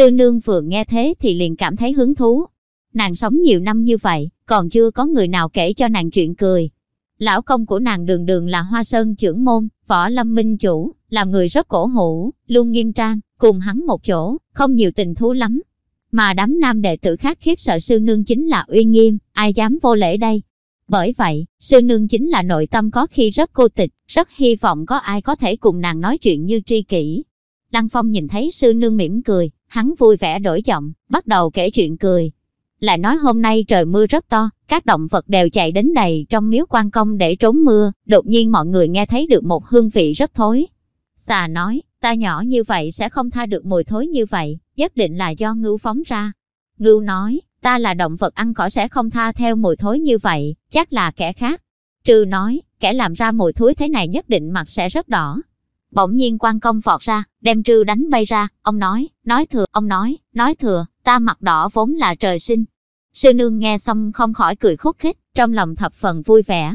Sư nương vừa nghe thế thì liền cảm thấy hứng thú. Nàng sống nhiều năm như vậy, còn chưa có người nào kể cho nàng chuyện cười. Lão công của nàng đường đường là hoa sơn trưởng môn, võ lâm minh chủ, là người rất cổ hủ, luôn nghiêm trang, cùng hắn một chỗ, không nhiều tình thú lắm. Mà đám nam đệ tử khác khiếp sợ sư nương chính là uy nghiêm, ai dám vô lễ đây. Bởi vậy, sư nương chính là nội tâm có khi rất cô tịch, rất hy vọng có ai có thể cùng nàng nói chuyện như tri kỷ. Lăng Phong nhìn thấy sư nương mỉm cười, hắn vui vẻ đổi giọng, bắt đầu kể chuyện cười. Lại nói hôm nay trời mưa rất to, các động vật đều chạy đến đầy trong miếu quan công để trốn mưa, đột nhiên mọi người nghe thấy được một hương vị rất thối. Xà nói, ta nhỏ như vậy sẽ không tha được mùi thối như vậy, nhất định là do ngưu phóng ra. Ngưu nói, ta là động vật ăn cỏ sẽ không tha theo mùi thối như vậy, chắc là kẻ khác. trừ nói, kẻ làm ra mùi thối thế này nhất định mặt sẽ rất đỏ. Bỗng nhiên quan công vọt ra, đem trư đánh bay ra, ông nói, nói thừa, ông nói, nói thừa, ta mặt đỏ vốn là trời sinh. Sư nương nghe xong không khỏi cười khúc khích, trong lòng thập phần vui vẻ.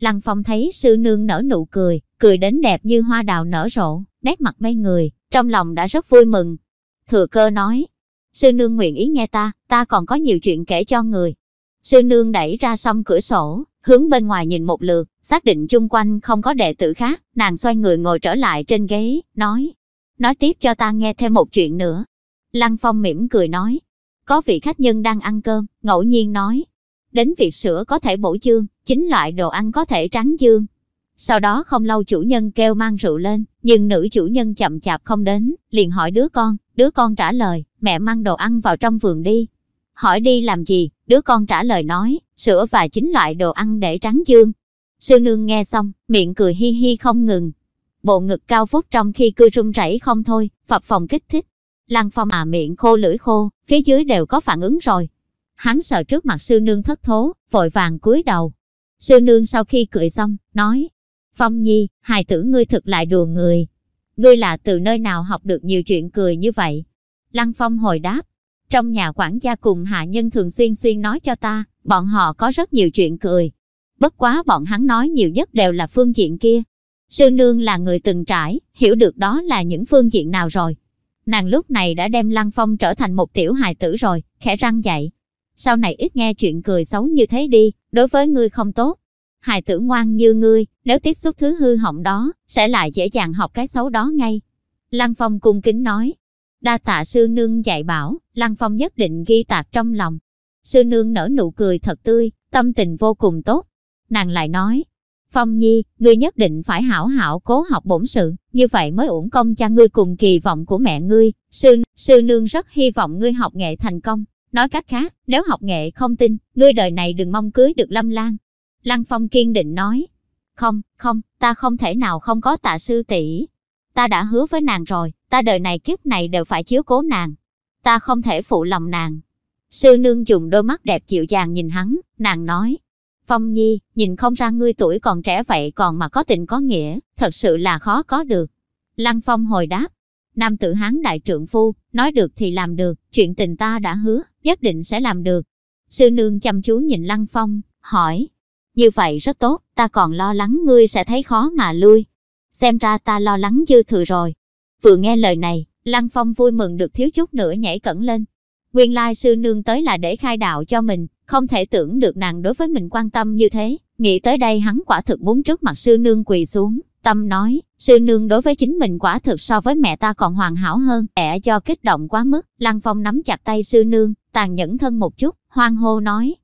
Lăng Phong thấy sư nương nở nụ cười, cười đến đẹp như hoa đào nở rộ, nét mặt mây người, trong lòng đã rất vui mừng. Thừa cơ nói, sư nương nguyện ý nghe ta, ta còn có nhiều chuyện kể cho người. Sư nương đẩy ra xong cửa sổ, hướng bên ngoài nhìn một lượt, xác định chung quanh không có đệ tử khác, nàng xoay người ngồi trở lại trên ghế, nói, nói tiếp cho ta nghe thêm một chuyện nữa. Lăng Phong mỉm cười nói, có vị khách nhân đang ăn cơm, ngẫu nhiên nói, đến việc sữa có thể bổ dương, chính loại đồ ăn có thể tráng dương. Sau đó không lâu chủ nhân kêu mang rượu lên, nhưng nữ chủ nhân chậm chạp không đến, liền hỏi đứa con, đứa con trả lời, mẹ mang đồ ăn vào trong vườn đi. Hỏi đi làm gì, đứa con trả lời nói, sữa và chính loại đồ ăn để trắng dương. Sư nương nghe xong, miệng cười hi hi không ngừng. Bộ ngực cao phút trong khi cư run rẩy không thôi, phập phòng kích thích. Lăng phong à miệng khô lưỡi khô, phía dưới đều có phản ứng rồi. Hắn sợ trước mặt sư nương thất thố, vội vàng cúi đầu. Sư nương sau khi cười xong, nói, Phong Nhi, hài tử ngươi thực lại đùa người. Ngươi là từ nơi nào học được nhiều chuyện cười như vậy? Lăng Phong hồi đáp, trong nhà quản gia cùng hạ nhân thường xuyên xuyên nói cho ta, bọn họ có rất nhiều chuyện cười. Bất quá bọn hắn nói nhiều nhất đều là phương diện kia. Sư nương là người từng trải, hiểu được đó là những phương diện nào rồi. Nàng lúc này đã đem Lăng Phong trở thành một tiểu hài tử rồi, khẽ răng dậy. Sau này ít nghe chuyện cười xấu như thế đi, đối với ngươi không tốt. Hài tử ngoan như ngươi, nếu tiếp xúc thứ hư hỏng đó, sẽ lại dễ dàng học cái xấu đó ngay. Lăng Phong cung kính nói. Đa tạ sư nương dạy bảo, Lăng Phong nhất định ghi tạc trong lòng. Sư nương nở nụ cười thật tươi, tâm tình vô cùng tốt. Nàng lại nói, Phong Nhi, ngươi nhất định phải hảo hảo cố học bổn sự, như vậy mới uổng công cho ngươi cùng kỳ vọng của mẹ ngươi. Sư, sư nương rất hy vọng ngươi học nghệ thành công. Nói cách khác, nếu học nghệ không tin, ngươi đời này đừng mong cưới được Lâm Lan. Lăng Phong kiên định nói, không, không, ta không thể nào không có tạ sư tỷ. Ta đã hứa với nàng rồi, ta đời này kiếp này đều phải chiếu cố nàng. Ta không thể phụ lòng nàng. Sư nương dùng đôi mắt đẹp dịu dàng nhìn hắn, nàng nói, Phong Nhi, nhìn không ra ngươi tuổi còn trẻ vậy còn mà có tình có nghĩa, thật sự là khó có được. Lăng Phong hồi đáp, nam tử hán đại trượng phu, nói được thì làm được, chuyện tình ta đã hứa, nhất định sẽ làm được. Sư nương chăm chú nhìn Lăng Phong, hỏi, như vậy rất tốt, ta còn lo lắng ngươi sẽ thấy khó mà lui. Xem ra ta lo lắng dư thừa rồi. Vừa nghe lời này, Lăng Phong vui mừng được thiếu chút nữa nhảy cẩn lên. Nguyên lai sư nương tới là để khai đạo cho mình, không thể tưởng được nàng đối với mình quan tâm như thế. Nghĩ tới đây hắn quả thực muốn trước mặt sư nương quỳ xuống. Tâm nói, sư nương đối với chính mình quả thực so với mẹ ta còn hoàn hảo hơn. Ẻ cho kích động quá mức, Lăng Phong nắm chặt tay sư nương, tàn nhẫn thân một chút, hoang hô nói.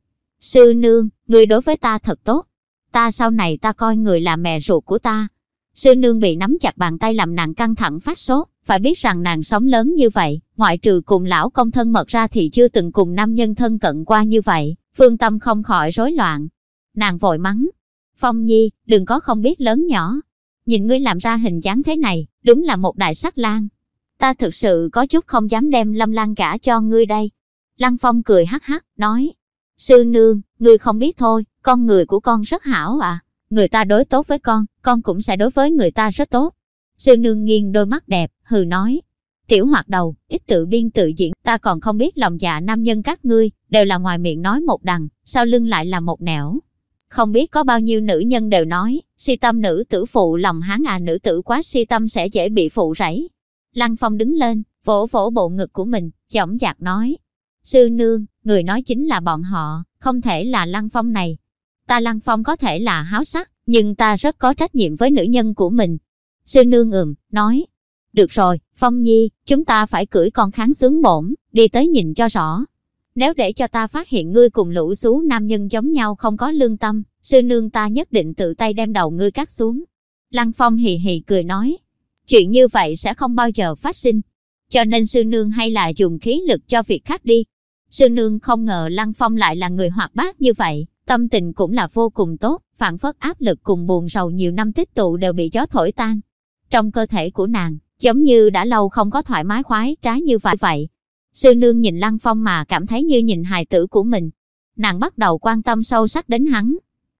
Sư nương, người đối với ta thật tốt. Ta sau này ta coi người là mẹ ruột của ta. Sư nương bị nắm chặt bàn tay làm nàng căng thẳng phát sốt, phải biết rằng nàng sống lớn như vậy, ngoại trừ cùng lão công thân mật ra thì chưa từng cùng nam nhân thân cận qua như vậy, phương tâm không khỏi rối loạn. Nàng vội mắng, Phong Nhi, đừng có không biết lớn nhỏ. Nhìn ngươi làm ra hình dáng thế này, đúng là một đại sắc lang. Ta thực sự có chút không dám đem lâm Lang cả cho ngươi đây. Lăng Phong cười hắc hắc, nói, Sư nương, ngươi không biết thôi, con người của con rất hảo à. Người ta đối tốt với con, con cũng sẽ đối với người ta rất tốt. Sư nương nghiêng đôi mắt đẹp, hừ nói. Tiểu hoạt đầu, ít tự biên tự diễn, ta còn không biết lòng dạ nam nhân các ngươi, đều là ngoài miệng nói một đằng, sau lưng lại là một nẻo. Không biết có bao nhiêu nữ nhân đều nói, si tâm nữ tử phụ lòng hán à nữ tử quá si tâm sẽ dễ bị phụ rẫy. Lăng Phong đứng lên, vỗ vỗ bộ ngực của mình, chõng dạc nói. Sư nương, người nói chính là bọn họ, không thể là Lăng Phong này. Ta Lăng Phong có thể là háo sắc, nhưng ta rất có trách nhiệm với nữ nhân của mình. Sư nương ừm, nói. Được rồi, Phong Nhi, chúng ta phải cưỡi con kháng sướng bổn, đi tới nhìn cho rõ. Nếu để cho ta phát hiện ngươi cùng lũ xú nam nhân giống nhau không có lương tâm, sư nương ta nhất định tự tay đem đầu ngươi cắt xuống. Lăng Phong hì hì cười nói, chuyện như vậy sẽ không bao giờ phát sinh. Cho nên sư nương hay là dùng khí lực cho việc khác đi. Sư nương không ngờ Lăng Phong lại là người hoạt bát như vậy, tâm tình cũng là vô cùng tốt, phản phất áp lực cùng buồn rầu nhiều năm tích tụ đều bị gió thổi tan. Trong cơ thể của nàng, giống như đã lâu không có thoải mái khoái trái như vậy vậy. Sư nương nhìn Lăng Phong mà cảm thấy như nhìn hài tử của mình. Nàng bắt đầu quan tâm sâu sắc đến hắn.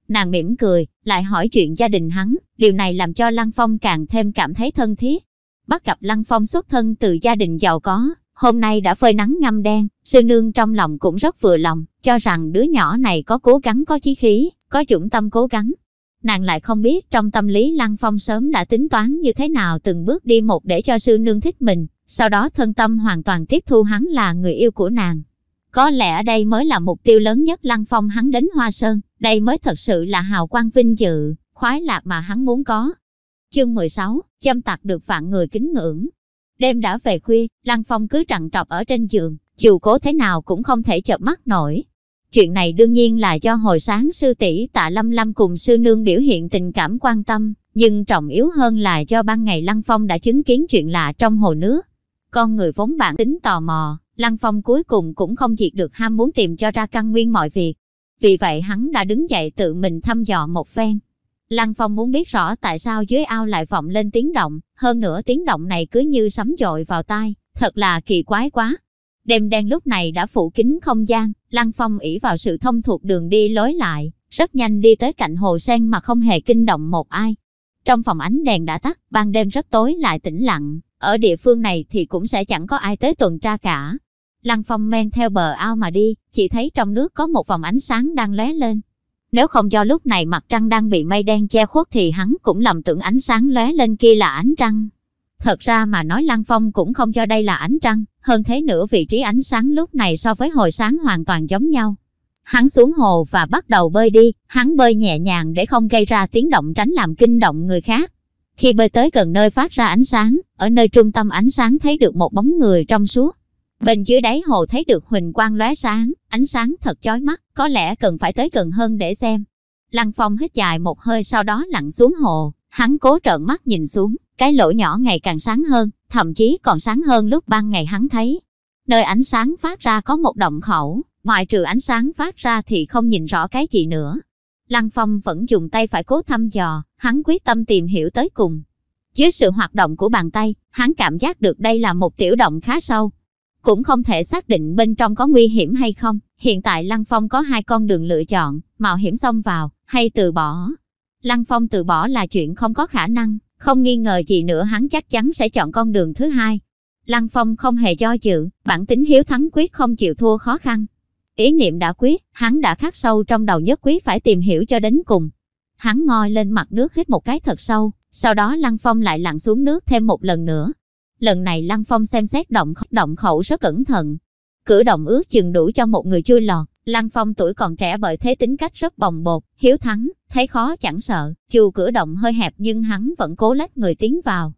Nàng mỉm cười, lại hỏi chuyện gia đình hắn, điều này làm cho Lăng Phong càng thêm cảm thấy thân thiết. Bắt gặp Lăng Phong xuất thân từ gia đình giàu có, hôm nay đã phơi nắng ngâm đen, sư nương trong lòng cũng rất vừa lòng, cho rằng đứa nhỏ này có cố gắng có chí khí, có dũng tâm cố gắng. Nàng lại không biết trong tâm lý Lăng Phong sớm đã tính toán như thế nào từng bước đi một để cho sư nương thích mình, sau đó thân tâm hoàn toàn tiếp thu hắn là người yêu của nàng. Có lẽ đây mới là mục tiêu lớn nhất Lăng Phong hắn đến Hoa Sơn, đây mới thật sự là hào quang vinh dự, khoái lạc mà hắn muốn có. Chương 16, châm tặc được vạn người kính ngưỡng. Đêm đã về khuya, Lăng Phong cứ trằn trọc ở trên giường, dù cố thế nào cũng không thể chợp mắt nổi. Chuyện này đương nhiên là do hồi sáng sư tỷ tạ Lâm Lâm cùng sư nương biểu hiện tình cảm quan tâm, nhưng trọng yếu hơn là do ban ngày Lăng Phong đã chứng kiến chuyện lạ trong hồ nước. Con người vốn bản tính tò mò, Lăng Phong cuối cùng cũng không diệt được ham muốn tìm cho ra căn nguyên mọi việc. Vì vậy hắn đã đứng dậy tự mình thăm dò một phen. Lăng Phong muốn biết rõ tại sao dưới ao lại vọng lên tiếng động, hơn nữa tiếng động này cứ như sấm dội vào tai, thật là kỳ quái quá. Đêm đen lúc này đã phủ kín không gian, Lăng Phong ỷ vào sự thông thuộc đường đi lối lại, rất nhanh đi tới cạnh hồ sen mà không hề kinh động một ai. Trong phòng ánh đèn đã tắt, ban đêm rất tối lại tĩnh lặng, ở địa phương này thì cũng sẽ chẳng có ai tới tuần tra cả. Lăng Phong men theo bờ ao mà đi, chỉ thấy trong nước có một vòng ánh sáng đang lóe lên. Nếu không do lúc này mặt trăng đang bị mây đen che khuất thì hắn cũng lầm tưởng ánh sáng lóe lên kia là ánh trăng. Thật ra mà nói Lăng Phong cũng không cho đây là ánh trăng, hơn thế nữa vị trí ánh sáng lúc này so với hồi sáng hoàn toàn giống nhau. Hắn xuống hồ và bắt đầu bơi đi, hắn bơi nhẹ nhàng để không gây ra tiếng động tránh làm kinh động người khác. Khi bơi tới gần nơi phát ra ánh sáng, ở nơi trung tâm ánh sáng thấy được một bóng người trong suốt. Bên dưới đáy hồ thấy được huỳnh quang lóe sáng, ánh sáng thật chói mắt, có lẽ cần phải tới gần hơn để xem. Lăng Phong hít dài một hơi sau đó lặn xuống hồ, hắn cố trợn mắt nhìn xuống, cái lỗ nhỏ ngày càng sáng hơn, thậm chí còn sáng hơn lúc ban ngày hắn thấy. Nơi ánh sáng phát ra có một động khẩu, ngoại trừ ánh sáng phát ra thì không nhìn rõ cái gì nữa. Lăng Phong vẫn dùng tay phải cố thăm dò, hắn quyết tâm tìm hiểu tới cùng. Dưới sự hoạt động của bàn tay, hắn cảm giác được đây là một tiểu động khá sâu. Cũng không thể xác định bên trong có nguy hiểm hay không. Hiện tại Lăng Phong có hai con đường lựa chọn, mạo hiểm xông vào, hay từ bỏ. Lăng Phong từ bỏ là chuyện không có khả năng, không nghi ngờ gì nữa hắn chắc chắn sẽ chọn con đường thứ hai. Lăng Phong không hề do dự, bản tính hiếu thắng quyết không chịu thua khó khăn. Ý niệm đã quyết, hắn đã khắc sâu trong đầu nhất quyết phải tìm hiểu cho đến cùng. Hắn ngoi lên mặt nước hít một cái thật sâu, sau đó Lăng Phong lại lặn xuống nước thêm một lần nữa. Lần này Lăng Phong xem xét động động khẩu rất cẩn thận. Cử động ước chừng đủ cho một người chui lọt. Lăng Phong tuổi còn trẻ bởi thế tính cách rất bồng bột, hiếu thắng, thấy khó chẳng sợ. Dù cửa động hơi hẹp nhưng hắn vẫn cố lách người tiến vào.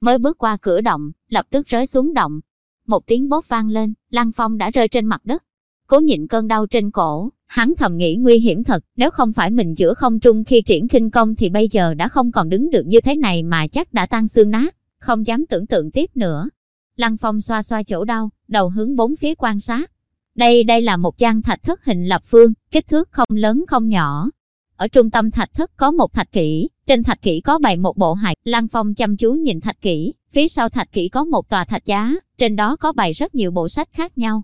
Mới bước qua cửa động, lập tức rơi xuống động. Một tiếng bốt vang lên, Lăng Phong đã rơi trên mặt đất. Cố nhịn cơn đau trên cổ, hắn thầm nghĩ nguy hiểm thật, nếu không phải mình giữa không trung khi triển khinh công thì bây giờ đã không còn đứng được như thế này mà chắc đã tan xương nát, không dám tưởng tượng tiếp nữa. Lăng Phong xoa xoa chỗ đau, đầu hướng bốn phía quan sát. Đây đây là một gian thạch thất hình lập phương, kích thước không lớn không nhỏ. Ở trung tâm thạch thất có một thạch kỷ, trên thạch kỷ có bày một bộ hài. Lăng Phong chăm chú nhìn thạch kỷ, phía sau thạch kỷ có một tòa thạch giá, trên đó có bày rất nhiều bộ sách khác nhau.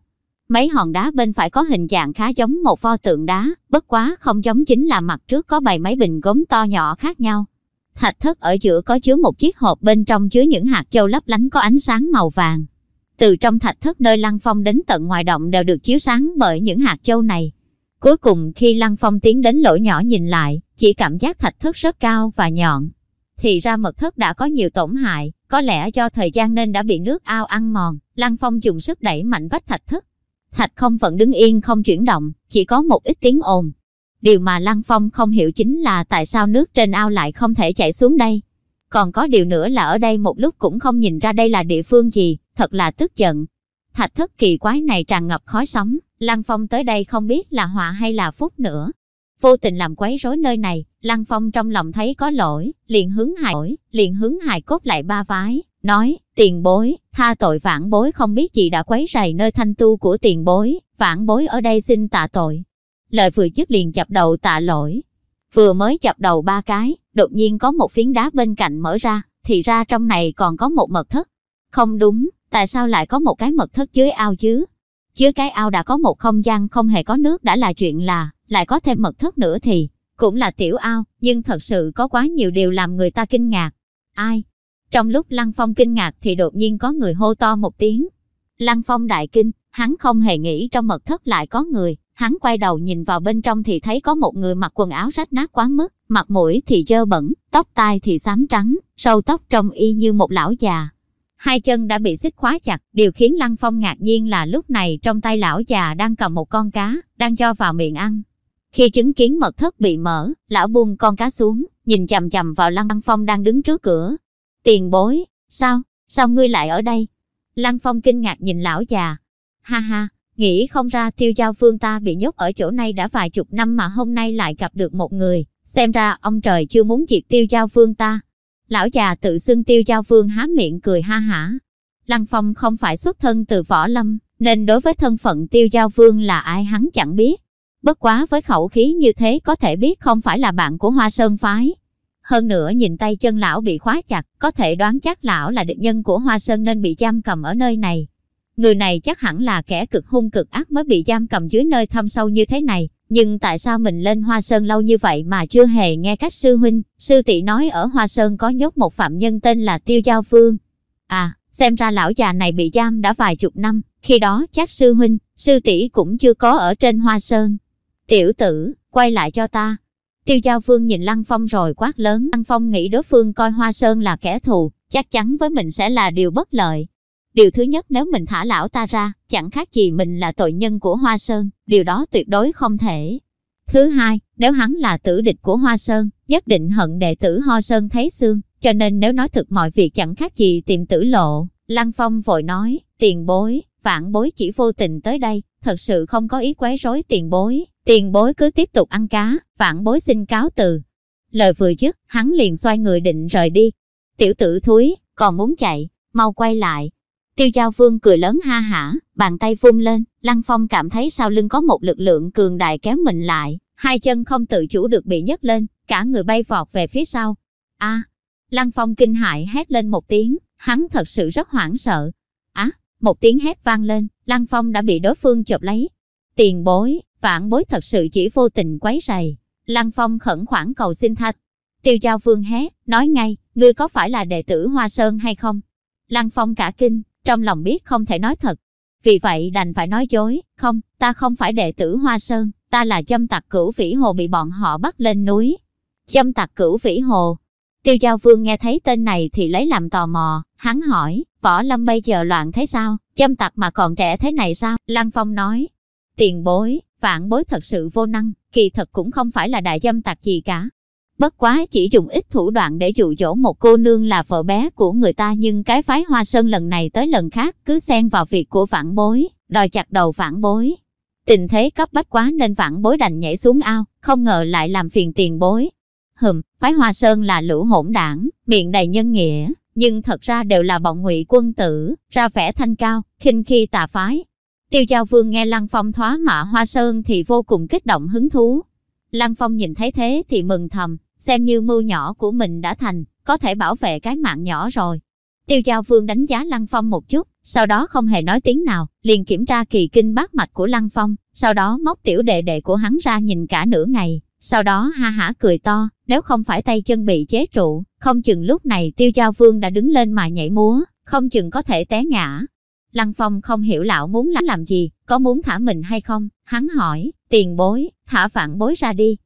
Mấy hòn đá bên phải có hình dạng khá giống một pho tượng đá, bất quá không giống chính là mặt trước có bày mấy bình gốm to nhỏ khác nhau. Thạch thất ở giữa có chứa một chiếc hộp bên trong chứa những hạt châu lấp lánh có ánh sáng màu vàng. Từ trong thạch thất nơi Lăng Phong đến tận ngoài động đều được chiếu sáng bởi những hạt châu này. Cuối cùng khi Lăng Phong tiến đến lỗ nhỏ nhìn lại, chỉ cảm giác thạch thất rất cao và nhọn. thì ra mật thất đã có nhiều tổn hại, có lẽ do thời gian nên đã bị nước ao ăn mòn. Lăng Phong dùng sức đẩy mạnh vách thạch thất. Thạch không vẫn đứng yên không chuyển động, chỉ có một ít tiếng ồn. Điều mà Lăng Phong không hiểu chính là tại sao nước trên ao lại không thể chảy xuống đây. Còn có điều nữa là ở đây một lúc cũng không nhìn ra đây là địa phương gì, thật là tức giận. Thạch thất kỳ quái này tràn ngập khói sóng, Lăng Phong tới đây không biết là họa hay là phúc nữa. Vô tình làm quấy rối nơi này, Lăng Phong trong lòng thấy có lỗi, liền hướng hài lỗi, liền hướng hài cốt lại ba vái, nói, tiền bối, tha tội vãn bối không biết gì đã quấy rầy nơi thanh tu của tiền bối, vãn bối ở đây xin tạ tội. Lời vừa dứt liền chập đầu tạ lỗi. Vừa mới chập đầu ba cái, đột nhiên có một phiến đá bên cạnh mở ra, thì ra trong này còn có một mật thất. Không đúng, tại sao lại có một cái mật thất dưới ao chứ? Dưới cái ao đã có một không gian không hề có nước đã là chuyện là, lại có thêm mật thất nữa thì, cũng là tiểu ao, nhưng thật sự có quá nhiều điều làm người ta kinh ngạc. Ai? Trong lúc Lăng Phong kinh ngạc thì đột nhiên có người hô to một tiếng. Lăng Phong đại kinh, hắn không hề nghĩ trong mật thất lại có người, hắn quay đầu nhìn vào bên trong thì thấy có một người mặc quần áo rách nát quá mức, mặt mũi thì dơ bẩn, tóc tai thì xám trắng, sâu tóc trông y như một lão già. Hai chân đã bị xích khóa chặt, điều khiến Lăng Phong ngạc nhiên là lúc này trong tay lão già đang cầm một con cá, đang cho vào miệng ăn. Khi chứng kiến mật thất bị mở, lão buông con cá xuống, nhìn chầm chầm vào Lăng Phong đang đứng trước cửa. Tiền bối, sao, sao ngươi lại ở đây? Lăng Phong kinh ngạc nhìn lão già. Ha ha, nghĩ không ra tiêu giao phương ta bị nhốt ở chỗ này đã vài chục năm mà hôm nay lại gặp được một người. Xem ra ông trời chưa muốn diệt tiêu giao phương ta. Lão già tự xưng tiêu giao phương há miệng cười ha hả. Lăng Phong không phải xuất thân từ võ lâm, nên đối với thân phận tiêu giao phương là ai hắn chẳng biết. Bất quá với khẩu khí như thế có thể biết không phải là bạn của Hoa Sơn Phái. Hơn nữa nhìn tay chân lão bị khóa chặt, có thể đoán chắc lão là địch nhân của Hoa Sơn nên bị giam cầm ở nơi này. Người này chắc hẳn là kẻ cực hung cực ác mới bị giam cầm dưới nơi thâm sâu như thế này. Nhưng tại sao mình lên Hoa Sơn lâu như vậy mà chưa hề nghe các sư huynh, sư tỷ nói ở Hoa Sơn có nhốt một phạm nhân tên là Tiêu Giao Phương. À, xem ra lão già này bị giam đã vài chục năm, khi đó chắc sư huynh, sư tỷ cũng chưa có ở trên Hoa Sơn. Tiểu tử, quay lại cho ta. Tiêu Giao Phương nhìn Lăng Phong rồi quát lớn. Lăng Phong nghĩ đối phương coi Hoa Sơn là kẻ thù, chắc chắn với mình sẽ là điều bất lợi. Điều thứ nhất nếu mình thả lão ta ra, chẳng khác gì mình là tội nhân của Hoa Sơn, điều đó tuyệt đối không thể. Thứ hai, nếu hắn là tử địch của Hoa Sơn, nhất định hận đệ tử Hoa Sơn thấy xương, cho nên nếu nói thực mọi việc chẳng khác gì tìm tử lộ. Lăng Phong vội nói, tiền bối, vạn bối chỉ vô tình tới đây, thật sự không có ý quấy rối tiền bối, tiền bối cứ tiếp tục ăn cá, vạn bối xin cáo từ. Lời vừa dứt, hắn liền xoay người định rời đi. Tiểu tử thúi, còn muốn chạy, mau quay lại. Tiêu Giao Vương cười lớn ha hả, bàn tay vung lên, Lăng Phong cảm thấy sau lưng có một lực lượng cường đại kéo mình lại, hai chân không tự chủ được bị nhấc lên, cả người bay vọt về phía sau. A! Lăng Phong kinh hại hét lên một tiếng, hắn thật sự rất hoảng sợ. Á! một tiếng hét vang lên, Lăng Phong đã bị đối phương chộp lấy. Tiền bối, vạn bối thật sự chỉ vô tình quấy rầy. Lăng Phong khẩn khoản cầu xin thạch. Tiêu Giao Vương hét, nói ngay, ngươi có phải là đệ tử Hoa Sơn hay không? Lăng Phong cả kinh, trong lòng biết không thể nói thật. Vì vậy đành phải nói dối, không, ta không phải đệ tử Hoa Sơn, ta là châm tặc cửu vĩ hồ bị bọn họ bắt lên núi. Châm tặc cửu vĩ hồ. Tiêu Giao Vương nghe thấy tên này thì lấy làm tò mò, hắn hỏi, võ lâm bây giờ loạn thế sao, châm tặc mà còn trẻ thế này sao? Lăng Phong nói, tiền bối, vạn bối thật sự vô năng, kỳ thật cũng không phải là đại dâm tặc gì cả, Bất quá chỉ dùng ít thủ đoạn để dụ dỗ một cô nương là vợ bé của người ta nhưng cái phái hoa sơn lần này tới lần khác cứ xen vào việc của phản bối, đòi chặt đầu phản bối. Tình thế cấp bách quá nên phản bối đành nhảy xuống ao, không ngờ lại làm phiền tiền bối. Hừm, phái hoa sơn là lũ hỗn đảng, miệng đầy nhân nghĩa, nhưng thật ra đều là bọn ngụy quân tử, ra vẻ thanh cao, khinh khi tà phái. Tiêu Giao Vương nghe Lăng Phong thoá mạ Hoa Sơn thì vô cùng kích động hứng thú. Lăng Phong nhìn thấy thế thì mừng thầm, xem như mưu nhỏ của mình đã thành, có thể bảo vệ cái mạng nhỏ rồi. Tiêu Giao Vương đánh giá Lăng Phong một chút, sau đó không hề nói tiếng nào, liền kiểm tra kỳ kinh bát mạch của Lăng Phong, sau đó móc tiểu đệ đệ của hắn ra nhìn cả nửa ngày, sau đó ha hả cười to, nếu không phải tay chân bị chế trụ, không chừng lúc này Tiêu Giao Vương đã đứng lên mà nhảy múa, không chừng có thể té ngã. Lăng Phong không hiểu lão muốn làm gì, có muốn thả mình hay không, hắn hỏi, tiền bối, thả phản bối ra đi,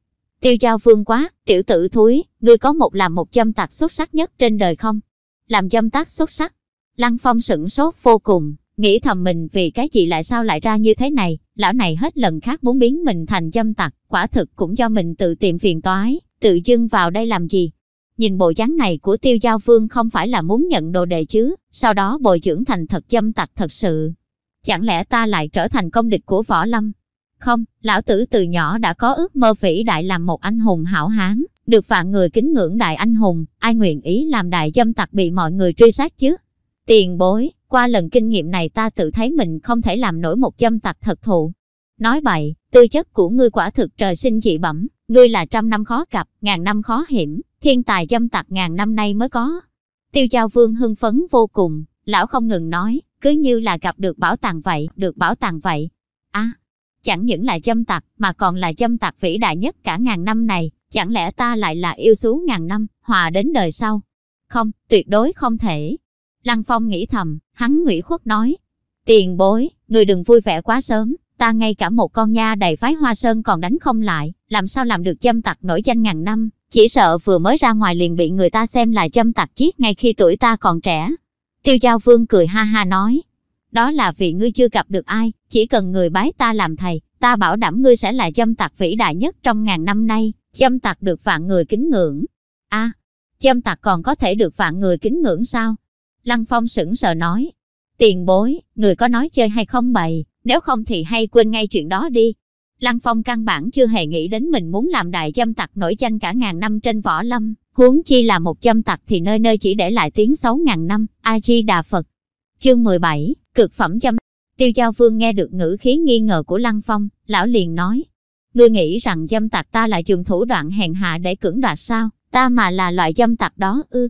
Tiêu Giao Vương quá, tiểu tử thúi, ngươi có một làm một dâm tạc xuất sắc nhất trên đời không? Làm dâm tác xuất sắc. Lăng Phong sửng sốt vô cùng, nghĩ thầm mình vì cái gì lại sao lại ra như thế này, lão này hết lần khác muốn biến mình thành dâm tặc, quả thực cũng cho mình tự tìm phiền toái, tự dưng vào đây làm gì. Nhìn bộ dáng này của tiêu giao vương không phải là muốn nhận đồ đệ chứ, sau đó bồi dưỡng thành thật dâm tặc thật sự. Chẳng lẽ ta lại trở thành công địch của võ lâm? Không, lão tử từ nhỏ đã có ước mơ vĩ đại làm một anh hùng hảo hán, được vạn người kính ngưỡng đại anh hùng, ai nguyện ý làm đại dâm tặc bị mọi người truy sát chứ? Tiền bối, qua lần kinh nghiệm này ta tự thấy mình không thể làm nổi một dâm tặc thật thụ. Nói bậy, tư chất của ngươi quả thực trời sinh dị bẩm, ngươi là trăm năm khó gặp, ngàn năm khó hiểm, thiên tài dâm tặc ngàn năm nay mới có. Tiêu Giao Vương hưng phấn vô cùng, lão không ngừng nói, cứ như là gặp được bảo tàng vậy, được bảo tàng vậy. À, chẳng những là dâm tặc, mà còn là dâm tặc vĩ đại nhất cả ngàn năm này, chẳng lẽ ta lại là yêu xú ngàn năm, hòa đến đời sau? Không, tuyệt đối không thể. Lăng Phong nghĩ thầm, hắn ngụy khuất nói, tiền bối, người đừng vui vẻ quá sớm, ta ngay cả một con nha đầy phái hoa sơn còn đánh không lại, làm sao làm được dâm tặc nổi danh ngàn năm, chỉ sợ vừa mới ra ngoài liền bị người ta xem là dâm tặc chiết ngay khi tuổi ta còn trẻ. Tiêu Giao Vương cười ha ha nói, đó là vì ngươi chưa gặp được ai, chỉ cần người bái ta làm thầy, ta bảo đảm ngươi sẽ là dâm tặc vĩ đại nhất trong ngàn năm nay, dâm tặc được vạn người kính ngưỡng. a à, dâm tặc còn có thể được vạn người kính ngưỡng sao? Lăng Phong sững sờ nói, tiền bối, người có nói chơi hay không bày, nếu không thì hay quên ngay chuyện đó đi. Lăng Phong căn bản chưa hề nghĩ đến mình muốn làm đại dâm tặc nổi danh cả ngàn năm trên võ lâm, huống chi là một dâm tặc thì nơi nơi chỉ để lại tiếng xấu ngàn năm, A-di-đà Phật. Chương 17, cực phẩm chăm Tiêu Giao Vương nghe được ngữ khí nghi ngờ của Lăng Phong, lão liền nói. Ngươi nghĩ rằng dâm tặc ta lại dùng thủ đoạn hèn hạ để cưỡng đoạt sao, ta mà là loại dâm tặc đó ư.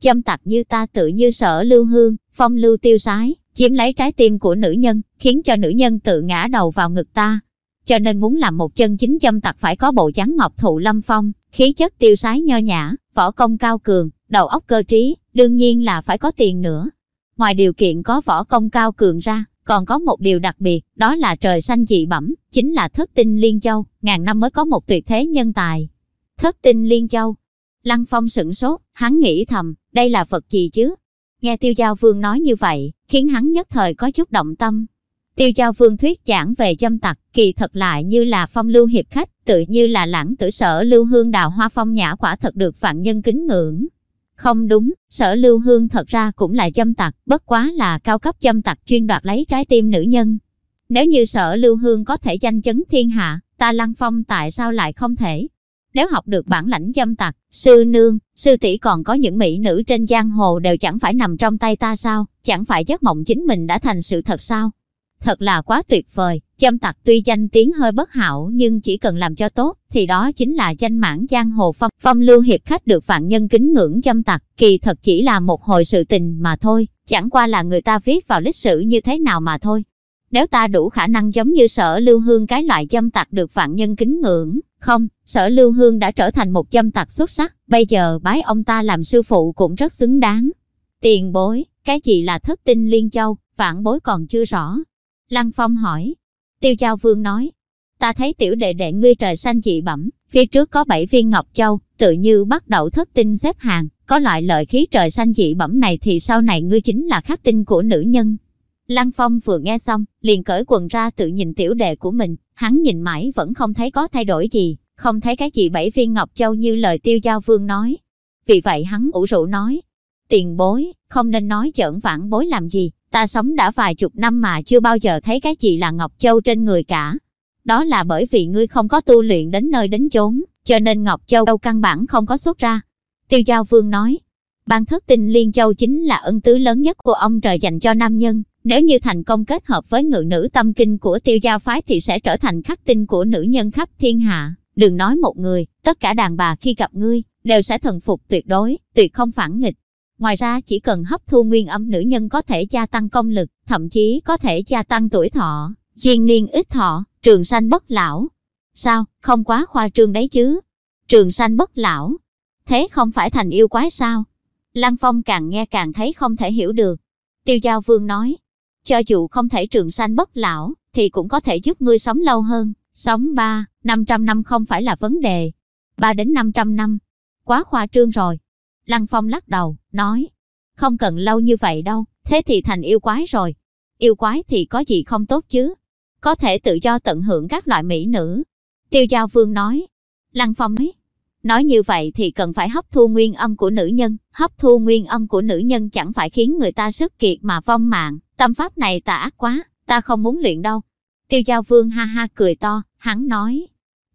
Dâm tặc như ta tự như sở lưu hương, phong lưu tiêu sái, chiếm lấy trái tim của nữ nhân, khiến cho nữ nhân tự ngã đầu vào ngực ta. Cho nên muốn làm một chân chính dâm tặc phải có bộ dáng ngọc thụ lâm phong, khí chất tiêu sái nho nhã, võ công cao cường, đầu óc cơ trí, đương nhiên là phải có tiền nữa. Ngoài điều kiện có võ công cao cường ra, còn có một điều đặc biệt, đó là trời xanh dị bẩm, chính là thất tinh liên châu, ngàn năm mới có một tuyệt thế nhân tài. Thất tinh liên châu. Lăng Phong sửng sốt, hắn nghĩ thầm, đây là vật gì chứ? Nghe Tiêu Giao Vương nói như vậy, khiến hắn nhất thời có chút động tâm. Tiêu Giao Vương thuyết giảng về châm tặc, kỳ thật lại như là phong lưu hiệp khách, tự như là lãng tử sở lưu hương đào hoa phong nhã quả thật được vạn nhân kính ngưỡng. Không đúng, sở lưu hương thật ra cũng là châm tặc, bất quá là cao cấp châm tặc chuyên đoạt lấy trái tim nữ nhân. Nếu như sở lưu hương có thể danh chấn thiên hạ, ta lăng phong tại sao lại không thể? Nếu học được bản lãnh châm tặc, sư nương, sư tỷ còn có những mỹ nữ trên giang hồ đều chẳng phải nằm trong tay ta sao, chẳng phải giấc mộng chính mình đã thành sự thật sao? Thật là quá tuyệt vời, châm tặc tuy danh tiếng hơi bất hảo nhưng chỉ cần làm cho tốt, thì đó chính là danh mãn giang hồ phong, phong lưu hiệp khách được vạn nhân kính ngưỡng châm tặc, kỳ thật chỉ là một hồi sự tình mà thôi, chẳng qua là người ta viết vào lịch sử như thế nào mà thôi. Nếu ta đủ khả năng giống như sở lưu hương cái loại châm tặc được vạn nhân kính ngưỡng, không, sở lưu hương đã trở thành một châm tặc xuất sắc, bây giờ bái ông ta làm sư phụ cũng rất xứng đáng. Tiền bối, cái gì là thất tinh liên châu, vạn bối còn chưa rõ. Lăng Phong hỏi. Tiêu Giao Vương nói, ta thấy tiểu đệ đệ ngươi trời xanh dị bẩm, phía trước có bảy viên ngọc châu, tự như bắt đầu thất tinh xếp hàng, có loại lợi khí trời xanh dị bẩm này thì sau này ngươi chính là khắc tinh của nữ nhân. Lăng Phong vừa nghe xong, liền cởi quần ra tự nhìn tiểu đệ của mình, hắn nhìn mãi vẫn không thấy có thay đổi gì, không thấy cái gì bảy viên ngọc châu như lời tiêu giao vương nói. Vì vậy hắn ủ rũ nói, tiền bối, không nên nói giỡn vãn bối làm gì, ta sống đã vài chục năm mà chưa bao giờ thấy cái gì là ngọc châu trên người cả. Đó là bởi vì ngươi không có tu luyện đến nơi đến chốn, cho nên ngọc châu đâu căn bản không có xuất ra. Tiêu giao vương nói, ban thất tinh liên châu chính là ân tứ lớn nhất của ông trời dành cho nam nhân, nếu như thành công kết hợp với ngự nữ tâm kinh của tiêu giao phái thì sẽ trở thành khắc tinh của nữ nhân khắp thiên hạ. Đừng nói một người, tất cả đàn bà khi gặp ngươi, đều sẽ thần phục tuyệt đối, tuyệt không phản nghịch. Ngoài ra chỉ cần hấp thu nguyên âm nữ nhân có thể gia tăng công lực, thậm chí có thể gia tăng tuổi thọ, chiên niên ít thọ, trường sanh bất lão. Sao, không quá khoa trương đấy chứ? Trường sanh bất lão. Thế không phải thành yêu quái sao? Lăng Phong càng nghe càng thấy không thể hiểu được. Tiêu Giao Vương nói, cho dù không thể trường sanh bất lão, thì cũng có thể giúp ngươi sống lâu hơn, sống ba, năm trăm năm không phải là vấn đề. ba đến 500 năm. Quá khoa trương rồi. Lăng Phong lắc đầu, nói, không cần lâu như vậy đâu, thế thì thành yêu quái rồi. Yêu quái thì có gì không tốt chứ? Có thể tự do tận hưởng các loại mỹ nữ. Tiêu Giao Vương nói. Lăng Phong nói, nói như vậy thì cần phải hấp thu nguyên âm của nữ nhân. Hấp thu nguyên âm của nữ nhân chẳng phải khiến người ta sức kiệt mà vong mạng. Tâm pháp này tà ác quá, ta không muốn luyện đâu. Tiêu Giao Vương ha ha cười to, hắn nói.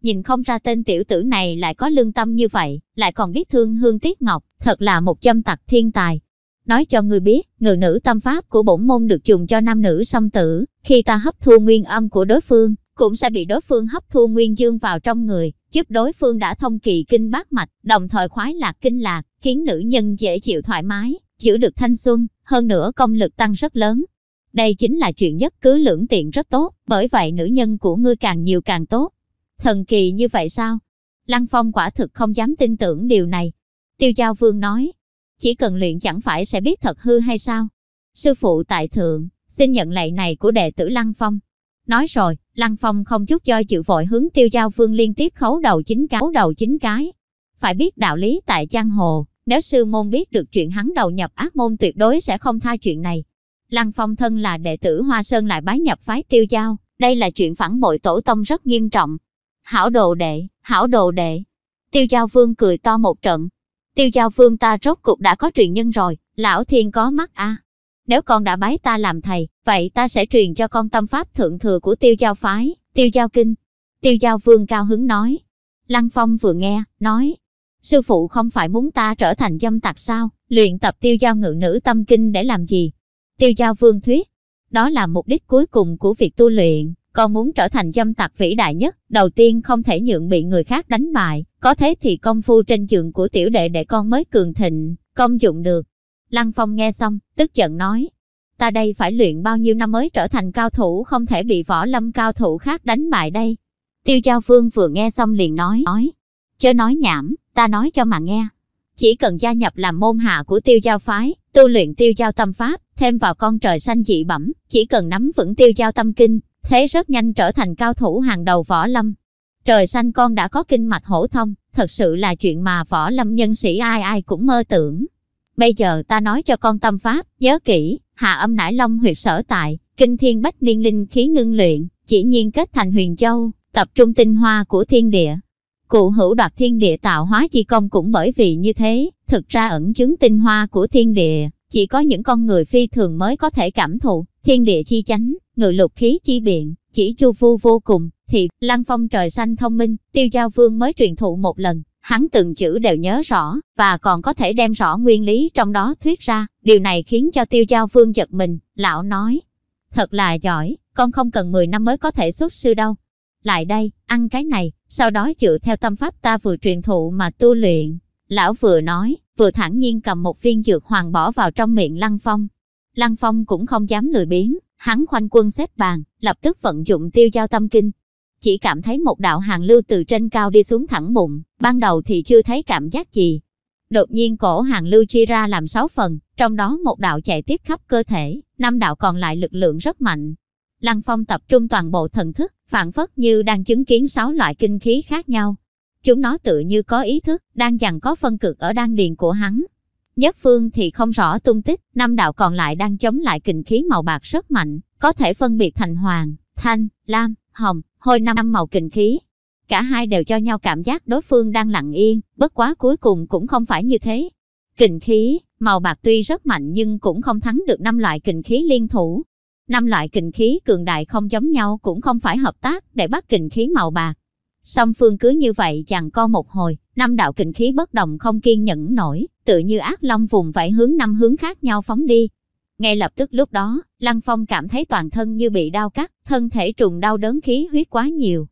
Nhìn không ra tên tiểu tử này lại có lương tâm như vậy, lại còn biết thương hương Tiết ngọc, thật là một châm tặc thiên tài. Nói cho người biết, ngự nữ tâm pháp của bổn môn được dùng cho nam nữ song tử, khi ta hấp thu nguyên âm của đối phương, cũng sẽ bị đối phương hấp thu nguyên dương vào trong người, giúp đối phương đã thông kỳ kinh bát mạch, đồng thời khoái lạc kinh lạc, khiến nữ nhân dễ chịu thoải mái, giữ được thanh xuân, hơn nữa công lực tăng rất lớn. Đây chính là chuyện nhất cứ lưỡng tiện rất tốt, bởi vậy nữ nhân của ngươi càng nhiều càng tốt. Thần kỳ như vậy sao? Lăng Phong quả thực không dám tin tưởng điều này. Tiêu Giao Vương nói, chỉ cần luyện chẳng phải sẽ biết thật hư hay sao? Sư phụ tại thượng, xin nhận lạy này của đệ tử Lăng Phong. Nói rồi, Lăng Phong không chút cho chịu vội hướng Tiêu Giao Vương liên tiếp khấu đầu chính cáo đầu chính cái. Phải biết đạo lý tại giang hồ, nếu sư môn biết được chuyện hắn đầu nhập ác môn tuyệt đối sẽ không tha chuyện này. Lăng Phong thân là đệ tử Hoa Sơn lại bái nhập phái Tiêu Giao, đây là chuyện phản bội tổ tông rất nghiêm trọng. Hảo đồ đệ, hảo đồ đệ. Tiêu Giao Vương cười to một trận. Tiêu Giao Vương ta rốt cục đã có truyền nhân rồi, lão thiên có mắt a. Nếu con đã bái ta làm thầy, vậy ta sẽ truyền cho con tâm pháp thượng thừa của Tiêu Giao phái, Tiêu Giao kinh. Tiêu Giao Vương cao hứng nói. Lăng Phong vừa nghe, nói, sư phụ không phải muốn ta trở thành dâm tặc sao, luyện tập Tiêu Giao ngự nữ tâm kinh để làm gì? Tiêu Giao Vương thuyết, đó là mục đích cuối cùng của việc tu luyện. Con muốn trở thành dâm tặc vĩ đại nhất, đầu tiên không thể nhượng bị người khác đánh bại, có thế thì công phu trên giường của tiểu đệ để con mới cường thịnh, công dụng được. Lăng Phong nghe xong, tức giận nói, ta đây phải luyện bao nhiêu năm mới trở thành cao thủ không thể bị võ lâm cao thủ khác đánh bại đây. Tiêu Giao Phương vừa nghe xong liền nói, nói, chớ nói nhảm, ta nói cho mà nghe. Chỉ cần gia nhập làm môn hạ của tiêu giao phái, tu luyện tiêu giao tâm pháp, thêm vào con trời xanh dị bẩm, chỉ cần nắm vững tiêu giao tâm kinh, thế rất nhanh trở thành cao thủ hàng đầu võ lâm. Trời xanh con đã có kinh mạch hổ thông, thật sự là chuyện mà võ lâm nhân sĩ ai ai cũng mơ tưởng. Bây giờ ta nói cho con tâm pháp, nhớ kỹ, hạ âm nải long huyệt sở tại, kinh thiên bách niên linh khí ngưng luyện, chỉ nhiên kết thành huyền châu, tập trung tinh hoa của thiên địa. Cụ hữu đoạt thiên địa tạo hóa chi công cũng bởi vì như thế, thực ra ẩn chứng tinh hoa của thiên địa, chỉ có những con người phi thường mới có thể cảm thụ, thiên địa chi chánh, ngự lục khí chi biện, chỉ chu vu vô cùng, thì Lăng Phong trời xanh thông minh, tiêu giao vương mới truyền thụ một lần, hắn từng chữ đều nhớ rõ, và còn có thể đem rõ nguyên lý trong đó thuyết ra, điều này khiến cho tiêu giao vương giật mình, lão nói. Thật là giỏi, con không cần 10 năm mới có thể xuất sư đâu. Lại đây, ăn cái này, sau đó dựa theo tâm pháp ta vừa truyền thụ mà tu luyện. Lão vừa nói, vừa thản nhiên cầm một viên dược hoàng bỏ vào trong miệng Lăng Phong. Lăng Phong cũng không dám lười biếng, hắn khoanh quân xếp bàn, lập tức vận dụng tiêu giao tâm kinh. Chỉ cảm thấy một đạo hàng lưu từ trên cao đi xuống thẳng bụng, ban đầu thì chưa thấy cảm giác gì. Đột nhiên cổ hàng lưu chia ra làm sáu phần, trong đó một đạo chạy tiếp khắp cơ thể, năm đạo còn lại lực lượng rất mạnh. Lăng Phong tập trung toàn bộ thần thức, phản phất như đang chứng kiến sáu loại kinh khí khác nhau. Chúng nó tự như có ý thức, đang dằn có phân cực ở đan điền của hắn. Nhất phương thì không rõ tung tích, năm đạo còn lại đang chống lại kình khí màu bạc rất mạnh, có thể phân biệt thành hoàng, thanh, lam, hồng, hồi năm màu kình khí. Cả hai đều cho nhau cảm giác đối phương đang lặng yên, bất quá cuối cùng cũng không phải như thế. Kình khí, màu bạc tuy rất mạnh nhưng cũng không thắng được năm loại kình khí liên thủ. Năm loại kình khí cường đại không giống nhau cũng không phải hợp tác để bắt kình khí màu bạc. Song phương cứ như vậy chẳng co một hồi, năm đạo kình khí bất đồng không kiên nhẫn nổi, tự như ác long vùng vẫy hướng năm hướng khác nhau phóng đi. Ngay lập tức lúc đó, Lăng Phong cảm thấy toàn thân như bị đau cắt, thân thể trùng đau đớn khí huyết quá nhiều.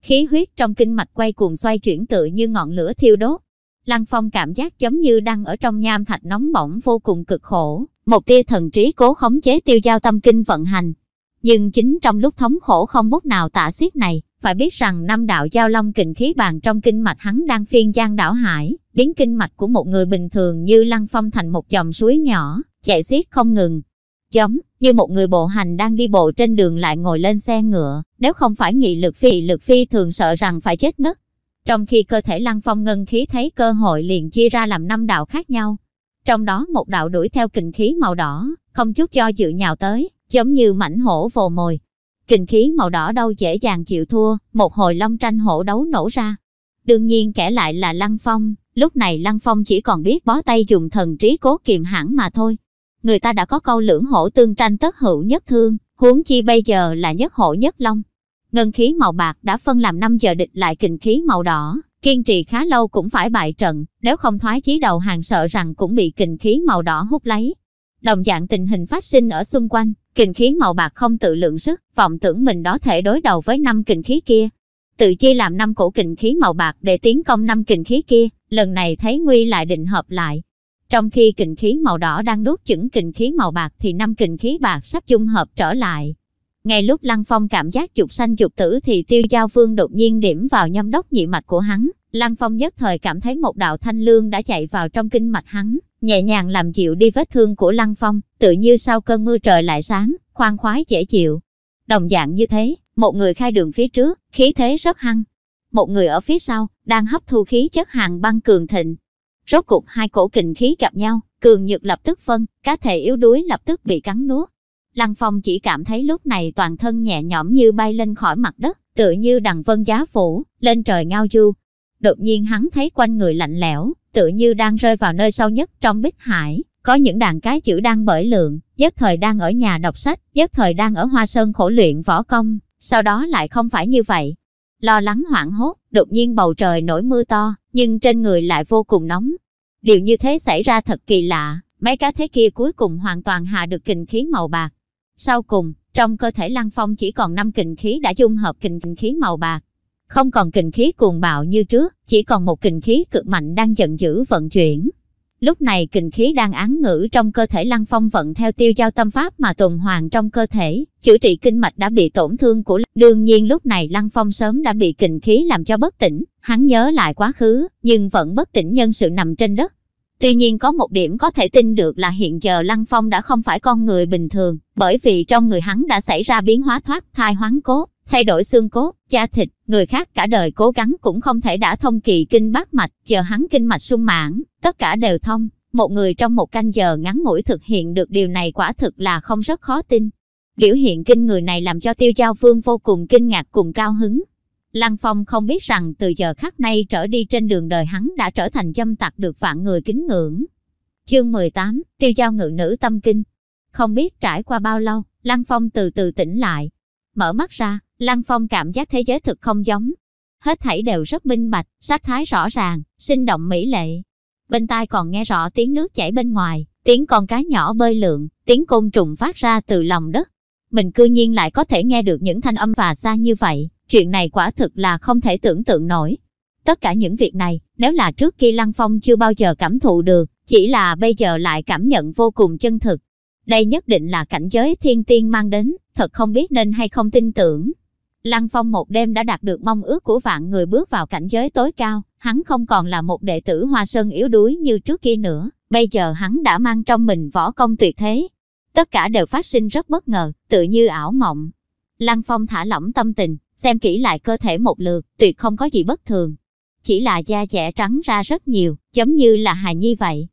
Khí huyết trong kinh mạch quay cuồng xoay chuyển tự như ngọn lửa thiêu đốt. Lăng Phong cảm giác giống như đang ở trong nham thạch nóng bỏng vô cùng cực khổ, một tia thần trí cố khống chế tiêu giao tâm kinh vận hành. Nhưng chính trong lúc thống khổ không bút nào tả xiết này, phải biết rằng năm đạo giao long kình khí bàn trong kinh mạch hắn đang phiên giang đảo hải, biến kinh mạch của một người bình thường như lăng phong thành một dòng suối nhỏ, chạy xiết không ngừng. Giống như một người bộ hành đang đi bộ trên đường lại ngồi lên xe ngựa, nếu không phải nghị lực phi lực phi thường sợ rằng phải chết ngất. Trong khi cơ thể Lăng Phong ngân khí thấy cơ hội liền chia ra làm năm đạo khác nhau. Trong đó một đạo đuổi theo kình khí màu đỏ, không chút cho dự nhào tới, giống như mảnh hổ vồ mồi. Kình khí màu đỏ đâu dễ dàng chịu thua, một hồi long tranh hổ đấu nổ ra. Đương nhiên kẻ lại là Lăng Phong, lúc này Lăng Phong chỉ còn biết bó tay dùng thần trí cố kiềm hãn mà thôi. Người ta đã có câu lưỡng hổ tương tranh tất hữu nhất thương, huống chi bây giờ là nhất hổ nhất long. Ngân khí màu bạc đã phân làm 5 giờ địch lại kình khí màu đỏ, kiên trì khá lâu cũng phải bại trận, nếu không thoái chí đầu hàng sợ rằng cũng bị kình khí màu đỏ hút lấy. Đồng dạng tình hình phát sinh ở xung quanh, kình khí màu bạc không tự lượng sức, vọng tưởng mình đó thể đối đầu với năm kình khí kia. Tự chia làm năm cổ kình khí màu bạc để tiến công năm kình khí kia, lần này thấy nguy lại định hợp lại. Trong khi kình khí màu đỏ đang đốt chững kình khí màu bạc thì năm kình khí bạc sắp dung hợp trở lại. Ngay lúc Lăng Phong cảm giác chục xanh chục tử thì tiêu giao vương đột nhiên điểm vào nhâm đốc nhị mạch của hắn. Lăng Phong nhất thời cảm thấy một đạo thanh lương đã chạy vào trong kinh mạch hắn, nhẹ nhàng làm chịu đi vết thương của Lăng Phong, tự như sau cơn mưa trời lại sáng, khoan khoái dễ chịu. Đồng dạng như thế, một người khai đường phía trước, khí thế rất hăng. Một người ở phía sau, đang hấp thu khí chất hàng băng cường thịnh. Rốt cục hai cổ kình khí gặp nhau, cường nhược lập tức phân, cá thể yếu đuối lập tức bị cắn nuốt. Lăng Phong chỉ cảm thấy lúc này toàn thân nhẹ nhõm như bay lên khỏi mặt đất, tựa như đằng vân giá phủ, lên trời ngao du. Đột nhiên hắn thấy quanh người lạnh lẽo, tự như đang rơi vào nơi sâu nhất trong bích hải, có những đàn cái chữ đang bởi lượng, nhất thời đang ở nhà đọc sách, nhất thời đang ở hoa sơn khổ luyện võ công, sau đó lại không phải như vậy. Lo lắng hoảng hốt, đột nhiên bầu trời nổi mưa to, nhưng trên người lại vô cùng nóng. Điều như thế xảy ra thật kỳ lạ, mấy cá thế kia cuối cùng hoàn toàn hạ được kình khí màu bạc. Sau cùng, trong cơ thể Lăng Phong chỉ còn 5 kình khí đã dung hợp kình khí màu bạc. Không còn kình khí cuồng bạo như trước, chỉ còn một kình khí cực mạnh đang giận dữ vận chuyển. Lúc này kình khí đang án ngữ trong cơ thể Lăng Phong vận theo tiêu giao tâm pháp mà tuần hoàn trong cơ thể, chữa trị kinh mạch đã bị tổn thương của Đương nhiên lúc này Lăng Phong sớm đã bị kình khí làm cho bất tỉnh, hắn nhớ lại quá khứ, nhưng vẫn bất tỉnh nhân sự nằm trên đất. Tuy nhiên có một điểm có thể tin được là hiện giờ Lăng Phong đã không phải con người bình thường, bởi vì trong người hắn đã xảy ra biến hóa thoát thai hoán cốt, thay đổi xương cốt, da thịt, người khác cả đời cố gắng cũng không thể đã thông kỳ kinh bát mạch, chờ hắn kinh mạch sung mãn, tất cả đều thông. Một người trong một canh giờ ngắn ngủi thực hiện được điều này quả thực là không rất khó tin. Biểu hiện kinh người này làm cho tiêu giao vương vô cùng kinh ngạc cùng cao hứng. Lăng Phong không biết rằng từ giờ khắc nay trở đi trên đường đời hắn đã trở thành châm tặc được vạn người kính ngưỡng. Chương 18, tiêu giao ngự nữ tâm kinh. Không biết trải qua bao lâu, Lăng Phong từ từ tỉnh lại. Mở mắt ra, Lăng Phong cảm giác thế giới thực không giống. Hết thảy đều rất minh bạch, sắc thái rõ ràng, sinh động mỹ lệ. Bên tai còn nghe rõ tiếng nước chảy bên ngoài, tiếng con cá nhỏ bơi lượn, tiếng côn trùng phát ra từ lòng đất. Mình cư nhiên lại có thể nghe được những thanh âm và xa như vậy, chuyện này quả thực là không thể tưởng tượng nổi. Tất cả những việc này, nếu là trước kia Lăng Phong chưa bao giờ cảm thụ được, chỉ là bây giờ lại cảm nhận vô cùng chân thực. Đây nhất định là cảnh giới thiên tiên mang đến, thật không biết nên hay không tin tưởng. Lăng Phong một đêm đã đạt được mong ước của vạn người bước vào cảnh giới tối cao, hắn không còn là một đệ tử hoa sơn yếu đuối như trước kia nữa, bây giờ hắn đã mang trong mình võ công tuyệt thế. Tất cả đều phát sinh rất bất ngờ, tự như ảo mộng. Lăng Phong thả lỏng tâm tình, xem kỹ lại cơ thể một lượt, tuyệt không có gì bất thường. Chỉ là da trẻ trắng ra rất nhiều, giống như là hài nhi vậy.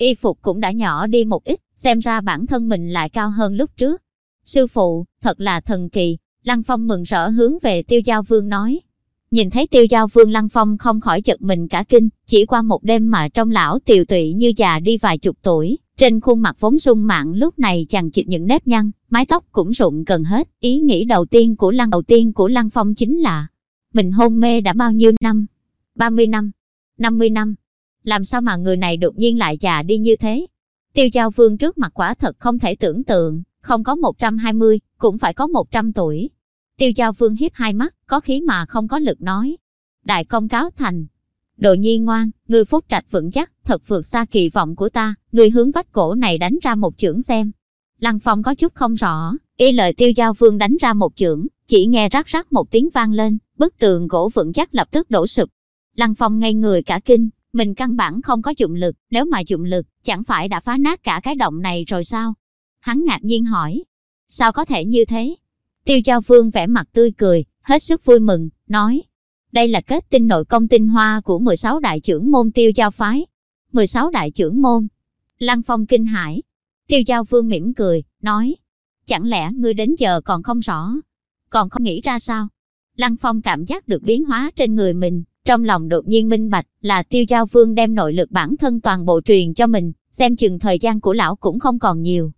Y phục cũng đã nhỏ đi một ít, xem ra bản thân mình lại cao hơn lúc trước. Sư phụ, thật là thần kỳ, Lăng Phong mừng rỡ hướng về Tiêu Giao Vương nói. Nhìn thấy Tiêu Giao Vương Lăng Phong không khỏi chật mình cả kinh, chỉ qua một đêm mà trong lão tiều tụy như già đi vài chục tuổi, trên khuôn mặt vốn sung mạn lúc này chẳng chịt những nếp nhăn, mái tóc cũng rụng gần hết. Ý nghĩ đầu tiên của Lăng đầu tiên của Lăng Phong chính là mình hôn mê đã bao nhiêu năm? 30 năm? 50 năm? Làm sao mà người này đột nhiên lại già đi như thế? Tiêu Giao Vương trước mặt quả thật không thể tưởng tượng, không có 120, cũng phải có 100 tuổi. Tiêu Giao Vương hiếp hai mắt, có khí mà không có lực nói. Đại công cáo thành. Đồ nhi ngoan, người phúc trạch vững chắc, thật vượt xa kỳ vọng của ta, người hướng vách cổ này đánh ra một chưởng xem. Lăng Phong có chút không rõ, y lời Tiêu Giao Vương đánh ra một chưởng, chỉ nghe rắc rắc một tiếng vang lên, bức tường gỗ vững chắc lập tức đổ sụp. Lăng Phong ngây người cả kinh, mình căn bản không có dụng lực, nếu mà dụng lực, chẳng phải đã phá nát cả cái động này rồi sao? Hắn ngạc nhiên hỏi, sao có thể như thế? Tiêu Giao Vương vẻ mặt tươi cười, hết sức vui mừng, nói, Đây là kết tinh nội công tinh hoa của 16 đại trưởng môn tiêu giao phái. 16 đại trưởng môn. Lăng Phong kinh hải. Tiêu giao vương mỉm cười, nói. Chẳng lẽ ngươi đến giờ còn không rõ? Còn không nghĩ ra sao? Lăng Phong cảm giác được biến hóa trên người mình, trong lòng đột nhiên minh bạch là tiêu giao vương đem nội lực bản thân toàn bộ truyền cho mình, xem chừng thời gian của lão cũng không còn nhiều.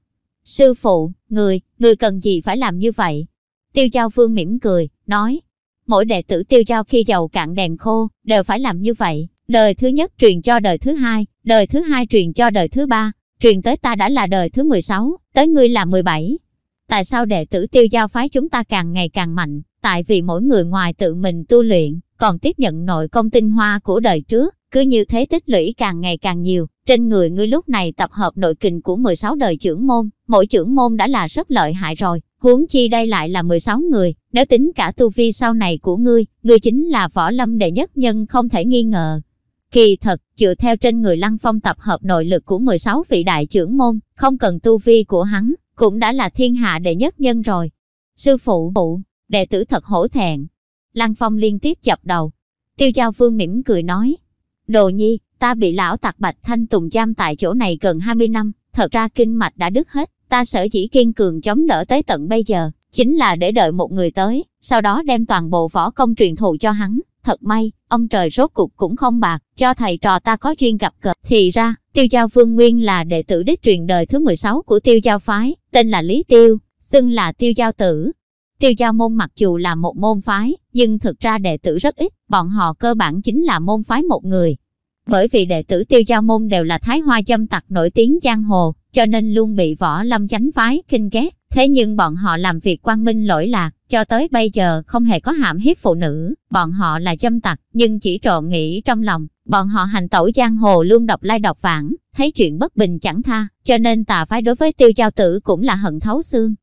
Sư phụ, người, người cần gì phải làm như vậy? Tiêu giao vương mỉm cười, nói, mỗi đệ tử tiêu giao khi giàu cạn đèn khô, đều phải làm như vậy. Đời thứ nhất truyền cho đời thứ hai, đời thứ hai truyền cho đời thứ ba, truyền tới ta đã là đời thứ 16, tới ngươi là 17. Tại sao đệ tử tiêu giao phái chúng ta càng ngày càng mạnh? Tại vì mỗi người ngoài tự mình tu luyện, còn tiếp nhận nội công tinh hoa của đời trước, cứ như thế tích lũy càng ngày càng nhiều. Trên người ngươi lúc này tập hợp nội kình của 16 đời trưởng môn, mỗi trưởng môn đã là rất lợi hại rồi, huống chi đây lại là 16 người, nếu tính cả tu vi sau này của ngươi, ngươi chính là võ lâm đệ nhất nhân không thể nghi ngờ. Kỳ thật, dựa theo trên người Lăng Phong tập hợp nội lực của 16 vị đại trưởng môn, không cần tu vi của hắn, cũng đã là thiên hạ đệ nhất nhân rồi. Sư phụ, phụ, đệ tử thật hổ thẹn. Lăng Phong liên tiếp chập đầu. Tiêu Giao Vương mỉm cười nói. Đồ nhi, ta bị lão tặc Bạch Thanh Tùng giam tại chỗ này gần 20 năm, thật ra kinh mạch đã đứt hết, ta sở chỉ kiên cường chống đỡ tới tận bây giờ, chính là để đợi một người tới, sau đó đem toàn bộ võ công truyền thụ cho hắn. Thật may, ông trời rốt cục cũng không bạc, cho thầy trò ta có duyên gặp cờ. Thì ra, Tiêu Giao Vương Nguyên là đệ tử đích truyền đời thứ 16 của Tiêu Giao Phái, tên là Lý Tiêu, xưng là Tiêu Giao Tử. Tiêu Giao Môn mặc dù là một môn phái, nhưng thực ra đệ tử rất ít, bọn họ cơ bản chính là môn phái một người. Bởi vì đệ tử Tiêu Giao Môn đều là thái hoa châm tặc nổi tiếng giang hồ, cho nên luôn bị võ lâm chánh phái kinh ghét. Thế nhưng bọn họ làm việc quang minh lỗi lạc, cho tới bây giờ không hề có hãm hiếp phụ nữ, bọn họ là châm tặc, nhưng chỉ trộn nghĩ trong lòng, bọn họ hành tẩu giang hồ luôn độc lai độc vãng, thấy chuyện bất bình chẳng tha, cho nên tà phái đối với tiêu giao tử cũng là hận thấu xương.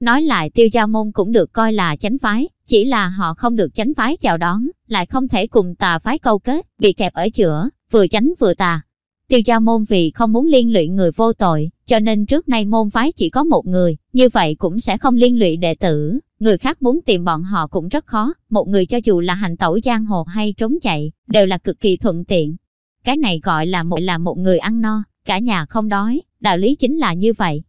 Nói lại tiêu giao môn cũng được coi là chánh phái, chỉ là họ không được chánh phái chào đón, lại không thể cùng tà phái câu kết, bị kẹp ở giữa, vừa chánh vừa tà. Tiêu giao môn vì không muốn liên lụy người vô tội, cho nên trước nay môn phái chỉ có một người, như vậy cũng sẽ không liên lụy đệ tử, người khác muốn tìm bọn họ cũng rất khó, một người cho dù là hành tẩu giang hồ hay trốn chạy, đều là cực kỳ thuận tiện. Cái này gọi là một là một người ăn no, cả nhà không đói, đạo lý chính là như vậy.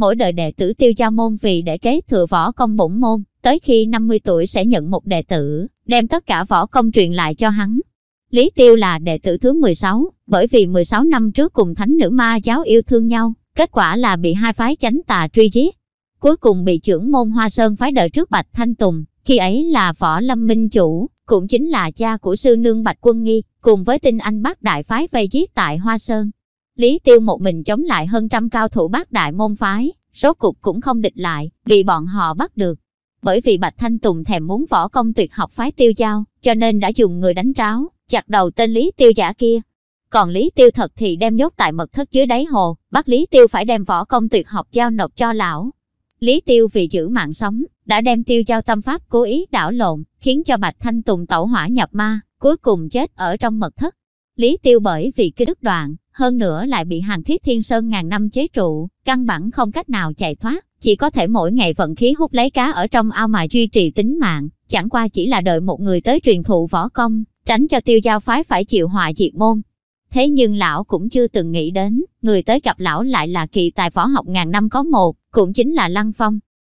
Mỗi đời đệ tử tiêu giao môn vì để kế thừa võ công bổn môn, tới khi 50 tuổi sẽ nhận một đệ tử, đem tất cả võ công truyền lại cho hắn. Lý Tiêu là đệ tử thứ 16, bởi vì 16 năm trước cùng thánh nữ ma giáo yêu thương nhau, kết quả là bị hai phái chánh tà truy giết. Cuối cùng bị trưởng môn Hoa Sơn phái đợi trước Bạch Thanh Tùng, khi ấy là võ lâm minh chủ, cũng chính là cha của sư nương Bạch Quân Nghi, cùng với tinh anh bác đại phái vây giết tại Hoa Sơn. Lý Tiêu một mình chống lại hơn trăm cao thủ bác đại môn phái, rốt cục cũng không địch lại, bị bọn họ bắt được. Bởi vì Bạch Thanh Tùng thèm muốn võ công tuyệt học phái tiêu giao, cho nên đã dùng người đánh tráo, chặt đầu tên Lý Tiêu giả kia. Còn Lý Tiêu thật thì đem nhốt tại mật thất dưới đáy hồ, bắt Lý Tiêu phải đem võ công tuyệt học giao nộp cho lão. Lý Tiêu vì giữ mạng sống, đã đem tiêu giao tâm pháp cố ý đảo lộn, khiến cho Bạch Thanh Tùng tẩu hỏa nhập ma, cuối cùng chết ở trong mật thất. Lý Tiêu bởi vì cái đứt đoạn, hơn nữa lại bị hàng thiết thiên sơn ngàn năm chế trụ, căn bản không cách nào chạy thoát, chỉ có thể mỗi ngày vận khí hút lấy cá ở trong ao mà duy trì tính mạng, chẳng qua chỉ là đợi một người tới truyền thụ võ công, tránh cho tiêu giao phái phải chịu họa diệt môn. Thế nhưng lão cũng chưa từng nghĩ đến, người tới gặp lão lại là kỳ tài võ học ngàn năm có một, cũng chính là Lăng Phong.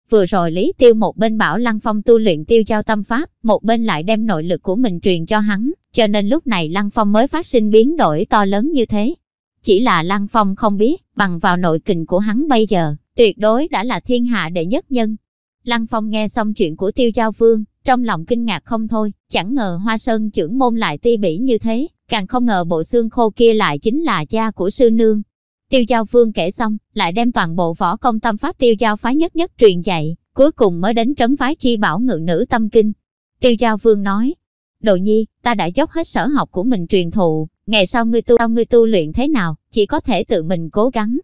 Vừa rồi Lý Tiêu một bên bảo Lăng Phong tu luyện tiêu giao tâm pháp, một bên lại đem nội lực của mình truyền cho hắn, cho nên lúc này Lăng Phong mới phát sinh biến đổi to lớn như thế. Chỉ là Lăng Phong không biết, bằng vào nội kình của hắn bây giờ, tuyệt đối đã là thiên hạ đệ nhất nhân. Lăng Phong nghe xong chuyện của Tiêu Giao Vương, trong lòng kinh ngạc không thôi, chẳng ngờ Hoa Sơn trưởng môn lại ti bỉ như thế, càng không ngờ bộ xương khô kia lại chính là cha của sư nương. Tiêu Giao Vương kể xong, lại đem toàn bộ võ công tâm pháp Tiêu Giao phái nhất nhất truyền dạy, cuối cùng mới đến trấn phái chi bảo ngự nữ tâm kinh. Tiêu Giao Vương nói, Đồ nhi, ta đã dốc hết sở học của mình truyền thụ, ngày sau ngươi tu, ngươi tu luyện thế nào, chỉ có thể tự mình cố gắng.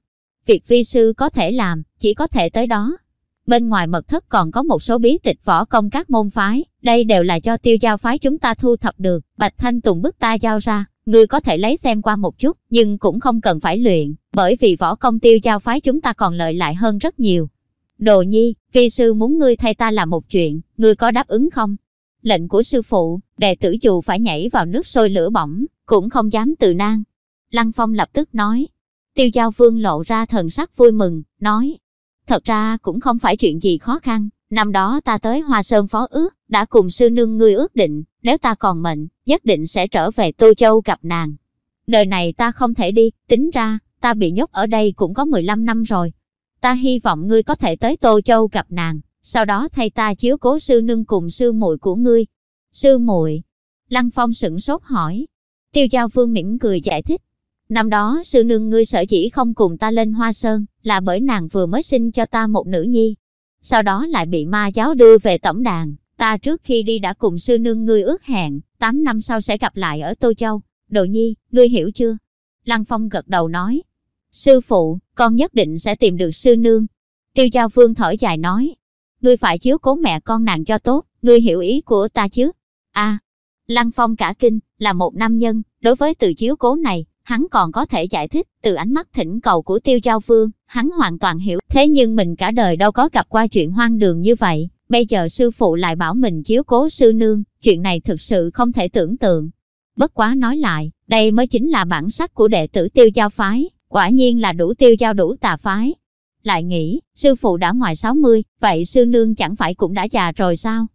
Việc vi sư có thể làm, chỉ có thể tới đó. Bên ngoài mật thất còn có một số bí tịch võ công các môn phái, đây đều là cho tiêu giao phái chúng ta thu thập được, Bạch Thanh Tùng bức ta giao ra, ngươi có thể lấy xem qua một chút, nhưng cũng không cần phải luyện, bởi vì võ công tiêu giao phái chúng ta còn lợi lại hơn rất nhiều. Đồ nhi, vi sư muốn ngươi thay ta làm một chuyện, ngươi có đáp ứng không? Lệnh của sư phụ, đệ tử dù phải nhảy vào nước sôi lửa bỏng, cũng không dám tự nan. Lăng Phong lập tức nói. Tiêu Giao Vương lộ ra thần sắc vui mừng, nói. Thật ra cũng không phải chuyện gì khó khăn, năm đó ta tới Hoa Sơn phó ước, đã cùng sư nương ngươi ước định, nếu ta còn mệnh, nhất định sẽ trở về Tô Châu gặp nàng. Đời này ta không thể đi, tính ra, ta bị nhốt ở đây cũng có 15 năm rồi. Ta hy vọng ngươi có thể tới Tô Châu gặp nàng, sau đó thay ta chiếu cố sư nương cùng sư muội của ngươi. Sư muội Lăng Phong sửng sốt hỏi. Tiêu Giao Vương mỉm cười giải thích. Năm đó sư nương ngươi sợ chỉ không cùng ta lên Hoa Sơn, là bởi nàng vừa mới sinh cho ta một nữ nhi. Sau đó lại bị ma giáo đưa về tổng đàn, ta trước khi đi đã cùng sư nương ngươi ước hẹn, 8 năm sau sẽ gặp lại ở Tô Châu. Đồ nhi, ngươi hiểu chưa? Lăng Phong gật đầu nói. Sư phụ, con nhất định sẽ tìm được sư nương. Tiêu Giao Vương thở dài nói. Ngươi phải chiếu cố mẹ con nàng cho tốt, ngươi hiểu ý của ta chứ? a Lăng Phong cả kinh, là một nam nhân, đối với từ chiếu cố này, hắn còn có thể giải thích từ ánh mắt thỉnh cầu của Tiêu Giao Vương, hắn hoàn toàn hiểu. Thế nhưng mình cả đời đâu có gặp qua chuyện hoang đường như vậy, bây giờ sư phụ lại bảo mình chiếu cố sư nương, chuyện này thực sự không thể tưởng tượng. Bất quá nói lại, đây mới chính là bản sắc của đệ tử tiêu giao phái, quả nhiên là đủ tiêu giao đủ tà phái. Lại nghĩ, sư phụ đã ngoài 60, vậy sư nương chẳng phải cũng đã già rồi sao?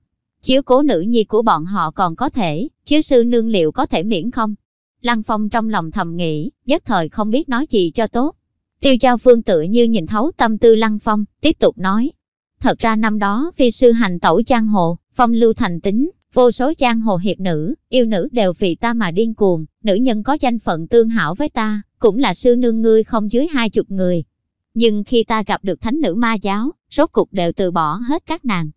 Chiếu cố nữ nhi của bọn họ còn có thể, chứ sư nương liệu có thể miễn không? Lăng Phong trong lòng thầm nghĩ, nhất thời không biết nói gì cho tốt. Tiêu Giao Phương tự như nhìn thấu tâm tư Lăng Phong, tiếp tục nói. Thật ra năm đó phi sư hành tẩu giang hồ, phong lưu thành tính, Vô số giang hồ hiệp nữ, yêu nữ đều vì ta mà điên cuồng, nữ nhân có danh phận tương hảo với ta, cũng là sư nương ngươi không dưới hai chục người. Nhưng khi ta gặp được thánh nữ ma giáo, số cục đều từ bỏ hết các nàng.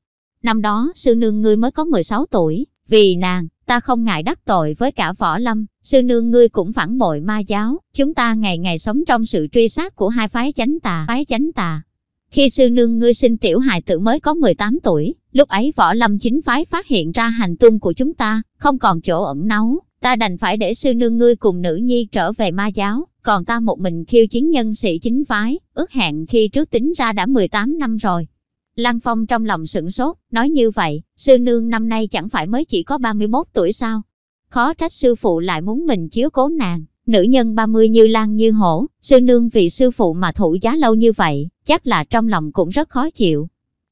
Năm đó, sư nương ngươi mới có 16 tuổi, vì nàng, ta không ngại đắc tội với cả võ lâm, sư nương ngươi cũng phản bội ma giáo, chúng ta ngày ngày sống trong sự truy sát của hai phái chánh tà, phái chánh tà. Khi sư nương ngươi sinh tiểu hài tử mới có 18 tuổi, lúc ấy võ lâm chính phái phát hiện ra hành tung của chúng ta, không còn chỗ ẩn náu, ta đành phải để sư nương ngươi cùng nữ nhi trở về ma giáo, còn ta một mình khiêu chiến nhân sĩ chính phái, ước hẹn khi trước tính ra đã 18 năm rồi. Lăng Phong trong lòng sửng sốt, nói như vậy, sư nương năm nay chẳng phải mới chỉ có 31 tuổi sao? Khó trách sư phụ lại muốn mình chiếu cố nàng, nữ nhân 30 như lan như hổ, sư nương vì sư phụ mà thụ giá lâu như vậy, chắc là trong lòng cũng rất khó chịu.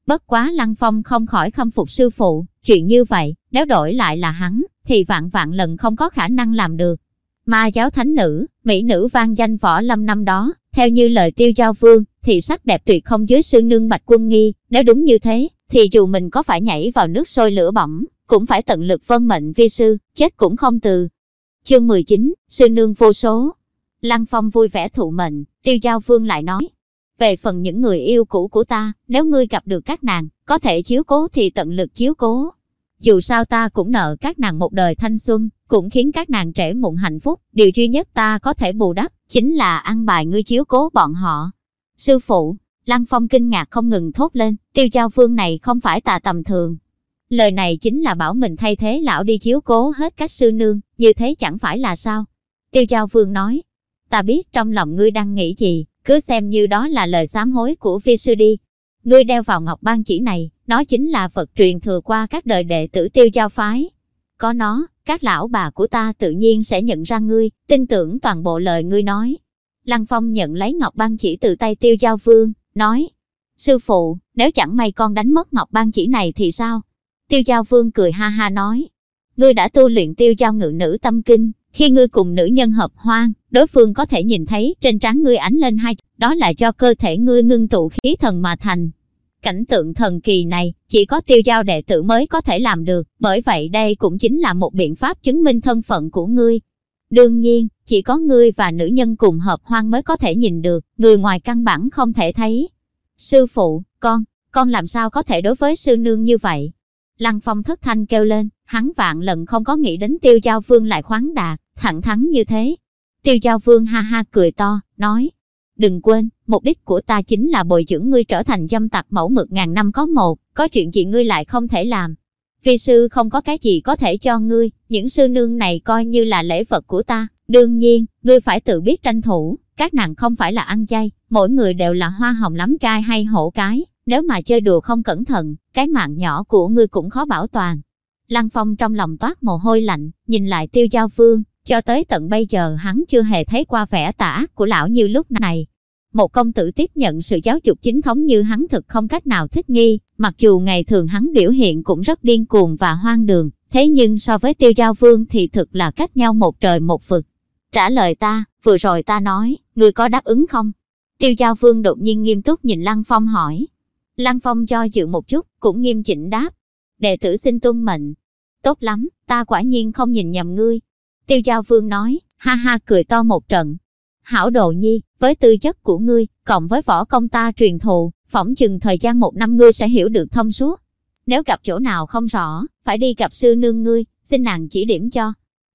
Bất quá Lăng Phong không khỏi khâm phục sư phụ, chuyện như vậy, nếu đổi lại là hắn, thì vạn vạn lần không có khả năng làm được. Ma giáo thánh nữ, mỹ nữ vang danh võ lâm năm đó, theo như lời tiêu giao vương, thì sắc đẹp tuyệt không dưới sư nương bạch quân nghi, nếu đúng như thế, thì dù mình có phải nhảy vào nước sôi lửa bỏng, cũng phải tận lực vân mệnh vi sư, chết cũng không từ. Chương 19, sư nương vô số. Lăng Phong vui vẻ thụ mệnh, tiêu giao vương lại nói, về phần những người yêu cũ của ta, nếu ngươi gặp được các nàng, có thể chiếu cố thì tận lực chiếu cố. Dù sao ta cũng nợ các nàng một đời thanh xuân, cũng khiến các nàng trễ muộn hạnh phúc. Điều duy nhất ta có thể bù đắp, chính là ăn bài ngươi chiếu cố bọn họ. Sư phụ, Lăng Phong kinh ngạc không ngừng thốt lên, tiêu giao phương này không phải tà tầm thường. Lời này chính là bảo mình thay thế lão đi chiếu cố hết các sư nương, như thế chẳng phải là sao? Tiêu giao phương nói, ta biết trong lòng ngươi đang nghĩ gì, cứ xem như đó là lời sám hối của vi sư đi. Ngươi đeo vào ngọc ban chỉ này, nó chính là Phật truyền thừa qua các đời đệ tử tiêu giao phái. Có nó, các lão bà của ta tự nhiên sẽ nhận ra ngươi, tin tưởng toàn bộ lời ngươi nói. Lăng Phong nhận lấy ngọc ban chỉ từ tay tiêu giao vương, nói, Sư phụ, nếu chẳng may con đánh mất ngọc ban chỉ này thì sao? Tiêu giao vương cười ha ha nói, ngươi đã tu luyện tiêu giao ngự nữ tâm kinh, khi ngươi cùng nữ nhân hợp hoang, đối phương có thể nhìn thấy trên trán ngươi ánh lên hai, đó là cho cơ thể ngươi ngưng tụ khí thần mà thành. Cảnh tượng thần kỳ này, chỉ có tiêu giao đệ tử mới có thể làm được, bởi vậy đây cũng chính là một biện pháp chứng minh thân phận của ngươi. Đương nhiên, chỉ có ngươi và nữ nhân cùng hợp hoang mới có thể nhìn được, người ngoài căn bản không thể thấy. Sư phụ, con, con làm sao có thể đối với sư nương như vậy? Lăng phong thất thanh kêu lên, hắn vạn lần không có nghĩ đến tiêu giao vương lại khoáng đạt, thẳng thắn như thế. Tiêu giao vương ha ha cười to, nói, đừng quên, mục đích của ta chính là bồi dưỡng ngươi trở thành dâm tặc mẫu mực ngàn năm có một, có chuyện gì ngươi lại không thể làm. Vi sư không có cái gì có thể cho ngươi, những sư nương này coi như là lễ vật của ta. Đương nhiên, ngươi phải tự biết tranh thủ, các nàng không phải là ăn chay, mỗi người đều là hoa hồng lắm cai hay hổ cái. Nếu mà chơi đùa không cẩn thận, cái mạng nhỏ của ngươi cũng khó bảo toàn. Lăng Phong trong lòng toát mồ hôi lạnh, nhìn lại tiêu giao vương, cho tới tận bây giờ hắn chưa hề thấy qua vẻ tả của lão như lúc này. Một công tử tiếp nhận sự giáo dục chính thống như hắn thực không cách nào thích nghi, mặc dù ngày thường hắn biểu hiện cũng rất điên cuồng và hoang đường, thế nhưng so với tiêu giao vương thì thực là cách nhau một trời một vực. Trả lời ta, vừa rồi ta nói, người có đáp ứng không? Tiêu giao vương đột nhiên nghiêm túc nhìn Lăng Phong hỏi. Lăng Phong cho dự một chút, cũng nghiêm chỉnh đáp. Đệ tử xin tuân mệnh. Tốt lắm, ta quả nhiên không nhìn nhầm ngươi. Tiêu giao vương nói, ha ha cười to một trận. Hảo đồ nhi, với tư chất của ngươi, cộng với võ công ta truyền thụ, phỏng chừng thời gian một năm ngươi sẽ hiểu được thông suốt. Nếu gặp chỗ nào không rõ, phải đi gặp sư nương ngươi, xin nàng chỉ điểm cho.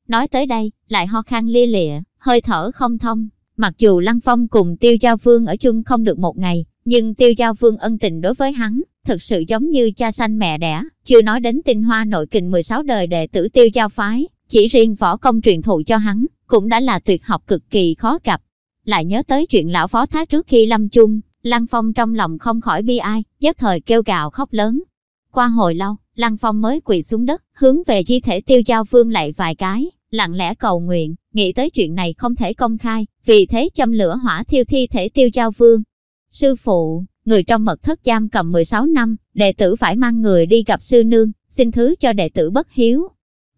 Nói tới đây, lại ho khan lia lịa, hơi thở không thông. Mặc dù Lăng Phong cùng Tiêu Giao Vương ở chung không được một ngày, nhưng Tiêu Giao Vương ân tình đối với hắn, thực sự giống như cha sanh mẹ đẻ, chưa nói đến tinh hoa nội kình 16 đời đệ tử Tiêu Giao Phái, chỉ riêng võ công truyền thụ cho hắn, cũng đã là tuyệt học cực kỳ khó gặp. Lại nhớ tới chuyện lão phó thác trước khi lâm chung, Lăng Phong trong lòng không khỏi bi ai, nhất thời kêu gào khóc lớn. Qua hồi lâu, Lăng Phong mới quỳ xuống đất, hướng về di thể tiêu giao vương lại vài cái, lặng lẽ cầu nguyện, nghĩ tới chuyện này không thể công khai, vì thế châm lửa hỏa thiêu thi thể tiêu giao vương. Sư phụ, người trong mật thất giam cầm 16 năm, đệ tử phải mang người đi gặp sư nương, xin thứ cho đệ tử bất hiếu.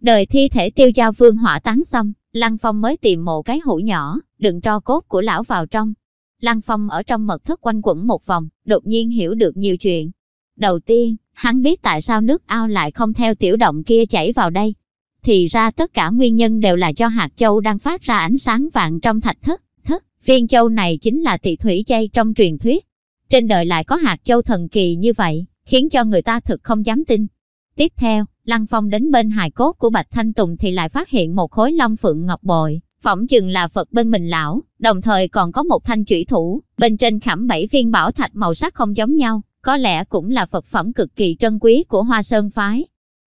Đời thi thể tiêu giao vương hỏa tán xong, Lăng Phong mới tìm một cái hũ nhỏ, đựng tro cốt của lão vào trong. Lăng Phong ở trong mật thất quanh quẩn một vòng, đột nhiên hiểu được nhiều chuyện. Đầu tiên, hắn biết tại sao nước ao lại không theo tiểu động kia chảy vào đây. Thì ra tất cả nguyên nhân đều là do hạt châu đang phát ra ánh sáng vàng trong thạch thất. Thất, viên châu này chính là tỷ thủy chay trong truyền thuyết. Trên đời lại có hạt châu thần kỳ như vậy, khiến cho người ta thực không dám tin. Tiếp theo, Lăng Phong đến bên hài cốt của Bạch Thanh Tùng thì lại phát hiện một khối long phượng ngọc bội, phỏng chừng là Phật bên mình lão, đồng thời còn có một thanh chủy thủ, bên trên khảm bảy viên bảo thạch màu sắc không giống nhau, có lẽ cũng là phật phẩm cực kỳ trân quý của Hoa Sơn Phái.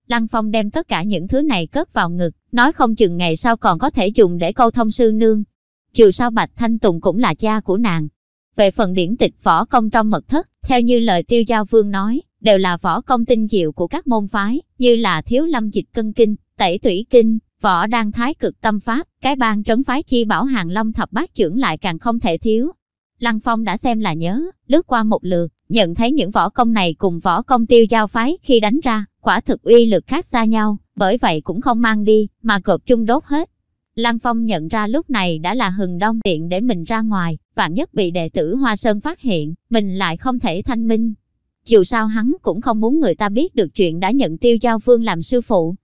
Lăng Phong đem tất cả những thứ này cất vào ngực, nói không chừng ngày sau còn có thể dùng để câu thông sư nương. Dù sao Bạch Thanh Tùng cũng là cha của nàng. Về phần điển tịch võ công trong mật thất, theo như lời Tiêu Giao Vương nói, đều là võ công tinh diệu của các môn phái, như là Thiếu Lâm Dịch Cân Kinh, Tẩy Thủy Kinh, Võ đan Thái Cực Tâm Pháp, cái bang trấn phái chi bảo hàng Long Thập Bát trưởng lại càng không thể thiếu. Lăng Phong đã xem là nhớ, lướt qua một lượt, nhận thấy những võ công này cùng võ công tiêu giao phái khi đánh ra, quả thực uy lực khác xa nhau, bởi vậy cũng không mang đi, mà cột chung đốt hết. Lăng Phong nhận ra lúc này đã là hừng đông tiện để mình ra ngoài, vạn nhất bị đệ tử Hoa Sơn phát hiện, mình lại không thể thanh minh. Dù sao hắn cũng không muốn người ta biết được chuyện đã nhận tiêu giao vương làm sư phụ.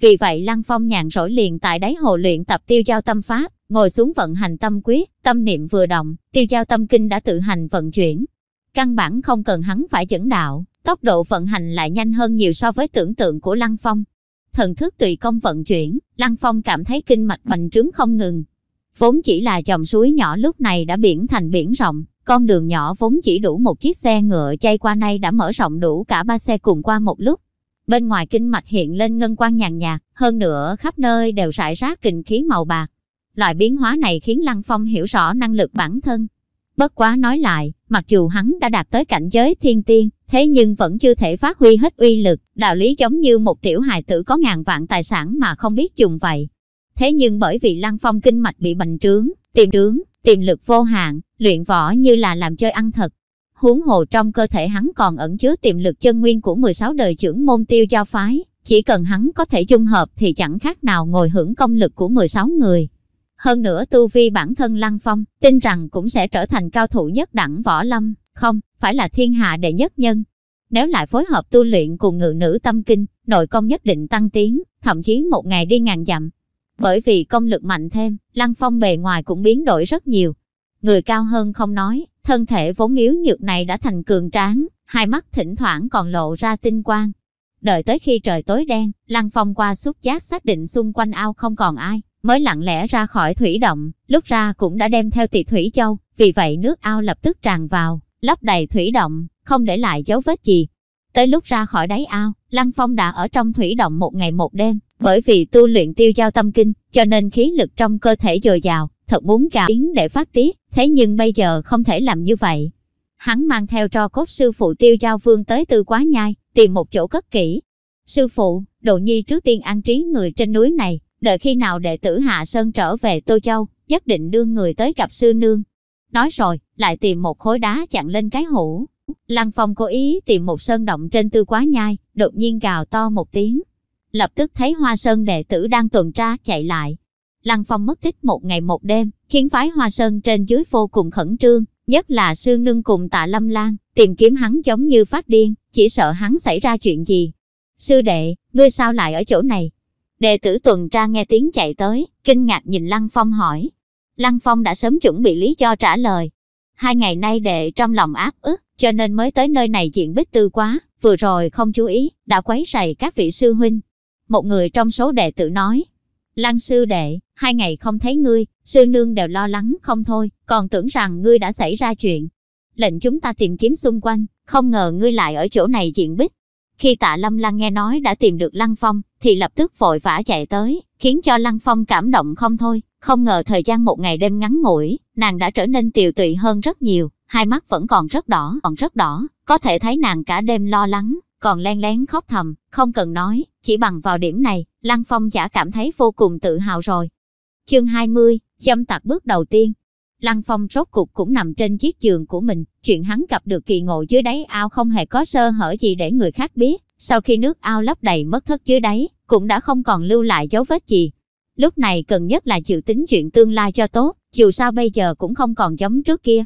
Vì vậy Lăng Phong nhàn rỗi liền tại đáy hồ luyện tập tiêu giao tâm pháp, ngồi xuống vận hành tâm quyết, tâm niệm vừa động, tiêu giao tâm kinh đã tự hành vận chuyển. Căn bản không cần hắn phải dẫn đạo, tốc độ vận hành lại nhanh hơn nhiều so với tưởng tượng của Lăng Phong. Thần thức tùy công vận chuyển, Lăng Phong cảm thấy kinh mạch bành trướng không ngừng. Vốn chỉ là dòng suối nhỏ lúc này đã biển thành biển rộng, con đường nhỏ vốn chỉ đủ một chiếc xe ngựa chay qua nay đã mở rộng đủ cả ba xe cùng qua một lúc. Bên ngoài kinh mạch hiện lên ngân quang nhàn nhạt, hơn nữa khắp nơi đều rải rác kình khí màu bạc. Loại biến hóa này khiến Lăng Phong hiểu rõ năng lực bản thân. Bất quá nói lại, mặc dù hắn đã đạt tới cảnh giới thiên tiên, thế nhưng vẫn chưa thể phát huy hết uy lực, đạo lý giống như một tiểu hài tử có ngàn vạn tài sản mà không biết dùng vậy. Thế nhưng bởi vì Lăng Phong kinh mạch bị bành trướng, tiềm trướng, tiềm lực vô hạn, luyện võ như là làm chơi ăn thật. Huống hồ trong cơ thể hắn còn ẩn chứa tiềm lực chân nguyên của 16 đời trưởng môn tiêu giao phái, chỉ cần hắn có thể dung hợp thì chẳng khác nào ngồi hưởng công lực của 16 người. Hơn nữa tu vi bản thân Lăng Phong, tin rằng cũng sẽ trở thành cao thủ nhất đẳng võ lâm, không, phải là thiên hạ đệ nhất nhân. Nếu lại phối hợp tu luyện cùng ngự nữ tâm kinh, nội công nhất định tăng tiến, thậm chí một ngày đi ngàn dặm. Bởi vì công lực mạnh thêm, Lăng Phong bề ngoài cũng biến đổi rất nhiều. Người cao hơn không nói, thân thể vốn yếu nhược này đã thành cường tráng, hai mắt thỉnh thoảng còn lộ ra tinh quang. Đợi tới khi trời tối đen, Lăng Phong qua xúc giác xác định xung quanh ao không còn ai, mới lặng lẽ ra khỏi thủy động, lúc ra cũng đã đem theo tỳ thủy châu, vì vậy nước ao lập tức tràn vào, lấp đầy thủy động, không để lại dấu vết gì. Tới lúc ra khỏi đáy ao, Lăng Phong đã ở trong thủy động một ngày một đêm, bởi vì tu luyện tiêu giao tâm kinh, cho nên khí lực trong cơ thể dồi dào, thật muốn gào tiếng để phát tiết, thế nhưng bây giờ không thể làm như vậy. Hắn mang theo tro cốt sư phụ tiêu giao vương tới tư quá nhai, tìm một chỗ cất kỹ. Sư phụ, Đồ nhi trước tiên an trí người trên núi này, đợi khi nào đệ tử Hạ Sơn trở về Tô Châu, nhất định đưa người tới gặp sư nương. Nói rồi, lại tìm một khối đá chặn lên cái hũ. Lăng Phong cố ý tìm một sơn động trên tư quá nhai, đột nhiên gào to một tiếng. Lập tức thấy Hoa Sơn đệ tử đang tuần tra chạy lại. Lăng Phong mất tích một ngày một đêm, khiến phái Hoa Sơn trên dưới vô cùng khẩn trương, nhất là sư nương cùng tạ lâm lan, tìm kiếm hắn giống như phát điên, chỉ sợ hắn xảy ra chuyện gì. Sư đệ, ngươi sao lại ở chỗ này? Đệ tử tuần tra nghe tiếng chạy tới, kinh ngạc nhìn Lăng Phong hỏi. Lăng Phong đã sớm chuẩn bị lý cho trả lời. Hai ngày nay đệ trong lòng áp ức, cho nên mới tới nơi này chuyện bích tư quá, vừa rồi không chú ý, đã quấy rầy các vị sư huynh. Một người trong số đệ tử nói, Lăng sư đệ, hai ngày không thấy ngươi, sư nương đều lo lắng không thôi, còn tưởng rằng ngươi đã xảy ra chuyện. Lệnh chúng ta tìm kiếm xung quanh, không ngờ ngươi lại ở chỗ này chuyện bích. Khi tạ lâm lăng nghe nói đã tìm được Lăng Phong, thì lập tức vội vã chạy tới, khiến cho Lăng Phong cảm động không thôi. Không ngờ thời gian một ngày đêm ngắn ngủi, nàng đã trở nên tiều tụy hơn rất nhiều, hai mắt vẫn còn rất đỏ, còn rất đỏ, có thể thấy nàng cả đêm lo lắng, còn len lén khóc thầm, không cần nói, chỉ bằng vào điểm này, Lăng Phong chả cảm thấy vô cùng tự hào rồi. Chương 20, châm tặc bước đầu tiên. Lăng Phong rốt cục cũng nằm trên chiếc giường của mình, chuyện hắn gặp được kỳ ngộ dưới đáy ao không hề có sơ hở gì để người khác biết, sau khi nước ao lấp đầy mất thất dưới đáy, cũng đã không còn lưu lại dấu vết gì. Lúc này cần nhất là chịu tính chuyện tương lai cho tốt, dù sao bây giờ cũng không còn giống trước kia.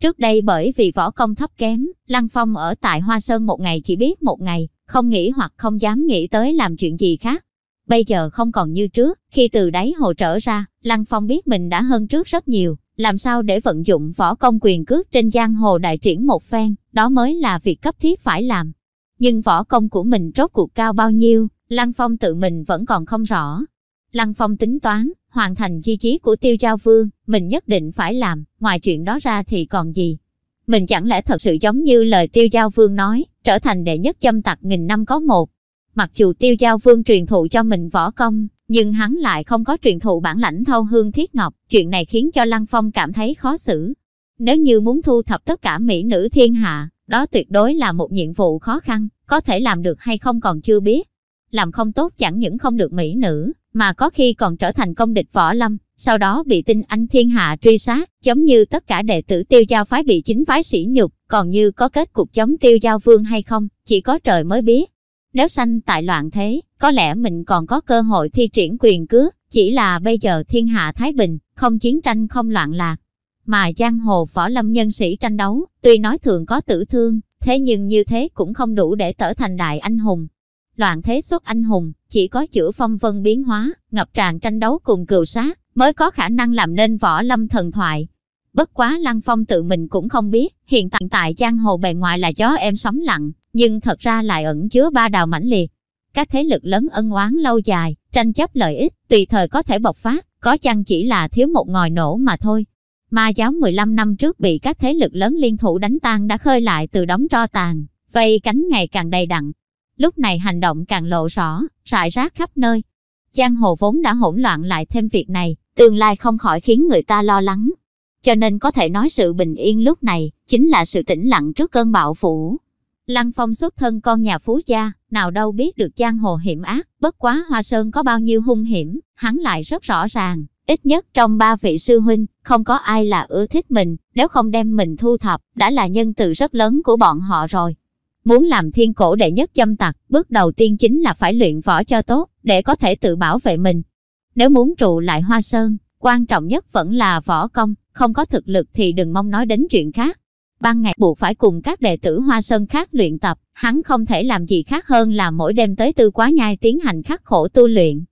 Trước đây bởi vì võ công thấp kém, Lăng Phong ở tại Hoa Sơn một ngày chỉ biết một ngày, không nghĩ hoặc không dám nghĩ tới làm chuyện gì khác. Bây giờ không còn như trước, khi từ đáy hồ trở ra, Lăng Phong biết mình đã hơn trước rất nhiều, làm sao để vận dụng võ công quyền cước trên giang hồ đại triển một phen, đó mới là việc cấp thiết phải làm. Nhưng võ công của mình rốt cuộc cao bao nhiêu, Lăng Phong tự mình vẫn còn không rõ. Lăng Phong tính toán, hoàn thành chi chí của tiêu giao vương, mình nhất định phải làm, ngoài chuyện đó ra thì còn gì. Mình chẳng lẽ thật sự giống như lời tiêu giao vương nói, trở thành đệ nhất châm tặc nghìn năm có một. Mặc dù tiêu giao vương truyền thụ cho mình võ công, nhưng hắn lại không có truyền thụ bản lãnh thâu hương thiết ngọc, chuyện này khiến cho Lăng Phong cảm thấy khó xử. Nếu như muốn thu thập tất cả mỹ nữ thiên hạ, đó tuyệt đối là một nhiệm vụ khó khăn, có thể làm được hay không còn chưa biết. Làm không tốt chẳng những không được mỹ nữ, mà có khi còn trở thành công địch võ lâm, sau đó bị tinh anh thiên hạ truy sát, giống như tất cả đệ tử tiêu giao phái bị chính phái sỉ nhục, còn như có kết cục chống tiêu giao vương hay không, chỉ có trời mới biết. Nếu sanh tại loạn thế, có lẽ mình còn có cơ hội thi triển quyền cước, chỉ là bây giờ thiên hạ thái bình, không chiến tranh không loạn lạc. Mà giang hồ võ lâm nhân sĩ tranh đấu, tuy nói thường có tử thương, thế nhưng như thế cũng không đủ để trở thành đại anh hùng. Loạn thế xuất anh hùng, chỉ có chữa phong vân biến hóa, ngập tràn tranh đấu cùng cừu sát, mới có khả năng làm nên võ lâm thần thoại. Bất quá Lăng Phong tự mình cũng không biết, hiện tại tại giang hồ bề ngoài là chó em sóng lặng, nhưng thật ra lại ẩn chứa ba đào mãnh liệt. Các thế lực lớn ân oán lâu dài, tranh chấp lợi ích, tùy thời có thể bộc phát, có chăng chỉ là thiếu một ngòi nổ mà thôi. Ma giáo 15 năm trước bị các thế lực lớn liên thủ đánh tan đã khơi lại từ đống tro tàn, vây cánh ngày càng đầy đặn. Lúc này hành động càng lộ rõ, rải rác khắp nơi. Giang hồ vốn đã hỗn loạn lại thêm việc này, tương lai không khỏi khiến người ta lo lắng. Cho nên có thể nói sự bình yên lúc này, chính là sự tĩnh lặng trước cơn bạo phủ. Lăng Phong xuất thân con nhà phú gia, nào đâu biết được giang hồ hiểm ác, bất quá Hoa Sơn có bao nhiêu hung hiểm, hắn lại rất rõ ràng. Ít nhất trong ba vị sư huynh, không có ai là ưa thích mình, nếu không đem mình thu thập, đã là nhân từ rất lớn của bọn họ rồi. Muốn làm thiên cổ đệ nhất châm tặc, bước đầu tiên chính là phải luyện võ cho tốt, để có thể tự bảo vệ mình. Nếu muốn trụ lại Hoa Sơn, quan trọng nhất vẫn là võ công, không có thực lực thì đừng mong nói đến chuyện khác. Ban ngày buộc phải cùng các đệ tử Hoa Sơn khác luyện tập, hắn không thể làm gì khác hơn là mỗi đêm tới tư quá nhai tiến hành khắc khổ tu luyện.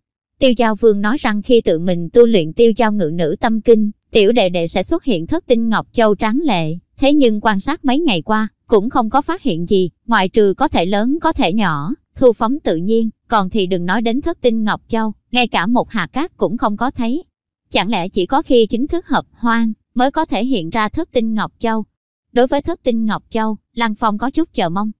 Tiêu Giao Vương nói rằng khi tự mình tu luyện tiêu giao ngự nữ tâm kinh, tiểu đệ đệ sẽ xuất hiện thất tinh ngọc châu trắng lệ, thế nhưng quan sát mấy ngày qua, cũng không có phát hiện gì, ngoại trừ có thể lớn có thể nhỏ, thu phóng tự nhiên, còn thì đừng nói đến thất tinh ngọc châu, ngay cả một hạt cát cũng không có thấy. Chẳng lẽ chỉ có khi chính thức hợp hoang, mới có thể hiện ra thất tinh ngọc châu, Đối với thất tinh Ngọc Châu, Lăng Phong có chút chờ mong.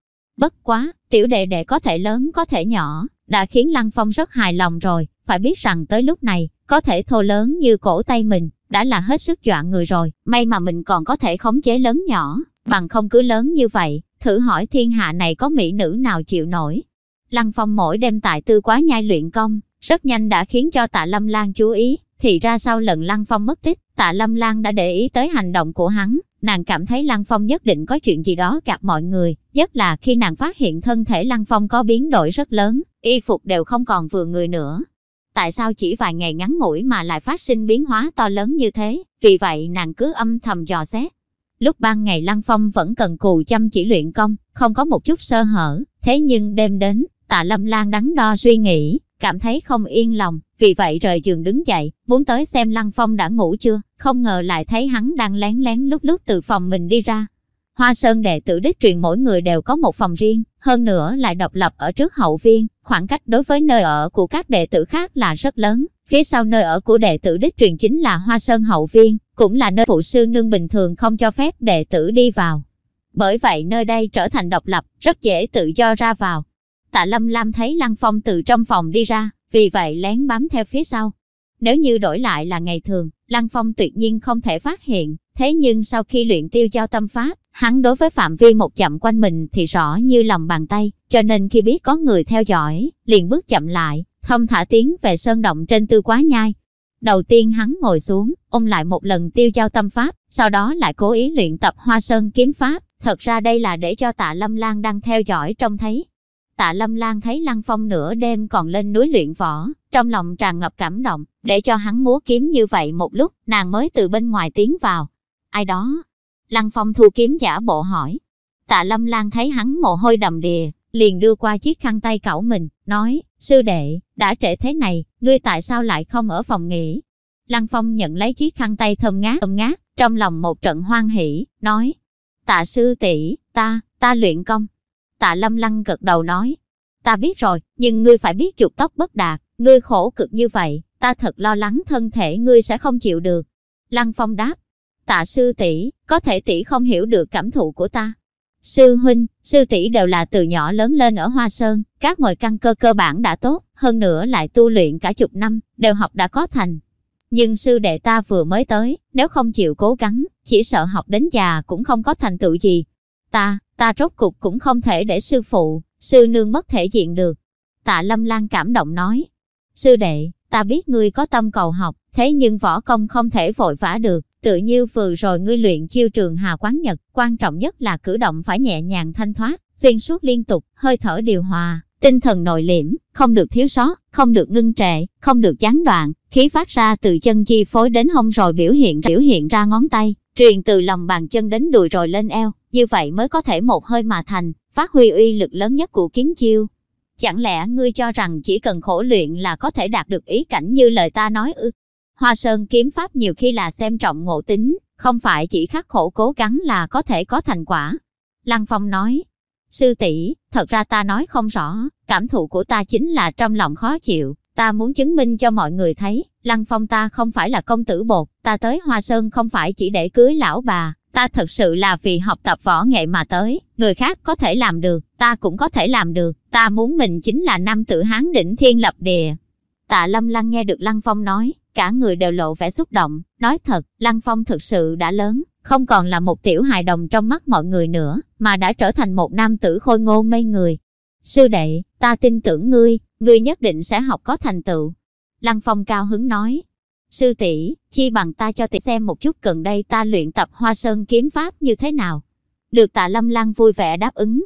Bất quá, tiểu đệ đệ có thể lớn có thể nhỏ, đã khiến Lăng Phong rất hài lòng rồi, phải biết rằng tới lúc này, có thể thô lớn như cổ tay mình, đã là hết sức dọa người rồi, may mà mình còn có thể khống chế lớn nhỏ, bằng không cứ lớn như vậy, thử hỏi thiên hạ này có mỹ nữ nào chịu nổi. Lăng Phong mỗi đêm tại tư quá nhai luyện công, rất nhanh đã khiến cho tạ Lâm Lan chú ý, thì ra sau lần Lăng Phong mất tích, tạ Lâm Lan đã để ý tới hành động của hắn, nàng cảm thấy Lăng Phong nhất định có chuyện gì đó gặp mọi người, nhất là khi nàng phát hiện thân thể Lăng Phong có biến đổi rất lớn, y phục đều không còn vừa người nữa. Tại sao chỉ vài ngày ngắn ngủi mà lại phát sinh biến hóa to lớn như thế, vì vậy nàng cứ âm thầm dò xét. Lúc ban ngày Lăng Phong vẫn cần cù chăm chỉ luyện công, không có một chút sơ hở, thế nhưng đêm đến, tạ Lâm Lan đắn đo suy nghĩ, cảm thấy không yên lòng, vì vậy rời giường đứng dậy, muốn tới xem Lăng Phong đã ngủ chưa, không ngờ lại thấy hắn đang lén lén lúc lúc từ phòng mình đi ra. Hoa Sơn đệ tử đích truyền mỗi người đều có một phòng riêng, hơn nữa lại độc lập ở trước hậu viên, khoảng cách đối với nơi ở của các đệ tử khác là rất lớn. Phía sau nơi ở của đệ tử đích truyền chính là Hoa Sơn hậu viên, cũng là nơi phụ sư nương bình thường không cho phép đệ tử đi vào. Bởi vậy nơi đây trở thành độc lập, rất dễ tự do ra vào. Tạ Lâm Lam thấy Lăng Phong từ trong phòng đi ra, vì vậy lén bám theo phía sau. Nếu như đổi lại là ngày thường, Lăng Phong tuyệt nhiên không thể phát hiện, thế nhưng sau khi luyện tiêu giao tâm pháp, hắn đối với phạm vi một chậm quanh mình thì rõ như lòng bàn tay, cho nên khi biết có người theo dõi, liền bước chậm lại, thông thả tiến về sơn động trên tư quá nhai. Đầu tiên hắn ngồi xuống, ôm lại một lần tiêu giao tâm pháp, sau đó lại cố ý luyện tập hoa sơn kiếm pháp, thật ra đây là để cho tạ Lâm Lan đang theo dõi trông thấy, Tạ Lâm Lan thấy Lăng Phong nửa đêm còn lên núi luyện võ, trong lòng tràn ngập cảm động, để cho hắn múa kiếm như vậy một lúc, nàng mới từ bên ngoài tiến vào. Ai đó? Lăng Phong thu kiếm giả bộ hỏi. Tạ Lâm Lan thấy hắn mồ hôi đầm đìa, liền đưa qua chiếc khăn tay cẩu mình, nói, sư đệ, đã trễ thế này, ngươi tại sao lại không ở phòng nghỉ? Lăng Phong nhận lấy chiếc khăn tay thơm ngát thơm ngát, trong lòng một trận hoan hỉ, nói, tạ sư tỷ ta, ta luyện công, Tạ Lâm Lăng gật đầu nói, ta biết rồi, nhưng ngươi phải biết chuột tóc bất đạt, ngươi khổ cực như vậy, ta thật lo lắng thân thể ngươi sẽ không chịu được. Lăng Phong đáp, tạ sư tỷ có thể tỷ không hiểu được cảm thụ của ta. Sư huynh, sư tỷ đều là từ nhỏ lớn lên ở Hoa Sơn, các mọi căn cơ cơ bản đã tốt, hơn nữa lại tu luyện cả chục năm, đều học đã có thành. Nhưng sư đệ ta vừa mới tới, nếu không chịu cố gắng, chỉ sợ học đến già cũng không có thành tựu gì. Ta, ta rốt cục cũng không thể để sư phụ, sư nương mất thể diện được. Tạ Lâm Lan cảm động nói, sư đệ, ta biết ngươi có tâm cầu học, thế nhưng võ công không thể vội vã được, tự như vừa rồi ngươi luyện chiêu trường hà quán nhật, quan trọng nhất là cử động phải nhẹ nhàng thanh thoát, xuyên suốt liên tục, hơi thở điều hòa, tinh thần nội liễm, không được thiếu sót, không được ngưng trệ, không được gián đoạn, khí phát ra từ chân chi phối đến hông rồi biểu hiện biểu hiện ra ngón tay, truyền từ lòng bàn chân đến đùi rồi lên eo, như vậy mới có thể một hơi mà thành, phát huy uy lực lớn nhất của kiếm chiêu. Chẳng lẽ ngươi cho rằng chỉ cần khổ luyện là có thể đạt được ý cảnh như lời ta nói ư? Hoa Sơn kiếm pháp nhiều khi là xem trọng ngộ tính, không phải chỉ khắc khổ cố gắng là có thể có thành quả. Lăng Phong nói, sư tỷ, thật ra ta nói không rõ, cảm thụ của ta chính là trong lòng khó chịu, ta muốn chứng minh cho mọi người thấy, Lăng Phong ta không phải là công tử bột, ta tới Hoa Sơn không phải chỉ để cưới lão bà, Ta thật sự là vì học tập võ nghệ mà tới, người khác có thể làm được, ta cũng có thể làm được, ta muốn mình chính là nam tử hán đỉnh thiên lập địa. Tạ Lâm Lăng nghe được Lăng Phong nói, cả người đều lộ vẻ xúc động, nói thật, Lăng Phong thực sự đã lớn, không còn là một tiểu hài đồng trong mắt mọi người nữa, mà đã trở thành một nam tử khôi ngô mê người. Sư đệ, ta tin tưởng ngươi, ngươi nhất định sẽ học có thành tựu. Lăng Phong cao hứng nói, Sư tỷ, chi bằng ta cho tỷ xem một chút gần đây ta luyện tập hoa sơn kiếm pháp như thế nào. Được tạ lâm lăng vui vẻ đáp ứng.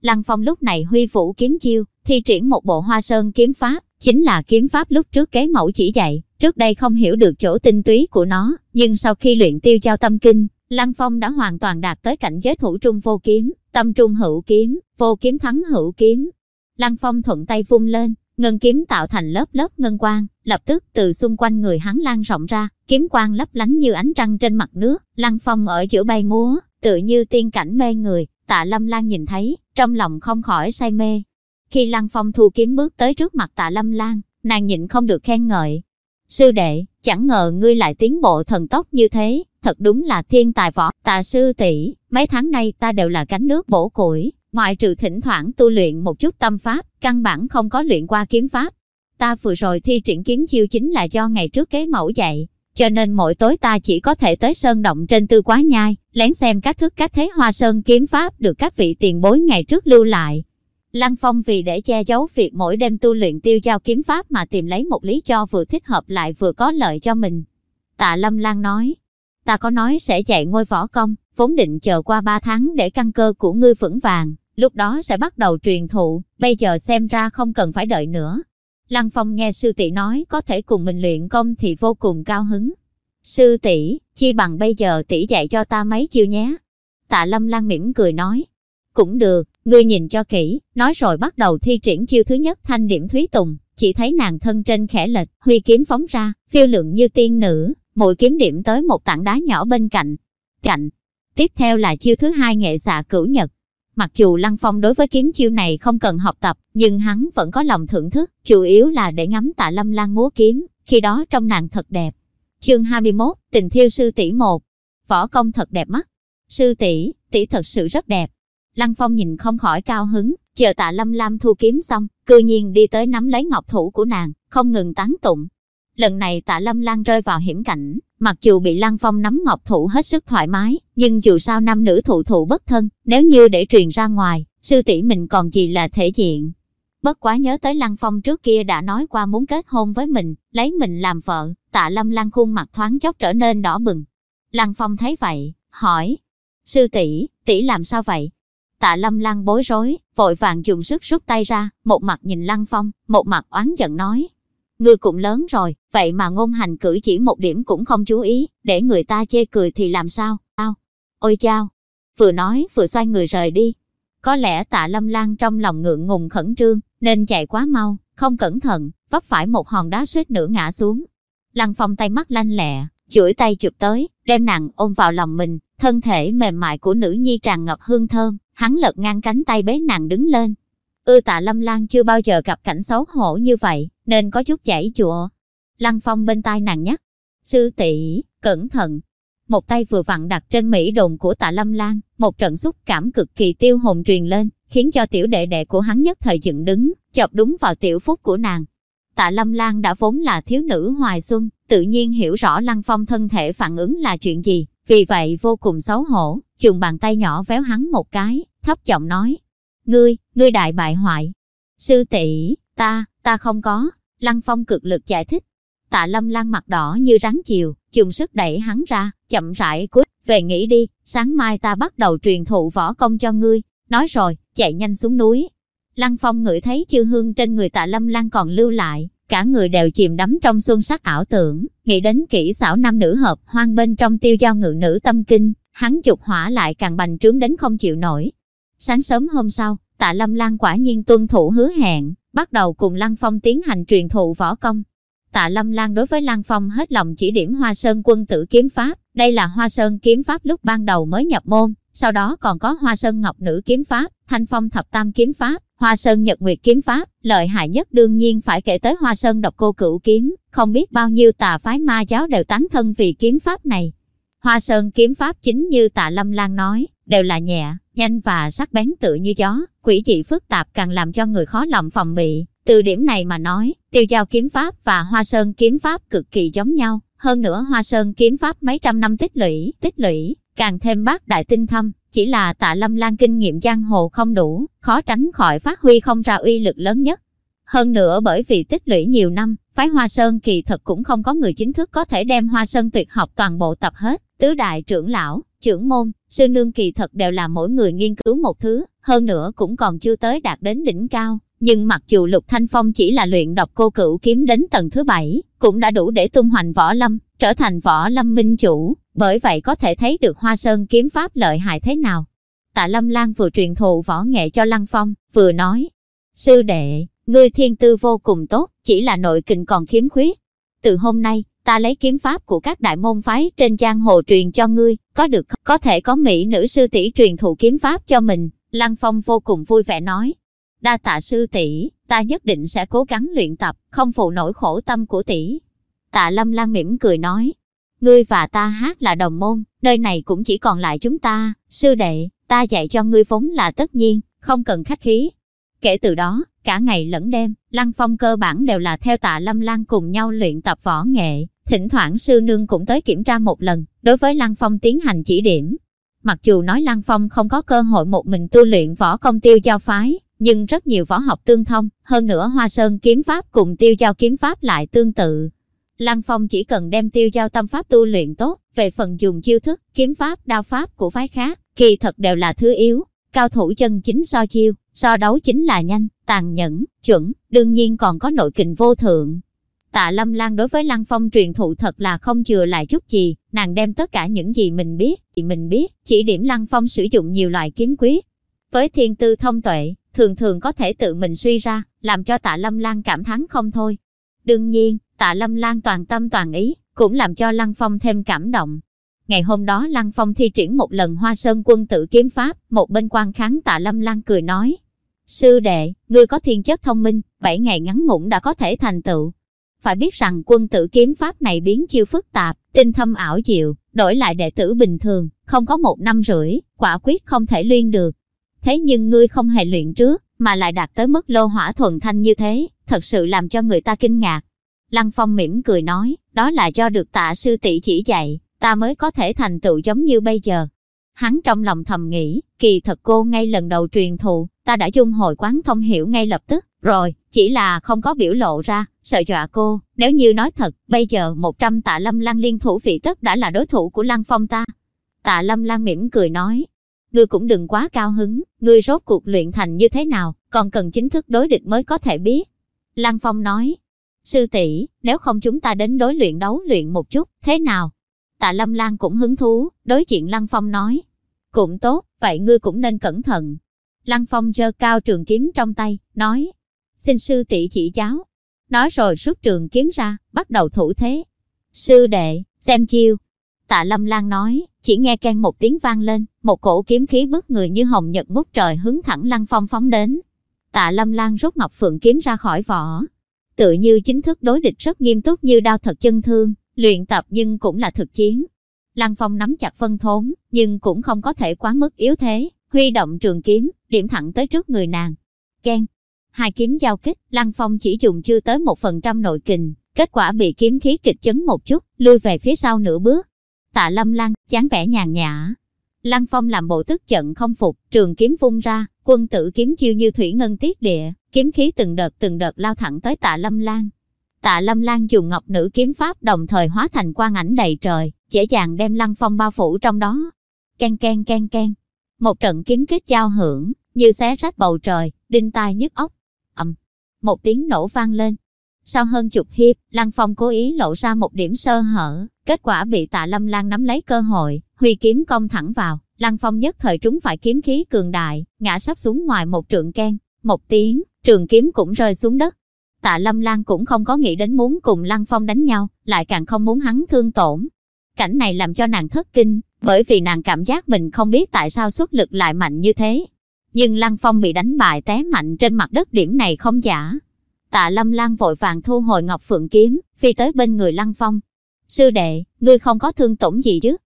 Lăng phong lúc này huy vũ kiếm chiêu, thi triển một bộ hoa sơn kiếm pháp, chính là kiếm pháp lúc trước kế mẫu chỉ dạy. Trước đây không hiểu được chỗ tinh túy của nó, nhưng sau khi luyện tiêu giao tâm kinh, Lăng Phong đã hoàn toàn đạt tới cảnh giới thủ trung vô kiếm, tâm trung hữu kiếm, vô kiếm thắng hữu kiếm. Lăng Phong thuận tay vung lên, Ngân kiếm tạo thành lớp lớp ngân quang, lập tức từ xung quanh người hắn lan rộng ra, kiếm quang lấp lánh như ánh trăng trên mặt nước, lăng phong ở giữa bay múa, tự như tiên cảnh mê người, tạ lâm lan nhìn thấy, trong lòng không khỏi say mê. Khi lăng phong thu kiếm bước tới trước mặt tạ lâm lan, nàng nhịn không được khen ngợi. Sư đệ, chẳng ngờ ngươi lại tiến bộ thần tốc như thế, thật đúng là thiên tài võ. Tạ sư tỷ mấy tháng nay ta đều là cánh nước bổ củi, ngoại trừ thỉnh thoảng tu luyện một chút tâm pháp, căn bản không có luyện qua kiếm pháp. Ta vừa rồi thi triển kiếm chiêu chính là do ngày trước kế mẫu dạy, cho nên mỗi tối ta chỉ có thể tới sơn động trên tư quá nhai, lén xem các thức các thế hoa sơn kiếm pháp được các vị tiền bối ngày trước lưu lại. Lăng Phong vì để che giấu việc mỗi đêm tu luyện tiêu giao kiếm pháp mà tìm lấy một lý do vừa thích hợp lại vừa có lợi cho mình. Tạ Lâm Lan nói, ta có nói sẽ chạy ngôi võ công, vốn định chờ qua ba tháng để căn cơ của ngươi vững vàng, lúc đó sẽ bắt đầu truyền thụ, bây giờ xem ra không cần phải đợi nữa. Lăng Phong nghe sư tỷ nói có thể cùng mình luyện công thì vô cùng cao hứng. Sư tỷ, chi bằng bây giờ tỷ dạy cho ta mấy chiêu nhé. Tạ Lâm Lan mỉm cười nói. Cũng được, ngươi nhìn cho kỹ, nói rồi bắt đầu thi triển chiêu thứ nhất thanh điểm Thúy Tùng, chỉ thấy nàng thân trên khẽ lệch, huy kiếm phóng ra, phiêu lượng như tiên nữ, mỗi kiếm điểm tới một tảng đá nhỏ bên cạnh. Cạnh. Tiếp theo là chiêu thứ hai nghệ xạ cửu nhật. Mặc dù Lăng Phong đối với kiếm chiêu này không cần học tập, nhưng hắn vẫn có lòng thưởng thức, chủ yếu là để ngắm tạ lâm lan múa kiếm, khi đó trong nàng thật đẹp. Chương 21, tình thiêu sư tỷ một. Võ công thật đẹp mắt. Sư tỷ, tỷ thật sự rất đẹp. Lăng Phong nhìn không khỏi cao hứng, chờ tạ lâm lam thu kiếm xong, cư nhiên đi tới nắm lấy ngọc thủ của nàng, không ngừng tán tụng. Lần này tạ lâm lan rơi vào hiểm cảnh, mặc dù bị Lăng Phong nắm ngọc thủ hết sức thoải mái, nhưng dù sao nam nữ thụ thụ bất thân, nếu như để truyền ra ngoài, sư tỷ mình còn gì là thể diện. Bất quá nhớ tới Lăng Phong trước kia đã nói qua muốn kết hôn với mình, lấy mình làm vợ, tạ lâm lan khuôn mặt thoáng chốc trở nên đỏ bừng. Lăng Phong thấy vậy, hỏi, sư tỷ, tỷ làm sao vậy? Tạ lâm lan bối rối, vội vàng dùng sức rút tay ra, một mặt nhìn Lăng Phong, một mặt oán giận nói. Ngươi cũng lớn rồi, vậy mà ngôn hành cử chỉ một điểm cũng không chú ý, để người ta chê cười thì làm sao? Ao, ôi chao! Vừa nói vừa xoay người rời đi. Có lẽ tạ lâm lan trong lòng ngượng ngùng khẩn trương, nên chạy quá mau, không cẩn thận, vấp phải một hòn đá suýt nữa ngã xuống. Lăng phong tay mắt lanh lẹ, chuỗi tay chụp tới, đem nàng ôm vào lòng mình, thân thể mềm mại của nữ nhi tràn ngập hương thơm, hắn lật ngang cánh tay bế nàng đứng lên. Ư tạ lâm lan chưa bao giờ gặp cảnh xấu hổ như vậy, nên có chút chảy chụa. Lăng phong bên tai nàng nhắc, sư tỷ cẩn thận. Một tay vừa vặn đặt trên mỹ đồn của tạ lâm lan, một trận xúc cảm cực kỳ tiêu hồn truyền lên, khiến cho tiểu đệ đệ của hắn nhất thời dựng đứng, chọc đúng vào tiểu phúc của nàng. Tạ Lâm Lan đã vốn là thiếu nữ hoài xuân, tự nhiên hiểu rõ Lăng Phong thân thể phản ứng là chuyện gì, vì vậy vô cùng xấu hổ, chùng bàn tay nhỏ véo hắn một cái, thấp giọng nói. Ngươi, ngươi đại bại hoại. Sư tỷ, ta, ta không có. Lăng Phong cực lực giải thích. Tạ Lâm Lan mặt đỏ như rắn chiều, dùng sức đẩy hắn ra, chậm rãi cúi, về nghỉ đi, sáng mai ta bắt đầu truyền thụ võ công cho ngươi. Nói rồi, chạy nhanh xuống núi. Lăng Phong ngửi thấy chư hương trên người tạ Lâm Lan còn lưu lại, cả người đều chìm đắm trong xuân sắc ảo tưởng, nghĩ đến kỹ xảo nam nữ hợp hoang bên trong tiêu giao ngự nữ tâm kinh, hắn chụp hỏa lại càng bành trướng đến không chịu nổi. Sáng sớm hôm sau, tạ Lâm Lan quả nhiên tuân thủ hứa hẹn, bắt đầu cùng Lăng Phong tiến hành truyền thụ võ công. Tạ Lâm Lan đối với Lăng Phong hết lòng chỉ điểm Hoa Sơn quân tử kiếm pháp, đây là Hoa Sơn kiếm pháp lúc ban đầu mới nhập môn, sau đó còn có Hoa Sơn Ngọc Nữ kiếm pháp, Thanh Phong Thập Tam kiếm pháp, Hoa Sơn Nhật Nguyệt kiếm pháp, lợi hại nhất đương nhiên phải kể tới Hoa Sơn Độc Cô Cửu kiếm, không biết bao nhiêu tà phái ma giáo đều tán thân vì kiếm pháp này. Hoa Sơn kiếm pháp chính như Tạ Lâm Lan nói, đều là nhẹ, nhanh và sắc bén tự như gió, quỷ dị phức tạp càng làm cho người khó lòng phòng bị. Từ điểm này mà nói, tiêu giao kiếm pháp và Hoa Sơn kiếm pháp cực kỳ giống nhau. Hơn nữa Hoa Sơn kiếm pháp mấy trăm năm tích lũy, tích lũy, càng thêm bác đại tinh thâm, chỉ là tạ lâm lan kinh nghiệm giang hồ không đủ, khó tránh khỏi phát huy không ra uy lực lớn nhất. Hơn nữa bởi vì tích lũy nhiều năm, phái Hoa Sơn kỳ thật cũng không có người chính thức có thể đem Hoa Sơn tuyệt học toàn bộ tập hết. Tứ đại trưởng lão, trưởng môn, sư nương kỳ thật đều là mỗi người nghiên cứu một thứ, hơn nữa cũng còn chưa tới đạt đến đỉnh cao. Nhưng mặc dù Lục Thanh Phong chỉ là luyện độc cô cửu kiếm đến tầng thứ bảy, cũng đã đủ để tung hoành võ lâm, trở thành võ lâm minh chủ, bởi vậy có thể thấy được Hoa Sơn kiếm pháp lợi hại thế nào. Tạ Lâm Lan vừa truyền thụ võ nghệ cho Lăng Phong, vừa nói, sư đệ, ngươi thiên tư vô cùng tốt, chỉ là nội kình còn khiếm khuyết. Từ hôm nay, ta lấy kiếm pháp của các đại môn phái trên giang hồ truyền cho ngươi, có được có thể có mỹ nữ sư tỷ truyền thụ kiếm pháp cho mình. Lăng Phong vô cùng vui vẻ nói, đa tạ sư tỷ, ta nhất định sẽ cố gắng luyện tập, không phụ nổi khổ tâm của tỷ. Tạ Lâm Lan mỉm cười nói, ngươi và ta hát là đồng môn, nơi này cũng chỉ còn lại chúng ta, sư đệ, ta dạy cho ngươi vốn là tất nhiên, không cần khách khí. Kể từ đó, cả ngày lẫn đêm, Lăng Phong cơ bản đều là theo tạ Lâm Lan cùng nhau luyện tập võ nghệ, thỉnh thoảng sư nương cũng tới kiểm tra một lần, đối với Lăng Phong tiến hành chỉ điểm. Mặc dù nói Lăng Phong không có cơ hội một mình tu luyện võ công tiêu giao phái, nhưng rất nhiều võ học tương thông, hơn nữa Hoa Sơn kiếm pháp cùng tiêu giao kiếm pháp lại tương tự. Lăng Phong chỉ cần đem tiêu giao tâm pháp tu luyện tốt, về phần dùng chiêu thức, kiếm pháp, đao pháp của phái khác, kỳ thật đều là thứ yếu. Cao thủ chân chính so chiêu, so đấu chính là nhanh, tàn nhẫn, chuẩn, đương nhiên còn có nội kình vô thượng. Tạ Lâm Lan đối với Lăng Phong truyền thụ thật là không chừa lại chút gì, nàng đem tất cả những gì mình biết, thì mình biết, chỉ điểm Lăng Phong sử dụng nhiều loại kiếm quý. Với thiên tư thông tuệ, thường thường có thể tự mình suy ra, làm cho Tạ Lâm Lan cảm thán không thôi. Đương nhiên, Tạ Lâm Lan toàn tâm toàn ý, cũng làm cho Lăng Phong thêm cảm động. Ngày hôm đó Lăng Phong thi triển một lần hoa sơn quân tử kiếm pháp, một bên quan kháng Tạ Lâm Lan cười nói. Sư đệ, ngươi có thiên chất thông minh, bảy ngày ngắn ngủn đã có thể thành tựu. Phải biết rằng quân tử kiếm pháp này biến chiêu phức tạp, tinh thâm ảo diệu, đổi lại đệ tử bình thường, không có một năm rưỡi, quả quyết không thể luyện được. Thế nhưng ngươi không hề luyện trước, mà lại đạt tới mức lô hỏa thuần thanh như thế, thật sự làm cho người ta kinh ngạc. Lăng Phong mỉm cười nói, đó là do được tạ sư tỷ chỉ dạy, ta mới có thể thành tựu giống như bây giờ. Hắn trong lòng thầm nghĩ, kỳ thật cô ngay lần đầu truyền thụ, ta đã dung hội quán thông hiểu ngay lập tức, rồi, chỉ là không có biểu lộ ra, sợ dọa cô, nếu như nói thật, bây giờ 100 tạ lâm lăng liên thủ vị tất đã là đối thủ của Lăng Phong ta. Tạ lâm lăng mỉm cười nói, ngươi cũng đừng quá cao hứng, ngươi rốt cuộc luyện thành như thế nào, còn cần chính thức đối địch mới có thể biết. Lăng Phong nói, sư tỷ nếu không chúng ta đến đối luyện đấu luyện một chút, thế nào? Tạ Lâm Lan cũng hứng thú, đối diện Lăng Phong nói, cũng tốt, vậy ngươi cũng nên cẩn thận. Lăng Phong giơ cao trường kiếm trong tay, nói, xin sư tỷ chỉ giáo. Nói rồi rút trường kiếm ra, bắt đầu thủ thế. Sư đệ, xem chiêu. Tạ Lâm Lan nói, chỉ nghe can một tiếng vang lên, một cổ kiếm khí bức người như hồng nhật ngút trời hướng thẳng Lăng Phong phóng đến. Tạ Lâm Lan rút Ngọc Phượng kiếm ra khỏi vỏ. Tự như chính thức đối địch rất nghiêm túc như đao thật chân thương, luyện tập nhưng cũng là thực chiến. Lăng Phong nắm chặt phân thốn, nhưng cũng không có thể quá mức yếu thế, huy động trường kiếm, điểm thẳng tới trước người nàng. Ken, hai kiếm giao kích, Lăng Phong chỉ dùng chưa tới một phần trăm nội kình, kết quả bị kiếm khí kịch chấn một chút, lui về phía sau nửa bước. Tạ Lâm Lăng, chán vẻ nhàn nhã. Lăng Phong làm bộ tức giận không phục, trường kiếm vung ra, quân tử kiếm chiêu như thủy ngân tiết địa, kiếm khí từng đợt từng đợt lao thẳng tới Tạ Lâm Lan. Tạ Lâm Lan dùng ngọc nữ kiếm pháp đồng thời hóa thành quang ảnh đầy trời, dễ dàng đem Lăng Phong bao phủ trong đó. Ken ken ken ken. Một trận kiếm kích giao hưởng, như xé rách bầu trời, đinh tai nhức óc ầm, một tiếng nổ vang lên. Sau hơn chục hiệp, Lăng Phong cố ý lộ ra một điểm sơ hở, kết quả bị Tạ Lâm Lan nắm lấy cơ hội, huy kiếm công thẳng vào. Lăng Phong nhất thời trúng phải kiếm khí cường đại, ngã sắp xuống ngoài một trượng ken, một tiếng, trường kiếm cũng rơi xuống đất. Tạ Lâm Lan cũng không có nghĩ đến muốn cùng Lăng Phong đánh nhau, lại càng không muốn hắn thương tổn. Cảnh này làm cho nàng thất kinh, bởi vì nàng cảm giác mình không biết tại sao xuất lực lại mạnh như thế nhưng Lăng Phong bị đánh bại té mạnh trên mặt đất điểm này không giả. Tạ Lâm Lan vội vàng thu hồi Ngọc Phượng kiếm, phi tới bên người Lăng Phong. Sư đệ, ngươi không có thương tổn gì chứ?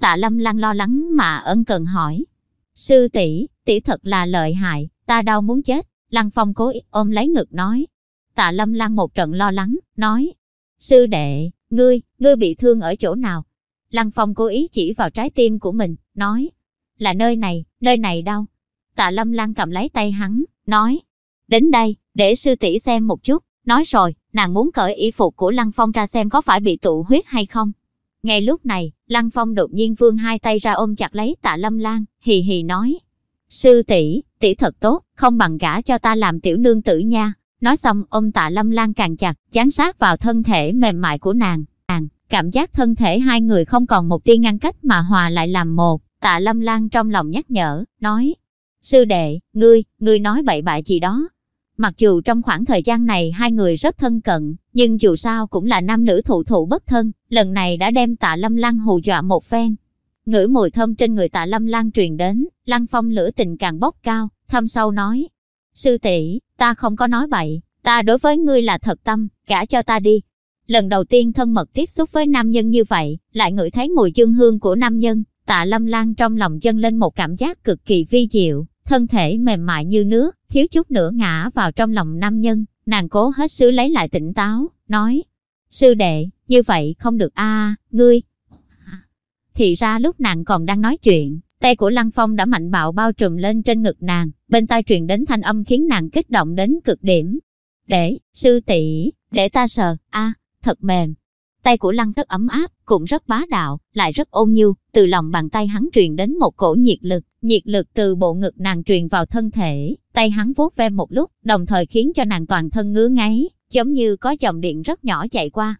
Tạ Lâm Lan lo lắng mà ân cần hỏi. Sư tỷ, tỷ thật là lợi hại, ta đau muốn chết. Lăng Phong cố ý ôm lấy ngực nói. Tạ Lâm Lan một trận lo lắng, nói. Sư đệ, ngươi, ngươi bị thương ở chỗ nào? Lăng Phong cố ý chỉ vào trái tim của mình, nói. Là nơi này, nơi này đau. Tạ Lâm Lan cầm lấy tay hắn, nói, đến đây, để sư tỷ xem một chút. Nói rồi, nàng muốn cởi y phục của Lăng Phong ra xem có phải bị tụ huyết hay không. Ngay lúc này, Lăng Phong đột nhiên vươn hai tay ra ôm chặt lấy Tạ Lâm Lan, hì hì nói, sư tỷ, tỷ thật tốt, không bằng gả cho ta làm tiểu nương tử nha. Nói xong ôm Tạ Lâm Lan càng chặt, chán sát vào thân thể mềm mại của nàng. Nàng, cảm giác thân thể hai người không còn một tia ngăn cách mà hòa lại làm một. Tạ Lâm Lan trong lòng nhắc nhở, nói, Sư đệ, ngươi, ngươi nói bậy bạ gì đó. Mặc dù trong khoảng thời gian này hai người rất thân cận, nhưng dù sao cũng là nam nữ thụ thụ bất thân, lần này đã đem tạ lâm lan hù dọa một phen. Ngửi mùi thơm trên người tạ lâm lan truyền đến, lăng phong lửa tình càng bốc cao, thâm sâu nói. Sư tỷ, ta không có nói bậy, ta đối với ngươi là thật tâm, cả cho ta đi. Lần đầu tiên thân mật tiếp xúc với nam nhân như vậy, lại ngửi thấy mùi dương hương của nam nhân, tạ lâm lan trong lòng dâng lên một cảm giác cực kỳ vi diệu, thân thể mềm mại như nước, thiếu chút nữa ngã vào trong lòng nam nhân, nàng cố hết sức lấy lại tỉnh táo, nói, sư đệ, như vậy không được a ngươi. Thì ra lúc nàng còn đang nói chuyện, Tay của Lăng Phong đã mạnh bạo bao trùm lên trên ngực nàng, bên tai truyền đến thanh âm khiến nàng kích động đến cực điểm. Để, sư tỷ, để ta sờ, a, thật mềm. Tay của Lăng rất ấm áp, cũng rất bá đạo, lại rất ôn nhu, từ lòng bàn tay hắn truyền đến một cổ nhiệt lực, nhiệt lực từ bộ ngực nàng truyền vào thân thể, tay hắn vuốt ve một lúc, đồng thời khiến cho nàng toàn thân ngứa ngáy, giống như có dòng điện rất nhỏ chạy qua.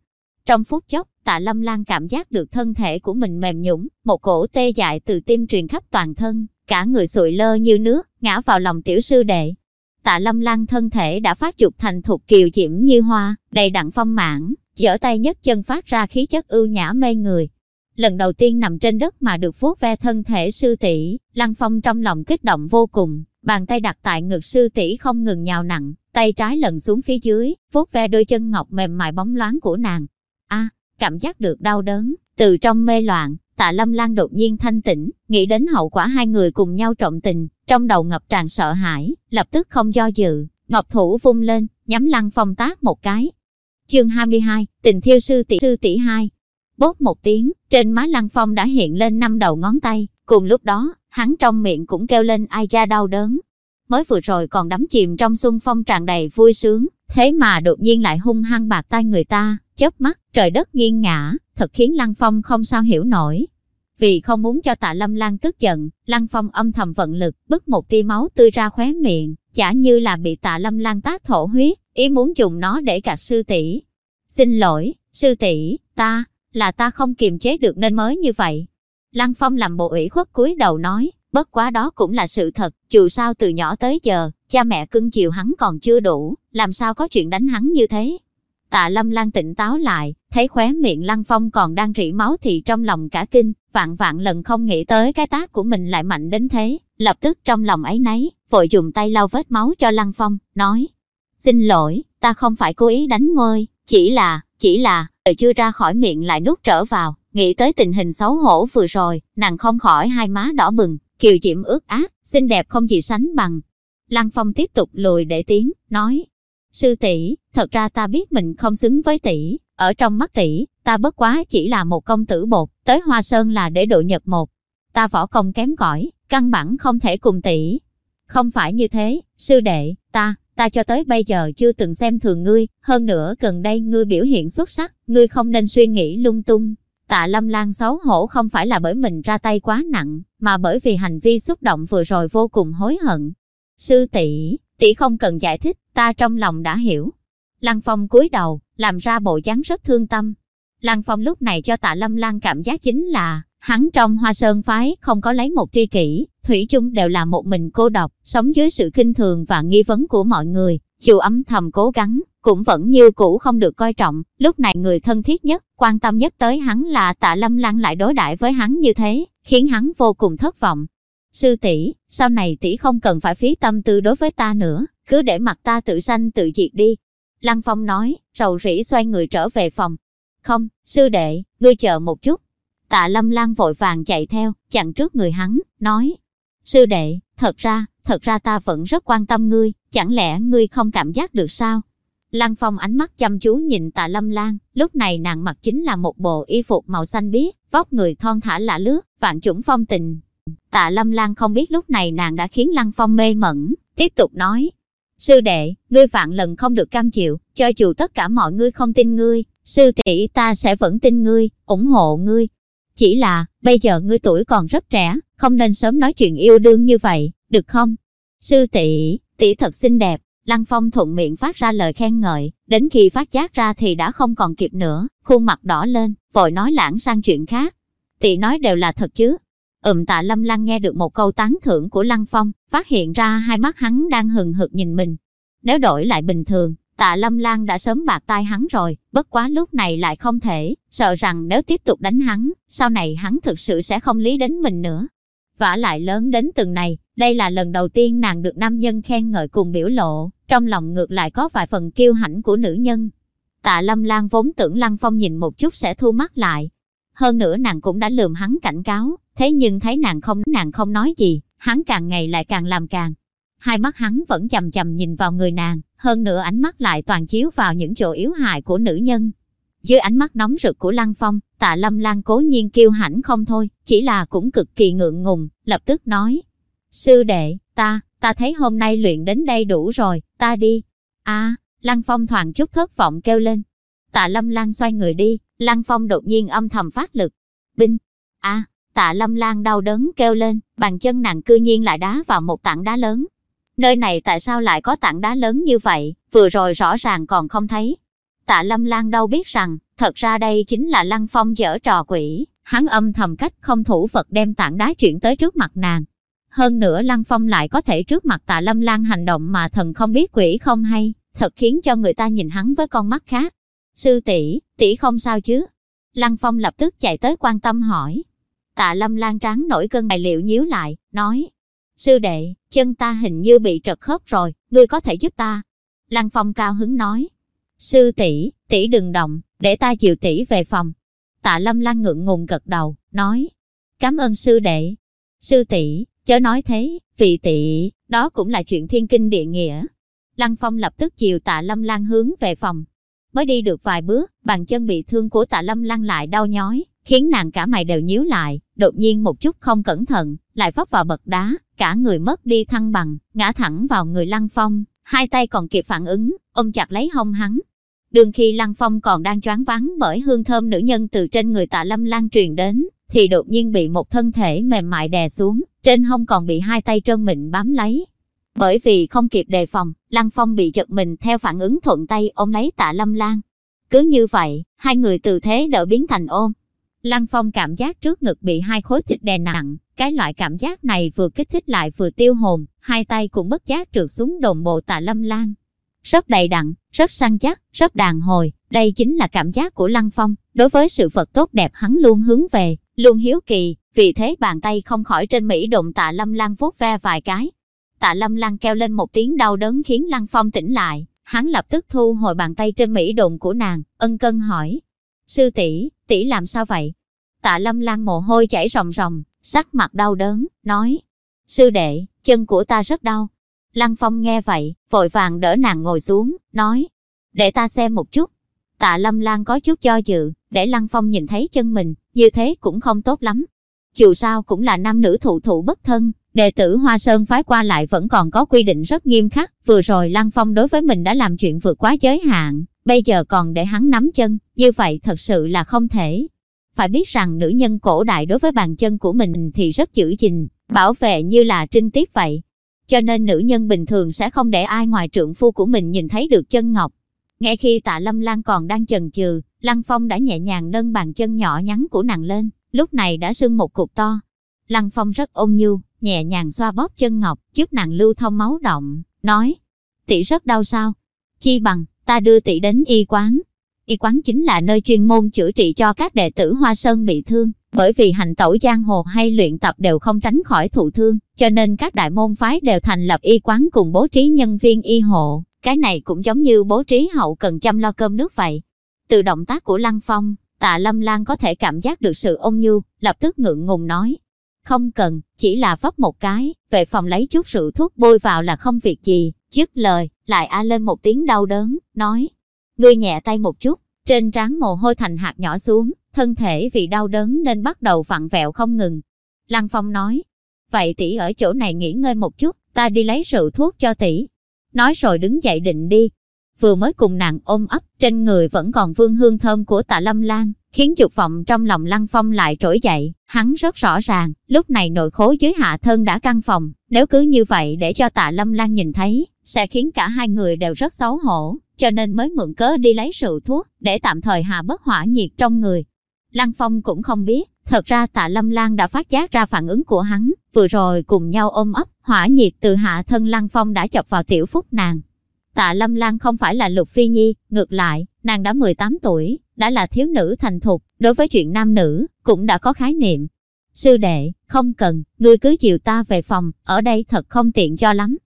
Trong phút chốc, tạ lâm lan cảm giác được thân thể của mình mềm nhũng, một cổ tê dại từ tim truyền khắp toàn thân, cả người sụi lơ như nước, ngã vào lòng tiểu sư đệ. Tạ lâm lan thân thể đã phát dục thành thục kiều diễm như hoa, đầy đặn phong mãn, giở tay nhất chân phát ra khí chất ưu nhã mê người. Lần đầu tiên nằm trên đất mà được vuốt ve thân thể sư tỷ, Lăng Phong trong lòng kích động vô cùng, bàn tay đặt tại ngực sư tỷ không ngừng nhào nặng, tay trái lần xuống phía dưới, vuốt ve đôi chân ngọc mềm mại bóng loáng của nàng. A, cảm giác được đau đớn, từ trong mê loạn, tạ lâm lan đột nhiên thanh tĩnh, nghĩ đến hậu quả hai người cùng nhau trọng tình, trong đầu ngập tràn sợ hãi, lập tức không do dự, ngọc thủ vung lên, nhắm lăng phong tác một cái. Chương 22, tình thiêu sư tỷ sư tỷ hai. Bốt một tiếng, trên má lăng phong đã hiện lên năm đầu ngón tay, cùng lúc đó, hắn trong miệng cũng kêu lên ai da đau đớn. Mới vừa rồi còn đắm chìm trong xuân phong tràn đầy vui sướng, thế mà đột nhiên lại hung hăng bạc tay người ta, chớp mắt, trời đất nghiêng ngã, thật khiến Lăng Phong không sao hiểu nổi. Vì không muốn cho tạ Lâm Lan tức giận, Lăng Phong âm thầm vận lực, bứt một tia máu tươi ra khóe miệng, chả như là bị tạ Lâm Lan tác thổ huyết, ý muốn dùng nó để cả sư tỷ. Xin lỗi, sư tỷ, ta, là ta không kiềm chế được nên mới như vậy. Lăng Phong làm bộ ủy khuất cúi đầu nói, bất quá đó cũng là sự thật, dù sao từ nhỏ tới giờ, cha mẹ cưng chiều hắn còn chưa đủ, làm sao có chuyện đánh hắn như thế. Tạ Lâm Lan tỉnh táo lại, thấy khóe miệng Lăng Phong còn đang rỉ máu thì trong lòng cả kinh, vạn vạn lần không nghĩ tới cái tác của mình lại mạnh đến thế, lập tức trong lòng ấy nấy, vội dùng tay lau vết máu cho Lăng Phong, nói, xin lỗi, ta không phải cố ý đánh ngôi, chỉ là, chỉ là, lời chưa ra khỏi miệng lại nuốt trở vào, nghĩ tới tình hình xấu hổ vừa rồi, nàng không khỏi hai má đỏ bừng, kiều diễm ướt át, xinh đẹp không gì sánh bằng. Lăng Phong tiếp tục lùi để tiếng, nói, Sư tỷ, thật ra ta biết mình không xứng với tỷ, ở trong mắt tỷ, ta bất quá chỉ là một công tử bột, tới Hoa Sơn là để độ nhật một. Ta võ công kém cỏi, căn bản không thể cùng tỷ. Không phải như thế, sư đệ, ta, ta cho tới bây giờ chưa từng xem thường ngươi, hơn nữa gần đây ngươi biểu hiện xuất sắc, ngươi không nên suy nghĩ lung tung. Tạ Lâm Lan xấu hổ không phải là bởi mình ra tay quá nặng, mà bởi vì hành vi xúc động vừa rồi vô cùng hối hận. Sư tỷ, tỷ không cần giải thích, ta trong lòng đã hiểu. Lăng Phong cúi đầu, làm ra bộ dáng rất thương tâm. Lăng Phong lúc này cho tạ Lâm Lan cảm giác chính là, hắn trong hoa sơn phái không có lấy một tri kỷ, thủy chung đều là một mình cô độc, sống dưới sự kinh thường và nghi vấn của mọi người. Dù âm thầm cố gắng, cũng vẫn như cũ không được coi trọng. Lúc này người thân thiết nhất, quan tâm nhất tới hắn là tạ Lâm lăng lại đối đãi với hắn như thế, khiến hắn vô cùng thất vọng. Sư tỷ, sau này tỷ không cần phải phí tâm tư đối với ta nữa, cứ để mặt ta tự sanh tự diệt đi. Lăng Phong nói, rầu rĩ xoay người trở về phòng. Không, sư đệ, ngươi chờ một chút. Tạ Lâm Lan vội vàng chạy theo, chặn trước người hắn, nói. Sư đệ, thật ra, thật ra ta vẫn rất quan tâm ngươi, chẳng lẽ ngươi không cảm giác được sao? Lăng Phong ánh mắt chăm chú nhìn tạ Lâm Lan, lúc này nàng mặc chính là một bộ y phục màu xanh biếc, vóc người thon thả lạ lướt, vạn chủng phong tình. Tạ Lâm Lan không biết lúc này nàng đã khiến Lăng Phong mê mẩn, tiếp tục nói, Sư đệ, ngươi vạn lần không được cam chịu, cho dù tất cả mọi người không tin ngươi, sư tỷ ta sẽ vẫn tin ngươi, ủng hộ ngươi. Chỉ là, bây giờ ngươi tuổi còn rất trẻ, không nên sớm nói chuyện yêu đương như vậy, được không? Sư tỷ, tỷ thật xinh đẹp, Lăng Phong thuận miệng phát ra lời khen ngợi, đến khi phát giác ra thì đã không còn kịp nữa, khuôn mặt đỏ lên, vội nói lãng sang chuyện khác. Tỷ nói đều là thật chứ, Ừm tạ lâm lăng nghe được một câu tán thưởng của Lăng Phong, phát hiện ra hai mắt hắn đang hừng hực nhìn mình. Nếu đổi lại bình thường, tạ lâm lan đã sớm bạc tai hắn rồi, bất quá lúc này lại không thể, sợ rằng nếu tiếp tục đánh hắn, sau này hắn thực sự sẽ không lý đến mình nữa. Vả lại lớn đến từng này, đây là lần đầu tiên nàng được nam nhân khen ngợi cùng biểu lộ, trong lòng ngược lại có vài phần kiêu hãnh của nữ nhân. Tạ Lâm Lan vốn tưởng Lăng Phong nhìn một chút sẽ thu mắt lại. Hơn nữa nàng cũng đã lườm hắn cảnh cáo, thế nhưng thấy nàng không nàng không nói gì, hắn càng ngày lại càng làm càng. Hai mắt hắn vẫn chầm chầm nhìn vào người nàng, hơn nữa ánh mắt lại toàn chiếu vào những chỗ yếu hại của nữ nhân. Dưới ánh mắt nóng rực của Lăng Phong, tạ Lâm Lan cố nhiên kiêu hãnh không thôi, chỉ là cũng cực kỳ ngượng ngùng, lập tức nói. Sư đệ, ta, ta thấy hôm nay luyện đến đây đủ rồi, ta đi. a Lăng Phong thoảng chút thất vọng kêu lên. Tạ Lâm Lan xoay người đi, Lăng Phong đột nhiên âm thầm phát lực. Binh! a tạ Lâm Lan đau đớn kêu lên, bàn chân nặng cư nhiên lại đá vào một tảng đá lớn. Nơi này tại sao lại có tảng đá lớn như vậy, vừa rồi rõ ràng còn không thấy. Tạ Lâm Lan đâu biết rằng, thật ra đây chính là Lăng Phong dở trò quỷ, hắn âm thầm cách không thủ Phật đem tảng đá chuyển tới trước mặt nàng. Hơn nữa Lăng Phong lại có thể trước mặt Tạ Lâm Lan hành động mà thần không biết quỷ không hay, thật khiến cho người ta nhìn hắn với con mắt khác. Sư tỷ, tỷ không sao chứ? Lăng Phong lập tức chạy tới quan tâm hỏi. Tạ Lâm Lan trắng nổi cơn mày liệu nhíu lại, nói. Sư đệ, chân ta hình như bị trật khớp rồi, ngươi có thể giúp ta. Lăng Phong cao hứng nói. Sư tỷ, tỷ đừng động, để ta chịu tỷ về phòng. Tạ Lâm Lan ngượng ngùng gật đầu, nói. Cảm ơn sư đệ. Sư tỷ, chớ nói thế, vị tỷ, đó cũng là chuyện thiên kinh địa nghĩa. Lăng Phong lập tức chiều tạ Lâm Lan hướng về phòng. Mới đi được vài bước, bàn chân bị thương của tạ Lâm Lan lại đau nhói, khiến nàng cả mày đều nhíu lại, đột nhiên một chút không cẩn thận, lại vấp vào bậc đá, cả người mất đi thăng bằng, ngã thẳng vào người Lăng Phong, hai tay còn kịp phản ứng, ôm chặt lấy hông hắn. Đường khi Lăng Phong còn đang choáng váng bởi hương thơm nữ nhân từ trên người tạ Lâm Lan truyền đến, thì đột nhiên bị một thân thể mềm mại đè xuống, trên hông còn bị hai tay trơn mịn bám lấy. Bởi vì không kịp đề phòng, Lăng Phong bị giật mình theo phản ứng thuận tay ôm lấy tạ Lâm Lan. Cứ như vậy, hai người từ thế đỡ biến thành ôm. Lăng Phong cảm giác trước ngực bị hai khối thịt đè nặng, cái loại cảm giác này vừa kích thích lại vừa tiêu hồn, hai tay cũng bất giác trượt xuống đồn bộ tạ Lâm Lan. Rất đầy đặn, rất săn chắc, rất đàn hồi, đây chính là cảm giác của Lăng Phong, đối với sự vật tốt đẹp hắn luôn hướng về, luôn hiếu kỳ, vì thế bàn tay không khỏi trên Mỹ đụng tạ Lâm Lan vuốt ve vài cái. Tạ Lâm Lan kêu lên một tiếng đau đớn khiến Lăng Phong tỉnh lại, hắn lập tức thu hồi bàn tay trên Mỹ đụng của nàng, ân cân hỏi. Sư tỷ, tỷ làm sao vậy? Tạ Lâm Lan mồ hôi chảy ròng ròng, sắc mặt đau đớn, nói. Sư đệ, chân của ta rất đau. Lăng Phong nghe vậy, vội vàng đỡ nàng ngồi xuống, nói. Để ta xem một chút. Tạ Lâm Lan có chút cho dự, để Lăng Phong nhìn thấy chân mình, như thế cũng không tốt lắm. Dù sao cũng là nam nữ thụ thụ bất thân, đệ tử Hoa Sơn phái qua lại vẫn còn có quy định rất nghiêm khắc. Vừa rồi Lăng Phong đối với mình đã làm chuyện vượt quá giới hạn, bây giờ còn để hắn nắm chân, như vậy thật sự là không thể. Phải biết rằng nữ nhân cổ đại đối với bàn chân của mình thì rất giữ gìn, bảo vệ như là trinh tiết vậy. Cho nên nữ nhân bình thường sẽ không để ai ngoài trượng phu của mình nhìn thấy được chân ngọc. Ngay khi tạ Lâm Lan còn đang chần chừ, Lăng Phong đã nhẹ nhàng nâng bàn chân nhỏ nhắn của nàng lên, lúc này đã sưng một cục to. Lăng Phong rất ôn nhu, nhẹ nhàng xoa bóp chân ngọc, giúp nàng lưu thông máu động, nói, tỷ rất đau sao? Chi bằng, ta đưa tỷ đến y quán, Y quán chính là nơi chuyên môn chữa trị cho các đệ tử Hoa Sơn bị thương. Bởi vì hành tẩu giang hồ hay luyện tập đều không tránh khỏi thụ thương, cho nên các đại môn phái đều thành lập y quán cùng bố trí nhân viên y hộ. Cái này cũng giống như bố trí hậu cần chăm lo cơm nước vậy. Từ động tác của Lăng Phong, tạ Lâm Lan có thể cảm giác được sự ôn nhu, lập tức ngượng ngùng nói. Không cần, chỉ là vấp một cái, về phòng lấy chút rượu thuốc bôi vào là không việc gì. Dứt lời, lại a lên một tiếng đau đớn, nói. Ngươi nhẹ tay một chút, trên trán mồ hôi thành hạt nhỏ xuống, thân thể vì đau đớn nên bắt đầu vặn vẹo không ngừng. Lăng Phong nói, vậy tỷ ở chỗ này nghỉ ngơi một chút, ta đi lấy rượu thuốc cho tỷ. Nói rồi đứng dậy định đi. Vừa mới cùng nàng ôm ấp, trên người vẫn còn vương hương thơm của tạ lâm lan, khiến dục vọng trong lòng Lăng Phong lại trỗi dậy. Hắn rất rõ ràng, lúc này nội khối dưới hạ thân đã căng phòng, nếu cứ như vậy để cho tạ lâm lan nhìn thấy, sẽ khiến cả hai người đều rất xấu hổ cho nên mới mượn cớ đi lấy rượu thuốc, để tạm thời hạ bất hỏa nhiệt trong người. Lăng Phong cũng không biết, thật ra tạ Lâm Lan đã phát giác ra phản ứng của hắn, vừa rồi cùng nhau ôm ấp, hỏa nhiệt từ hạ thân Lăng Phong đã chọc vào tiểu phúc nàng. Tạ Lâm Lan không phải là Lục Phi Nhi, ngược lại, nàng đã 18 tuổi, đã là thiếu nữ thành thục, đối với chuyện nam nữ, cũng đã có khái niệm. Sư đệ, không cần, ngươi cứ chịu ta về phòng, ở đây thật không tiện cho lắm.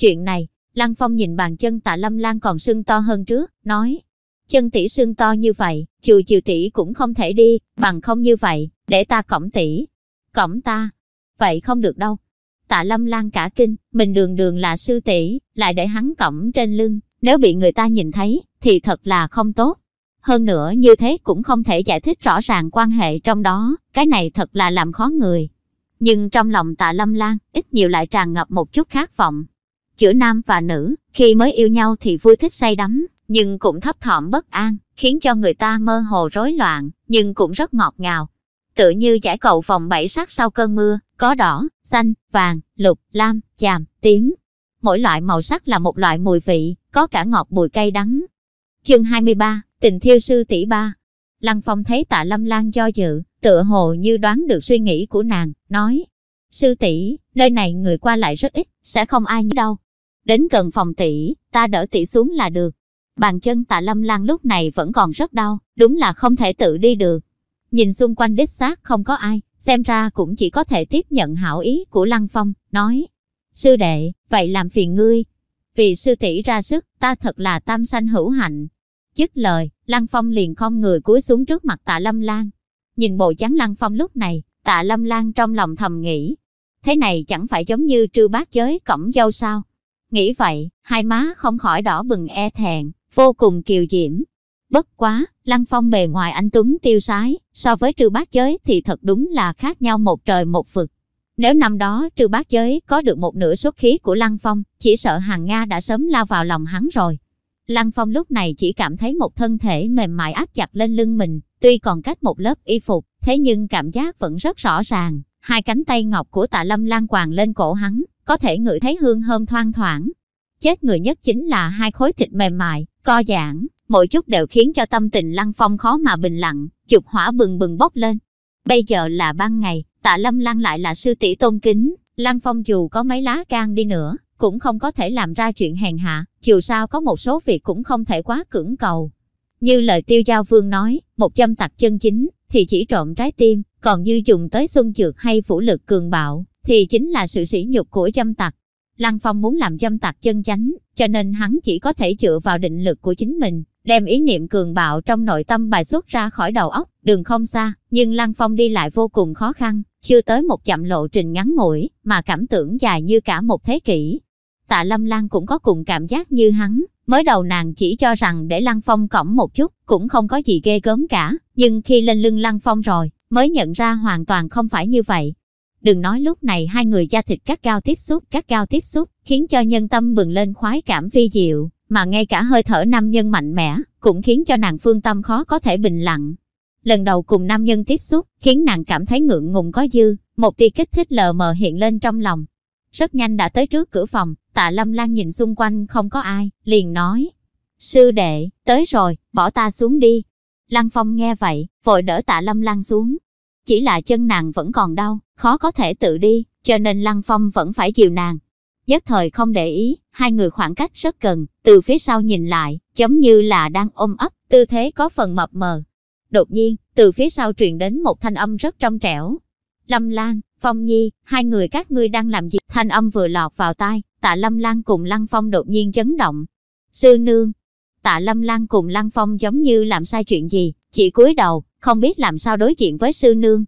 Chuyện này, Lăng Phong nhìn bàn chân tạ Lâm Lan còn sưng to hơn trước, nói. Chân tỷ sưng to như vậy, chiều chiều tỷ cũng không thể đi, bằng không như vậy, để ta cõng tỷ. cõng ta? Vậy không được đâu. Tạ Lâm Lan cả kinh, mình đường đường là sư tỷ, lại để hắn cõng trên lưng, nếu bị người ta nhìn thấy, thì thật là không tốt. hơn nữa như thế cũng không thể giải thích rõ ràng quan hệ trong đó, cái này thật là làm khó người. Nhưng trong lòng tạ lâm lan, ít nhiều lại tràn ngập một chút khát vọng. Chữa nam và nữ, khi mới yêu nhau thì vui thích say đắm, nhưng cũng thấp thỏm bất an, khiến cho người ta mơ hồ rối loạn, nhưng cũng rất ngọt ngào. Tự như giải cầu vòng bảy sắc sau cơn mưa, có đỏ, xanh, vàng, lục, lam, chàm, tím. Mỗi loại màu sắc là một loại mùi vị, có cả ngọt bùi cay đắng. Chương 23, tình thiêu sư tỷ ba. Lăng Phong thấy tạ lâm lan do dự, tựa hồ như đoán được suy nghĩ của nàng, nói. Sư tỷ, nơi này người qua lại rất ít, sẽ không ai nhớ đâu. Đến gần phòng tỷ, ta đỡ tỷ xuống là được. Bàn chân tạ lâm lan lúc này vẫn còn rất đau, đúng là không thể tự đi được. Nhìn xung quanh đích xác không có ai, xem ra cũng chỉ có thể tiếp nhận hảo ý của Lăng Phong, nói. Sư đệ, vậy làm phiền ngươi. Vì sư tỷ ra sức, ta thật là tam sanh hữu hạnh. Dứt lời, Lăng Phong liền không người cúi xuống trước mặt tạ Lâm Lan. Nhìn bộ chán Lăng Phong lúc này, tạ Lâm Lan trong lòng thầm nghĩ. Thế này chẳng phải giống như trư bát giới cổng dâu sao? Nghĩ vậy, hai má không khỏi đỏ bừng e thẹn, vô cùng kiều diễm. Bất quá, Lăng Phong bề ngoài anh Tuấn tiêu sái, so với trừ bát giới thì thật đúng là khác nhau một trời một vực. Nếu năm đó trừ bát giới có được một nửa xuất khí của Lăng Phong, chỉ sợ hàng Nga đã sớm lao vào lòng hắn rồi. Lăng Phong lúc này chỉ cảm thấy một thân thể mềm mại áp chặt lên lưng mình, tuy còn cách một lớp y phục, thế nhưng cảm giác vẫn rất rõ ràng. Hai cánh tay ngọc của tạ lâm lan quàng lên cổ hắn, có thể ngửi thấy hương thơm thoang thoảng. Chết người nhất chính là hai khối thịt mềm mại, co giãn, mỗi chút đều khiến cho tâm tình Lăng Phong khó mà bình lặng, chụp hỏa bừng bừng bốc lên. Bây giờ là ban ngày, tạ lâm lăng lại là sư tỷ tôn kính, Lăng Phong dù có mấy lá gan đi nữa, cũng không có thể làm ra chuyện hèn hạ, dù sao có một số việc cũng không thể quá cưỡng cầu. Như lời tiêu giao vương nói, một châm tặc chân chính, thì chỉ trộm trái tim, còn như dùng tới xuân trượt hay phủ lực cường bạo, thì chính là sự sỉ nhục của châm tặc. Lăng Phong muốn làm châm tặc chân chánh, cho nên hắn chỉ có thể dựa vào định lực của chính mình, đem ý niệm cường bạo trong nội tâm bài xuất ra khỏi đầu óc, đường không xa, nhưng Lăng Phong đi lại vô cùng khó khăn, chưa tới một chậm lộ trình ngắn ngủi, mà cảm tưởng dài như cả một thế kỷ. Tạ Lâm Lan cũng có cùng cảm giác như hắn, mới đầu nàng chỉ cho rằng để Lăng Phong cõng một chút, cũng không có gì ghê gớm cả, nhưng khi lên lưng Lăng Phong rồi, mới nhận ra hoàn toàn không phải như vậy. Đừng nói lúc này hai người da thịt cắt cao tiếp xúc, cắt cao tiếp xúc, khiến cho nhân tâm bừng lên khoái cảm vi diệu, mà ngay cả hơi thở nam nhân mạnh mẽ, cũng khiến cho nàng phương tâm khó có thể bình lặng. Lần đầu cùng nam nhân tiếp xúc, khiến nàng cảm thấy ngượng ngùng có dư, một tia kích thích lờ mờ hiện lên trong lòng. Rất nhanh đã tới trước cửa phòng, tạ lâm lan nhìn xung quanh không có ai, liền nói. Sư đệ, tới rồi, bỏ ta xuống đi. Lăng Phong nghe vậy, vội đỡ tạ lâm lan xuống. Chỉ là chân nàng vẫn còn đau, khó có thể tự đi, cho nên Lăng Phong vẫn phải chiều nàng, nhất thời không để ý, hai người khoảng cách rất gần, từ phía sau nhìn lại, giống như là đang ôm ấp, tư thế có phần mập mờ. Đột nhiên, từ phía sau truyền đến một thanh âm rất trong trẻo. Lâm Lan, Phong Nhi, hai người các ngươi đang làm gì? Thanh âm vừa lọt vào tai, tạ Lâm Lan cùng Lăng Phong đột nhiên chấn động. Sư nương, tạ Lâm Lan cùng Lăng Phong giống như làm sai chuyện gì, chỉ cúi đầu, không biết làm sao đối diện với sư nương.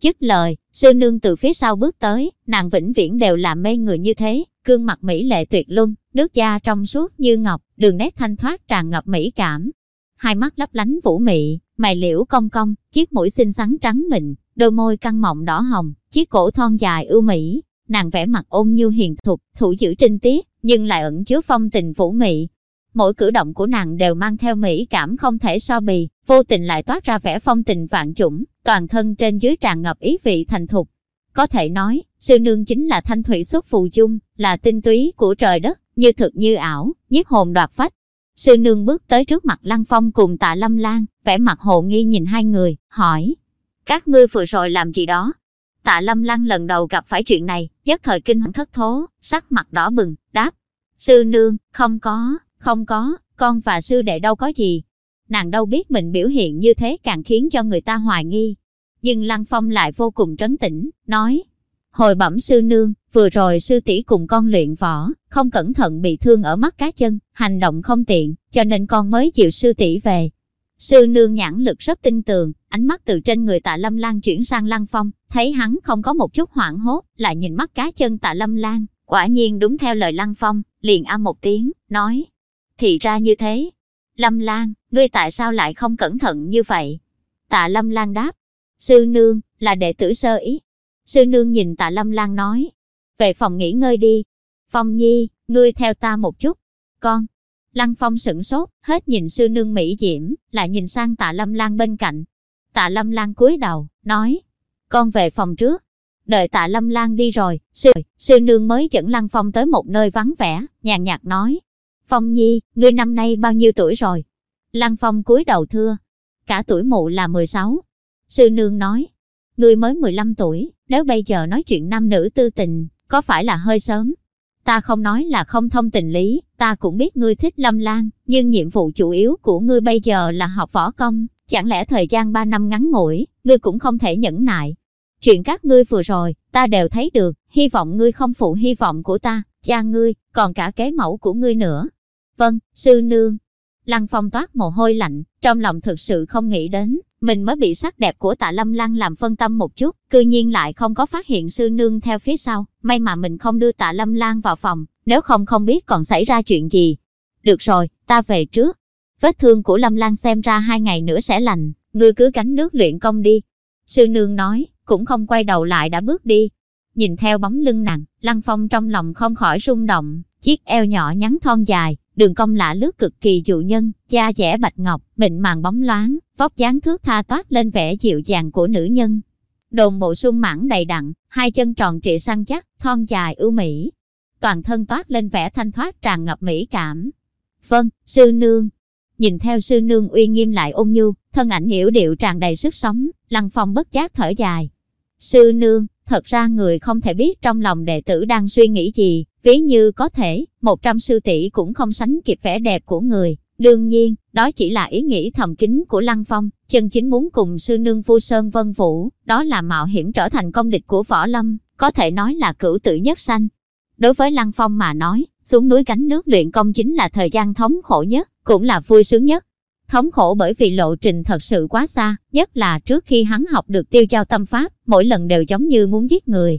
Dứt lời, sư nương từ phía sau bước tới, nàng vĩnh viễn đều là mê người như thế, gương mặt mỹ lệ tuyệt luân, nước da trong suốt như ngọc, đường nét thanh thoát tràn ngập mỹ cảm. Hai mắt lấp lánh vũ mị, mày liễu cong cong, chiếc mũi xinh xắn trắng mịn, đôi môi căng mọng đỏ hồng, chiếc cổ thon dài ưu mỹ. Nàng vẽ mặt ôn như hiền thục, thủ giữ trinh tiết, nhưng lại ẩn chứa phong tình vũ mị. Mỗi cử động của nàng đều mang theo mỹ cảm không thể so bì, vô tình lại toát ra vẻ phong tình vạn chủng, toàn thân trên dưới tràn ngập ý vị thành thục, có thể nói, sư nương chính là thanh thủy xuất phù dung, là tinh túy của trời đất, như thực như ảo, nhiếp hồn đoạt phách. Sư nương bước tới trước mặt Lăng Phong cùng tạ Lâm Lan, vẻ mặt hồ nghi nhìn hai người, hỏi. Các ngươi vừa rồi làm gì đó? Tạ Lâm Lan lần đầu gặp phải chuyện này, nhất thời kinh hoàng thất thố, sắc mặt đỏ bừng, đáp. Sư nương, không có, không có, con và sư đệ đâu có gì. Nàng đâu biết mình biểu hiện như thế càng khiến cho người ta hoài nghi, nhưng Lăng Phong lại vô cùng trấn tĩnh, nói, hồi bẩm sư nương, vừa rồi sư tỷ cùng con luyện võ, không cẩn thận bị thương ở mắt cá chân, hành động không tiện, cho nên con mới chịu sư tỷ về. Sư nương nhãn lực rất tin tường, ánh mắt từ trên người tạ lâm lan chuyển sang lăng phong, thấy hắn không có một chút hoảng hốt, lại nhìn mắt cá chân tạ lâm lan, quả nhiên đúng theo lời lăng phong, liền âm một tiếng, nói, thì ra như thế. Lâm Lan, ngươi tại sao lại không cẩn thận như vậy? Tạ Lâm Lan đáp, sư nương, là đệ tử sơ ý. Sư nương nhìn tạ Lâm Lan nói, về phòng nghỉ ngơi đi. Phong Nhi, ngươi theo ta một chút. Con. Lăng Phong sửng sốt, hết nhìn sư nương Mỹ Diễm, lại nhìn sang tạ Lâm Lan bên cạnh. Tạ Lâm Lan cúi đầu, nói, con về phòng trước. Đợi tạ Lâm Lan đi rồi, sư, sư nương mới dẫn Lăng Phong tới một nơi vắng vẻ, nhàn nhạt nói. Phong Nhi, ngươi năm nay bao nhiêu tuổi rồi? Lăng Phong cúi đầu thưa. Cả tuổi mụ là 16. Sư nương nói. Ngươi mới 15 tuổi, nếu bây giờ nói chuyện nam nữ tư tình, có phải là hơi sớm? Ta không nói là không thông tình lý, ta cũng biết ngươi thích Lâm Lan, nhưng nhiệm vụ chủ yếu của ngươi bây giờ là học võ công, chẳng lẽ thời gian 3 năm ngắn ngủi, ngươi cũng không thể nhẫn nại. Chuyện các ngươi vừa rồi, ta đều thấy được, hy vọng ngươi không phụ hy vọng của ta, cha ngươi, còn cả kế mẫu của ngươi nữa. Vâng, sư nương. Lăng phong toát mồ hôi lạnh, trong lòng thực sự không nghĩ đến, mình mới bị sắc đẹp của tạ lâm lăng làm phân tâm một chút, cư nhiên lại không có phát hiện sư nương theo phía sau, may mà mình không đưa tạ lâm lan vào phòng, nếu không không biết còn xảy ra chuyện gì. Được rồi, ta về trước. Vết thương của lâm lan xem ra hai ngày nữa sẽ lành, ngươi cứ gánh nước luyện công đi. Sư nương nói, cũng không quay đầu lại đã bước đi. Nhìn theo bóng lưng nàng, lăng phong trong lòng không khỏi rung động, chiếc eo nhỏ nhắn thon dài, đường cong lạ lướt cực kỳ dụ nhân, da dẻ bạch ngọc, mịn màng bóng loáng, vóc dáng thước tha toát lên vẻ dịu dàng của nữ nhân. Đồn bộ sung mãn đầy đặn, hai chân tròn trịa săn chắc, thon dài ưu mỹ. Toàn thân toát lên vẻ thanh thoát tràn ngập mỹ cảm. Vâng, sư nương. Nhìn theo sư nương uy nghiêm lại ôn nhu, thân ảnh hiểu điệu tràn đầy sức sống, lăng phong bất giác thở dài. Sư nương, thật ra người không thể biết trong lòng đệ tử đang suy nghĩ gì, ví như có thể, một trăm sư tỷ cũng không sánh kịp vẻ đẹp của người. Đương nhiên, đó chỉ là ý nghĩ thầm kín của Lăng Phong, chân chính muốn cùng sư nương Phu Sơn Vân Vũ, đó là mạo hiểm trở thành công địch của Võ Lâm, có thể nói là cửu tử nhất sanh. Đối với Lăng Phong mà nói, xuống núi cánh nước luyện công chính là thời gian thống khổ nhất, cũng là vui sướng nhất. Thống khổ bởi vì lộ trình thật sự quá xa, nhất là trước khi hắn học được tiêu giao tâm pháp, mỗi lần đều giống như muốn giết người.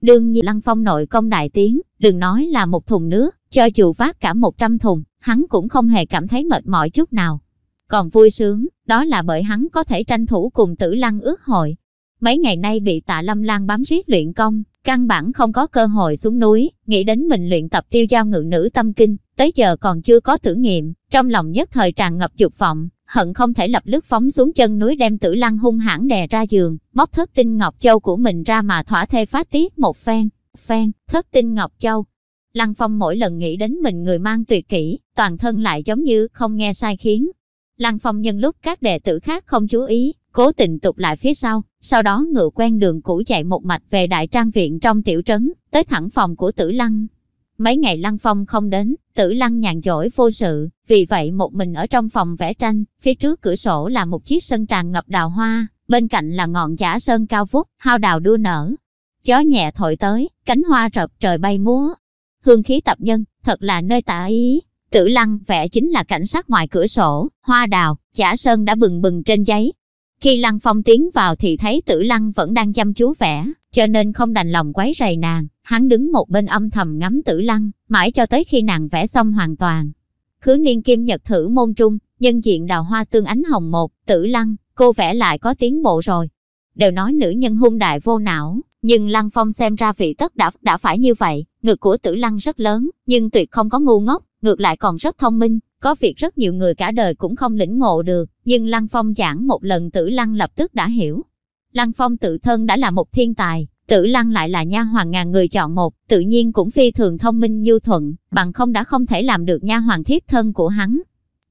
Đương nhiên Lăng Phong nội công đại tiến, đừng nói là một thùng nước, cho dù phát cả một trăm thùng, hắn cũng không hề cảm thấy mệt mỏi chút nào. Còn vui sướng, đó là bởi hắn có thể tranh thủ cùng tử lăng ước hội. Mấy ngày nay bị tạ lâm lan bám riết luyện công, căn bản không có cơ hội xuống núi, nghĩ đến mình luyện tập tiêu giao ngự nữ tâm kinh, tới giờ còn chưa có thử nghiệm, trong lòng nhất thời tràn ngập dục vọng, hận không thể lập lức phóng xuống chân núi đem tử lăng hung hãn đè ra giường, móc thất tinh ngọc châu của mình ra mà thỏa thê phát tiết một phen, phen, thất tinh ngọc châu. Lăng Phong mỗi lần nghĩ đến mình người mang tuyệt kỹ, toàn thân lại giống như không nghe sai khiến. Lăng Phong nhân lúc các đệ tử khác không chú ý, cố tình tục lại phía sau, sau đó ngựa quen đường cũ chạy một mạch về đại trang viện trong tiểu trấn, tới thẳng phòng của tử lăng. Mấy ngày Lăng Phong không đến, tử lăng nhàn dỗi vô sự, vì vậy một mình ở trong phòng vẽ tranh, phía trước cửa sổ là một chiếc sân tràn ngập đào hoa, bên cạnh là ngọn giả sơn cao vút, hao đào đua nở. Gió nhẹ thổi tới, cánh hoa rợp trời bay múa. Hương khí tập nhân, thật là nơi tả ý. Tử lăng vẽ chính là cảnh sát ngoài cửa sổ, hoa đào, giả sơn đã bừng bừng trên giấy. Khi Lăng Phong tiến vào thì thấy tử lăng vẫn đang chăm chú vẽ, cho nên không đành lòng quấy rầy nàng. Hắn đứng một bên âm thầm ngắm tử lăng, mãi cho tới khi nàng vẽ xong hoàn toàn. Khứ niên kim nhật thử môn trung, nhân diện đào hoa tương ánh hồng một, tử lăng, cô vẽ lại có tiến bộ rồi. Đều nói nữ nhân hung đại vô não, nhưng Lăng Phong xem ra vị tất đã đã phải như vậy, ngực của tử lăng rất lớn, nhưng tuyệt không có ngu ngốc, ngược lại còn rất thông minh, có việc rất nhiều người cả đời cũng không lĩnh ngộ được, nhưng Lăng Phong giảng một lần tử lăng lập tức đã hiểu. Lăng Phong tự thân đã là một thiên tài, Tử Lăng lại là nha hoàng ngàn người chọn một, tự nhiên cũng phi thường thông minh nhu thuận, bằng không đã không thể làm được nha hoàng thiếp thân của hắn.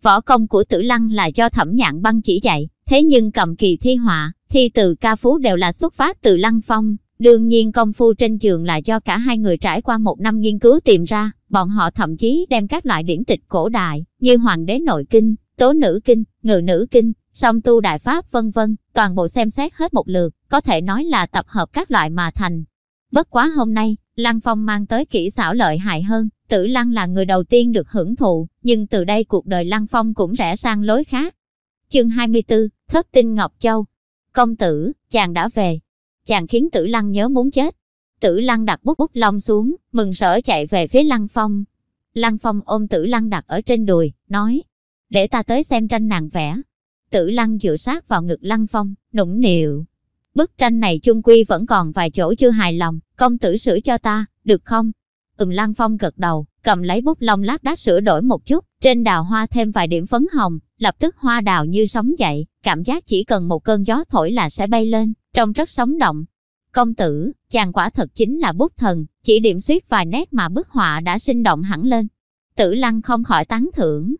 Võ công của Tử Lăng là do thẩm nhạn băng chỉ dạy, thế nhưng cầm kỳ thi họa, thi từ ca phú đều là xuất phát từ Lăng Phong. Đương nhiên công phu trên trường là do cả hai người trải qua một năm nghiên cứu tìm ra, bọn họ thậm chí đem các loại điển tịch cổ đại, như Hoàng đế nội kinh, Tố nữ kinh, Ngự nữ kinh, song tu đại pháp vân vân, toàn bộ xem xét hết một lượt, có thể nói là tập hợp các loại mà thành. Bất quá hôm nay, Lăng Phong mang tới kỹ xảo lợi hại hơn, Tử Lăng là người đầu tiên được hưởng thụ, nhưng từ đây cuộc đời Lăng Phong cũng rẽ sang lối khác. Chương 24, Thất tinh Ngọc Châu. Công tử, chàng đã về. Chàng khiến Tử Lăng nhớ muốn chết. Tử Lăng đặt bút bút lông xuống, mừng sở chạy về phía Lăng Phong. Lăng Phong ôm Tử Lăng đặt ở trên đùi, nói, để ta tới xem tranh nàng vẽ. Tử lăng dựa sát vào ngực lăng phong, nũng nịu. Bức tranh này chung quy vẫn còn vài chỗ chưa hài lòng, công tử sửa cho ta, được không? Ừm lăng phong gật đầu, cầm lấy bút lông lát đá sửa đổi một chút, trên đào hoa thêm vài điểm phấn hồng, lập tức hoa đào như sống dậy, cảm giác chỉ cần một cơn gió thổi là sẽ bay lên, trông rất sống động. Công tử, chàng quả thật chính là bút thần, chỉ điểm suýt vài nét mà bức họa đã sinh động hẳn lên. Tử lăng không khỏi tán thưởng.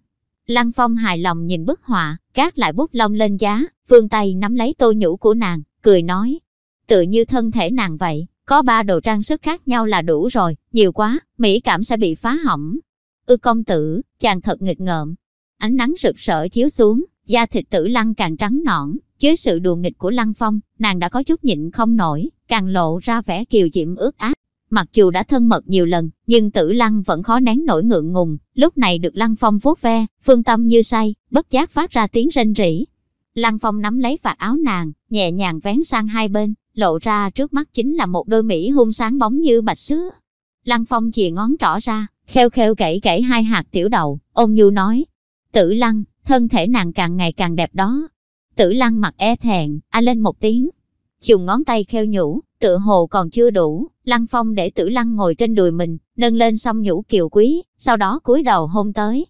Lăng phong hài lòng nhìn bức họa, gác lại bút lông lên giá, vươn tay nắm lấy tô nhũ của nàng, cười nói. Tự như thân thể nàng vậy, có ba đồ trang sức khác nhau là đủ rồi, nhiều quá, mỹ cảm sẽ bị phá hỏng. Ư công tử, chàng thật nghịch ngợm. Ánh nắng rực rỡ chiếu xuống, da thịt tử lăng càng trắng nõn, dưới sự đùa nghịch của lăng phong, nàng đã có chút nhịn không nổi, càng lộ ra vẻ kiều diễm ướt át. Mặc dù đã thân mật nhiều lần, nhưng tử lăng vẫn khó nén nổi ngượng ngùng, lúc này được lăng phong vuốt ve, phương tâm như say, bất giác phát ra tiếng rên rỉ. Lăng phong nắm lấy vạt áo nàng, nhẹ nhàng vén sang hai bên, lộ ra trước mắt chính là một đôi mỹ hung sáng bóng như bạch sứ. Lăng phong chìa ngón trỏ ra, kheo kheo gãy gãy hai hạt tiểu đầu, ôm nhu nói. Tử lăng, thân thể nàng càng ngày càng đẹp đó. Tử lăng mặt e thẹn, a lên một tiếng. Dùng ngón tay kheo nhũ, tự hồ còn chưa đủ, lăng phong để tử lăng ngồi trên đùi mình, nâng lên xong nhũ kiều quý, sau đó cúi đầu hôn tới.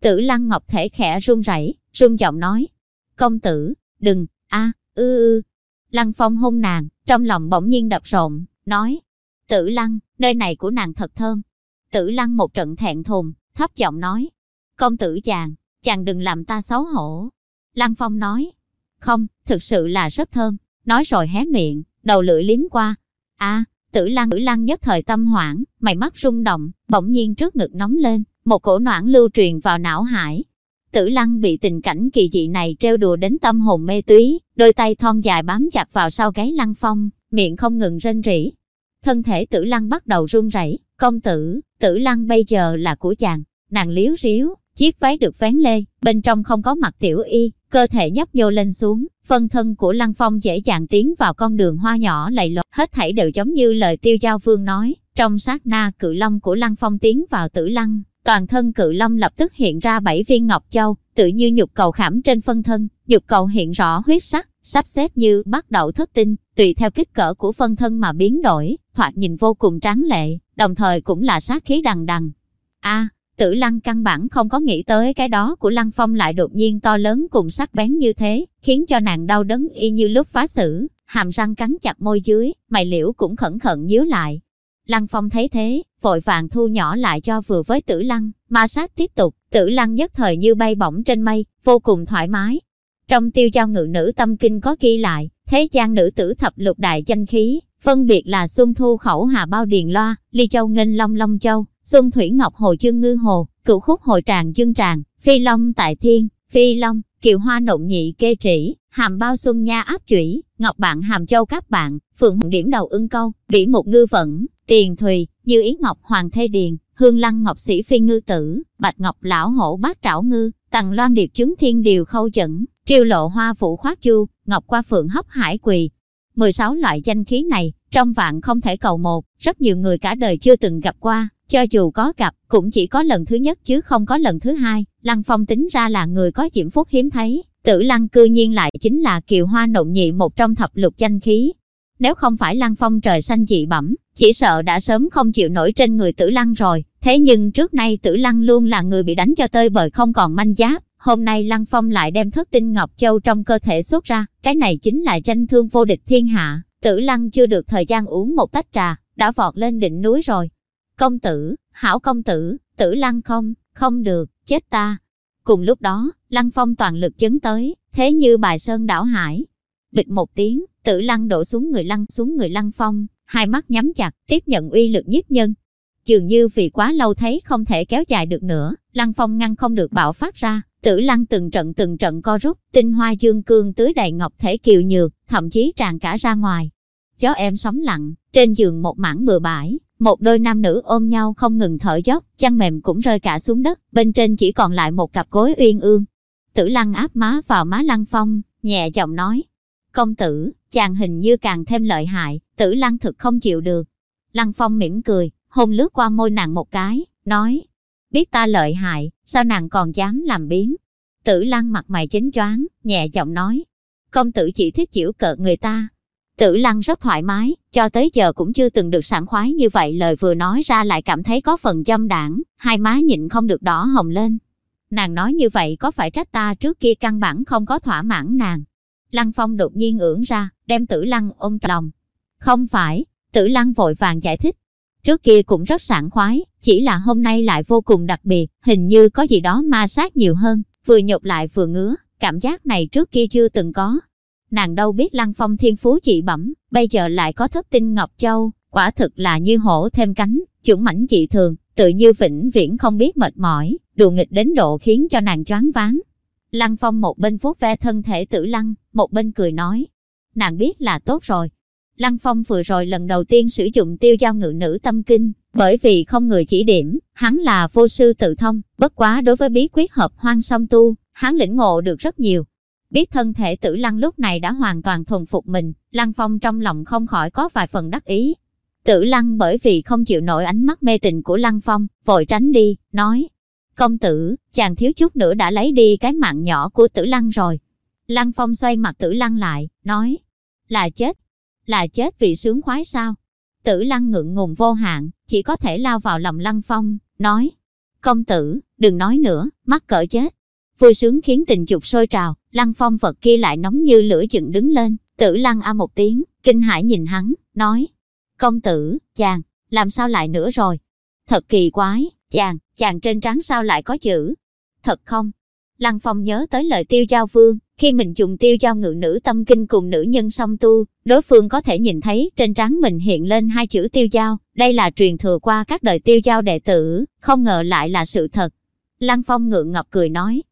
Tử lăng ngọc thể khẽ run rẩy, run giọng nói. Công tử, đừng, a ư ư. Lăng phong hôn nàng, trong lòng bỗng nhiên đập rộn, nói. Tử lăng, nơi này của nàng thật thơm. Tử lăng một trận thẹn thùng, thấp giọng nói. Công tử chàng, chàng đừng làm ta xấu hổ. Lăng phong nói. Không, thực sự là rất thơm. Nói rồi hé miệng, đầu lưỡi liếm qua. a tử lăng tử lăng nhất thời tâm hoảng, mày mắt rung động, bỗng nhiên trước ngực nóng lên, một cổ noãn lưu truyền vào não hải. Tử lăng bị tình cảnh kỳ dị này treo đùa đến tâm hồn mê túy, đôi tay thon dài bám chặt vào sau gáy lăng phong, miệng không ngừng rên rỉ. Thân thể tử lăng bắt đầu run rẩy, công tử, tử lăng bây giờ là của chàng, nàng liếu xíu, chiếc váy được vén lê, bên trong không có mặt tiểu y, cơ thể nhấp nhô lên xuống, phân thân của Lăng Phong dễ dàng tiến vào con đường hoa nhỏ lầy lội. hết thảy đều giống như lời tiêu giao vương nói, trong sát na cự long của Lăng Phong tiến vào tử lăng, toàn thân cự long lập tức hiện ra bảy viên ngọc châu, tự như nhục cầu khảm trên phân thân, nhục cầu hiện rõ huyết sắc, sắp xếp như bắt đầu thất tinh, tùy theo kích cỡ của phân thân mà biến đổi, thoạt nhìn vô cùng tráng lệ, đồng thời cũng là sát khí đằng đằng. A, Tử Lăng căn bản không có nghĩ tới cái đó của Lăng Phong lại đột nhiên to lớn cùng sắc bén như thế, khiến cho nàng đau đớn y như lúc phá xử, hàm răng cắn chặt môi dưới, mày liễu cũng khẩn khẩn nhíu lại. Lăng Phong thấy thế, vội vàng thu nhỏ lại cho vừa với Tử Lăng, ma sát tiếp tục, Tử Lăng nhất thời như bay bổng trên mây, vô cùng thoải mái. Trong tiêu giao ngự nữ tâm kinh có ghi lại, thế gian nữ tử thập lục đại danh khí, phân biệt là Xuân Thu Khẩu Hà Bao Điền Loa, Ly Châu Nghênh Long Long Châu, Xuân Thủy Ngọc Hồ chương ngư hồ, cửu khúc hồi tràng dương tràng, phi long tại thiên, phi long, kiều hoa nộn nhị kê trĩ, hàm bao xuân nha áp chủy, ngọc bạn hàm châu các bạn, phượng điểm đầu ưng câu, bỉ một ngư vận, tiền thùy, như ý ngọc hoàng thê điền, hương lăng ngọc sĩ phi ngư tử, bạch ngọc lão hổ bát trảo ngư, Tằng loan điệp chứng thiên điều khâu chẩn, triều lộ hoa phủ khoát chu, ngọc qua phượng hấp hải quỳ. 16 loại danh khí này, trong vạn không thể cầu một, rất nhiều người cả đời chưa từng gặp qua, cho dù có gặp, cũng chỉ có lần thứ nhất chứ không có lần thứ hai. Lăng Phong tính ra là người có diễm phúc hiếm thấy. Tử Lăng cư nhiên lại chính là kiều hoa nộn nhị một trong thập lục danh khí. Nếu không phải Lăng Phong trời xanh dị bẩm, chỉ sợ đã sớm không chịu nổi trên người Tử Lăng rồi. Thế nhưng trước nay Tử Lăng luôn là người bị đánh cho tơi bời không còn manh giáp. Hôm nay Lăng Phong lại đem thất tinh Ngọc Châu trong cơ thể xuất ra, cái này chính là danh thương vô địch thiên hạ. Tử Lăng chưa được thời gian uống một tách trà, đã vọt lên đỉnh núi rồi, Công tử, hảo công tử, tử lăng không, không được, chết ta. Cùng lúc đó, lăng phong toàn lực chấn tới, thế như bài sơn đảo hải. Bịch một tiếng, tử lăng đổ xuống người lăng xuống người lăng phong, hai mắt nhắm chặt, tiếp nhận uy lực nhiếp nhân. Dường như vì quá lâu thấy không thể kéo dài được nữa, lăng phong ngăn không được bạo phát ra, tử lăng từng trận từng trận co rút, tinh hoa dương cương tưới đầy ngọc thể kiều nhược, thậm chí tràn cả ra ngoài. Chó em sóng lặng, trên giường một mảng bừa bãi, một đôi nam nữ ôm nhau không ngừng thở dốc, chăn mềm cũng rơi cả xuống đất, bên trên chỉ còn lại một cặp gối uyên ương. Tử lăng áp má vào má lăng phong, nhẹ giọng nói. Công tử, chàng hình như càng thêm lợi hại, tử lăng thực không chịu được. Lăng phong mỉm cười, hôn lướt qua môi nàng một cái, nói. Biết ta lợi hại, sao nàng còn dám làm biến? Tử lăng mặt mày chính choáng, nhẹ giọng nói. Công tử chỉ thích chịu cợt người ta. Tử lăng rất thoải mái, cho tới giờ cũng chưa từng được sảng khoái như vậy lời vừa nói ra lại cảm thấy có phần dâm đảng, hai má nhịn không được đỏ hồng lên. Nàng nói như vậy có phải trách ta trước kia căn bản không có thỏa mãn nàng. Lăng Phong đột nhiên ưỡn ra, đem tử lăng ôm lòng. Không phải, tử lăng vội vàng giải thích. Trước kia cũng rất sảng khoái, chỉ là hôm nay lại vô cùng đặc biệt, hình như có gì đó ma sát nhiều hơn, vừa nhột lại vừa ngứa, cảm giác này trước kia chưa từng có. Nàng đâu biết Lăng Phong thiên phú chị bẩm, bây giờ lại có thất tinh Ngọc Châu, quả thực là như hổ thêm cánh, chuẩn mảnh dị thường, tự như vĩnh viễn không biết mệt mỏi, đùa nghịch đến độ khiến cho nàng choáng váng. Lăng Phong một bên vuốt ve thân thể tử lăng, một bên cười nói. Nàng biết là tốt rồi. Lăng Phong vừa rồi lần đầu tiên sử dụng tiêu giao ngự nữ tâm kinh, bởi vì không người chỉ điểm, hắn là vô sư tự thông, bất quá đối với bí quyết hợp hoang song tu, hắn lĩnh ngộ được rất nhiều. Biết thân thể tử lăng lúc này đã hoàn toàn thuần phục mình, Lăng Phong trong lòng không khỏi có vài phần đắc ý. Tử lăng bởi vì không chịu nổi ánh mắt mê tình của Lăng Phong, vội tránh đi, nói, Công tử, chàng thiếu chút nữa đã lấy đi cái mạng nhỏ của tử lăng rồi. Lăng phong xoay mặt tử lăng lại, nói, là chết, là chết vì sướng khoái sao? Tử lăng ngượng ngùng vô hạn, chỉ có thể lao vào lòng lăng phong, nói, công tử, đừng nói nữa, mắc cỡ chết. Vui sướng khiến tình dục sôi trào, lăng phong vật kia lại nóng như lửa dựng đứng lên, tử lăng a một tiếng, kinh hãi nhìn hắn, nói, công tử, chàng, làm sao lại nữa rồi? Thật kỳ quái, chàng, chàng trên trán sao lại có chữ? Thật không? Lăng Phong nhớ tới lời tiêu giao vương, khi mình dùng tiêu giao ngự nữ tâm kinh cùng nữ nhân song tu, đối phương có thể nhìn thấy trên trán mình hiện lên hai chữ tiêu giao, đây là truyền thừa qua các đời tiêu giao đệ tử, không ngờ lại là sự thật. Lăng Phong ngượng ngập cười nói,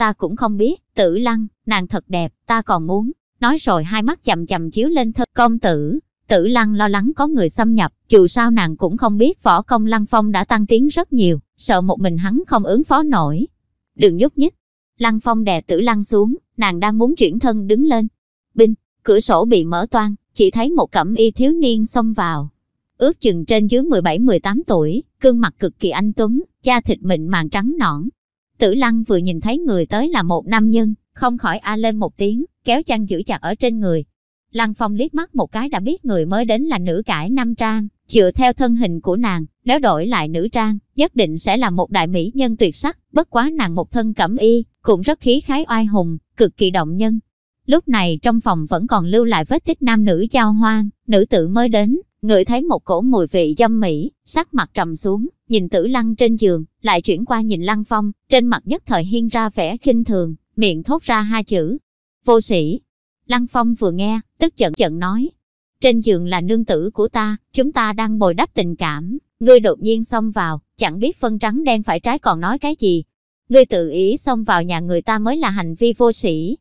ta cũng không biết, tử lăng, nàng thật đẹp, ta còn muốn. Nói rồi hai mắt chậm chậm chiếu lên thật công tử, Tử Lăng lo lắng có người xâm nhập, dù sao nàng cũng không biết võ công Lăng Phong đã tăng tiến rất nhiều, sợ một mình hắn không ứng phó nổi. Đừng nhúc nhích. Lăng Phong đè Tử Lăng xuống, nàng đang muốn chuyển thân đứng lên. Binh, cửa sổ bị mở toang, chỉ thấy một cẩm y thiếu niên xông vào. Ước chừng trên dưới 17-18 tuổi, gương mặt cực kỳ anh tuấn, da thịt mịn màng trắng nõn. Tử Lăng vừa nhìn thấy người tới là một nam nhân, không khỏi a lên một tiếng, kéo chăn giữ chặt ở trên người, Lăng Phong liếc mắt một cái đã biết người mới đến là nữ cải Nam Trang, dựa theo thân hình của nàng, nếu đổi lại nữ trang, nhất định sẽ là một đại mỹ nhân tuyệt sắc, bất quá nàng một thân cẩm y, cũng rất khí khái oai hùng, cực kỳ động nhân. Lúc này trong phòng vẫn còn lưu lại vết tích nam nữ giao hoang, nữ tử mới đến, ngửi thấy một cổ mùi vị dâm mỹ, sắc mặt trầm xuống, nhìn tử lăng trên giường, lại chuyển qua nhìn lăng phong, trên mặt nhất thời hiên ra vẻ khinh thường, miệng thốt ra hai chữ. Vô sĩ, Lăng Phong vừa nghe, tức giận giận nói. Trên giường là nương tử của ta, chúng ta đang bồi đắp tình cảm. Ngươi đột nhiên xông vào, chẳng biết phân trắng đen phải trái còn nói cái gì. Ngươi tự ý xông vào nhà người ta mới là hành vi vô sĩ.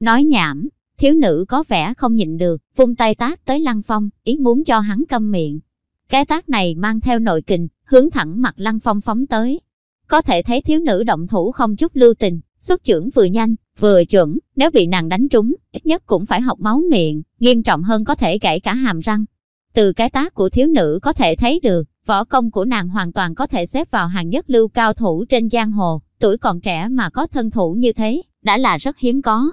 Nói nhảm, thiếu nữ có vẻ không nhịn được, vung tay tác tới Lăng Phong, ý muốn cho hắn câm miệng. Cái tác này mang theo nội kình, hướng thẳng mặt Lăng Phong phóng tới. Có thể thấy thiếu nữ động thủ không chút lưu tình, xuất trưởng vừa nhanh, vừa chuẩn, nếu bị nàng đánh trúng, ít nhất cũng phải học máu miệng, nghiêm trọng hơn có thể gãy cả hàm răng. Từ cái tác của thiếu nữ có thể thấy được, võ công của nàng hoàn toàn có thể xếp vào hàng nhất lưu cao thủ trên giang hồ, tuổi còn trẻ mà có thân thủ như thế, đã là rất hiếm có.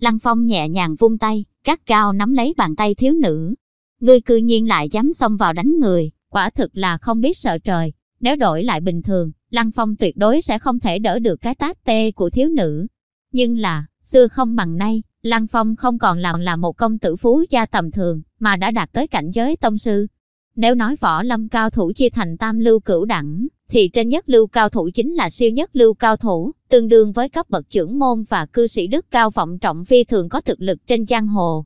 Lăng Phong nhẹ nhàng vung tay, gắt cao nắm lấy bàn tay thiếu nữ. Ngươi cư nhiên lại dám xông vào đánh người, quả thực là không biết sợ trời. Nếu đổi lại bình thường, Lăng Phong tuyệt đối sẽ không thể đỡ được cái tát tê của thiếu nữ. Nhưng là, xưa không bằng nay, Lăng Phong không còn là, là một công tử phú gia tầm thường, mà đã đạt tới cảnh giới tông sư. Nếu nói võ lâm cao thủ chia thành tam lưu cửu đẳng, thì trên nhất lưu cao thủ chính là siêu nhất lưu cao thủ, tương đương với cấp bậc trưởng môn và cư sĩ đức cao vọng trọng phi thường có thực lực trên giang hồ.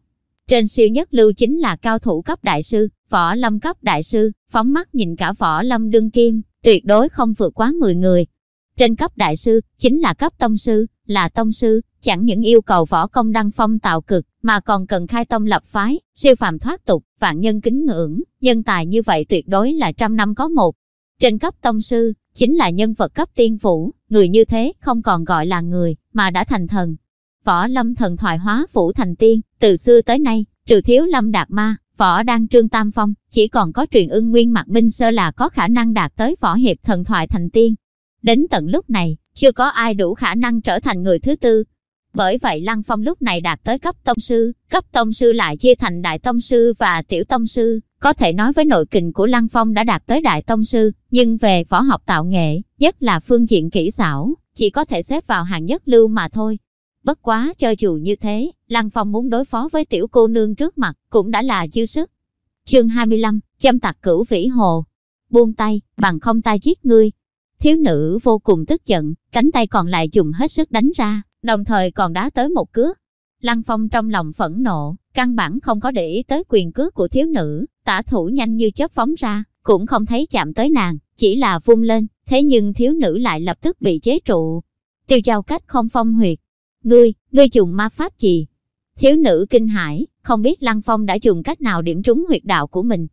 Trên siêu nhất lưu chính là cao thủ cấp đại sư, võ lâm cấp đại sư, phóng mắt nhìn cả võ lâm đương kim, tuyệt đối không vượt quá 10 người. Trên cấp đại sư, chính là cấp tông sư, là tông sư, chẳng những yêu cầu võ công đăng phong tạo cực, mà còn cần khai tông lập phái, siêu phàm thoát tục, vạn nhân kính ngưỡng, nhân tài như vậy tuyệt đối là trăm năm có một. Trên cấp tông sư, chính là nhân vật cấp tiên phủ, người như thế không còn gọi là người, mà đã thành thần. Võ lâm thần thoại hóa phủ thành tiên, từ xưa tới nay, trừ thiếu lâm đạt ma, võ đang trương tam phong, chỉ còn có truyền ưng nguyên mặt minh sơ là có khả năng đạt tới võ hiệp thần thoại thành tiên. Đến tận lúc này, chưa có ai đủ khả năng trở thành người thứ tư. Bởi vậy Lăng Phong lúc này đạt tới cấp tông sư, cấp tông sư lại chia thành đại tông sư và tiểu tông sư. Có thể nói với nội kình của Lăng Phong đã đạt tới đại tông sư, nhưng về võ học tạo nghệ, nhất là phương diện kỹ xảo, chỉ có thể xếp vào hàng nhất lưu mà thôi. Bất quá cho dù như thế, Lăng Phong muốn đối phó với tiểu cô nương trước mặt cũng đã là dư sức. Chương 25, châm tặc cửu vĩ hồ. Buông tay, bằng không tay giết ngươi. Thiếu nữ vô cùng tức giận, cánh tay còn lại dùng hết sức đánh ra, đồng thời còn đá tới một cước. Lăng Phong trong lòng phẫn nộ, căn bản không có để ý tới quyền cước của thiếu nữ, tả thủ nhanh như chớp phóng ra, cũng không thấy chạm tới nàng, chỉ là vung lên, thế nhưng thiếu nữ lại lập tức bị chế trụ. Tiêu giao cách không phong huyệt. Ngươi, ngươi dùng ma pháp gì? Thiếu nữ kinh hãi, không biết Lăng Phong đã dùng cách nào điểm trúng huyệt đạo của mình.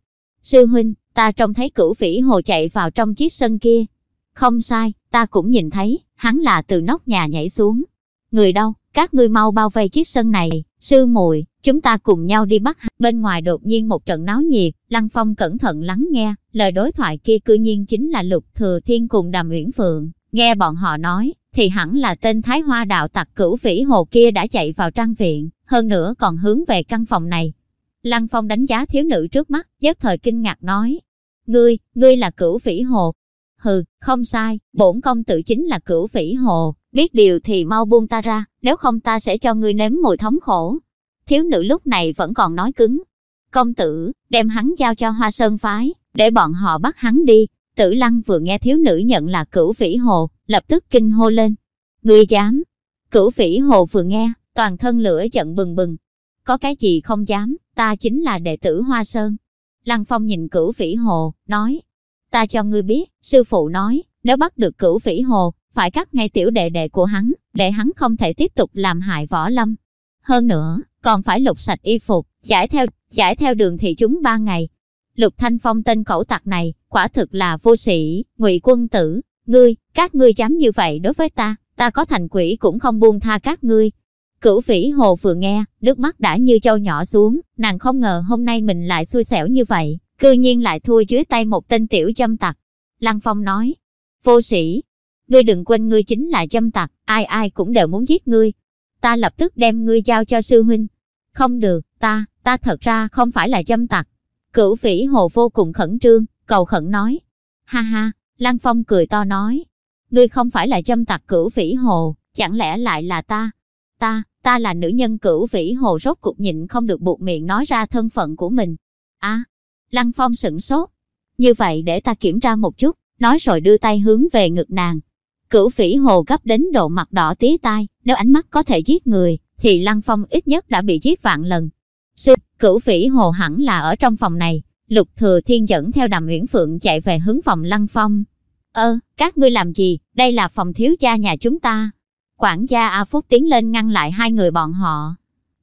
Sư huynh, ta trông thấy cửu phỉ hồ chạy vào trong chiếc sân kia. Không sai, ta cũng nhìn thấy, hắn là từ nóc nhà nhảy xuống. Người đâu, các ngươi mau bao vây chiếc sân này, sư muội chúng ta cùng nhau đi bắt Bên ngoài đột nhiên một trận náo nhiệt, Lăng Phong cẩn thận lắng nghe, lời đối thoại kia cư nhiên chính là Lục Thừa Thiên cùng Đàm Uyển Phượng. Nghe bọn họ nói, thì hẳn là tên Thái Hoa đạo tặc cửu phỉ hồ kia đã chạy vào trang viện, hơn nữa còn hướng về căn phòng này. Lăng Phong đánh giá thiếu nữ trước mắt, nhất thời kinh ngạc nói. Ngươi, ngươi là cửu phỉ hồ. Hừ, không sai, bổn công tử chính là cửu phỉ hồ, biết điều thì mau buông ta ra, nếu không ta sẽ cho ngươi nếm mùi thống khổ. Thiếu nữ lúc này vẫn còn nói cứng. Công tử, đem hắn giao cho hoa sơn phái, để bọn họ bắt hắn đi. Tử lăng vừa nghe thiếu nữ nhận là cửu phỉ hồ, lập tức kinh hô lên. Ngươi dám. Cửu phỉ hồ vừa nghe, toàn thân lửa giận bừng bừng. Có cái gì không dám, ta chính là đệ tử Hoa Sơn. Lăng Phong nhìn cửu phỉ hồ, nói. Ta cho ngươi biết, sư phụ nói, nếu bắt được cửu phỉ hồ, phải cắt ngay tiểu đệ đệ của hắn, để hắn không thể tiếp tục làm hại võ lâm. Hơn nữa, còn phải lục sạch y phục, giải theo, giải theo đường thị chúng ba ngày. Lục Thanh Phong tên cẩu tặc này, quả thực là vô sĩ, ngụy quân tử, ngươi, các ngươi dám như vậy đối với ta, ta có thành quỷ cũng không buông tha các ngươi. Cửu vĩ hồ vừa nghe, nước mắt đã như châu nhỏ xuống, nàng không ngờ hôm nay mình lại xui xẻo như vậy, cư nhiên lại thua dưới tay một tên tiểu châm tặc. Lăng Phong nói, vô sĩ, ngươi đừng quên ngươi chính là châm tặc, ai ai cũng đều muốn giết ngươi. Ta lập tức đem ngươi giao cho sư huynh. Không được, ta, ta thật ra không phải là châm tặc. Cửu phỉ hồ vô cùng khẩn trương, cầu khẩn nói. Ha ha, Lăng Phong cười to nói. Ngươi không phải là châm tặc cửu phỉ hồ, chẳng lẽ lại là ta? Ta, ta là nữ nhân cửu vĩ hồ rốt cục nhịn không được buộc miệng nói ra thân phận của mình. À, Lăng Phong sửng sốt. Như vậy để ta kiểm tra một chút, nói rồi đưa tay hướng về ngực nàng. Cửu phỉ hồ gấp đến độ mặt đỏ tí tai, nếu ánh mắt có thể giết người, thì Lăng Phong ít nhất đã bị giết vạn lần. Sư, cửu phỉ hồ hẳn là ở trong phòng này. Lục Thừa Thiên dẫn theo Đàm Uyển Phượng chạy về hướng phòng Lăng Phong. Ơ, các ngươi làm gì, đây là phòng thiếu gia nhà chúng ta. Quản gia A Phúc tiến lên ngăn lại hai người bọn họ.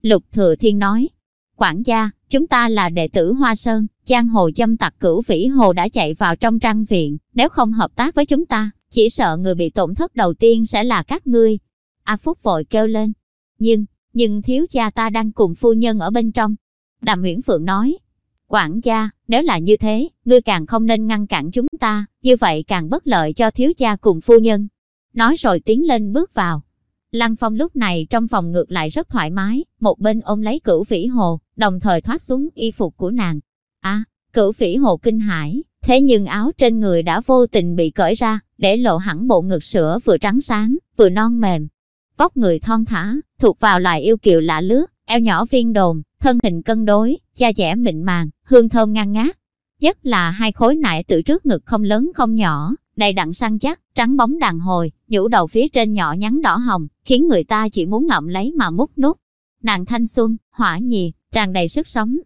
Lục Thừa Thiên nói, quản gia, chúng ta là đệ tử Hoa Sơn, giang hồ châm tặc cửu vĩ hồ đã chạy vào trong trang viện, nếu không hợp tác với chúng ta, chỉ sợ người bị tổn thất đầu tiên sẽ là các ngươi. A Phúc vội kêu lên, nhưng, nhưng thiếu gia ta đang cùng phu nhân ở bên trong. Đàm Nguyễn Phượng nói, quản gia, nếu là như thế, ngươi càng không nên ngăn cản chúng ta, như vậy càng bất lợi cho thiếu gia cùng phu nhân. Nói rồi tiến lên bước vào. Lăng Phong lúc này trong phòng ngược lại rất thoải mái, một bên ôm lấy cửu phỉ hồ, đồng thời thoát xuống y phục của nàng. À, cửu phỉ hồ kinh hãi, thế nhưng áo trên người đã vô tình bị cởi ra, để lộ hẳn bộ ngực sữa vừa trắng sáng, vừa non mềm. Vóc người thon thả, thuộc vào loài yêu kiều lạ lướt, eo nhỏ viên đồn, thân hình cân đối, da dẻ mịn màng, hương thơm ngang ngát. Nhất là hai khối nại tự trước ngực không lớn không nhỏ, đầy đặn săn chắc, trắng bóng đàn hồi, nhũ đầu phía trên nhỏ nhắn đỏ hồng, khiến người ta chỉ muốn ngậm lấy mà mút nút. Nàng thanh xuân, hỏa nhiệt, tràn đầy sức sống.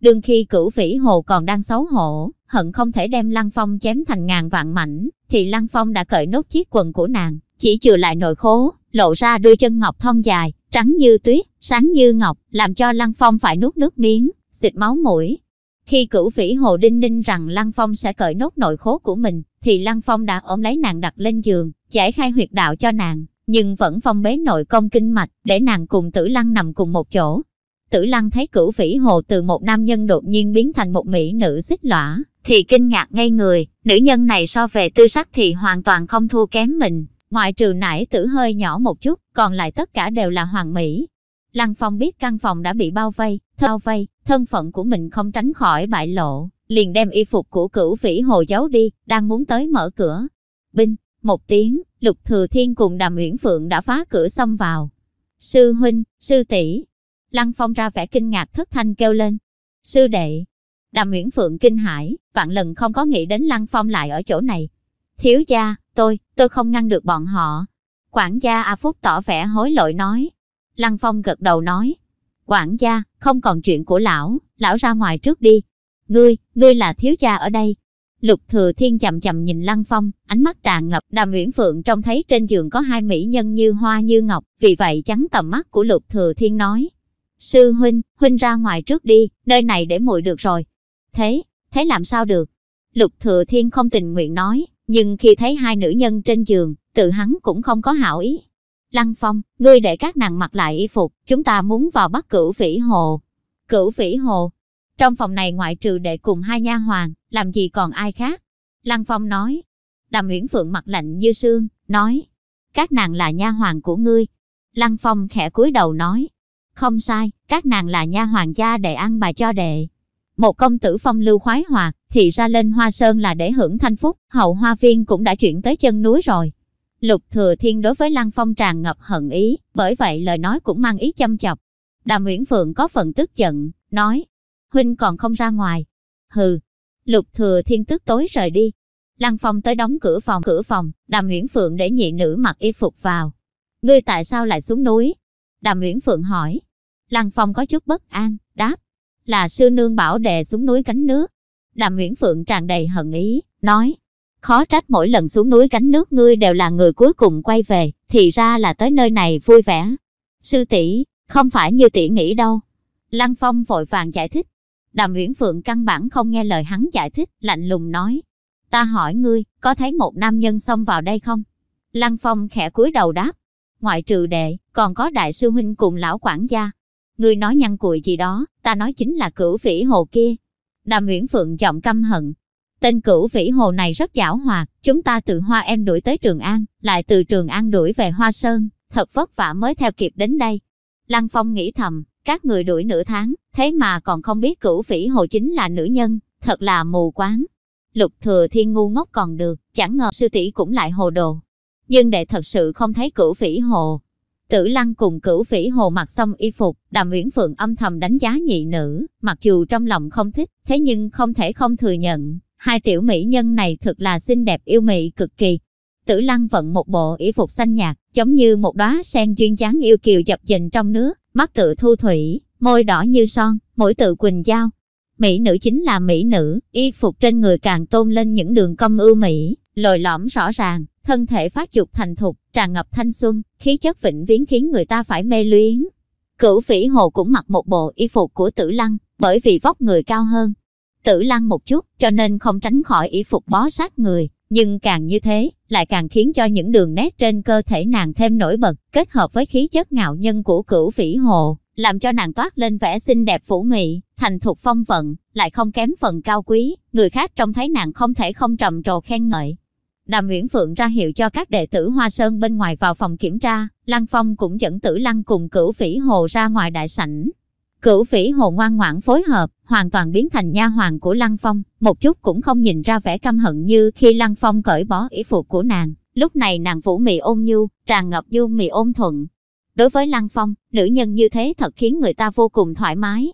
Đương khi cửu vĩ hồ còn đang xấu hổ, hận không thể đem Lăng Phong chém thành ngàn vạn mảnh, thì Lăng Phong đã cởi nốt chiếc quần của nàng, chỉ chừa lại nội khố, lộ ra đôi chân ngọc thon dài, trắng như tuyết, sáng như ngọc, làm cho Lăng Phong phải nuốt nước miếng, xịt máu mũi. Khi cửu vĩ hồ đinh ninh rằng Lăng Phong sẽ cởi nốt nội khố của mình, thì Lăng Phong đã ôm lấy nàng đặt lên giường, giải khai huyệt đạo cho nàng, nhưng vẫn phong bế nội công kinh mạch, để nàng cùng tử lăng nằm cùng một chỗ. Tử lăng thấy cửu vĩ hồ từ một nam nhân đột nhiên biến thành một mỹ nữ xích lõa, thì kinh ngạc ngây người, nữ nhân này so về tư sắc thì hoàn toàn không thua kém mình, ngoại trừ nải tử hơi nhỏ một chút, còn lại tất cả đều là hoàng mỹ. Lăng Phong biết căn phòng đã bị bao vây, bao vây, thân phận của mình không tránh khỏi bại lộ, liền đem y phục của cửu vĩ hồ giấu đi, đang muốn tới mở cửa. Binh, một tiếng, Lục Thừa Thiên cùng Đàm Uyển Phượng đã phá cửa xông vào. Sư huynh, sư tỷ. Lăng Phong ra vẻ kinh ngạc thất thanh kêu lên. Sư đệ. Đàm Uyển Phượng kinh hãi, vạn lần không có nghĩ đến Lăng Phong lại ở chỗ này. Thiếu gia, tôi, tôi không ngăn được bọn họ. Quản gia A Phúc tỏ vẻ hối lỗi nói. Lăng Phong gật đầu nói. Quản gia, không còn chuyện của lão, lão ra ngoài trước đi. Ngươi, ngươi là thiếu gia ở đây, Lục Thừa Thiên chậm chậm nhìn Lăng Phong, ánh mắt tràn ngập, Đàm Uyển Phượng trông thấy trên giường có hai mỹ nhân như hoa như ngọc, vì vậy chắn tầm mắt của Lục Thừa Thiên nói: "Sư huynh, huynh ra ngoài trước đi, nơi này để muội được rồi." "Thế, thế làm sao được?" Lục Thừa Thiên không tình nguyện nói, nhưng khi thấy hai nữ nhân trên giường, tự hắn cũng không có hảo ý. "Lăng Phong, ngươi để các nàng mặc lại y phục, chúng ta muốn vào bắt Cửu Vĩ Hồ." "Cửu Vĩ Hồ?" Trong phòng này ngoại trừ đệ cùng hai nha hoàng, làm gì còn ai khác? Lăng Phong nói. Đàm Uyển Phượng mặt lạnh như sương nói. Các nàng là nha hoàng của ngươi. Lăng Phong khẽ cúi đầu nói. Không sai, các nàng là nha hoàng gia đệ ăn bà cho đệ. Một công tử phong lưu khoái hòa thì ra lên hoa sơn là để hưởng thanh phúc, hậu hoa viên cũng đã chuyển tới chân núi rồi. Lục Thừa Thiên đối với Lăng Phong tràn ngập hận ý, bởi vậy lời nói cũng mang ý châm chọc. Đàm Uyển Phượng có phần tức giận, nói, huynh còn không ra ngoài. Hừ, lục thừa thiên tức tối rời đi. Lăng Phong tới đóng cửa phòng, cửa phòng, Đàm Uyển Phượng để nhị nữ mặc y phục vào. Ngươi tại sao lại xuống núi? Đàm Uyển Phượng hỏi. Lăng Phong có chút bất an, đáp. Là sư nương bảo đệ xuống núi cánh nước. Đàm Nguyễn Phượng tràn đầy hận ý, nói. Khó trách mỗi lần xuống núi cánh nước ngươi đều là người cuối cùng quay về, thì ra là tới nơi này vui vẻ. Sư tỷ, không phải như tỷ nghĩ đâu. Lăng Phong vội vàng giải thích. Đàm Nguyễn Phượng căn bản không nghe lời hắn giải thích, lạnh lùng nói. Ta hỏi ngươi, có thấy một nam nhân xông vào đây không? Lăng Phong khẽ cúi đầu đáp. Ngoại trừ đệ, còn có đại sư huynh cùng lão quản gia. Ngươi nói nhăn cùi gì đó, ta nói chính là cửu vĩ hồ kia. Đàm Uyển Phượng giọng căm hận. Tên cửu vĩ hồ này rất giảo hoạt, chúng ta từ Hoa Em đuổi tới Trường An, lại từ Trường An đuổi về Hoa Sơn, thật vất vả mới theo kịp đến đây. Lăng Phong nghĩ thầm, các người đuổi nửa tháng, thế mà còn không biết cửu phỉ hồ chính là nữ nhân, thật là mù quáng. Lục thừa thiên ngu ngốc còn được, chẳng ngờ sư tỷ cũng lại hồ đồ. Nhưng đệ thật sự không thấy cửu phỉ hồ. Tử lăng cùng cửu phỉ hồ mặc xong y phục, đàm uyển phượng âm thầm đánh giá nhị nữ, mặc dù trong lòng không thích, thế nhưng không thể không thừa nhận, hai tiểu mỹ nhân này thật là xinh đẹp yêu mị cực kỳ. Tử lăng vận một bộ y phục xanh nhạt, giống như một đóa sen duyên dáng yêu kiều dập dình trong nước, mắt tự thu thủy, môi đỏ như son, mũi tự quỳnh dao. Mỹ nữ chính là mỹ nữ, y phục trên người càng tôn lên những đường cong ưu mỹ, lồi lõm rõ ràng, thân thể phát dục thành thục, tràn ngập thanh xuân, khí chất vĩnh viễn khiến người ta phải mê luyến. Cửu phỉ hồ cũng mặc một bộ y phục của tử lăng, bởi vì vóc người cao hơn. Tử lăng một chút, cho nên không tránh khỏi y phục bó sát người, nhưng càng như thế, lại càng khiến cho những đường nét trên cơ thể nàng thêm nổi bật, kết hợp với khí chất ngạo nhân của cửu phỉ hồ, làm cho nàng toát lên vẻ xinh đẹp phủ mị, thành thục phong vận, lại không kém phần cao quý, người khác trông thấy nàng không thể không trầm trồ khen ngợi. Đàm Uyển Phượng ra hiệu cho các đệ tử Hoa Sơn bên ngoài vào phòng kiểm tra, Lăng Phong cũng dẫn Tử Lăng cùng Cửu Phỉ Hồ ra ngoài đại sảnh. Cửu Phỉ Hồ ngoan ngoãn phối hợp, hoàn toàn biến thành nha hoàng của Lăng Phong, một chút cũng không nhìn ra vẻ căm hận như khi Lăng Phong cởi bỏ y phục của nàng. Lúc này nàng vũ mị ôn nhu, tràn ngập du mị ôn thuận, Đối với Lăng Phong, nữ nhân như thế thật khiến người ta vô cùng thoải mái.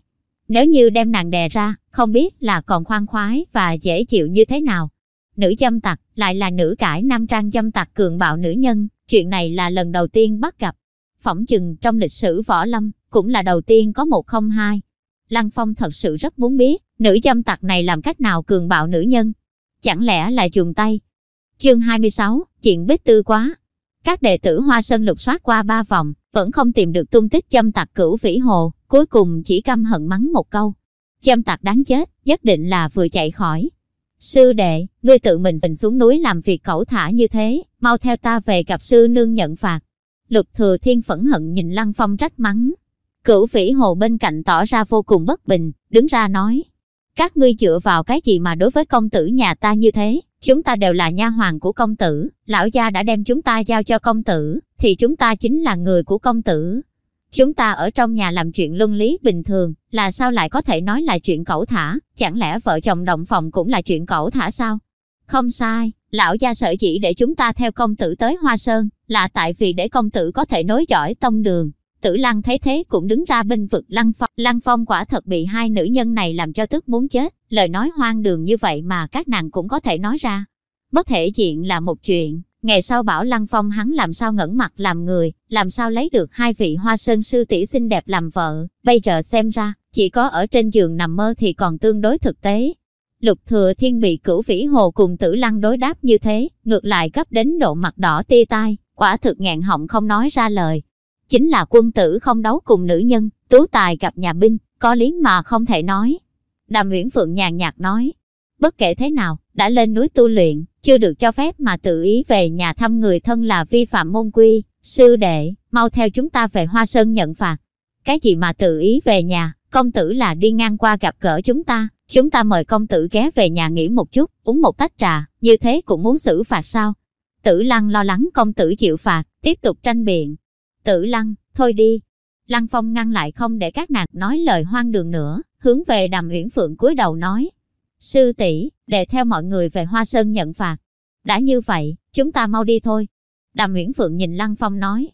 Nếu như đem nàng đè ra, không biết là còn khoan khoái và dễ chịu như thế nào. Nữ dâm tặc, lại là nữ cải nam trang dâm tặc cường bạo nữ nhân, chuyện này là lần đầu tiên bắt gặp. Phỏng chừng trong lịch sử võ lâm, cũng là đầu tiên có một không hai. Lăng Phong thật sự rất muốn biết, nữ dâm tặc này làm cách nào cường bạo nữ nhân. Chẳng lẽ là dùng tay? Chương 26, chuyện bích tư quá. Các đệ tử Hoa Sơn lục soát qua ba vòng, vẫn không tìm được tung tích châm tặc cửu vĩ hồ, cuối cùng chỉ căm hận mắng một câu. Châm tặc đáng chết, nhất định là vừa chạy khỏi. Sư đệ, ngươi tự mình mình xuống núi làm việc cẩu thả như thế, mau theo ta về gặp sư nương nhận phạt. Lục thừa thiên phẫn hận nhìn Lăng Phong trách mắng. Cửu vĩ hồ bên cạnh tỏ ra vô cùng bất bình, đứng ra nói. Các ngươi dựa vào cái gì mà đối với công tử nhà ta như thế? Chúng ta đều là nha hoàng của công tử, lão gia đã đem chúng ta giao cho công tử, thì chúng ta chính là người của công tử. Chúng ta ở trong nhà làm chuyện luân lý bình thường, là sao lại có thể nói là chuyện cẩu thả, chẳng lẽ vợ chồng động phòng cũng là chuyện cẩu thả sao? Không sai, lão gia sở chỉ để chúng ta theo công tử tới Hoa Sơn, là tại vì để công tử có thể nối dõi tông đường. Tử Lăng thấy thế cũng đứng ra binh vực Lăng Phong. Lăng Phong quả thật bị hai nữ nhân này làm cho tức muốn chết, lời nói hoang đường như vậy mà các nàng cũng có thể nói ra. Bất thể diện là một chuyện, ngày sau bảo Lăng Phong hắn làm sao ngẩn mặt làm người, làm sao lấy được hai vị hoa sơn sư tỷ xinh đẹp làm vợ, bây giờ xem ra, chỉ có ở trên giường nằm mơ thì còn tương đối thực tế. Lục thừa thiên bị cửu vĩ hồ cùng tử lăng đối đáp như thế, ngược lại cấp đến độ mặt đỏ tia tai, quả thực ngạn họng không nói ra lời. Chính là quân tử không đấu cùng nữ nhân, tú tài gặp nhà binh, có lý mà không thể nói. Đàm Nguyễn Phượng nhàn nhạt nói, bất kể thế nào, đã lên núi tu luyện, chưa được cho phép mà tự ý về nhà thăm người thân là vi phạm môn quy, sư đệ, mau theo chúng ta về Hoa Sơn nhận phạt. Cái gì mà tự ý về nhà, công tử là đi ngang qua gặp gỡ chúng ta, chúng ta mời công tử ghé về nhà nghỉ một chút, uống một tách trà, như thế cũng muốn xử phạt sao? Tử Lăng lo lắng công tử chịu phạt, tiếp tục tranh biện. Tử Lăng, thôi đi. Lăng Phong ngăn lại không để các nàng nói lời hoang đường nữa, hướng về Đàm Uyển Phượng cúi đầu nói. Sư tỷ, để theo mọi người về Hoa Sơn nhận phạt. Đã như vậy, chúng ta mau đi thôi. Đàm Uyển Phượng nhìn Lăng Phong nói.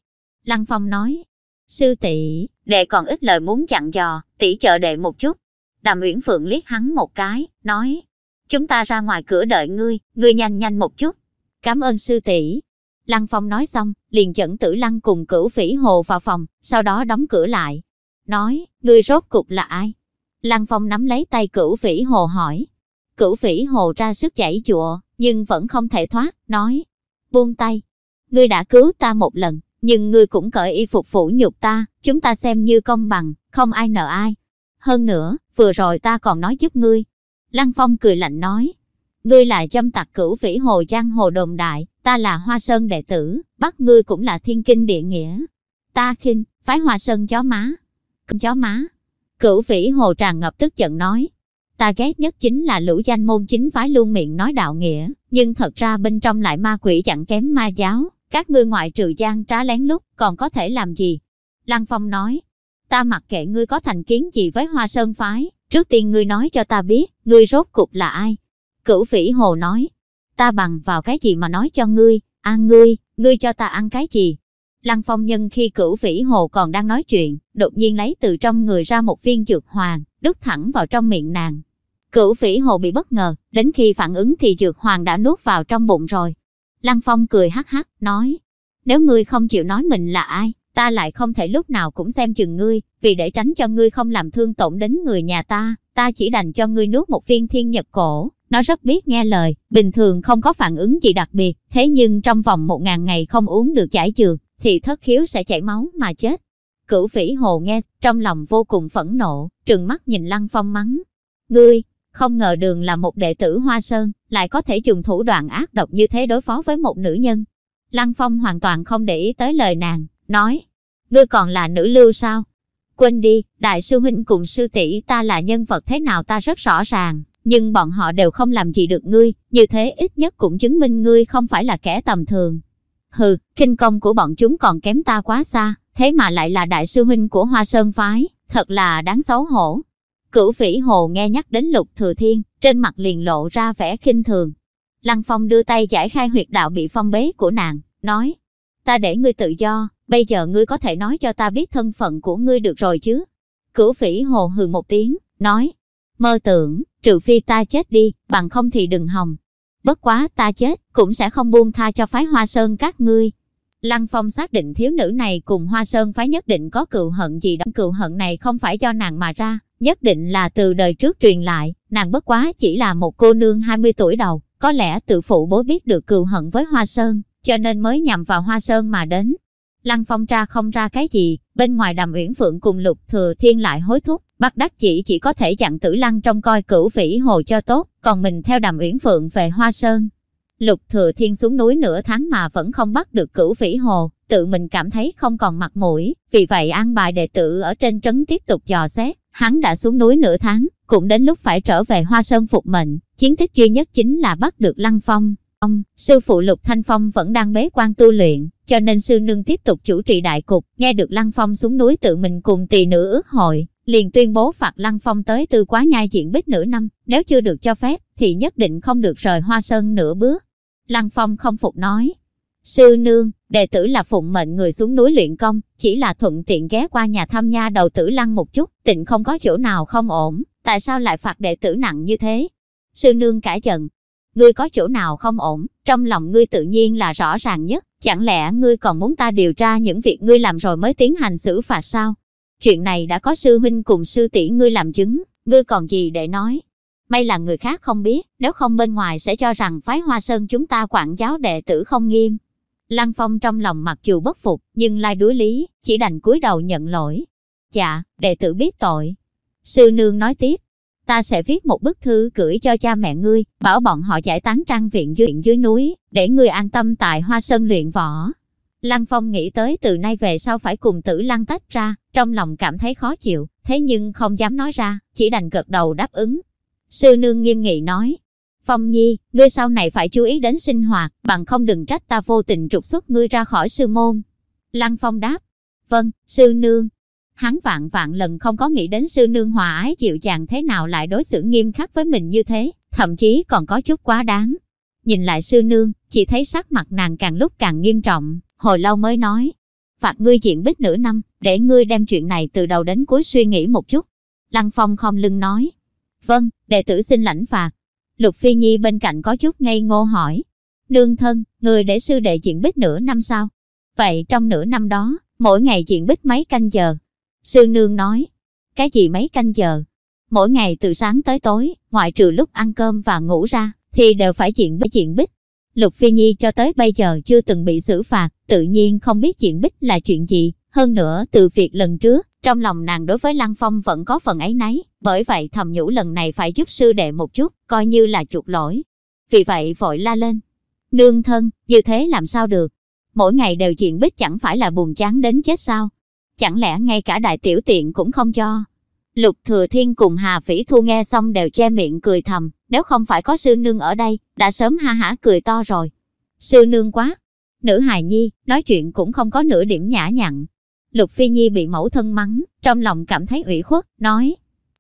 Lăng Phong nói, sư tỷ, đệ còn ít lời muốn chặn dò, tỷ chờ đệ một chút. Đàm Uyển Phượng liếc hắn một cái, nói, chúng ta ra ngoài cửa đợi ngươi, ngươi nhanh nhanh một chút. Cảm ơn sư tỷ. Lăng Phong nói xong, liền dẫn tử lăng cùng cửu phỉ hồ vào phòng, sau đó đóng cửa lại. Nói, ngươi rốt cục là ai? Lăng Phong nắm lấy tay cửu phỉ hồ hỏi. Cửu phỉ hồ ra sức chảy chùa, nhưng vẫn không thể thoát, nói. Buông tay. Ngươi đã cứu ta một lần, nhưng ngươi cũng cởi y phục phủ nhục ta, chúng ta xem như công bằng, không ai nợ ai. Hơn nữa, vừa rồi ta còn nói giúp ngươi. Lăng Phong cười lạnh nói, ngươi là châm tặc cửu phỉ hồ giang hồ đồn đại, ta là hoa sơn đệ tử, bắt ngươi cũng là thiên kinh địa nghĩa. Ta khinh, phái hoa sơn chó má. Chó má. Cửu phỉ hồ tràn ngập tức giận nói, ta ghét nhất chính là lũ danh môn chính phái luôn miệng nói đạo nghĩa, nhưng thật ra bên trong lại ma quỷ chẳng kém ma giáo, các ngươi ngoại trừ gian trá lén lút, còn có thể làm gì? Lăng Phong nói, ta mặc kệ ngươi có thành kiến gì với Hoa Sơn Phái, trước tiên ngươi nói cho ta biết, ngươi rốt cục là ai? Cửu Phỉ Hồ nói, ta bằng vào cái gì mà nói cho ngươi, ăn ngươi, ngươi cho ta ăn cái gì? Lăng Phong nhân khi cửu Phỉ Hồ còn đang nói chuyện, đột nhiên lấy từ trong người ra một viên dược hoàng, đút thẳng vào trong miệng nàng. Cửu Phỉ Hồ bị bất ngờ, đến khi phản ứng thì dược hoàng đã nuốt vào trong bụng rồi. Lăng Phong cười hắc hắc, nói, nếu ngươi không chịu nói mình là ai, ta lại không thể lúc nào cũng xem chừng ngươi, vì để tránh cho ngươi không làm thương tổn đến người nhà ta, ta chỉ đành cho ngươi nuốt một viên thiên nhật cổ. Nó rất biết nghe lời, bình thường không có phản ứng gì đặc biệt, thế nhưng trong vòng một ngàn ngày không uống được giải dược, thì thất khiếu sẽ chảy máu mà chết. Cửu phỉ hồ nghe, trong lòng vô cùng phẫn nộ, trừng mắt nhìn Lăng Phong mắng. Ngươi, không ngờ đường là một đệ tử Hoa Sơn, lại có thể dùng thủ đoạn ác độc như thế đối phó với một nữ nhân. Lăng Phong hoàn toàn không để ý tới lời nàng, nói, ngươi còn là nữ lưu sao? Quên đi, đại sư huynh cùng sư tỷ ta là nhân vật thế nào ta rất rõ ràng, nhưng bọn họ đều không làm gì được ngươi, như thế ít nhất cũng chứng minh ngươi không phải là kẻ tầm thường. Hừ, kinh công của bọn chúng còn kém ta quá xa, thế mà lại là đại sư huynh của Hoa Sơn Phái, thật là đáng xấu hổ. Cửu phỉ hồ nghe nhắc đến lục thừa thiên, trên mặt liền lộ ra vẻ khinh thường. Lăng Phong đưa tay giải khai huyệt đạo bị phong bế của nàng, nói, ta để ngươi tự do, bây giờ ngươi có thể nói cho ta biết thân phận của ngươi được rồi chứ. Cửu phỉ hồ hừ một tiếng, nói, mơ tưởng, trừ phi ta chết đi, bằng không thì đừng hòng. Bất quá ta chết, cũng sẽ không buông tha cho phái hoa sơn các ngươi. Lăng Phong xác định thiếu nữ này cùng Hoa Sơn phái nhất định có cựu hận gì đó. Cựu hận này không phải do nàng mà ra, nhất định là từ đời trước truyền lại, nàng bất quá chỉ là một cô nương 20 tuổi đầu, có lẽ tự phụ bối biết được cựu hận với Hoa Sơn, cho nên mới nhằm vào Hoa Sơn mà đến. Lăng Phong ra không ra cái gì, bên ngoài Đàm Uyển Phượng cùng Lục Thừa Thiên lại hối thúc, bắt đắc chỉ chỉ có thể chặn Tử Lăng trong coi cửu vĩ hồ cho tốt, còn mình theo Đàm Uyển Phượng về Hoa Sơn. Lục Thừa Thiên xuống núi nửa tháng mà vẫn không bắt được cửu vĩ hồ, tự mình cảm thấy không còn mặt mũi, vì vậy an bài đệ tử ở trên trấn tiếp tục dò xét, Hắn đã xuống núi nửa tháng, cũng đến lúc phải trở về Hoa Sơn phục mệnh, chiến tích duy nhất chính là bắt được Lăng Phong. Ông, sư phụ Lục Thanh Phong vẫn đang bế quan tu luyện, cho nên sư nương tiếp tục chủ trì đại cục, nghe được Lăng Phong xuống núi tự mình cùng tỳ nữ ước hội, liền tuyên bố phạt Lăng Phong tới tư quá nhai diện bích nửa năm, nếu chưa được cho phép, thì nhất định không được rời Hoa Sơn nửa bước. Lăng Phong không phục nói, sư nương, đệ tử là phụng mệnh người xuống núi luyện công, chỉ là thuận tiện ghé qua nhà thăm nha đầu tử Lăng một chút, tịnh không có chỗ nào không ổn, tại sao lại phạt đệ tử nặng như thế? Sư nương cả giận, ngươi có chỗ nào không ổn, trong lòng ngươi tự nhiên là rõ ràng nhất, chẳng lẽ ngươi còn muốn ta điều tra những việc ngươi làm rồi mới tiến hành xử phạt sao? Chuyện này đã có sư huynh cùng sư tỷ ngươi làm chứng, ngươi còn gì để nói? May là người khác không biết, nếu không bên ngoài sẽ cho rằng phái Hoa Sơn chúng ta quản giáo đệ tử không nghiêm. Lăng Phong trong lòng mặc dù bất phục, nhưng lai đối lý, chỉ đành cúi đầu nhận lỗi. Dạ, đệ tử biết tội. Sư nương nói tiếp, ta sẽ viết một bức thư gửi cho cha mẹ ngươi, bảo bọn họ giải tán trang viện dưới, dưới núi, để ngươi an tâm tại Hoa Sơn luyện võ. Lăng Phong nghĩ tới từ nay về sau phải cùng tử lăng tách ra, trong lòng cảm thấy khó chịu, thế nhưng không dám nói ra, chỉ đành gật đầu đáp ứng. Sư nương nghiêm nghị nói, Phong Nhi, ngươi sau này phải chú ý đến sinh hoạt, bằng không đừng trách ta vô tình trục xuất ngươi ra khỏi sư môn. Lăng Phong đáp, vâng, sư nương. Hắn vạn vạn lần không có nghĩ đến sư nương hòa ái dịu dàng thế nào lại đối xử nghiêm khắc với mình như thế, thậm chí còn có chút quá đáng. Nhìn lại sư nương, chỉ thấy sắc mặt nàng càng lúc càng nghiêm trọng, hồi lâu mới nói. Phạt ngươi diện bích nửa năm, để ngươi đem chuyện này từ đầu đến cuối suy nghĩ một chút. Lăng Phong không lưng nói. Vâng, đệ tử xin lãnh phạt. Lục Phi Nhi bên cạnh có chút ngây ngô hỏi. Nương thân, người để sư đệ diện bích nửa năm sau Vậy trong nửa năm đó, mỗi ngày diện bích mấy canh giờ? Sư nương nói. Cái gì mấy canh giờ? Mỗi ngày từ sáng tới tối, ngoại trừ lúc ăn cơm và ngủ ra, thì đều phải diện bích diện bích. Lục Phi Nhi cho tới bây giờ chưa từng bị xử phạt, tự nhiên không biết diện bích là chuyện gì. Hơn nữa, từ việc lần trước, trong lòng nàng đối với Lăng Phong vẫn có phần ấy nấy, bởi vậy thầm nhủ lần này phải giúp sư đệ một chút, coi như là chuộc lỗi. Vì vậy vội la lên. Nương thân, như thế làm sao được? Mỗi ngày đều chuyện bích chẳng phải là buồn chán đến chết sao? Chẳng lẽ ngay cả đại tiểu tiện cũng không cho? Lục Thừa Thiên cùng Hà Phỉ Thu nghe xong đều che miệng cười thầm, nếu không phải có sư nương ở đây, đã sớm ha hả cười to rồi. Sư nương quá! Nữ hài nhi, nói chuyện cũng không có nửa điểm nhã nhặn, Lục Phi Nhi bị mẫu thân mắng, trong lòng cảm thấy ủy khuất, nói.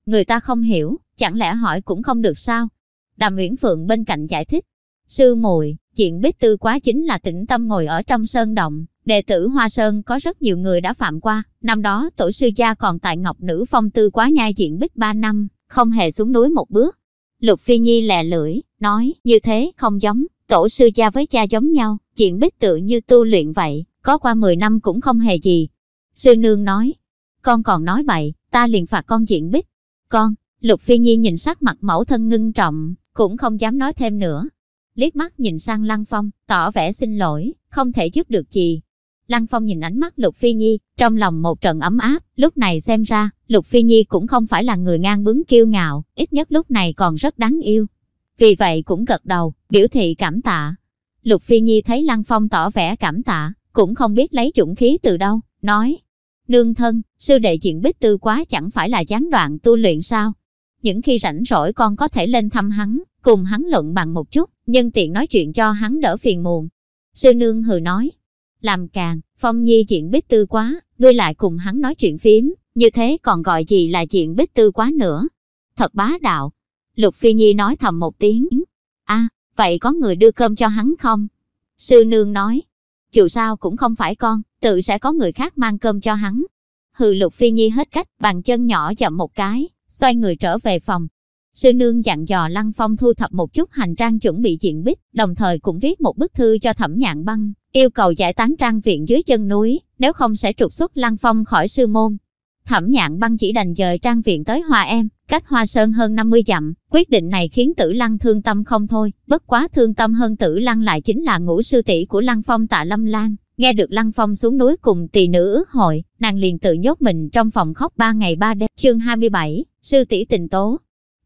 Người ta không hiểu, chẳng lẽ hỏi cũng không được sao? Đàm Uyển Phượng bên cạnh giải thích. Sư muội chuyện biết tư quá chính là tĩnh tâm ngồi ở trong sơn động. Đệ tử Hoa Sơn có rất nhiều người đã phạm qua. Năm đó tổ sư cha còn tại Ngọc Nữ Phong tư quá nhai chuyện bích ba năm, không hề xuống núi một bước. Lục Phi Nhi lè lưỡi, nói, như thế không giống, tổ sư cha với cha giống nhau, chuyện bích tự như tu luyện vậy, có qua 10 năm cũng không hề gì, Sư nương nói, con còn nói bậy, ta liền phạt con diện bích. Con, Lục Phi Nhi nhìn sắc mặt mẫu thân ngưng trọng, cũng không dám nói thêm nữa. Liếc mắt nhìn sang Lăng Phong, tỏ vẻ xin lỗi, không thể giúp được gì. Lăng Phong nhìn ánh mắt Lục Phi Nhi, trong lòng một trận ấm áp, lúc này xem ra, Lục Phi Nhi cũng không phải là người ngang bướng kiêu ngạo, ít nhất lúc này còn rất đáng yêu. Vì vậy cũng gật đầu, biểu thị cảm tạ. Lục Phi Nhi thấy Lăng Phong tỏ vẻ cảm tạ, cũng không biết lấy dũng khí từ đâu, nói, Nương thân, sư đệ chuyện bích tư quá chẳng phải là gián đoạn tu luyện sao? Những khi rảnh rỗi con có thể lên thăm hắn, cùng hắn luận bằng một chút, nhân tiện nói chuyện cho hắn đỡ phiền muộn. Sư nương hừ nói, làm càng, phong nhi chuyện bích tư quá, ngươi lại cùng hắn nói chuyện phím, như thế còn gọi gì là chuyện bích tư quá nữa. Thật bá đạo. Lục Phi Nhi nói thầm một tiếng. a vậy có người đưa cơm cho hắn không? Sư nương nói, dù sao cũng không phải con, tự sẽ có người khác mang cơm cho hắn. Hừ lục phi nhi hết cách, bàn chân nhỏ chậm một cái, xoay người trở về phòng. Sư nương dặn dò Lăng Phong thu thập một chút hành trang chuẩn bị diện bích, đồng thời cũng viết một bức thư cho thẩm nhạn băng, yêu cầu giải tán trang viện dưới chân núi, nếu không sẽ trục xuất Lăng Phong khỏi sư môn. Thẩm nhạn băng chỉ đành dời trang viện tới Hoa Em, cách Hoa Sơn hơn 50 dặm, quyết định này khiến tử lăng thương tâm không thôi, bất quá thương tâm hơn tử lăng lại chính là ngũ sư tỷ của Lăng Phong tạ Lâm Lan. Nghe được Lăng Phong xuống núi cùng tỳ nữ ước hội, nàng liền tự nhốt mình trong phòng khóc ba ngày ba đêm. Chương 27, sư tỷ tình tố.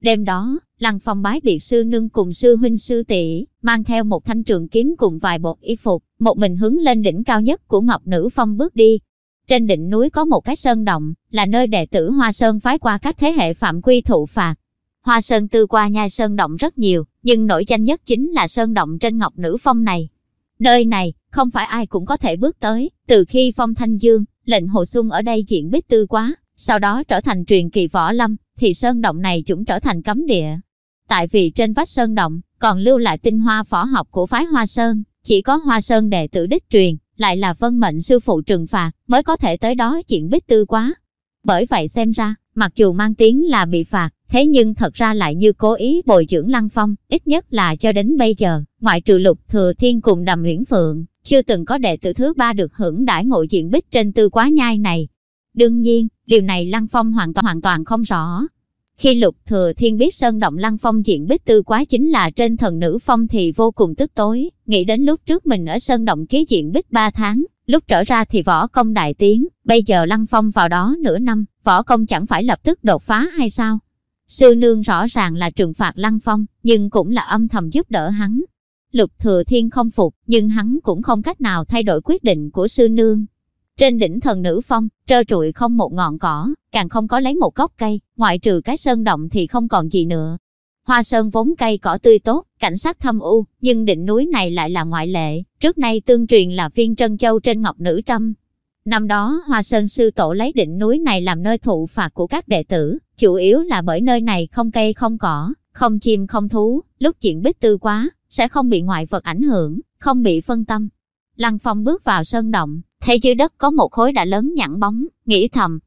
Đêm đó, Lăng Phong bái biệt sư nương cùng sư huynh sư tỷ, mang theo một thanh trường kiếm cùng vài bột y phục, một mình hướng lên đỉnh cao nhất của Ngọc Nữ Phong bước đi. Trên đỉnh núi có một cái sơn động, là nơi đệ tử Hoa Sơn phái qua các thế hệ phạm quy thụ phạt. Hoa Sơn tư qua nhai sơn động rất nhiều, nhưng nổi danh nhất chính là sơn động trên Ngọc Nữ Phong này. Nơi này, không phải ai cũng có thể bước tới, từ khi Phong Thanh Dương, lệnh Hồ Xuân ở đây diện bích tư quá, sau đó trở thành truyền kỳ võ lâm, thì sơn động này cũng trở thành cấm địa. Tại vì trên vách sơn động, còn lưu lại tinh hoa võ học của phái Hoa Sơn, chỉ có Hoa Sơn đệ tử đích truyền, lại là vân mệnh sư phụ trừng phạt, mới có thể tới đó chuyện bích tư quá. Bởi vậy xem ra, mặc dù mang tiếng là bị phạt, thế nhưng thật ra lại như cố ý bồi dưỡng Lăng Phong, ít nhất là cho đến bây giờ, ngoại trừ lục thừa thiên cùng đầm huyễn phượng, chưa từng có đệ tử thứ ba được hưởng đãi ngộ diện bích trên tư quá nhai này. Đương nhiên, điều này Lăng Phong hoàn toàn hoàn toàn không rõ, khi Lục Thừa Thiên biết Sơn Động Lăng Phong diện bích tư quá chính là trên thần nữ phong thì vô cùng tức tối, nghĩ đến lúc trước mình ở Sơn Động ký diện bích 3 tháng, lúc trở ra thì võ công đại tiến, bây giờ Lăng Phong vào đó nửa năm, võ công chẳng phải lập tức đột phá hay sao? Sư nương rõ ràng là trừng phạt Lăng Phong, nhưng cũng là âm thầm giúp đỡ hắn. Lục Thừa Thiên không phục, nhưng hắn cũng không cách nào thay đổi quyết định của sư nương, trên đỉnh thần nữ phong, trơ trụi không một ngọn cỏ, càng không có lấy một gốc cây, ngoại trừ cái sơn động thì không còn gì nữa. Hoa sơn vốn cây cỏ tươi tốt, cảnh sắc thâm u, nhưng đỉnh núi này lại là ngoại lệ, trước nay tương truyền là viên trân châu trên ngọc nữ trâm. Năm đó, Hoa Sơn sư tổ lấy đỉnh núi này làm nơi thụ phạt của các đệ tử, chủ yếu là bởi nơi này không cây không cỏ, không chim không thú, lúc chuyện bích tư quá, sẽ không bị ngoại vật ảnh hưởng, không bị phân tâm. Lăng Phong bước vào sơn động, thấy dưới đất có một khối đã lớn nhẵn bóng, nghĩ thầm.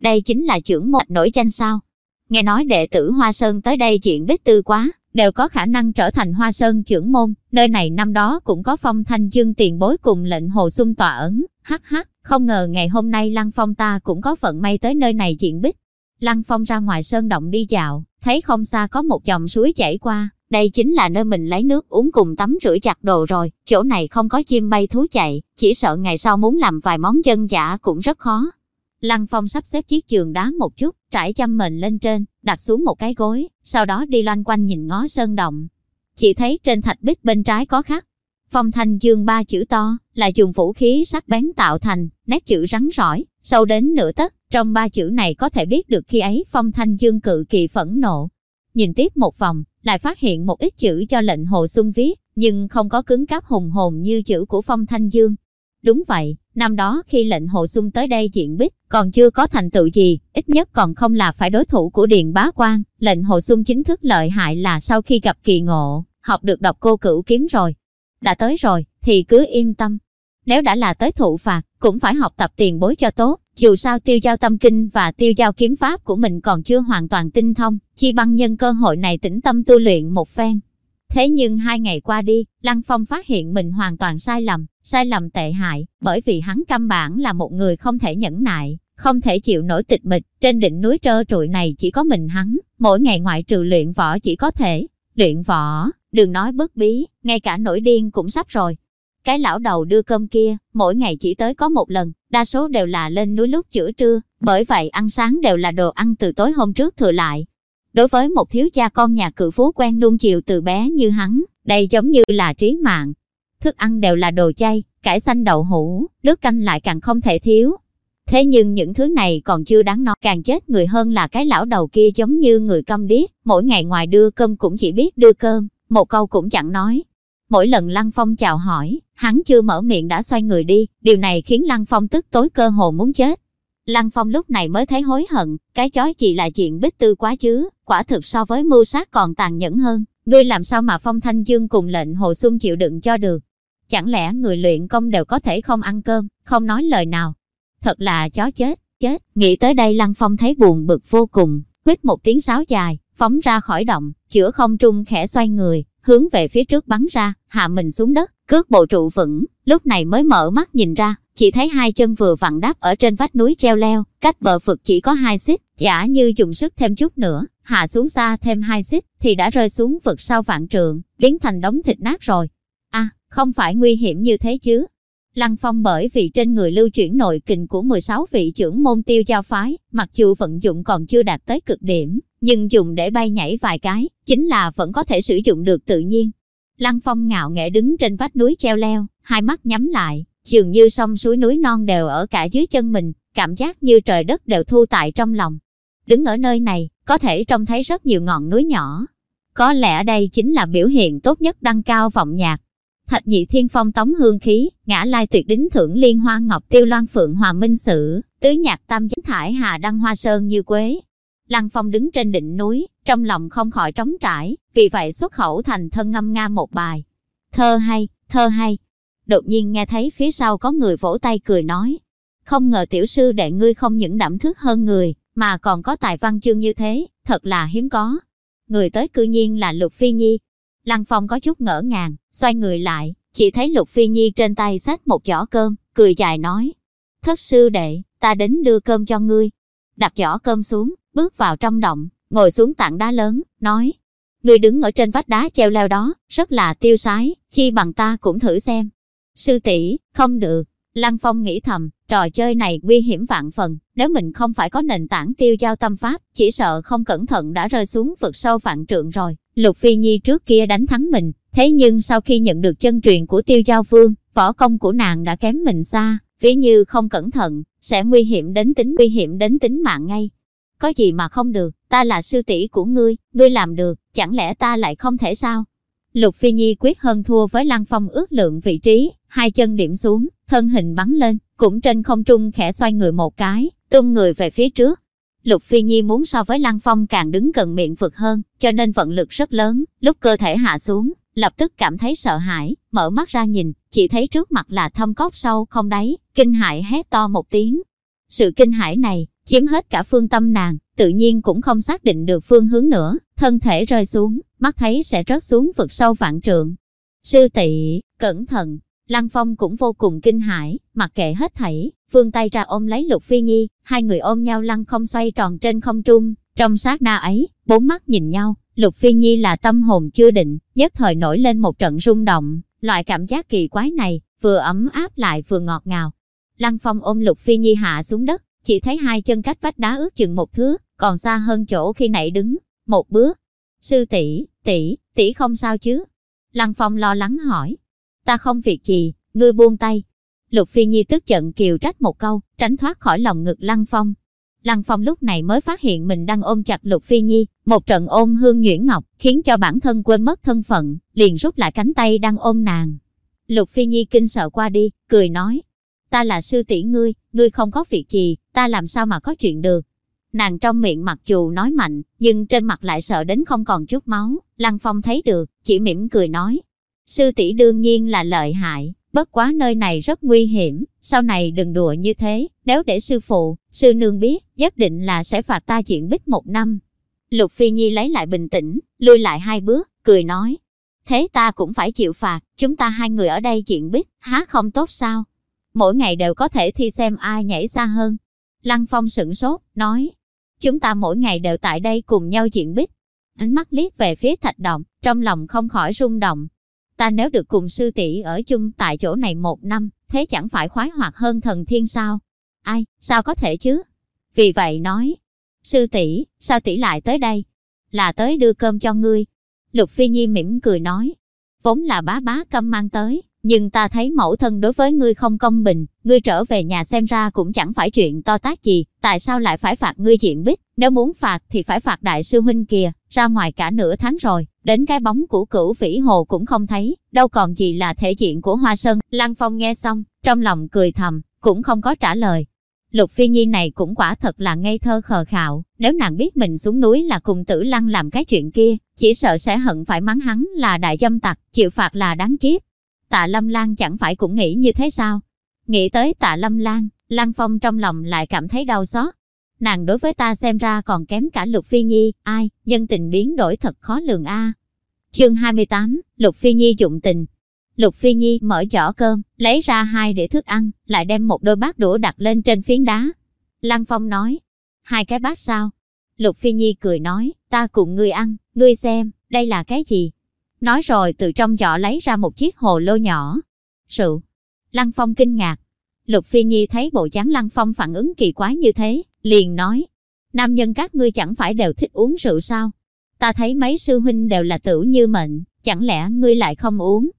Đây chính là trưởng một nổi danh sao. Nghe nói đệ tử Hoa Sơn tới đây chuyện bích tư quá, đều có khả năng trở thành Hoa Sơn trưởng môn, nơi này năm đó cũng có phong thanh dương tiền bối cùng lệnh hồ sung tòa ấn, hắc hắc, không ngờ ngày hôm nay Lăng Phong ta cũng có vận may tới nơi này chuyện bích. Lăng Phong ra ngoài sơn động đi dạo, thấy không xa có một dòng suối chảy qua, đây chính là nơi mình lấy nước uống cùng tắm rửa chặt đồ rồi, chỗ này không có chim bay thú chạy, chỉ sợ ngày sau muốn làm vài món dân giả cũng rất khó. Lăng Phong sắp xếp chiếc giường đá một chút, trải chăm mền lên trên, đặt xuống một cái gối, sau đó đi loanh quanh nhìn ngó sơn động. Chỉ thấy trên thạch bích bên trái có khắc. Phong thanh dương ba chữ to, là dùng vũ khí sắc bén tạo thành, nét chữ rắn rỏi, sâu đến nửa tấc. Trong ba chữ này có thể biết được khi ấy phong thanh dương cự kỳ phẫn nộ. Nhìn tiếp một vòng, lại phát hiện một ít chữ cho lệnh hồ sung viết, nhưng không có cứng cáp hùng hồn như chữ của Phong Thanh Dương. Đúng vậy, năm đó khi lệnh hồ sung tới đây diện bích, còn chưa có thành tựu gì, ít nhất còn không là phải đối thủ của Điền Bá Quan. Lệnh hồ sung chính thức lợi hại là sau khi gặp kỳ ngộ, học được đọc cô cửu kiếm rồi. Đã tới rồi, thì cứ yên tâm. Nếu đã là tới thụ phạt, cũng phải học tập tiền bối cho tốt. Dù sao tiêu giao tâm kinh và tiêu giao kiếm pháp của mình còn chưa hoàn toàn tinh thông, chi băng nhân cơ hội này tĩnh tâm tu luyện một phen. Thế nhưng hai ngày qua đi, Lăng Phong phát hiện mình hoàn toàn sai lầm, sai lầm tệ hại, bởi vì hắn căn bản là một người không thể nhẫn nại, không thể chịu nổi tịch mịch, trên đỉnh núi trơ trụi này chỉ có mình hắn, mỗi ngày ngoại trừ luyện võ chỉ có thể luyện võ, đừng nói bất bí, ngay cả nổi điên cũng sắp rồi, cái lão đầu đưa cơm kia, mỗi ngày chỉ tới có một lần, đa số đều là lên núi lúc giữa trưa, bởi vậy ăn sáng đều là đồ ăn từ tối hôm trước thừa lại. Đối với một thiếu cha con nhà cự phú quen nuông chiều từ bé như hắn, đây giống như là trí mạng. Thức ăn đều là đồ chay, cải xanh đậu hũ, nước canh lại càng không thể thiếu. Thế nhưng những thứ này còn chưa đáng nói, càng chết người hơn là cái lão đầu kia giống như người câm điếc, mỗi ngày ngoài đưa cơm cũng chỉ biết đưa cơm, một câu cũng chẳng nói, Mỗi lần Lăng Phong chào hỏi, hắn chưa mở miệng đã xoay người đi, điều này khiến Lăng Phong tức tối cơ hồ muốn chết. Lăng Phong lúc này mới thấy hối hận, cái chói chỉ là chuyện bích tư quá chứ, quả thực so với mưu sát còn tàn nhẫn hơn. Ngươi làm sao mà Phong Thanh Dương cùng lệnh Hồ Xuân chịu đựng cho được? Chẳng lẽ người luyện công đều có thể không ăn cơm, không nói lời nào? Thật là chó chết, chết. Nghĩ tới đây Lăng Phong thấy buồn bực vô cùng, huýt một tiếng sáo dài, phóng ra khỏi động, chữa không trung khẽ xoay người, hướng về phía trước bắn ra, hạ mình xuống đất, cước bộ trụ vững, lúc này mới mở mắt nhìn ra, chỉ thấy hai chân vừa vặn đáp ở trên vách núi treo leo, cách bờ vực chỉ có hai xích, giả như dùng sức thêm chút nữa, hạ xuống xa thêm hai xích, thì đã rơi xuống vực sau vạn trường biến thành đống thịt nát rồi. À, không phải nguy hiểm như thế chứ. Lăng Phong bởi vì trên người lưu chuyển nội kình của 16 vị trưởng môn tiêu giao phái, mặc dù vận dụng còn chưa đạt tới cực điểm, nhưng dùng để bay nhảy vài cái, chính là vẫn có thể sử dụng được tự nhiên. Lăng Phong ngạo nghễ đứng trên vách núi treo leo, hai mắt nhắm lại, dường như sông suối núi non đều ở cả dưới chân mình, cảm giác như trời đất đều thu tại trong lòng. Đứng ở nơi này, có thể trông thấy rất nhiều ngọn núi nhỏ. Có lẽ đây chính là biểu hiện tốt nhất đăng cao vọng nhạc. Thạch nhị thiên phong tống hương khí, ngã lai tuyệt đính thưởng liên hoa ngọc tiêu loan phượng hòa minh sử, tứ nhạc tam chánh thải hà đăng hoa sơn như quế. Lăng phong đứng trên đỉnh núi, trong lòng không khỏi trống trải, vì vậy xuất khẩu thành thân ngâm nga một bài. Thơ hay, thơ hay. Đột nhiên nghe thấy phía sau có người vỗ tay cười nói. Không ngờ tiểu sư đệ ngươi không những đảm thức hơn người, mà còn có tài văn chương như thế, thật là hiếm có. Người tới cư nhiên là Lục Phi Nhi. Lăng Phong có chút ngỡ ngàng, xoay người lại, chỉ thấy Lục Phi Nhi trên tay xách một giỏ cơm, cười dài nói. Thất sư đệ, ta đến đưa cơm cho ngươi. Đặt giỏ cơm xuống, bước vào trong động, ngồi xuống tảng đá lớn, nói. người đứng ở trên vách đá treo leo đó, rất là tiêu sái, chi bằng ta cũng thử xem. Sư tỷ không được. Lăng Phong nghĩ thầm, trò chơi này nguy hiểm vạn phần, nếu mình không phải có nền tảng tiêu giao tâm pháp, chỉ sợ không cẩn thận đã rơi xuống vực sâu vạn trượng rồi. Lục Phi Nhi trước kia đánh thắng mình, thế nhưng sau khi nhận được chân truyền của tiêu giao vương, võ công của nàng đã kém mình xa, ví như không cẩn thận, sẽ nguy hiểm đến tính nguy hiểm đến tính mạng ngay. Có gì mà không được, ta là sư tỷ của ngươi, ngươi làm được, chẳng lẽ ta lại không thể sao? Lục Phi Nhi quyết hơn thua với Lăng Phong ước lượng vị trí, hai chân điểm xuống, thân hình bắn lên, cũng trên không trung khẽ xoay người một cái, tung người về phía trước. Lục Phi Nhi muốn so với Lăng Phong càng đứng gần miệng vực hơn, cho nên vận lực rất lớn, lúc cơ thể hạ xuống, lập tức cảm thấy sợ hãi, mở mắt ra nhìn, chỉ thấy trước mặt là thâm cốc sâu không đáy, kinh hãi hét to một tiếng. Sự kinh hãi này, chiếm hết cả phương tâm nàng, tự nhiên cũng không xác định được phương hướng nữa, thân thể rơi xuống, mắt thấy sẽ rớt xuống vực sâu vạn trượng. Sư tỷ cẩn thận, Lăng Phong cũng vô cùng kinh hãi, mặc kệ hết thảy, vươn tay ra ôm lấy Lục Phi Nhi, hai người ôm nhau lăng không xoay tròn trên không trung. Trong sát na ấy, bốn mắt nhìn nhau, Lục Phi Nhi là tâm hồn chưa định, nhất thời nổi lên một trận rung động. Loại cảm giác kỳ quái này, vừa ấm áp lại vừa ngọt ngào. Lăng Phong ôm Lục Phi Nhi hạ xuống đất, chỉ thấy hai chân cách vách đá ước chừng một thước, còn xa hơn chỗ khi nãy đứng, một bước. Sư tỷ, tỷ, tỷ không sao chứ? Lăng Phong lo lắng hỏi. Ta không việc gì, ngươi buông tay. Lục Phi Nhi tức giận kiều trách một câu, tránh thoát khỏi lòng ngực Lăng Phong. Lăng Phong lúc này mới phát hiện mình đang ôm chặt Lục Phi Nhi, một trận ôm hương nhuyễn ngọc, khiến cho bản thân quên mất thân phận, liền rút lại cánh tay đang ôm nàng. Lục Phi Nhi kinh sợ qua đi, cười nói, ta là sư tỷ ngươi, ngươi không có việc gì, ta làm sao mà có chuyện được. Nàng trong miệng mặc dù nói mạnh, nhưng trên mặt lại sợ đến không còn chút máu, Lăng Phong thấy được, chỉ mỉm cười nói. Sư tỷ đương nhiên là lợi hại, bất quá nơi này rất nguy hiểm, sau này đừng đùa như thế, nếu để sư phụ, sư nương biết, nhất định là sẽ phạt ta chuyện bích một năm. Lục Phi Nhi lấy lại bình tĩnh, lui lại hai bước, cười nói. Thế ta cũng phải chịu phạt, chúng ta hai người ở đây chuyện bích, há không tốt sao? Mỗi ngày đều có thể thi xem ai nhảy xa hơn. Lăng Phong sửng sốt, nói. Chúng ta mỗi ngày đều tại đây cùng nhau chuyện bích. Ánh mắt liếc về phía thạch động, trong lòng không khỏi rung động. Ta nếu được cùng sư tỷ ở chung tại chỗ này một năm, thế chẳng phải khoái hoạt hơn thần thiên sao? Ai, sao có thể chứ? Vì vậy nói, sư tỷ, sao tỷ lại tới đây? Là tới đưa cơm cho ngươi. Lục Phi Nhi mỉm cười nói, vốn là bá bá câm mang tới, nhưng ta thấy mẫu thân đối với ngươi không công bình, ngươi trở về nhà xem ra cũng chẳng phải chuyện to tác gì, tại sao lại phải phạt ngươi chuyện bích, nếu muốn phạt thì phải phạt đại sư huynh kìa, ra ngoài cả nửa tháng rồi, đến cái bóng của cửu vĩ hồ cũng không thấy, đâu còn gì là thể diện của Hoa Sơn. Lăng Phong nghe xong, trong lòng cười thầm, cũng không có trả lời. Lục Phi Nhi này cũng quả thật là ngây thơ khờ khạo, nếu nàng biết mình xuống núi là cùng tử lăng làm cái chuyện kia, chỉ sợ sẽ hận phải mắng hắn là đại dâm tặc, chịu phạt là đáng kiếp. Tạ Lâm Lan chẳng phải cũng nghĩ như thế sao? Nghĩ tới Tạ Lâm Lan, Lăng Phong trong lòng lại cảm thấy đau xót. Nàng đối với ta xem ra còn kém cả Lục Phi Nhi, ai, nhân tình biến đổi thật khó lường a. Chương 28, Lục Phi Nhi dụng tình. Lục Phi Nhi mở giỏ cơm, lấy ra hai đĩa thức ăn, lại đem một đôi bát đũa đặt lên trên phiến đá. Lăng Phong nói, hai cái bát sao? Lục Phi Nhi cười nói, ta cùng ngươi ăn, ngươi xem, đây là cái gì? Nói rồi từ trong giỏ lấy ra một chiếc hồ lô nhỏ. Rượu. Lăng Phong kinh ngạc. Lục Phi Nhi thấy bộ dáng Lăng Phong phản ứng kỳ quái như thế, liền nói. Nam nhân các ngươi chẳng phải đều thích uống rượu sao? Ta thấy mấy sư huynh đều là tử như mệnh, chẳng lẽ ngươi lại không uống?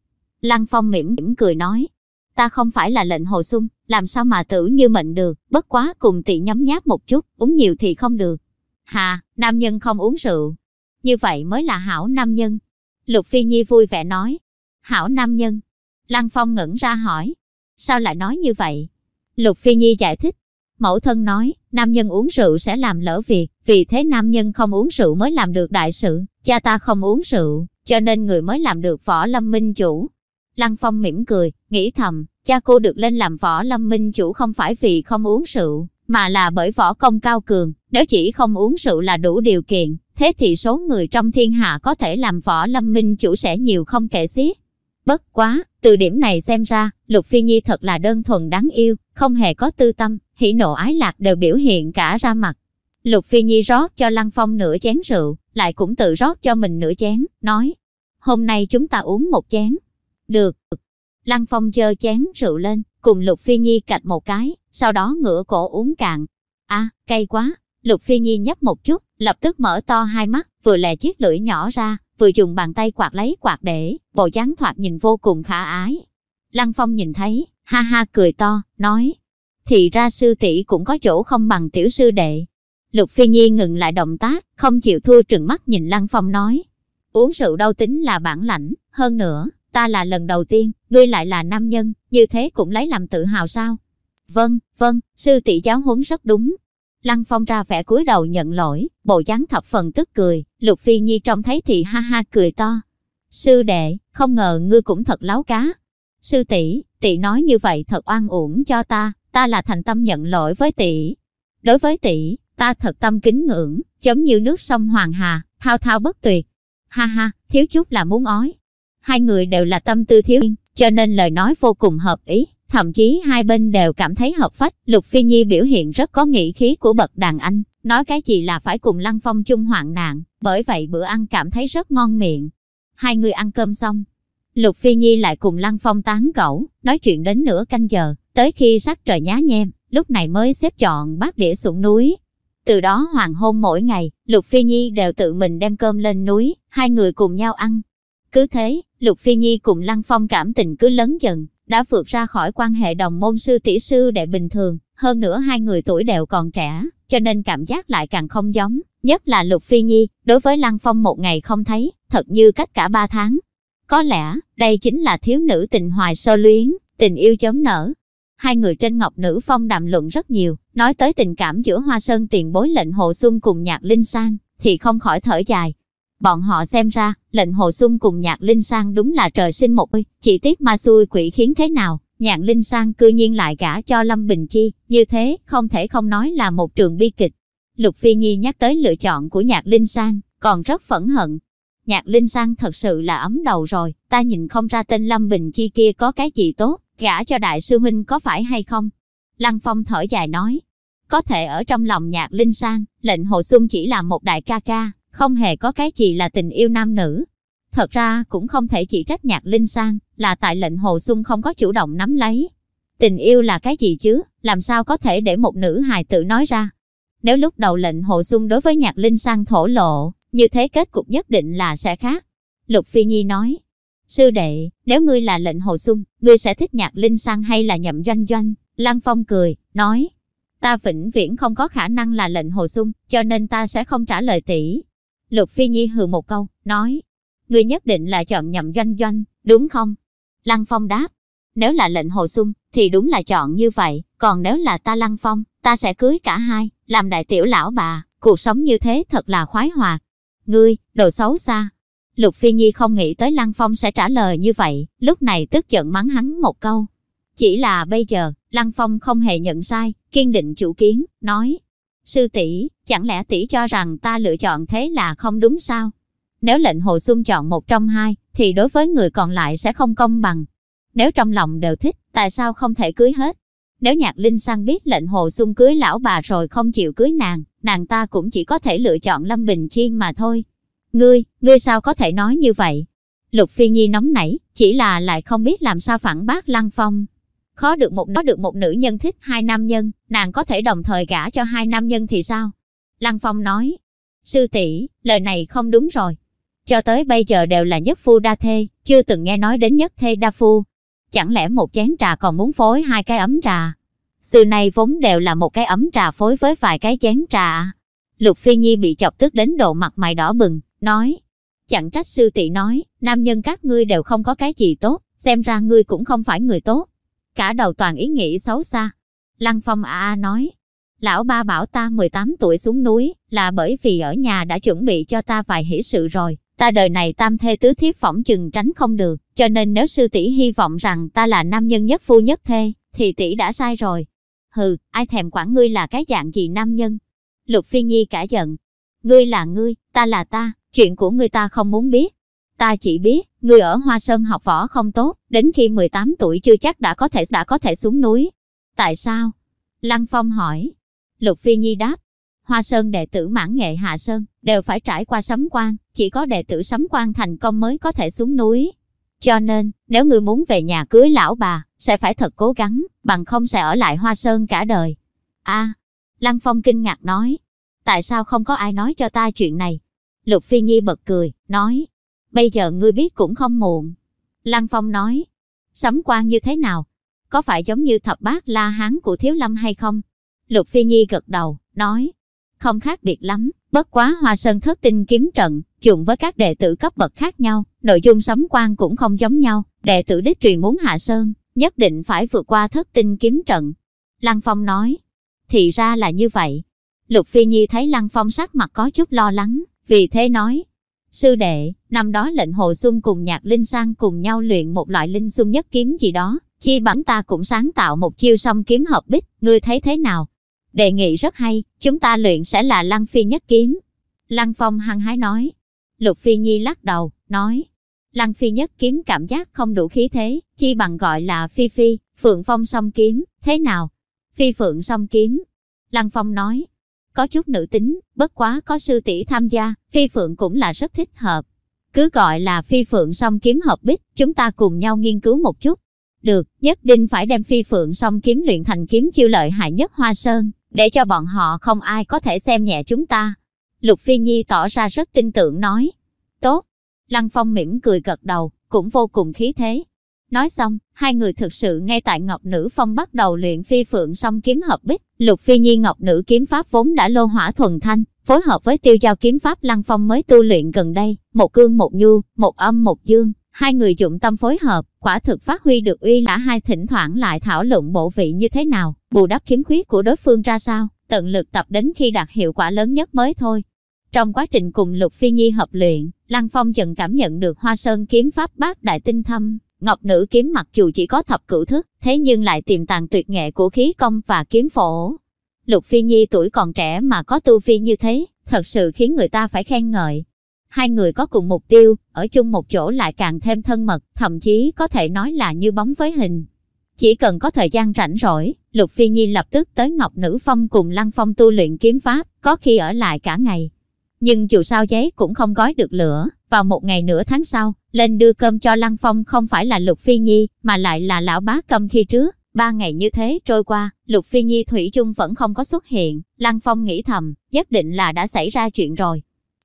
Lăng Phong mỉm mỉm cười nói. ta không phải là lệnh hồ sung, làm sao mà tử như mệnh được, bất quá cùng tỷ nhấm nháp một chút, uống nhiều thì không được. Hà, nam nhân không uống rượu. Như vậy mới là hảo nam nhân. Lục Phi Nhi vui vẻ nói. Hảo nam nhân. Lăng Phong ngẩn ra hỏi. Sao lại nói như vậy? Lục Phi Nhi giải thích. Mẫu thân nói, nam nhân uống rượu sẽ làm lỡ việc, vì thế nam nhân không uống rượu mới làm được đại sự. Cha ta không uống rượu, cho nên người mới làm được võ lâm minh chủ. Lăng Phong mỉm cười, nghĩ thầm, cha cô được lên làm võ lâm minh chủ không phải vì không uống rượu, mà là bởi võ công cao cường. Nếu chỉ không uống rượu là đủ điều kiện, thế thì số người trong thiên hạ có thể làm võ lâm minh chủ sẽ nhiều không kể xiết. Bất quá, từ điểm này xem ra, Lục Phi Nhi thật là đơn thuần đáng yêu, không hề có tư tâm, hỉ nộ ái lạc đều biểu hiện cả ra mặt. Lục Phi Nhi rót cho Lăng Phong nửa chén rượu, lại cũng tự rót cho mình nửa chén, nói, hôm nay chúng ta uống một chén. Được. Lăng Phong chơ chén rượu lên, cùng Lục Phi Nhi cạch một cái, sau đó ngửa cổ uống cạn. À, cay quá. Lục Phi Nhi nhấp một chút, lập tức mở to hai mắt, vừa lè chiếc lưỡi nhỏ ra, vừa dùng bàn tay quạt lấy quạt để, bộ dáng thoạt nhìn vô cùng khả ái. Lăng Phong nhìn thấy, ha ha cười to, nói, thì ra sư tỷ cũng có chỗ không bằng tiểu sư đệ. Lục Phi Nhi ngừng lại động tác, không chịu thua trừng mắt nhìn Lăng Phong nói, uống rượu đâu tính là bản lãnh, hơn nữa, ta là lần đầu tiên, ngươi lại là nam nhân, như thế cũng lấy làm tự hào sao? Vâng, vâng, sư tỷ giáo huấn rất đúng. Lăng Phong ra vẻ cúi đầu nhận lỗi, bộ dáng thập phần tức cười, Lục Phi Nhi trông thấy thì ha ha cười to. Sư đệ, không ngờ ngươi cũng thật láo cá. Sư tỷ, tỷ nói như vậy thật oan uổng cho ta, ta là thành tâm nhận lỗi với tỷ. Đối với tỷ, ta thật tâm kính ngưỡng, giống như nước sông Hoàng Hà, thao thao bất tuyệt. Ha ha, thiếu chút là muốn ói. Hai người đều là tâm tư thiếu cho nên lời nói vô cùng hợp ý. Thậm chí hai bên đều cảm thấy hợp phách, Lục Phi Nhi biểu hiện rất có nghị khí của bậc đàn anh, nói cái gì là phải cùng Lăng Phong chung hoạn nạn, bởi vậy bữa ăn cảm thấy rất ngon miệng. Hai người ăn cơm xong, Lục Phi Nhi lại cùng Lăng Phong tán gẫu, nói chuyện đến nửa canh giờ, tới khi sắc trời nhá nhem, lúc này mới xếp chọn bát đĩa xuống núi. Từ đó hoàng hôn mỗi ngày, Lục Phi Nhi đều tự mình đem cơm lên núi, hai người cùng nhau ăn. Cứ thế, Lục Phi Nhi cùng Lăng Phong cảm tình cứ lớn dần, đã vượt ra khỏi quan hệ đồng môn sư tỷ sư đệ bình thường, hơn nữa hai người tuổi đều còn trẻ, cho nên cảm giác lại càng không giống, nhất là Lục Phi Nhi, đối với Lăng Phong một ngày không thấy, thật như cách cả ba tháng. Có lẽ, đây chính là thiếu nữ tình hoài sơ luyến, tình yêu chớm nở. Hai người trên Ngọc Nữ Phong đàm luận rất nhiều, nói tới tình cảm giữa Hoa Sơn tiền bối lệnh Hồ Xuân cùng Nhạc Linh Sang, thì không khỏi thở dài, Bọn họ xem ra, lệnh hồ sung cùng nhạc linh sang đúng là trời sinh một ơi, chỉ tiếc ma xui quỷ khiến thế nào, nhạc linh sang cư nhiên lại gả cho Lâm Bình Chi, như thế không thể không nói là một trường bi kịch. Lục Phi Nhi nhắc tới lựa chọn của nhạc linh sang, còn rất phẫn hận. Nhạc linh sang thật sự là ấm đầu rồi, ta nhìn không ra tên Lâm Bình Chi kia có cái gì tốt, gả cho đại sư huynh có phải hay không? Lăng Phong thở dài nói, có thể ở trong lòng nhạc linh sang, lệnh hồ sung chỉ là một đại ca ca, không hề có cái gì là tình yêu nam nữ. Thật ra cũng không thể chỉ trách nhạc linh sang, là tại lệnh hồ sung không có chủ động nắm lấy. Tình yêu là cái gì chứ, làm sao có thể để một nữ hài tự nói ra. Nếu lúc đầu lệnh hồ sung đối với nhạc linh sang thổ lộ, như thế kết cục nhất định là sẽ khác. Lục Phi Nhi nói, sư đệ, nếu ngươi là lệnh hồ sung, ngươi sẽ thích nhạc linh sang hay là nhậm doanh doanh? Lăng Phong cười, nói, ta vĩnh viễn không có khả năng là lệnh hồ sung, cho nên ta sẽ không trả lời tỷ. Lục Phi Nhi hừ một câu, nói, ngươi nhất định là chọn nhậm doanh doanh, đúng không? Lăng Phong đáp, nếu là lệnh hồ sung, thì đúng là chọn như vậy, còn nếu là ta Lăng Phong, ta sẽ cưới cả hai, làm đại tiểu lão bà, cuộc sống như thế thật là khoái hoạt. Ngươi, đồ xấu xa. Lục Phi Nhi không nghĩ tới Lăng Phong sẽ trả lời như vậy, lúc này tức giận mắng hắn một câu. Chỉ là bây giờ, Lăng Phong không hề nhận sai, kiên định chủ kiến, nói, Sư tỷ, chẳng lẽ tỷ cho rằng ta lựa chọn thế là không đúng sao? Nếu lệnh hồ xuân chọn một trong hai, thì đối với người còn lại sẽ không công bằng. Nếu trong lòng đều thích, tại sao không thể cưới hết? Nếu nhạc linh sang biết lệnh hồ xuân cưới lão bà rồi không chịu cưới nàng, nàng ta cũng chỉ có thể lựa chọn Lâm Bình Chi mà thôi. Ngươi, ngươi sao có thể nói như vậy? Lục Phi Nhi nóng nảy, chỉ là lại không biết làm sao phản bác Lăng Phong. Khó được một nó được một nữ nhân thích hai nam nhân, nàng có thể đồng thời gả cho hai nam nhân thì sao? Lăng Phong nói, sư tỷ lời này không đúng rồi. Cho tới bây giờ đều là nhất phu đa thê, chưa từng nghe nói đến nhất thê đa phu. chẳng lẽ một chén trà còn muốn phối hai cái ấm trà? Xưa nay vốn đều là một cái ấm trà phối với vài cái chén trà. Lục Phi Nhi bị chọc tức đến độ mặt mày đỏ bừng, nói. Chẳng trách sư tỷ nói, nam nhân các ngươi đều không có cái gì tốt, xem ra ngươi cũng không phải người tốt. Cả đầu toàn ý nghĩ xấu xa. Lăng Phong a a nói, lão ba bảo ta 18 tuổi xuống núi, là bởi vì ở nhà đã chuẩn bị cho ta vài hỷ sự rồi. Ta đời này tam thê tứ thiếp phỏng chừng tránh không được, cho nên nếu sư tỷ hy vọng rằng ta là nam nhân nhất phu nhất thê, thì tỷ đã sai rồi. Hừ, ai thèm quản ngươi là cái dạng gì nam nhân? Lục Phi Nhi cả giận. Ngươi là ngươi, ta là ta, chuyện của ngươi ta không muốn biết. Ta chỉ biết, người ở Hoa Sơn học võ không tốt, đến khi 18 tuổi chưa chắc đã có thể đã có thể xuống núi. Tại sao? Lăng Phong hỏi. Lục Phi Nhi đáp. Hoa Sơn đệ tử mãn nghệ Hạ Sơn, đều phải trải qua sấm quan, chỉ có đệ tử sấm quan thành công mới có thể xuống núi. Cho nên, nếu ngươi muốn về nhà cưới lão bà, sẽ phải thật cố gắng, bằng không sẽ ở lại Hoa Sơn cả đời. a Lăng Phong kinh ngạc nói, tại sao không có ai nói cho ta chuyện này? Lục Phi Nhi bật cười, nói, bây giờ ngươi biết cũng không muộn. Lăng Phong nói, sấm quan như thế nào? Có phải giống như thập bát la hán của Thiếu Lâm hay không? Lục Phi Nhi gật đầu, nói, không khác biệt lắm, bất quá hoa sơn thất tinh kiếm trận, chuộng với các đệ tử cấp bậc khác nhau, nội dung sấm quan cũng không giống nhau, đệ tử đích truyền muốn hạ sơn, nhất định phải vượt qua thất tinh kiếm trận. Lăng Phong nói, thì ra là như vậy. Lục Phi Nhi thấy Lăng Phong sắc mặt có chút lo lắng, vì thế nói, sư đệ, năm đó lệnh Hồ Xuân cùng nhạc Linh Sang cùng nhau luyện một loại linh xung nhất kiếm gì đó, chi bản ta cũng sáng tạo một chiêu song kiếm hợp bích, ngươi thấy thế nào? Đề nghị rất hay, chúng ta luyện sẽ là Lăng Phi nhất kiếm. Lăng Phong hăng hái nói. Lục Phi Nhi lắc đầu, nói. Lăng Phi nhất kiếm cảm giác không đủ khí thế, chi bằng gọi là Phi Phi, Phượng Phong song kiếm, thế nào? Phi Phượng song kiếm. Lăng Phong nói. Có chút nữ tính, bất quá có sư tỷ tham gia, Phi Phượng cũng là rất thích hợp. Cứ gọi là Phi Phượng song kiếm hợp bích, chúng ta cùng nhau nghiên cứu một chút. Được, nhất định phải đem Phi Phượng song kiếm luyện thành kiếm chiêu lợi hại nhất Hoa Sơn, để cho bọn họ không ai có thể xem nhẹ chúng ta. Lục Phi Nhi tỏ ra rất tin tưởng nói. Tốt. Lăng Phong mỉm cười gật đầu, cũng vô cùng khí thế. Nói xong, hai người thực sự ngay tại Ngọc Nữ Phong bắt đầu luyện phi phượng song kiếm hợp bích. Lục Phi Nhi Ngọc Nữ kiếm pháp vốn đã lô hỏa thuần thanh, phối hợp với tiêu giao kiếm pháp Lăng Phong mới tu luyện gần đây, một cương một nhu, một âm một dương. Hai người dụng tâm phối hợp, quả thực phát huy được uy lã hai thỉnh thoảng lại thảo luận bộ vị như thế nào, bù đắp khiếm khuyết của đối phương ra sao, tận lực tập đến khi đạt hiệu quả lớn nhất mới thôi. Trong quá trình cùng Lục Phi Nhi hợp luyện, Lăng Phong dần cảm nhận được Hoa Sơn kiếm pháp bát đại tinh thâm, Ngọc Nữ kiếm mặc dù chỉ có thập cửu thức, thế nhưng lại tiềm tàng tuyệt nghệ của khí công và kiếm phổ. Lục Phi Nhi tuổi còn trẻ mà có tu vi như thế, thật sự khiến người ta phải khen ngợi. Hai người có cùng mục tiêu, ở chung một chỗ lại càng thêm thân mật, thậm chí có thể nói là như bóng với hình. Chỉ cần có thời gian rảnh rỗi, Lục Phi Nhi lập tức tới Ngọc Nữ Phong cùng Lăng Phong tu luyện kiếm pháp, có khi ở lại cả ngày. Nhưng dù sao giấy cũng không gói được lửa, vào một ngày nửa tháng sau, lên đưa cơm cho Lăng Phong không phải là Lục Phi Nhi, mà lại là lão bá cầm khi trước. Ba ngày như thế trôi qua, Lục Phi Nhi Thủy chung vẫn không có xuất hiện, Lăng Phong nghĩ thầm, nhất định là đã xảy ra chuyện rồi.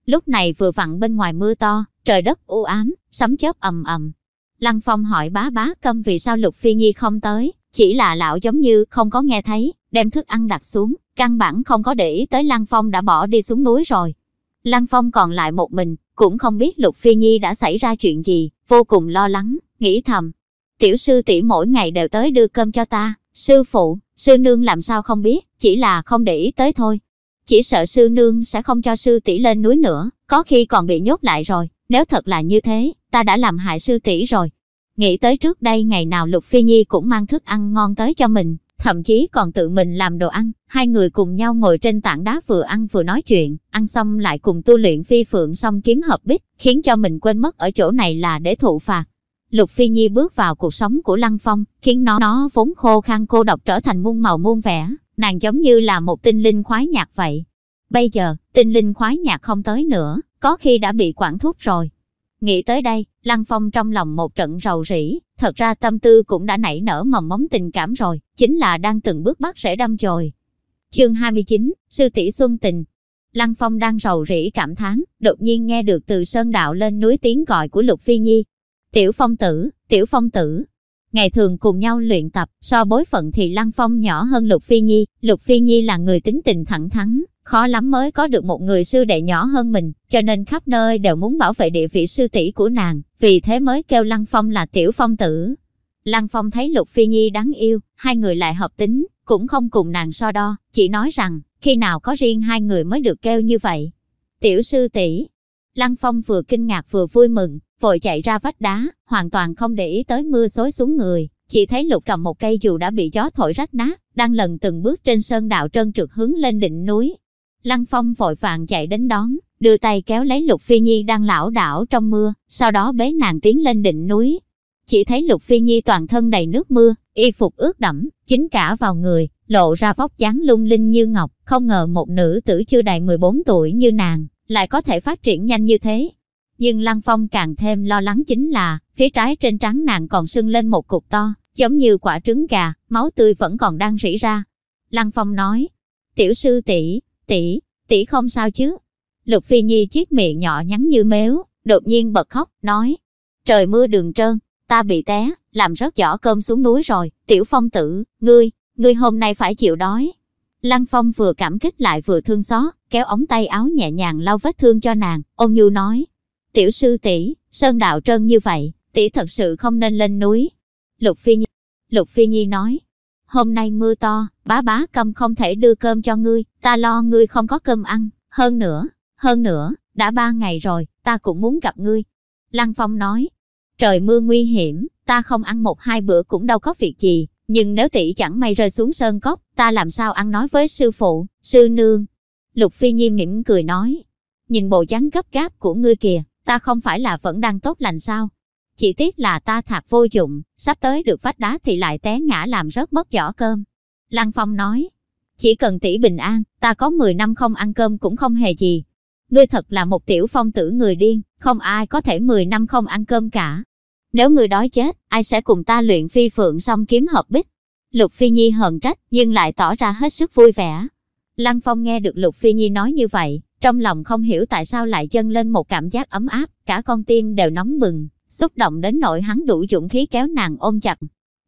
Lúc này vừa vặn bên ngoài mưa to, trời đất u ám, sấm chớp ầm ầm. Lăng Phong hỏi bá bá câm vì sao Lục Phi Nhi không tới, chỉ là lão giống như không có nghe thấy, đem thức ăn đặt xuống, căn bản không có để ý tới Lăng Phong đã bỏ đi xuống núi rồi. Lăng Phong còn lại một mình, cũng không biết Lục Phi Nhi đã xảy ra chuyện gì, vô cùng lo lắng, nghĩ thầm. Tiểu sư tỷ mỗi ngày đều tới đưa cơm cho ta, sư phụ, sư nương làm sao không biết, chỉ là không để ý tới thôi. Chỉ sợ sư nương sẽ không cho sư tỷ lên núi nữa, có khi còn bị nhốt lại rồi, nếu thật là như thế, ta đã làm hại sư tỷ rồi. Nghĩ tới trước đây ngày nào Lục Phi Nhi cũng mang thức ăn ngon tới cho mình, thậm chí còn tự mình làm đồ ăn, hai người cùng nhau ngồi trên tảng đá vừa ăn vừa nói chuyện, ăn xong lại cùng tu luyện phi phượng xong kiếm hợp bích, khiến cho mình quên mất ở chỗ này là để thụ phạt. Lục Phi Nhi bước vào cuộc sống của Lăng Phong, khiến nó nó vốn khô khan cô độc trở thành muôn màu muôn vẻ, nàng giống như là một tinh linh khoái nhạc vậy. Bây giờ, tinh linh khoái nhạc không tới nữa, có khi đã bị quản thúc rồi. Nghĩ tới đây, Lăng Phong trong lòng một trận rầu rĩ, thật ra tâm tư cũng đã nảy nở mầm móng tình cảm rồi, chính là đang từng bước bắt sẽ đâm chồi. Chương 29, Sư tỷ Xuân Tình Lăng Phong đang rầu rĩ cảm thán, đột nhiên nghe được từ sơn đạo lên núi tiếng gọi của Lục Phi Nhi. Tiểu Phong tử, Tiểu Phong tử. ngày thường cùng nhau luyện tập, so bối phận thì Lăng Phong nhỏ hơn Lục Phi Nhi. Lục Phi Nhi là người tính tình thẳng thắn, khó lắm mới có được một người sư đệ nhỏ hơn mình, cho nên khắp nơi đều muốn bảo vệ địa vị sư tỷ của nàng, vì thế mới kêu Lăng Phong là tiểu phong tử. Lăng Phong thấy Lục Phi Nhi đáng yêu, hai người lại hợp tính, cũng không cùng nàng so đo, chỉ nói rằng, khi nào có riêng hai người mới được kêu như vậy. Tiểu sư tỷ Lăng Phong vừa kinh ngạc vừa vui mừng, vội chạy ra vách đá, hoàn toàn không để ý tới mưa xối xuống người, chỉ thấy Lục cầm một cây dù đã bị gió thổi rách nát, đang lần từng bước trên sơn đạo trơn trượt hướng lên đỉnh núi. Lăng Phong vội vàng chạy đến đón, đưa tay kéo lấy Lục Phi Nhi đang lảo đảo trong mưa, sau đó bế nàng tiến lên đỉnh núi. Chỉ thấy Lục Phi Nhi toàn thân đầy nước mưa, y phục ướt đẫm, chính cả vào người, lộ ra vóc dáng lung linh như ngọc, không ngờ một nữ tử chưa đầy 14 tuổi như nàng, lại có thể phát triển nhanh như thế. Nhưng Lăng Phong càng thêm lo lắng chính là, phía trái trên trắng nàng còn sưng lên một cục to, giống như quả trứng gà, máu tươi vẫn còn đang rỉ ra. Lăng Phong nói, tiểu sư tỷ tỷ tỷ không sao chứ. Lục Phi Nhi chiếc miệng nhỏ nhắn như méo, đột nhiên bật khóc, nói, trời mưa đường trơn, ta bị té, làm rớt giỏ cơm xuống núi rồi, tiểu phong tử, ngươi, ngươi hôm nay phải chịu đói. Lăng Phong vừa cảm kích lại vừa thương xót, kéo ống tay áo nhẹ nhàng lau vết thương cho nàng, ôn nhu nói, tiểu sư tỷ sơn đạo trơn như vậy, tỷ thật sự không nên lên núi. Lục Phi Nhi, Lục Phi Nhi nói, hôm nay mưa to, bá bá cầm không thể đưa cơm cho ngươi, ta lo ngươi không có cơm ăn, hơn nữa, hơn nữa, đã ba ngày rồi, ta cũng muốn gặp ngươi. Lăng Phong nói, trời mưa nguy hiểm, ta không ăn một hai bữa cũng đâu có việc gì, nhưng nếu tỷ chẳng may rơi xuống sơn cốc, ta làm sao ăn nói với sư phụ, sư nương. Lục Phi Nhi mỉm cười nói, nhìn bộ dáng gấp gáp của ngươi kìa, ta không phải là vẫn đang tốt lành sao? Chỉ tiếc là ta thạc vô dụng, sắp tới được vách đá thì lại té ngã làm rớt mất giỏ cơm. Lăng Phong nói, chỉ cần tỷ bình an, ta có 10 năm không ăn cơm cũng không hề gì. Ngươi thật là một tiểu phong tử người điên, không ai có thể 10 năm không ăn cơm cả. Nếu người đói chết, ai sẽ cùng ta luyện phi phượng xong kiếm hợp bích? Lục Phi Nhi hờn trách, nhưng lại tỏ ra hết sức vui vẻ. Lăng Phong nghe được Lục Phi Nhi nói như vậy, trong lòng không hiểu tại sao lại dâng lên một cảm giác ấm áp, cả con tim đều nóng bừng, xúc động đến nỗi hắn đủ dũng khí kéo nàng ôm chặt.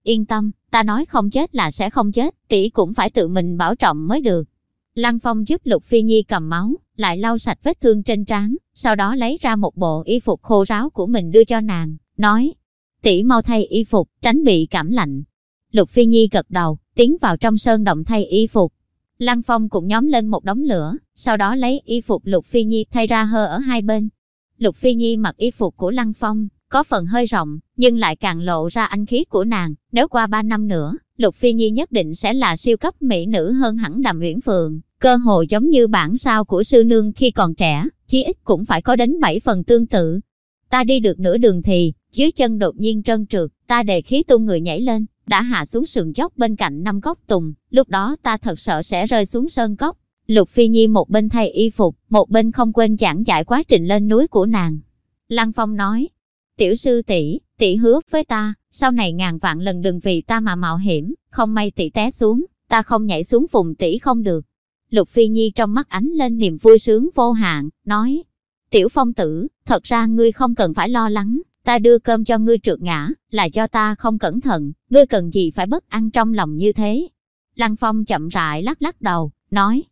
Yên tâm, ta nói không chết là sẽ không chết, tỷ cũng phải tự mình bảo trọng mới được. Lăng Phong giúp Lục Phi Nhi cầm máu, lại lau sạch vết thương trên trán, sau đó lấy ra một bộ y phục khô ráo của mình đưa cho nàng, nói, tỷ mau thay y phục, tránh bị cảm lạnh. Lục Phi Nhi gật đầu, tiến vào trong sơn động thay y phục. Lăng Phong cũng nhóm lên một đống lửa, sau đó lấy y phục Lục Phi Nhi thay ra hơ ở hai bên. Lục Phi Nhi mặc y phục của Lăng Phong, có phần hơi rộng, nhưng lại càng lộ ra anh khí của nàng. Nếu qua ba năm nữa, Lục Phi Nhi nhất định sẽ là siêu cấp mỹ nữ hơn hẳn Đàm Uyển Phượng. Cơ hồ giống như bản sao của sư nương khi còn trẻ, chí ít cũng phải có đến bảy phần tương tự. Ta đi được nửa đường thì, dưới chân đột nhiên trơn trượt, ta đề khí tung người nhảy lên, đã hạ xuống sườn dốc bên cạnh năm gốc tùng, lúc đó ta thật sợ sẽ rơi xuống sơn cốc. Lục Phi Nhi một bên thay y phục, một bên không quên giảng giải quá trình lên núi của nàng. Lăng Phong nói, tiểu sư tỷ, tỷ hứa với ta, sau này ngàn vạn lần đừng vì ta mà mạo hiểm, không may tỷ té xuống, ta không nhảy xuống vùng tỷ không được. Lục Phi Nhi trong mắt ánh lên niềm vui sướng vô hạn, nói, tiểu phong tử, thật ra ngươi không cần phải lo lắng, ta đưa cơm cho ngươi trượt ngã, là cho ta không cẩn thận, ngươi cần gì phải bất ăn trong lòng như thế. Lăng Phong chậm rãi lắc lắc đầu, nói,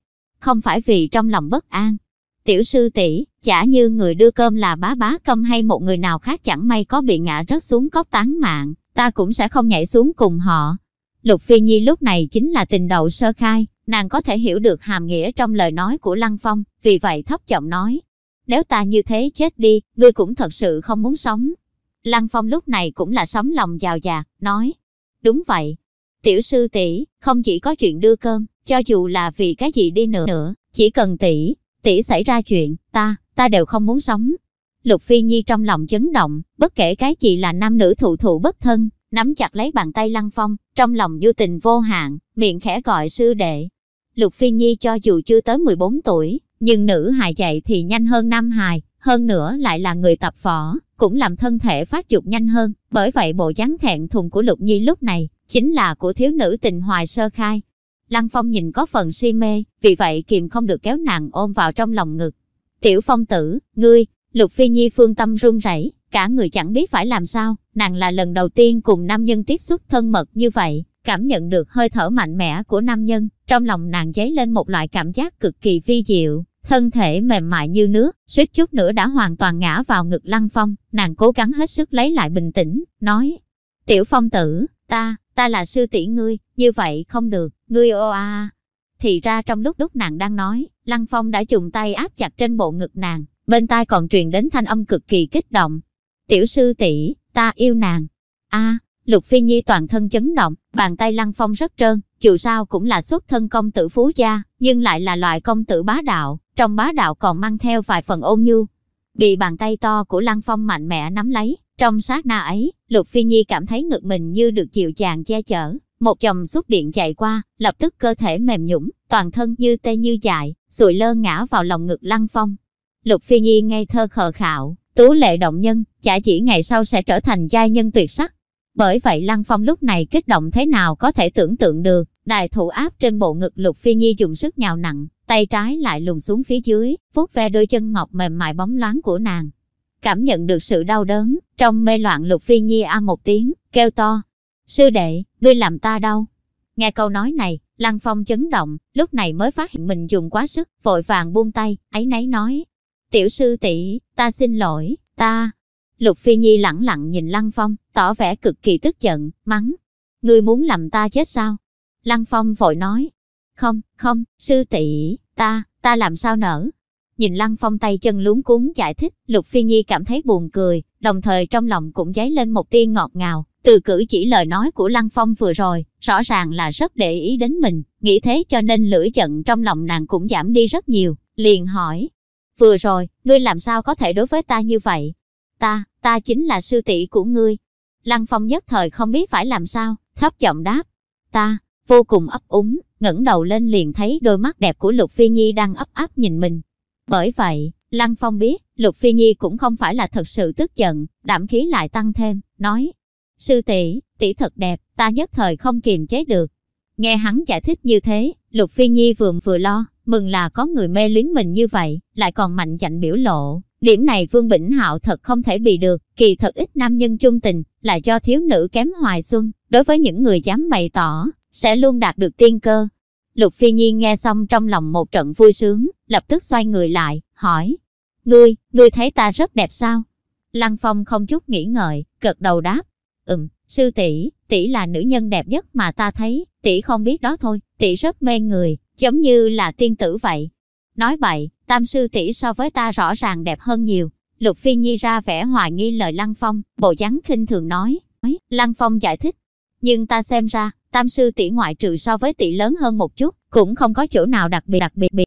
không phải vì trong lòng bất an. Tiểu sư tỷ, chả như người đưa cơm là bá bá công hay một người nào khác chẳng may có bị ngã rớt xuống cốc tán mạng, ta cũng sẽ không nhảy xuống cùng họ. Lục Phi Nhi lúc này chính là tình đầu sơ khai, nàng có thể hiểu được hàm nghĩa trong lời nói của Lăng Phong, vì vậy thấp giọng nói, nếu ta như thế chết đi, ngươi cũng thật sự không muốn sống. Lăng Phong lúc này cũng là sống lòng giàu dạt, nói, đúng vậy. Tiểu sư tỷ không chỉ có chuyện đưa cơm, cho dù là vì cái gì đi nữa nữa, chỉ cần tỷ, tỷ xảy ra chuyện, ta, ta đều không muốn sống. Lục Phi Nhi trong lòng chấn động, bất kể cái gì là nam nữ thụ thụ bất thân, nắm chặt lấy bàn tay Lăng Phong, trong lòng du tình vô hạn, miệng khẽ gọi sư đệ. Lục Phi Nhi cho dù chưa tới 14 tuổi, nhưng nữ hài chạy thì nhanh hơn nam hài, hơn nữa lại là người tập võ, cũng làm thân thể phát dục nhanh hơn, bởi vậy bộ dáng thẹn thùng của Lục Nhi lúc này, chính là của thiếu nữ tình hoài sơ khai. Lăng Phong nhìn có phần si mê, vì vậy kiềm không được kéo nàng ôm vào trong lòng ngực. Tiểu Phong tử, ngươi, Lục Phi Nhi phương tâm run rẩy, cả người chẳng biết phải làm sao, nàng là lần đầu tiên cùng nam nhân tiếp xúc thân mật như vậy, cảm nhận được hơi thở mạnh mẽ của nam nhân, trong lòng nàng dấy lên một loại cảm giác cực kỳ vi diệu, thân thể mềm mại như nước, suýt chút nữa đã hoàn toàn ngã vào ngực Lăng Phong, nàng cố gắng hết sức lấy lại bình tĩnh, nói, tiểu phong tử, ta, ta là sư tỷ ngươi, như vậy không được, ngươi ô a. Thì ra trong lúc lúc nàng đang nói, Lăng Phong đã dùng tay áp chặt trên bộ ngực nàng, bên tai còn truyền đến thanh âm cực kỳ kích động. Tiểu sư tỷ, ta yêu nàng. A, Lục Phi Nhi toàn thân chấn động, bàn tay Lăng Phong rất trơn, dù sao cũng là xuất thân công tử phú gia, nhưng lại là loại công tử bá đạo, trong bá đạo còn mang theo vài phần ôn nhu. Bị bàn tay to của Lăng Phong mạnh mẽ nắm lấy, trong sát na ấy, Lục Phi Nhi cảm thấy ngực mình như được chịu chàng che chở. Một chồng xúc điện chạy qua, lập tức cơ thể mềm nhũng, toàn thân như tê như dại, sụi lơ ngã vào lòng ngực Lăng Phong. Lục Phi Nhi ngây thơ khờ khạo, tú lệ động nhân, chả chỉ ngày sau sẽ trở thành giai nhân tuyệt sắc. Bởi vậy Lăng Phong lúc này kích động thế nào có thể tưởng tượng được, đài thủ áp trên bộ ngực Lục Phi Nhi dùng sức nhào nặng, tay trái lại luồn xuống phía dưới, vuốt ve đôi chân ngọc mềm mại bóng loáng của nàng. Cảm nhận được sự đau đớn, trong mê loạn Lục Phi Nhi a một tiếng, kêu to. Sư đệ, ngươi làm ta đau. Nghe câu nói này, Lăng Phong chấn động, lúc này mới phát hiện mình dùng quá sức, vội vàng buông tay, ấy nấy nói. Tiểu sư tỷ, ta xin lỗi, ta. Lục Phi Nhi lẳng lặng nhìn Lăng Phong, tỏ vẻ cực kỳ tức giận, mắng. Ngươi muốn làm ta chết sao? Lăng Phong vội nói. Không, không, sư tỷ, ta, ta làm sao nở? Nhìn Lăng Phong tay chân luống cuốn giải thích, Lục Phi Nhi cảm thấy buồn cười, đồng thời trong lòng cũng dấy lên một tia ngọt ngào. Từ cử chỉ lời nói của Lăng Phong vừa rồi, rõ ràng là rất để ý đến mình, nghĩ thế cho nên lửa giận trong lòng nàng cũng giảm đi rất nhiều, liền hỏi. Vừa rồi, ngươi làm sao có thể đối với ta như vậy? Ta, ta chính là sư tỷ của ngươi. Lăng Phong nhất thời không biết phải làm sao, thấp giọng đáp. Ta, vô cùng ấp úng, ngẩng đầu lên liền thấy đôi mắt đẹp của Lục Phi Nhi đang ấp áp nhìn mình. Bởi vậy, Lăng Phong biết, Lục Phi Nhi cũng không phải là thật sự tức giận, đảm khí lại tăng thêm, nói. Sư tỷ, tỷ thật đẹp, ta nhất thời không kiềm chế được. Nghe hắn giải thích như thế, Lục Phi Nhi vừa vừa lo, mừng là có người mê luyến mình như vậy, lại còn mạnh dạn biểu lộ. Điểm này Vương Bỉnh Hạo thật không thể bị được, kỳ thật ít nam nhân chung tình, là do thiếu nữ kém hoài xuân, đối với những người dám bày tỏ, sẽ luôn đạt được tiên cơ. Lục Phi Nhi nghe xong trong lòng một trận vui sướng, lập tức xoay người lại, hỏi. Ngươi, ngươi thấy ta rất đẹp sao? Lăng Phong không chút nghĩ ngợi, gật đầu đáp. Ừm, sư tỷ, tỷ là nữ nhân đẹp nhất mà ta thấy, tỷ không biết đó thôi, tỷ rất mê người, giống như là tiên tử vậy. Nói vậy, tam sư tỷ so với ta rõ ràng đẹp hơn nhiều. Lục Phi Nhi ra vẻ hoài nghi lời Lăng Phong, bộ dáng khinh thường nói. Lăng Phong giải thích. Nhưng ta xem ra, tam sư tỷ ngoại trừ so với tỷ lớn hơn một chút, cũng không có chỗ nào đặc biệt đặc biệt biệt.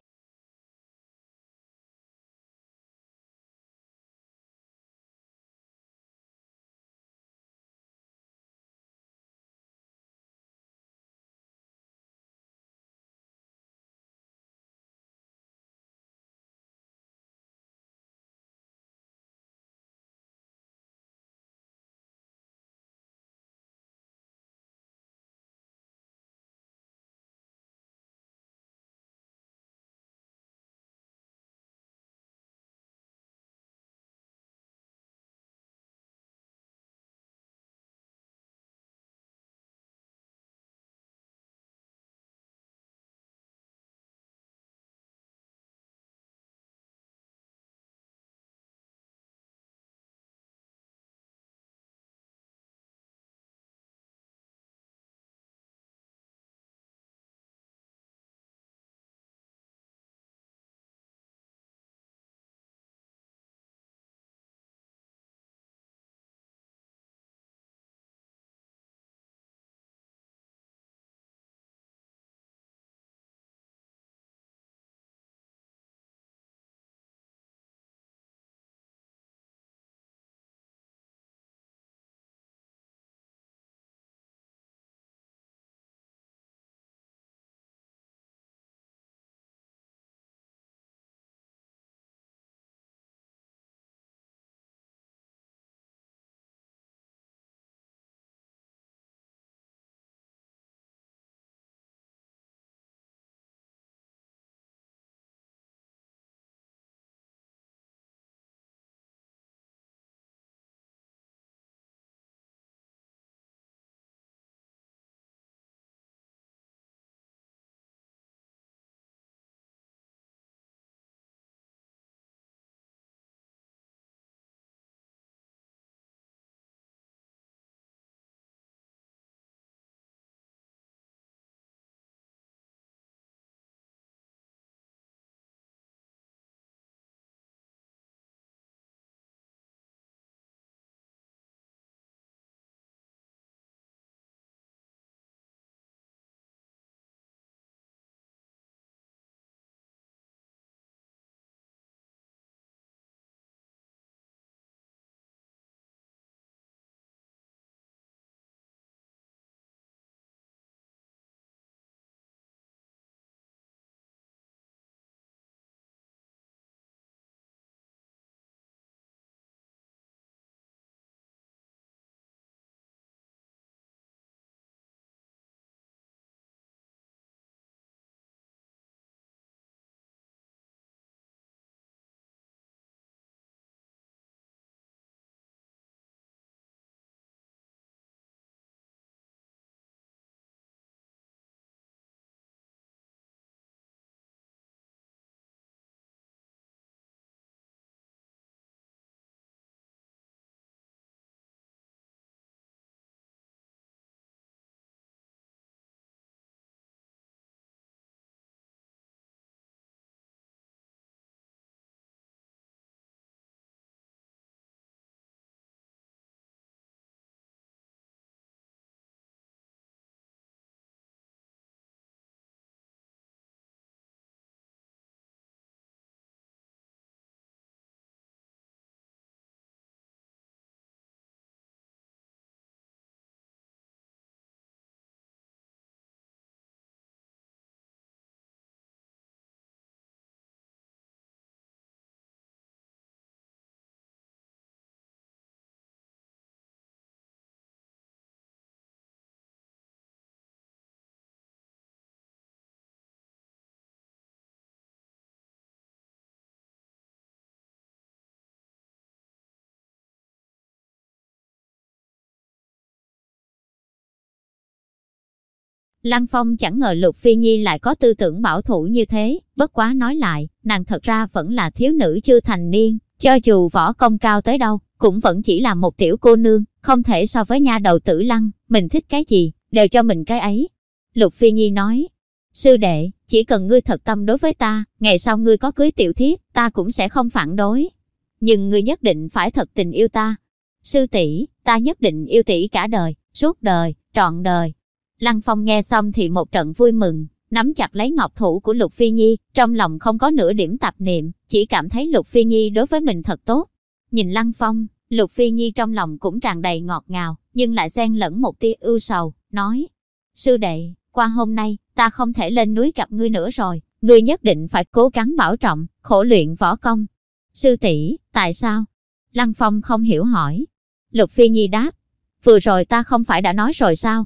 Lăng Phong chẳng ngờ Lục Phi Nhi lại có tư tưởng bảo thủ như thế, bất quá nói lại, nàng thật ra vẫn là thiếu nữ chưa thành niên, cho dù võ công cao tới đâu, cũng vẫn chỉ là một tiểu cô nương, không thể so với nha đầu tử lăng, mình thích cái gì, đều cho mình cái ấy. Lục Phi Nhi nói, sư đệ, chỉ cần ngươi thật tâm đối với ta, ngày sau ngươi có cưới tiểu thiếp, ta cũng sẽ không phản đối. Nhưng ngươi nhất định phải thật tình yêu ta. Sư tỷ, ta nhất định yêu tỷ cả đời, suốt đời, trọn đời. Lăng Phong nghe xong thì một trận vui mừng, nắm chặt lấy ngọc thủ của Lục Phi Nhi, trong lòng không có nửa điểm tạp niệm, chỉ cảm thấy Lục Phi Nhi đối với mình thật tốt. Nhìn Lăng Phong, Lục Phi Nhi trong lòng cũng tràn đầy ngọt ngào, nhưng lại xen lẫn một tia ưu sầu, nói, Sư đệ, qua hôm nay, ta không thể lên núi gặp ngươi nữa rồi, ngươi nhất định phải cố gắng bảo trọng, khổ luyện võ công. Sư tỷ, tại sao? Lăng Phong không hiểu hỏi. Lục Phi Nhi đáp, vừa rồi ta không phải đã nói rồi sao?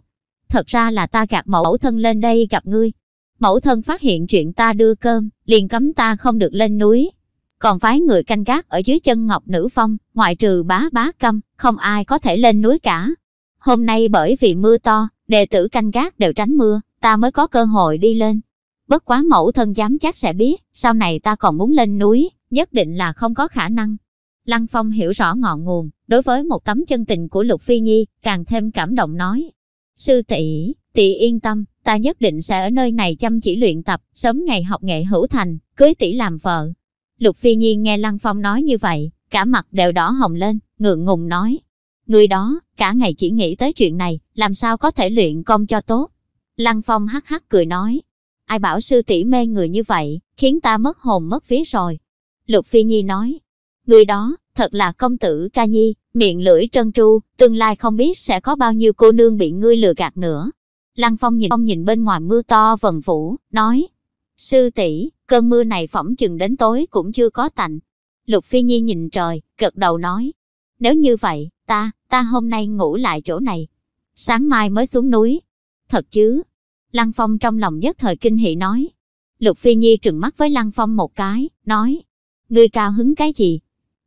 Thật ra là ta gạt mẫu thân lên đây gặp ngươi. Mẫu thân phát hiện chuyện ta đưa cơm, liền cấm ta không được lên núi. Còn phái người canh gác ở dưới chân Ngọc Nữ Phong, ngoại trừ bá bá câm, không ai có thể lên núi cả. Hôm nay bởi vì mưa to, đệ tử canh gác đều tránh mưa, ta mới có cơ hội đi lên. Bất quá mẫu thân dám chắc sẽ biết, sau này ta còn muốn lên núi, nhất định là không có khả năng. Lăng Phong hiểu rõ ngọn nguồn, đối với một tấm chân tình của Lục Phi Nhi, càng thêm cảm động nói. Sư tỷ, tỷ yên tâm, ta nhất định sẽ ở nơi này chăm chỉ luyện tập, sớm ngày học nghệ hữu thành, cưới tỷ làm vợ. Lục Phi Nhi nghe Lăng Phong nói như vậy, cả mặt đều đỏ hồng lên, ngượng ngùng nói. Người đó, cả ngày chỉ nghĩ tới chuyện này, làm sao có thể luyện công cho tốt. Lăng Phong hắc hắc cười nói. Ai bảo sư tỷ mê người như vậy, khiến ta mất hồn mất vía rồi. Lục Phi Nhi nói. Người đó, thật là công tử ca nhi, miệng lưỡi trân tru, tương lai không biết sẽ có bao nhiêu cô nương bị ngươi lừa gạt nữa. Lăng Phong nhìn ông nhìn bên ngoài mưa to vần phủ, nói. Sư tỷ cơn mưa này phỏng chừng đến tối cũng chưa có tạnh. Lục Phi Nhi nhìn trời, gật đầu nói. Nếu như vậy, ta, ta hôm nay ngủ lại chỗ này. Sáng mai mới xuống núi. Thật chứ? Lăng Phong trong lòng nhất thời kinh hỉ nói. Lục Phi Nhi trừng mắt với Lăng Phong một cái, nói. Ngươi cao hứng cái gì?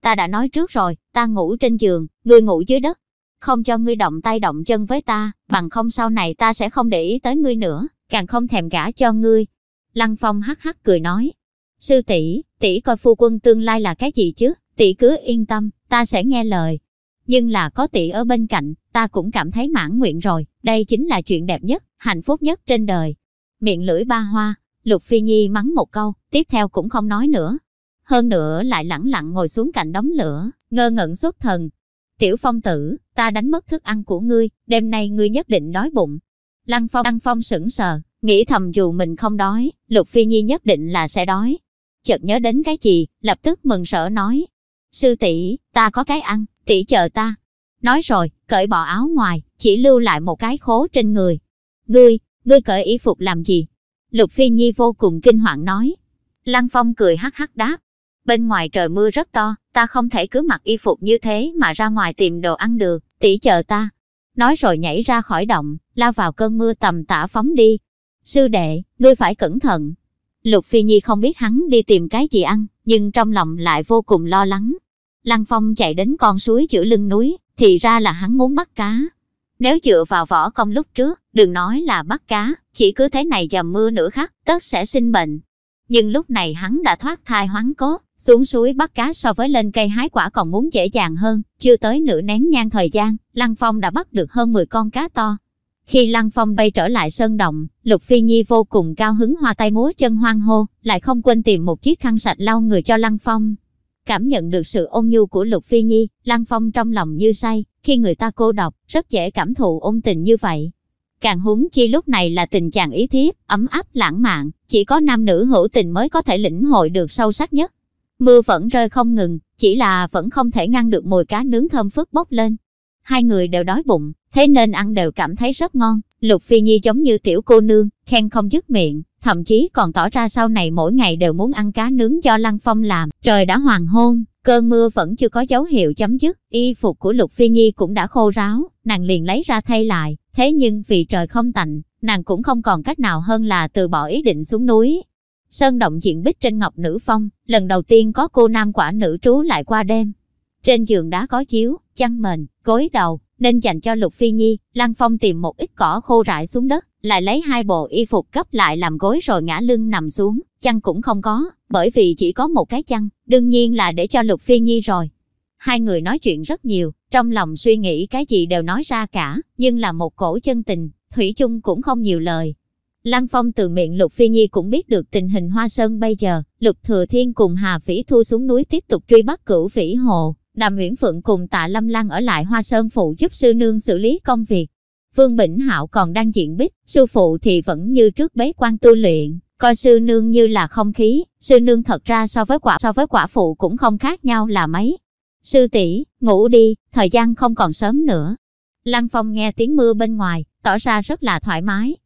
Ta đã nói trước rồi, ta ngủ trên giường, ngươi ngủ dưới đất. Không cho ngươi động tay động chân với ta, bằng không sau này ta sẽ không để ý tới ngươi nữa, càng không thèm gả cho ngươi. Lăng Phong hắc hắc cười nói. Sư tỷ, tỷ coi phu quân tương lai là cái gì chứ, tỷ cứ yên tâm, ta sẽ nghe lời. Nhưng là có tỷ ở bên cạnh, ta cũng cảm thấy mãn nguyện rồi, đây chính là chuyện đẹp nhất, hạnh phúc nhất trên đời. Miệng lưỡi ba hoa, Lục Phi Nhi mắng một câu, tiếp theo cũng không nói nữa, hơn nữa lại lẳng lặng ngồi xuống cạnh đống lửa, ngơ ngẩn xuất thần. Tiểu phong tử, ta đánh mất thức ăn của ngươi, đêm nay ngươi nhất định đói bụng. Lăng phong Lăng phong sững sờ, nghĩ thầm dù mình không đói, Lục Phi Nhi nhất định là sẽ đói. Chợt nhớ đến cái gì, lập tức mừng sở nói. Sư tỷ, ta có cái ăn, tỷ chờ ta. Nói rồi, cởi bỏ áo ngoài, chỉ lưu lại một cái khố trên người. Ngươi, ngươi cởi y phục làm gì? Lục Phi Nhi vô cùng kinh hoàng nói. Lăng Phong cười hắc hắc đáp, Bên ngoài trời mưa rất to, ta không thể cứ mặc y phục như thế mà ra ngoài tìm đồ ăn được, tỷ chờ ta. Nói rồi nhảy ra khỏi động, lao vào cơn mưa tầm tả phóng đi. Sư đệ, ngươi phải cẩn thận. Lục Phi Nhi không biết hắn đi tìm cái gì ăn, nhưng trong lòng lại vô cùng lo lắng. Lăng Phong chạy đến con suối giữa lưng núi, thì ra là hắn muốn bắt cá. Nếu dựa vào võ công lúc trước, đừng nói là bắt cá, chỉ cứ thế này dầm mưa nữa khắc, tất sẽ sinh bệnh. Nhưng lúc này hắn đã thoát thai hoáng cốt, xuống suối bắt cá so với lên cây hái quả còn muốn dễ dàng hơn, chưa tới nửa nén nhang thời gian, Lăng Phong đã bắt được hơn 10 con cá to. Khi Lăng Phong bay trở lại sơn động, Lục Phi Nhi vô cùng cao hứng hoa tay múa chân hoang hô, lại không quên tìm một chiếc khăn sạch lau người cho Lăng Phong. Cảm nhận được sự ôn nhu của Lục Phi Nhi, Lăng Phong trong lòng như say, khi người ta cô độc, rất dễ cảm thụ ôn tình như vậy. Càng huống chi lúc này là tình chàng ý thiếp, ấm áp lãng mạn, chỉ có nam nữ hữu tình mới có thể lĩnh hội được sâu sắc nhất. Mưa vẫn rơi không ngừng, chỉ là vẫn không thể ngăn được mùi cá nướng thơm phức bốc lên. Hai người đều đói bụng, thế nên ăn đều cảm thấy rất ngon. Lục Phi Nhi giống như tiểu cô nương, khen không dứt miệng, thậm chí còn tỏ ra sau này mỗi ngày đều muốn ăn cá nướng do Lăng Phong làm. Trời đã hoàng hôn, cơn mưa vẫn chưa có dấu hiệu chấm dứt, y phục của Lục Phi Nhi cũng đã khô ráo, nàng liền lấy ra thay lại. Thế nhưng vì trời không tạnh, nàng cũng không còn cách nào hơn là từ bỏ ý định xuống núi, Sơn động diện bích trên ngọc nữ phong, lần đầu tiên có cô nam quả nữ trú lại qua đêm. Trên giường đá có chiếu, chăn mền, gối đầu, nên dành cho Lục Phi Nhi, Lăng Phong tìm một ít cỏ khô rải xuống đất, lại lấy hai bộ y phục cấp lại làm gối rồi ngã lưng nằm xuống, chăn cũng không có, bởi vì chỉ có một cái chăn, đương nhiên là để cho Lục Phi Nhi rồi. Hai người nói chuyện rất nhiều, trong lòng suy nghĩ cái gì đều nói ra cả, nhưng là một cổ chân tình, Thủy chung cũng không nhiều lời. Lăng Phong từ miệng Lục Phi Nhi cũng biết được tình hình Hoa Sơn bây giờ, Lục Thừa Thiên cùng Hà Phỉ Thu xuống núi tiếp tục truy bắt cửu Phỉ Hồ, Đàm Nguyễn Phượng cùng Tạ Lâm Lăng ở lại Hoa Sơn phụ giúp sư nương xử lý công việc. Vương Bỉnh Hạo còn đang diện bích, sư phụ thì vẫn như trước bế quan tu luyện, coi sư nương như là không khí, sư nương thật ra so với quả so với quả phụ cũng không khác nhau là mấy. Sư tỷ ngủ đi, thời gian không còn sớm nữa. Lăng Phong nghe tiếng mưa bên ngoài, tỏ ra rất là thoải mái.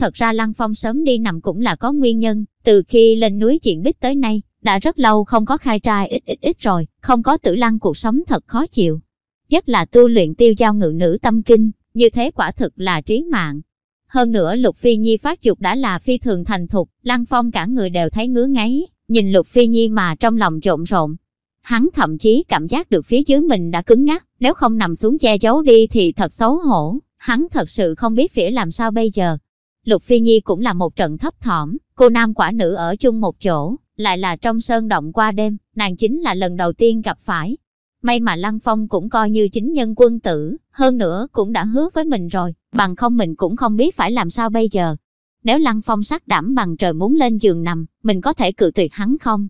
Thật ra Lăng Phong sớm đi nằm cũng là có nguyên nhân, từ khi lên núi chuyện bích tới nay, đã rất lâu không có khai trai ít ít ít rồi, không có tử lăng cuộc sống thật khó chịu. Nhất là tu luyện tiêu giao ngự nữ tâm kinh, như thế quả thực là trí mạng. Hơn nữa Lục Phi Nhi phát dục đã là phi thường thành thục, Lăng Phong cả người đều thấy ngứa ngáy, nhìn Lục Phi Nhi mà trong lòng trộn rộn. Hắn thậm chí cảm giác được phía dưới mình đã cứng ngắc, nếu không nằm xuống che giấu đi thì thật xấu hổ, hắn thật sự không biết phải làm sao bây giờ. Lục Phi Nhi cũng là một trận thấp thỏm, cô nam quả nữ ở chung một chỗ, lại là trong sơn động qua đêm, nàng chính là lần đầu tiên gặp phải. May mà Lăng Phong cũng coi như chính nhân quân tử, hơn nữa cũng đã hứa với mình rồi, bằng không mình cũng không biết phải làm sao bây giờ. Nếu Lăng Phong sắc đảm bằng trời muốn lên giường nằm, mình có thể cự tuyệt hắn không?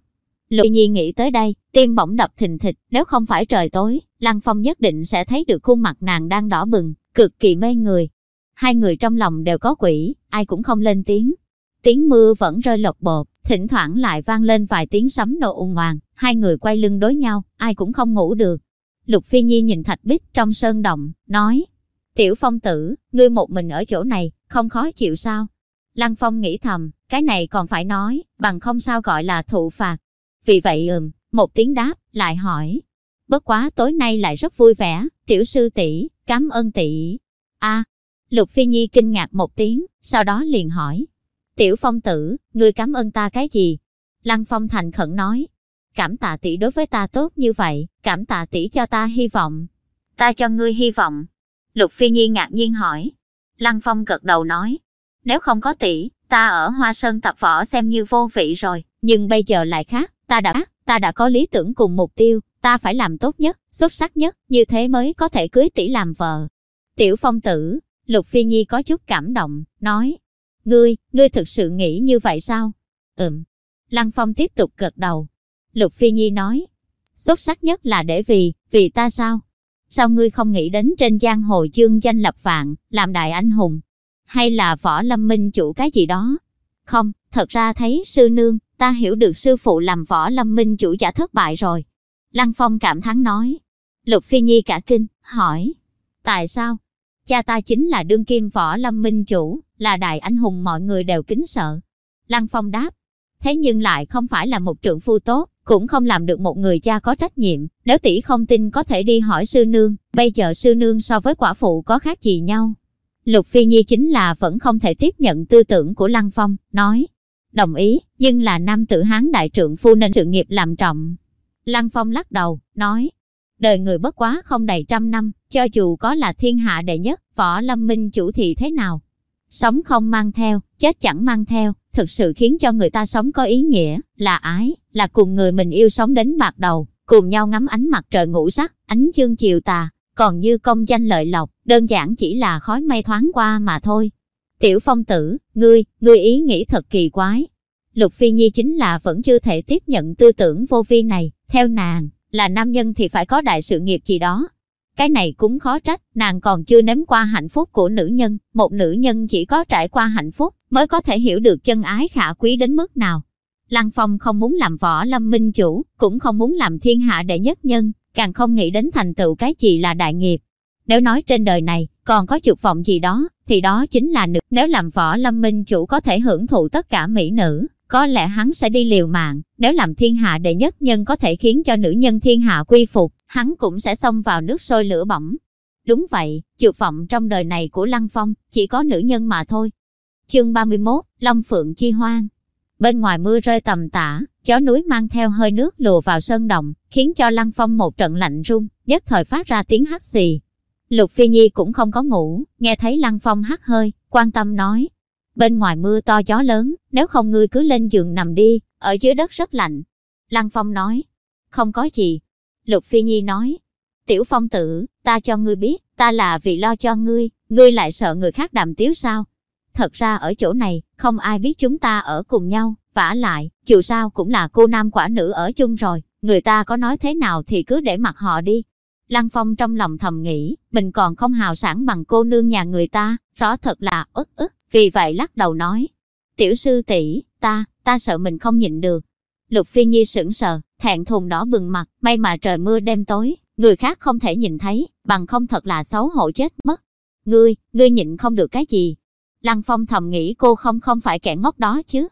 Lục Nhi nghĩ tới đây, tim bỗng đập thình thịch, nếu không phải trời tối, Lăng Phong nhất định sẽ thấy được khuôn mặt nàng đang đỏ bừng, cực kỳ mê người. Hai người trong lòng đều có quỷ, ai cũng không lên tiếng. Tiếng mưa vẫn rơi lộc bột, thỉnh thoảng lại vang lên vài tiếng sấm nổ ùng hoàng, hai người quay lưng đối nhau, ai cũng không ngủ được. Lục Phi Nhi nhìn Thạch Bích trong sơn động, nói, Tiểu Phong tử, ngươi một mình ở chỗ này, không khó chịu sao? Lăng Phong nghĩ thầm, cái này còn phải nói, bằng không sao gọi là thụ phạt. Vì vậy ừm, một tiếng đáp, lại hỏi. Bất quá tối nay lại rất vui vẻ, tiểu sư tỷ, cảm ơn tỷ. A, Lục Phi Nhi kinh ngạc một tiếng, sau đó liền hỏi. Tiểu Phong tử, ngươi cảm ơn ta cái gì? Lăng Phong thành khẩn nói. Cảm tạ tỷ đối với ta tốt như vậy, cảm tạ tỷ cho ta hy vọng. Ta cho ngươi hy vọng. Lục Phi Nhi ngạc nhiên hỏi. Lăng Phong gật đầu nói. Nếu không có tỷ, ta ở Hoa Sơn tập võ xem như vô vị rồi, nhưng bây giờ lại khác, ta đã ta đã có lý tưởng cùng mục tiêu, ta phải làm tốt nhất, xuất sắc nhất, như thế mới có thể cưới tỷ làm vợ. Tiểu Phong tử, Lục Phi Nhi có chút cảm động, nói, ngươi, ngươi thực sự nghĩ như vậy sao? Ừm. Lăng Phong tiếp tục gật đầu. Lục Phi Nhi nói, xuất sắc nhất là để vì, vì ta sao? Sao ngươi không nghĩ đến trên giang hồ chương danh lập vạn, làm đại anh hùng? Hay là võ lâm minh chủ cái gì đó? Không, thật ra thấy sư nương, ta hiểu được sư phụ làm võ lâm minh chủ giả thất bại rồi. Lăng Phong cảm thán nói. Lục Phi Nhi cả kinh, hỏi. Tại sao? Cha ta chính là đương kim võ lâm minh chủ, là đại anh hùng mọi người đều kính sợ. Lăng Phong đáp. Thế nhưng lại không phải là một trượng phu tốt, cũng không làm được một người cha có trách nhiệm. Nếu tỷ không tin có thể đi hỏi sư nương, bây giờ sư nương so với quả phụ có khác gì nhau. Lục Phi Nhi chính là vẫn không thể tiếp nhận tư tưởng của Lăng Phong, nói. Đồng ý, nhưng là nam tử hán đại trượng phu nên sự nghiệp làm trọng. Lăng Phong lắc đầu, nói. Đời người bất quá không đầy trăm năm, cho dù có là thiên hạ đệ nhất, võ lâm minh chủ thì thế nào? Sống không mang theo, chết chẳng mang theo, thực sự khiến cho người ta sống có ý nghĩa, là ái, là cùng người mình yêu sống đến bạc đầu, cùng nhau ngắm ánh mặt trời ngũ sắc, ánh dương chiều tà, còn như công danh lợi lộc, đơn giản chỉ là khói mây thoáng qua mà thôi. Tiểu phong tử, ngươi, ngươi ý nghĩ thật kỳ quái. Lục Phi Nhi chính là vẫn chưa thể tiếp nhận tư tưởng vô vi này, theo nàng, là nam nhân thì phải có đại sự nghiệp gì đó. Cái này cũng khó trách, nàng còn chưa nếm qua hạnh phúc của nữ nhân, một nữ nhân chỉ có trải qua hạnh phúc mới có thể hiểu được chân ái khả quý đến mức nào. Lăng Phong không muốn làm võ lâm minh chủ, cũng không muốn làm thiên hạ đệ nhất nhân, càng không nghĩ đến thành tựu cái gì là đại nghiệp. Nếu nói trên đời này, còn có dục vọng gì đó, thì đó chính là nữ. Nếu làm võ lâm minh chủ có thể hưởng thụ tất cả mỹ nữ, có lẽ hắn sẽ đi liều mạng. Nếu làm thiên hạ đệ nhất nhân có thể khiến cho nữ nhân thiên hạ quy phục, hắn cũng sẽ xông vào nước sôi lửa bỏng. Đúng vậy, dục vọng trong đời này của Lăng Phong, chỉ có nữ nhân mà thôi. Chương 31, Long Phượng Chi Hoang Bên ngoài mưa rơi tầm tã, gió núi mang theo hơi nước lùa vào sơn động, khiến cho Lăng Phong một trận lạnh run, nhất thời phát ra tiếng hắt xì. Lục Phi Nhi cũng không có ngủ, nghe thấy Lăng Phong hắt hơi, quan tâm nói. Bên ngoài mưa to gió lớn, nếu không ngươi cứ lên giường nằm đi, ở dưới đất rất lạnh. Lăng Phong nói, không có gì. Lục Phi Nhi nói, tiểu phong tử, ta cho ngươi biết, ta là vì lo cho ngươi, ngươi lại sợ người khác đàm tiếu sao? Thật ra ở chỗ này, không ai biết chúng ta ở cùng nhau, vả lại, dù sao cũng là cô nam quả nữ ở chung rồi, người ta có nói thế nào thì cứ để mặc họ đi. Lăng Phong trong lòng thầm nghĩ, mình còn không hào sản bằng cô nương nhà người ta, rõ thật là ức ức, vì vậy lắc đầu nói. Tiểu sư tỷ ta, ta sợ mình không nhịn được. Lục Phi Nhi sững sờ, thẹn thùng đỏ bừng mặt, may mà trời mưa đêm tối, người khác không thể nhìn thấy, bằng không thật là xấu hổ chết mất. Ngươi, ngươi nhịn không được cái gì? Lăng Phong thầm nghĩ cô không không phải kẻ ngốc đó chứ.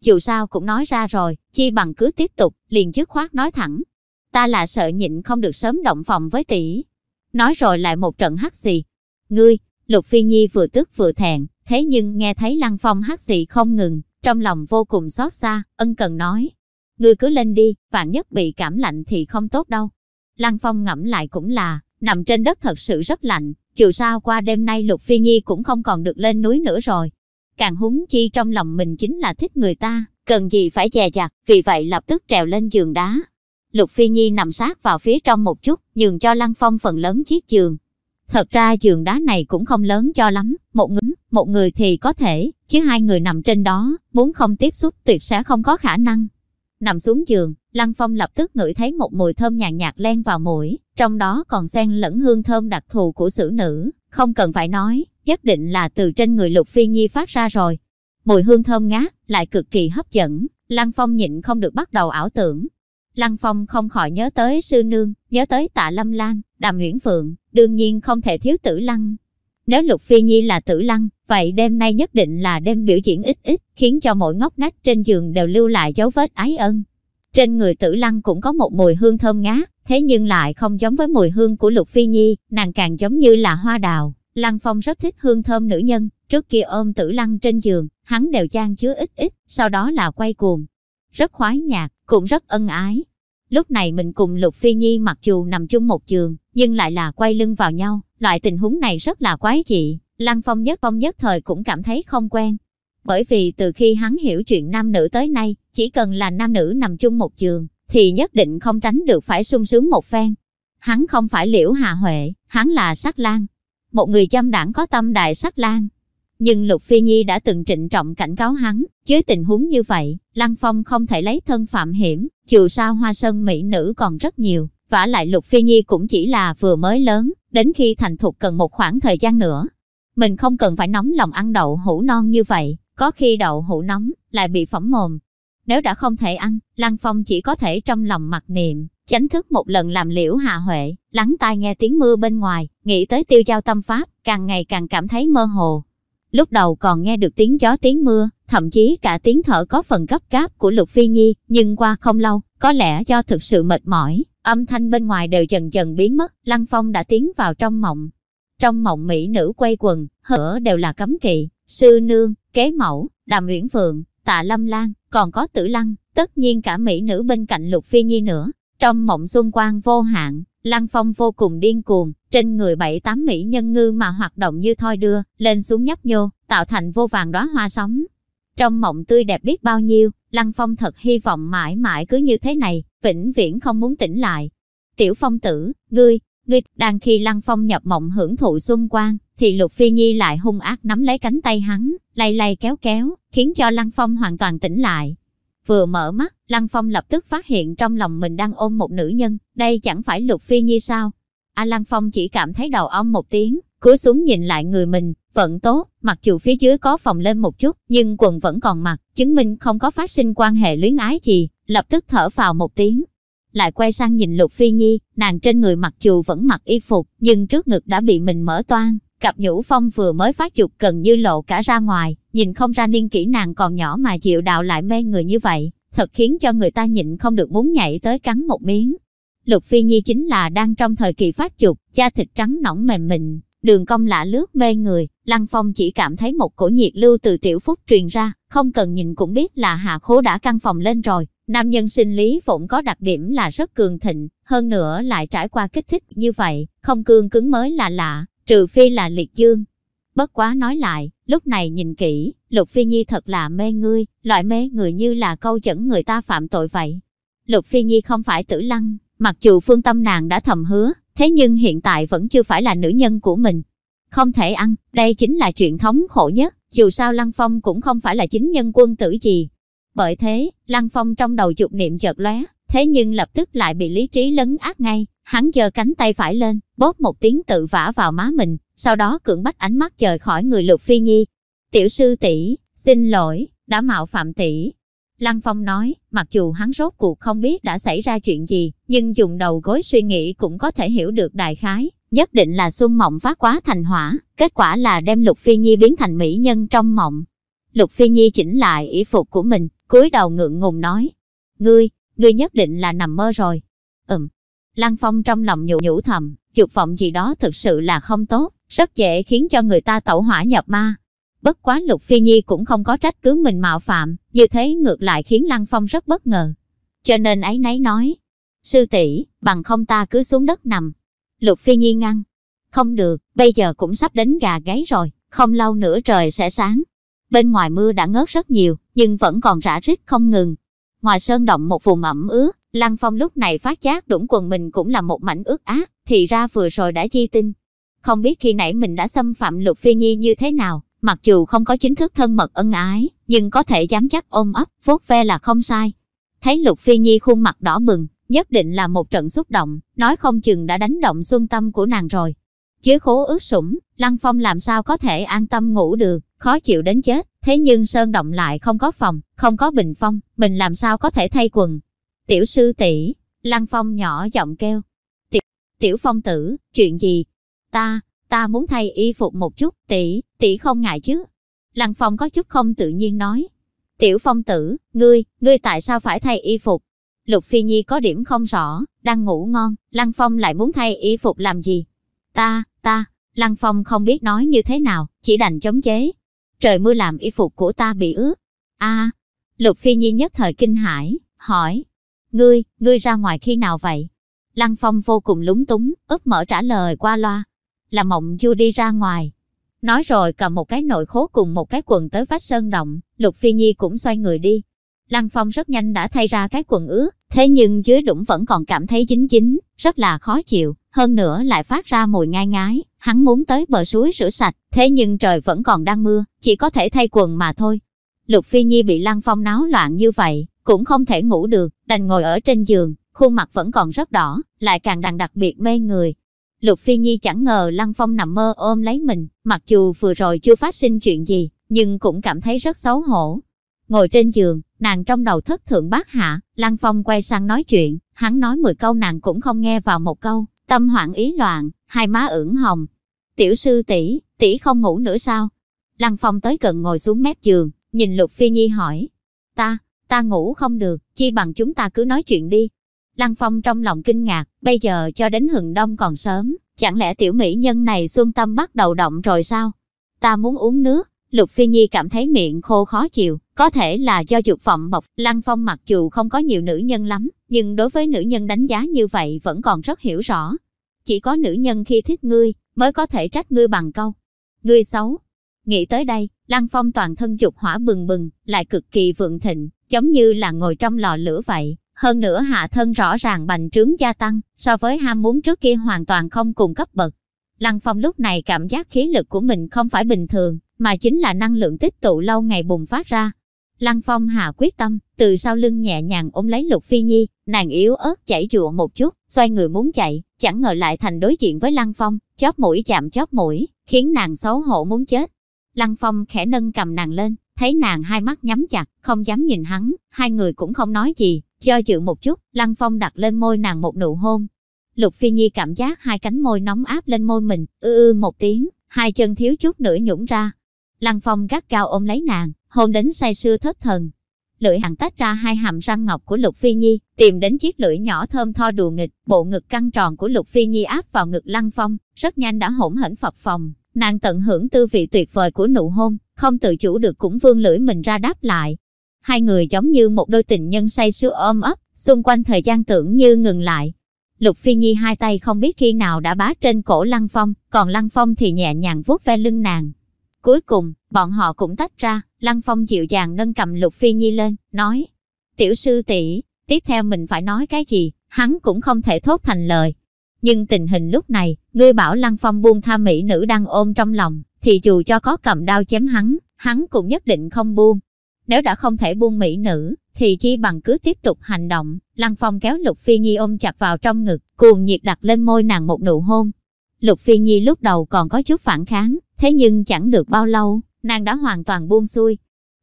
Dù sao cũng nói ra rồi, chi bằng cứ tiếp tục, liền dứt khoát nói thẳng. Ta là sợ nhịn không được sớm động phòng với tỷ. Nói rồi lại một trận hắt xì. Ngươi, Lục Phi Nhi vừa tức vừa thẹn, thế nhưng nghe thấy Lăng Phong hát xì không ngừng, trong lòng vô cùng xót xa, ân cần nói. Ngươi cứ lên đi, vạn nhất bị cảm lạnh thì không tốt đâu. Lăng Phong ngẫm lại cũng là, nằm trên đất thật sự rất lạnh, dù sao qua đêm nay Lục Phi Nhi cũng không còn được lên núi nữa rồi. Càng húng chi trong lòng mình chính là thích người ta, cần gì phải chè chặt, vì vậy lập tức trèo lên giường đá. Lục Phi Nhi nằm sát vào phía trong một chút, nhường cho Lăng Phong phần lớn chiếc giường. Thật ra giường đá này cũng không lớn cho lắm, một ngấm, một người thì có thể, chứ hai người nằm trên đó, muốn không tiếp xúc tuyệt sẽ không có khả năng. Nằm xuống giường, Lăng Phong lập tức ngửi thấy một mùi thơm nhàn nhạt, nhạt len vào mũi, trong đó còn xen lẫn hương thơm đặc thù của xử nữ, không cần phải nói, nhất định là từ trên người Lục Phi Nhi phát ra rồi. Mùi hương thơm ngát, lại cực kỳ hấp dẫn, Lăng Phong nhịn không được bắt đầu ảo tưởng. Lăng Phong không khỏi nhớ tới sư nương, nhớ tới tạ Lâm Lan, đàm Nguyễn Phượng, đương nhiên không thể thiếu tử lăng. Nếu Lục Phi Nhi là tử lăng, vậy đêm nay nhất định là đêm biểu diễn ít ít, khiến cho mỗi ngóc ngách trên giường đều lưu lại dấu vết ái ân. Trên người tử lăng cũng có một mùi hương thơm ngát, thế nhưng lại không giống với mùi hương của Lục Phi Nhi, nàng càng giống như là hoa đào. Lăng Phong rất thích hương thơm nữ nhân, trước kia ôm tử lăng trên giường, hắn đều trang chứa ít ít, sau đó là quay cuồng. Rất khoái nhạc, cũng rất ân ái. Lúc này mình cùng Lục Phi Nhi mặc dù nằm chung một giường, nhưng lại là quay lưng vào nhau, loại tình huống này rất là quái dị. Lăng Phong nhất phong nhất thời cũng cảm thấy không quen. Bởi vì từ khi hắn hiểu chuyện nam nữ tới nay, chỉ cần là nam nữ nằm chung một giường, thì nhất định không tránh được phải sung sướng một phen. Hắn không phải liễu hà huệ, hắn là sắc lan. Một người chăm đảng có tâm đại sắc lan. Nhưng Lục Phi Nhi đã từng trịnh trọng cảnh cáo hắn, dưới tình huống như vậy, Lăng Phong không thể lấy thân phạm hiểm, dù sao hoa sơn mỹ nữ còn rất nhiều, vả lại Lục Phi Nhi cũng chỉ là vừa mới lớn, đến khi thành thục cần một khoảng thời gian nữa. Mình không cần phải nóng lòng ăn đậu hũ non như vậy, có khi đậu hũ nóng, lại bị phỏng mồm. Nếu đã không thể ăn, Lăng Phong chỉ có thể trong lòng mặc niệm, chánh thức một lần làm liễu hạ huệ, lắng tai nghe tiếng mưa bên ngoài, nghĩ tới tiêu giao tâm pháp, càng ngày càng cảm thấy mơ hồ. Lúc đầu còn nghe được tiếng gió tiếng mưa, thậm chí cả tiếng thở có phần gấp gáp của Lục Phi Nhi, nhưng qua không lâu, có lẽ do thực sự mệt mỏi, âm thanh bên ngoài đều dần dần biến mất, Lăng Phong đã tiến vào trong mộng. Trong mộng mỹ nữ quay quần, hở đều là cấm kỵ, sư nương, kế mẫu, đàm uyển phượng, tạ lâm lan, còn có tử lăng, tất nhiên cả mỹ nữ bên cạnh Lục Phi Nhi nữa. Trong mộng xuân quang vô hạn, Lăng Phong vô cùng điên cuồng, trên người bảy tám mỹ nhân ngư mà hoạt động như thoi đưa, lên xuống nhấp nhô, tạo thành vô vàng đóa hoa sóng. Trong mộng tươi đẹp biết bao nhiêu, Lăng Phong thật hy vọng mãi mãi cứ như thế này, vĩnh viễn không muốn tỉnh lại. Tiểu Phong tử, ngươi, ngươi, đang khi Lăng Phong nhập mộng hưởng thụ xuân quang, thì Lục Phi Nhi lại hung ác nắm lấy cánh tay hắn, lay lay kéo kéo, khiến cho Lăng Phong hoàn toàn tỉnh lại. Vừa mở mắt, Lăng Phong lập tức phát hiện trong lòng mình đang ôm một nữ nhân, đây chẳng phải Lục Phi Nhi sao? A à, Lăng Phong chỉ cảm thấy đầu ong một tiếng, cúi xuống nhìn lại người mình, vẫn tốt, mặc dù phía dưới có phòng lên một chút, nhưng quần vẫn còn mặc, chứng minh không có phát sinh quan hệ luyến ái gì, lập tức thở vào một tiếng. Lại quay sang nhìn Lục Phi Nhi, nàng trên người mặc dù vẫn mặc y phục, nhưng trước ngực đã bị mình mở toan, cặp nhũ phong vừa mới phát dục gần như lộ cả ra ngoài, nhìn không ra niên kỹ nàng còn nhỏ mà chịu đạo lại mê người như vậy, thật khiến cho người ta nhịn không được muốn nhảy tới cắn một miếng. Lục Phi Nhi chính là đang trong thời kỳ phát dục, da thịt trắng nõn mềm mịn, đường cong lạ lướt mê người, Lăng Phong chỉ cảm thấy một cổ nhiệt lưu từ tiểu phúc truyền ra, không cần nhìn cũng biết là Hạ Khố đã căng phòng lên rồi. Nam nhân sinh lý vốn có đặc điểm là rất cường thịnh, hơn nữa lại trải qua kích thích như vậy, không cương cứng mới là lạ, trừ phi là liệt dương. Bất quá nói lại, Lúc này nhìn kỹ, Lục Phi Nhi thật là mê ngươi, loại mê người như là câu chẩn người ta phạm tội vậy. Lục Phi Nhi không phải tử lăng, mặc dù phương tâm nàng đã thầm hứa, thế nhưng hiện tại vẫn chưa phải là nữ nhân của mình. Không thể ăn, đây chính là chuyện thống khổ nhất, dù sao Lăng Phong cũng không phải là chính nhân quân tử gì. Bởi thế, Lăng Phong trong đầu chụp niệm chợt lóe, thế nhưng lập tức lại bị lý trí lấn át ngay, hắn giơ cánh tay phải lên, bóp một tiếng tự vả vào má mình, sau đó cưỡng bách ánh mắt rời khỏi người Lục Phi Nhi. Tiểu sư tỷ, xin lỗi, đã mạo phạm tỷ. Lăng Phong nói, mặc dù hắn rốt cuộc không biết đã xảy ra chuyện gì, nhưng dùng đầu gối suy nghĩ cũng có thể hiểu được đại khái, nhất định là xuân mộng phát quá thành hỏa, kết quả là đem Lục Phi Nhi biến thành mỹ nhân trong mộng. Lục Phi Nhi chỉnh lại y phục của mình, cúi đầu ngượng ngùng nói, ngươi, ngươi nhất định là nằm mơ rồi. Ừm. Lăng Phong trong lòng nhủ nhủ thầm, dục vọng gì đó thực sự là không tốt, rất dễ khiến cho người ta tẩu hỏa nhập ma. Bất quá Lục Phi Nhi cũng không có trách cứ mình mạo phạm, như thế ngược lại khiến Lăng Phong rất bất ngờ. Cho nên ấy nấy nói, sư tỷ bằng không ta cứ xuống đất nằm. Lục Phi Nhi ngăn, không được, bây giờ cũng sắp đến gà gáy rồi, không lâu nữa trời sẽ sáng. Bên ngoài mưa đã ngớt rất nhiều, nhưng vẫn còn rã rít không ngừng. Ngoài sơn động một vùng ẩm ướt, Lăng Phong lúc này phát giác đũng quần mình cũng là một mảnh ướt át, thì ra vừa rồi đã chi tinh. Không biết khi nãy mình đã xâm phạm Lục Phi Nhi như thế nào, mặc dù không có chính thức thân mật ân ái, nhưng có thể dám chắc ôm ấp, vuốt ve là không sai. Thấy Lục Phi Nhi khuôn mặt đỏ bừng, nhất định là một trận xúc động, nói không chừng đã đánh động xuân tâm của nàng rồi. chứa khố ướt sũng, Lăng Phong làm sao có thể an tâm ngủ được, khó chịu đến chết, thế nhưng Sơn Động lại không có phòng, không có bình phong, mình làm sao có thể thay quần. Tiểu sư tỷ Lăng Phong nhỏ giọng kêu. Tiểu, tiểu Phong tử, chuyện gì? Ta, ta muốn thay y phục một chút, tỷ, tỷ không ngại chứ? Lăng Phong có chút không tự nhiên nói. Tiểu Phong tử, ngươi, ngươi tại sao phải thay y phục? Lục Phi Nhi có điểm không rõ, đang ngủ ngon, Lăng Phong lại muốn thay y phục làm gì? Ta, ta, Lăng Phong không biết nói như thế nào, chỉ đành chống chế. Trời mưa làm y phục của ta bị ướt. a Lục Phi Nhi nhất thời kinh hãi, hỏi. Ngươi, ngươi ra ngoài khi nào vậy? Lăng Phong vô cùng lúng túng, ướp mở trả lời qua loa. Là mộng du đi ra ngoài. Nói rồi cầm một cái nội khố cùng một cái quần tới vách sơn động, Lục Phi Nhi cũng xoay người đi. Lăng Phong rất nhanh đã thay ra cái quần ướt, thế nhưng dưới đũng vẫn còn cảm thấy dính dính, rất là khó chịu, hơn nữa lại phát ra mùi ngai ngái. Hắn muốn tới bờ suối rửa sạch, thế nhưng trời vẫn còn đang mưa, chỉ có thể thay quần mà thôi. Lục Phi Nhi bị Lăng Phong náo loạn như vậy, cũng không thể ngủ được, đành ngồi ở trên giường, khuôn mặt vẫn còn rất đỏ, lại càng đằng đặc biệt mê người. Lục Phi Nhi chẳng ngờ Lăng Phong nằm mơ ôm lấy mình, mặc dù vừa rồi chưa phát sinh chuyện gì, nhưng cũng cảm thấy rất xấu hổ. Ngồi trên giường, nàng trong đầu thất thượng bát hạ, Lăng Phong quay sang nói chuyện, hắn nói 10 câu nàng cũng không nghe vào một câu, tâm hoảng ý loạn, hai má ửng hồng. Tiểu sư tỷ, tỷ không ngủ nữa sao? Lăng Phong tới gần ngồi xuống mép giường, nhìn Lục Phi Nhi hỏi. Ta, ta ngủ không được, chi bằng chúng ta cứ nói chuyện đi. Lăng Phong trong lòng kinh ngạc, bây giờ cho đến hừng đông còn sớm, chẳng lẽ tiểu mỹ nhân này xuân tâm bắt đầu động rồi sao? Ta muốn uống nước, Lục Phi Nhi cảm thấy miệng khô khó chịu, có thể là do dục vọng bọc. Lăng Phong mặc dù không có nhiều nữ nhân lắm, nhưng đối với nữ nhân đánh giá như vậy vẫn còn rất hiểu rõ. Chỉ có nữ nhân khi thích ngươi, mới có thể trách ngươi bằng câu. Ngươi xấu. Nghĩ tới đây, Lăng Phong toàn thân dục hỏa bừng bừng, lại cực kỳ vượng thịnh, giống như là ngồi trong lò lửa vậy. Hơn nữa hạ thân rõ ràng bành trướng gia tăng, so với ham muốn trước kia hoàn toàn không cùng cấp bậc. Lăng Phong lúc này cảm giác khí lực của mình không phải bình thường, mà chính là năng lượng tích tụ lâu ngày bùng phát ra. Lăng Phong hạ quyết tâm, từ sau lưng nhẹ nhàng ôm lấy Lục Phi Nhi, nàng yếu ớt chảy chùa một chút, xoay người muốn chạy, chẳng ngờ lại thành đối diện với Lăng Phong, chóp mũi chạm chóp mũi, khiến nàng xấu hổ muốn chết. Lăng Phong khẽ nâng cầm nàng lên, thấy nàng hai mắt nhắm chặt, không dám nhìn hắn, hai người cũng không nói gì, do dự một chút, Lăng Phong đặt lên môi nàng một nụ hôn. Lục Phi Nhi cảm giác hai cánh môi nóng áp lên môi mình, ư ư một tiếng, hai chân thiếu chút nữa nhũng ra. Lăng Phong gắt cao ôm lấy nàng, hôn đến say sưa thất thần. Lưỡi hàng tách ra hai hàm răng ngọc của Lục Phi Nhi, tìm đến chiếc lưỡi nhỏ thơm tho đùa nghịch, bộ ngực căng tròn của Lục Phi Nhi áp vào ngực Lăng Phong, rất nhanh đã hỗn hển phập phòng. Nàng tận hưởng tư vị tuyệt vời của nụ hôn, không tự chủ được cũng vương lưỡi mình ra đáp lại. Hai người giống như một đôi tình nhân say sưa ôm ấp, xung quanh thời gian tưởng như ngừng lại. Lục Phi Nhi hai tay không biết khi nào đã bá trên cổ Lăng Phong, còn Lăng Phong thì nhẹ nhàng vuốt ve lưng nàng. Cuối cùng, bọn họ cũng tách ra, Lăng Phong dịu dàng nâng cầm Lục Phi Nhi lên, nói, tiểu sư tỷ tiếp theo mình phải nói cái gì, hắn cũng không thể thốt thành lời. Nhưng tình hình lúc này, ngươi bảo Lăng Phong buông tha mỹ nữ đang ôm trong lòng, thì dù cho có cầm đao chém hắn, hắn cũng nhất định không buông. Nếu đã không thể buông mỹ nữ, thì chi bằng cứ tiếp tục hành động. Lăng Phong kéo Lục Phi Nhi ôm chặt vào trong ngực, cuồng nhiệt đặt lên môi nàng một nụ hôn. Lục Phi Nhi lúc đầu còn có chút phản kháng, thế nhưng chẳng được bao lâu, nàng đã hoàn toàn buông xuôi.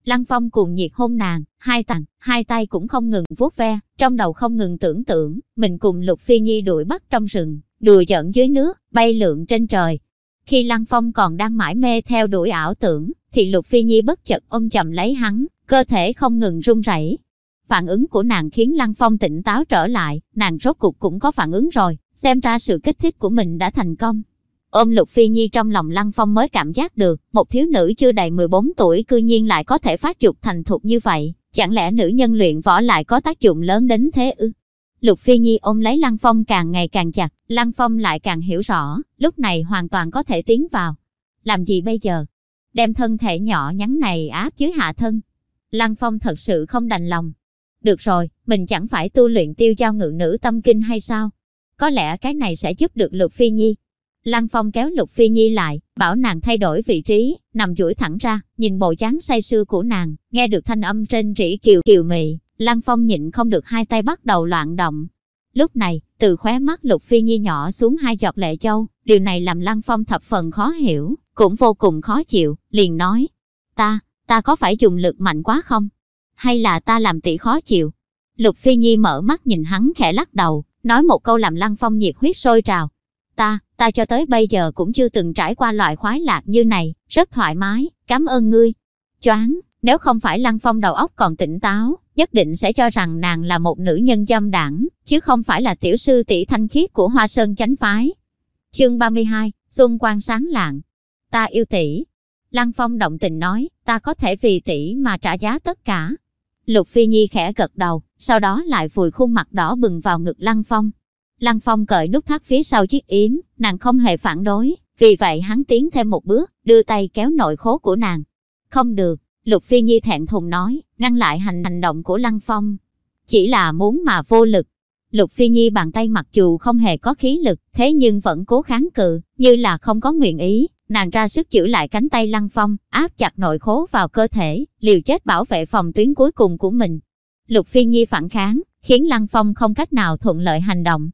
Lăng Phong cuồng nhiệt hôn nàng, hai tầng, hai tay cũng không ngừng vuốt ve, trong đầu không ngừng tưởng tượng, mình cùng Lục Phi Nhi đuổi bắt trong rừng, đùa giỡn dưới nước, bay lượn trên trời. Khi Lăng Phong còn đang mãi mê theo đuổi ảo tưởng, thì Lục Phi Nhi bất chợt ôm chậm lấy hắn, cơ thể không ngừng run rẩy. Phản ứng của nàng khiến Lăng Phong tỉnh táo trở lại, nàng rốt cục cũng có phản ứng rồi, xem ra sự kích thích của mình đã thành công. Ôm Lục Phi Nhi trong lòng Lăng Phong mới cảm giác được, một thiếu nữ chưa đầy 14 tuổi cư nhiên lại có thể phát dục thành thục như vậy, chẳng lẽ nữ nhân luyện võ lại có tác dụng lớn đến thế ư? Lục Phi Nhi ôm lấy Lăng Phong càng ngày càng chặt, Lăng Phong lại càng hiểu rõ, lúc này hoàn toàn có thể tiến vào. Làm gì bây giờ? Đem thân thể nhỏ nhắn này áp dưới hạ thân. Lăng Phong thật sự không đành lòng. Được rồi, mình chẳng phải tu luyện tiêu giao ngự nữ tâm kinh hay sao? Có lẽ cái này sẽ giúp được Lục Phi Nhi. Lăng Phong kéo Lục Phi Nhi lại, bảo nàng thay đổi vị trí, nằm duỗi thẳng ra, nhìn bộ dáng say sưa của nàng, nghe được thanh âm trên rỉ kiều kiều mị, Lăng Phong nhịn không được hai tay bắt đầu loạn động. Lúc này, từ khóe mắt Lục Phi Nhi nhỏ xuống hai giọt lệ châu, điều này làm Lăng Phong thập phần khó hiểu, cũng vô cùng khó chịu, liền nói, ta, ta có phải dùng lực mạnh quá không? Hay là ta làm tỷ khó chịu? Lục Phi Nhi mở mắt nhìn hắn khẽ lắc đầu, nói một câu làm Lăng Phong nhiệt huyết sôi trào. Ta, ta cho tới bây giờ cũng chưa từng trải qua loại khoái lạc như này, rất thoải mái, cảm ơn ngươi. Choáng, nếu không phải Lăng Phong đầu óc còn tỉnh táo, nhất định sẽ cho rằng nàng là một nữ nhân dâm đảng, chứ không phải là tiểu sư tỷ thanh khiết của Hoa Sơn chánh phái. Chương 32, Xuân Quang sáng lạng. Ta yêu tỷ. Lăng Phong động tình nói, ta có thể vì tỷ mà trả giá tất cả. Lục Phi Nhi khẽ gật đầu, sau đó lại vùi khuôn mặt đỏ bừng vào ngực Lăng Phong. Lăng Phong cởi nút thắt phía sau chiếc yếm, nàng không hề phản đối, vì vậy hắn tiến thêm một bước, đưa tay kéo nội khố của nàng. Không được, Lục Phi Nhi thẹn thùng nói, ngăn lại hành hành động của Lăng Phong. Chỉ là muốn mà vô lực. Lục Phi Nhi bàn tay mặc dù không hề có khí lực, thế nhưng vẫn cố kháng cự, như là không có nguyện ý. Nàng ra sức giữ lại cánh tay Lăng Phong, áp chặt nội khố vào cơ thể, liều chết bảo vệ phòng tuyến cuối cùng của mình. Lục Phi Nhi phản kháng, khiến Lăng Phong không cách nào thuận lợi hành động.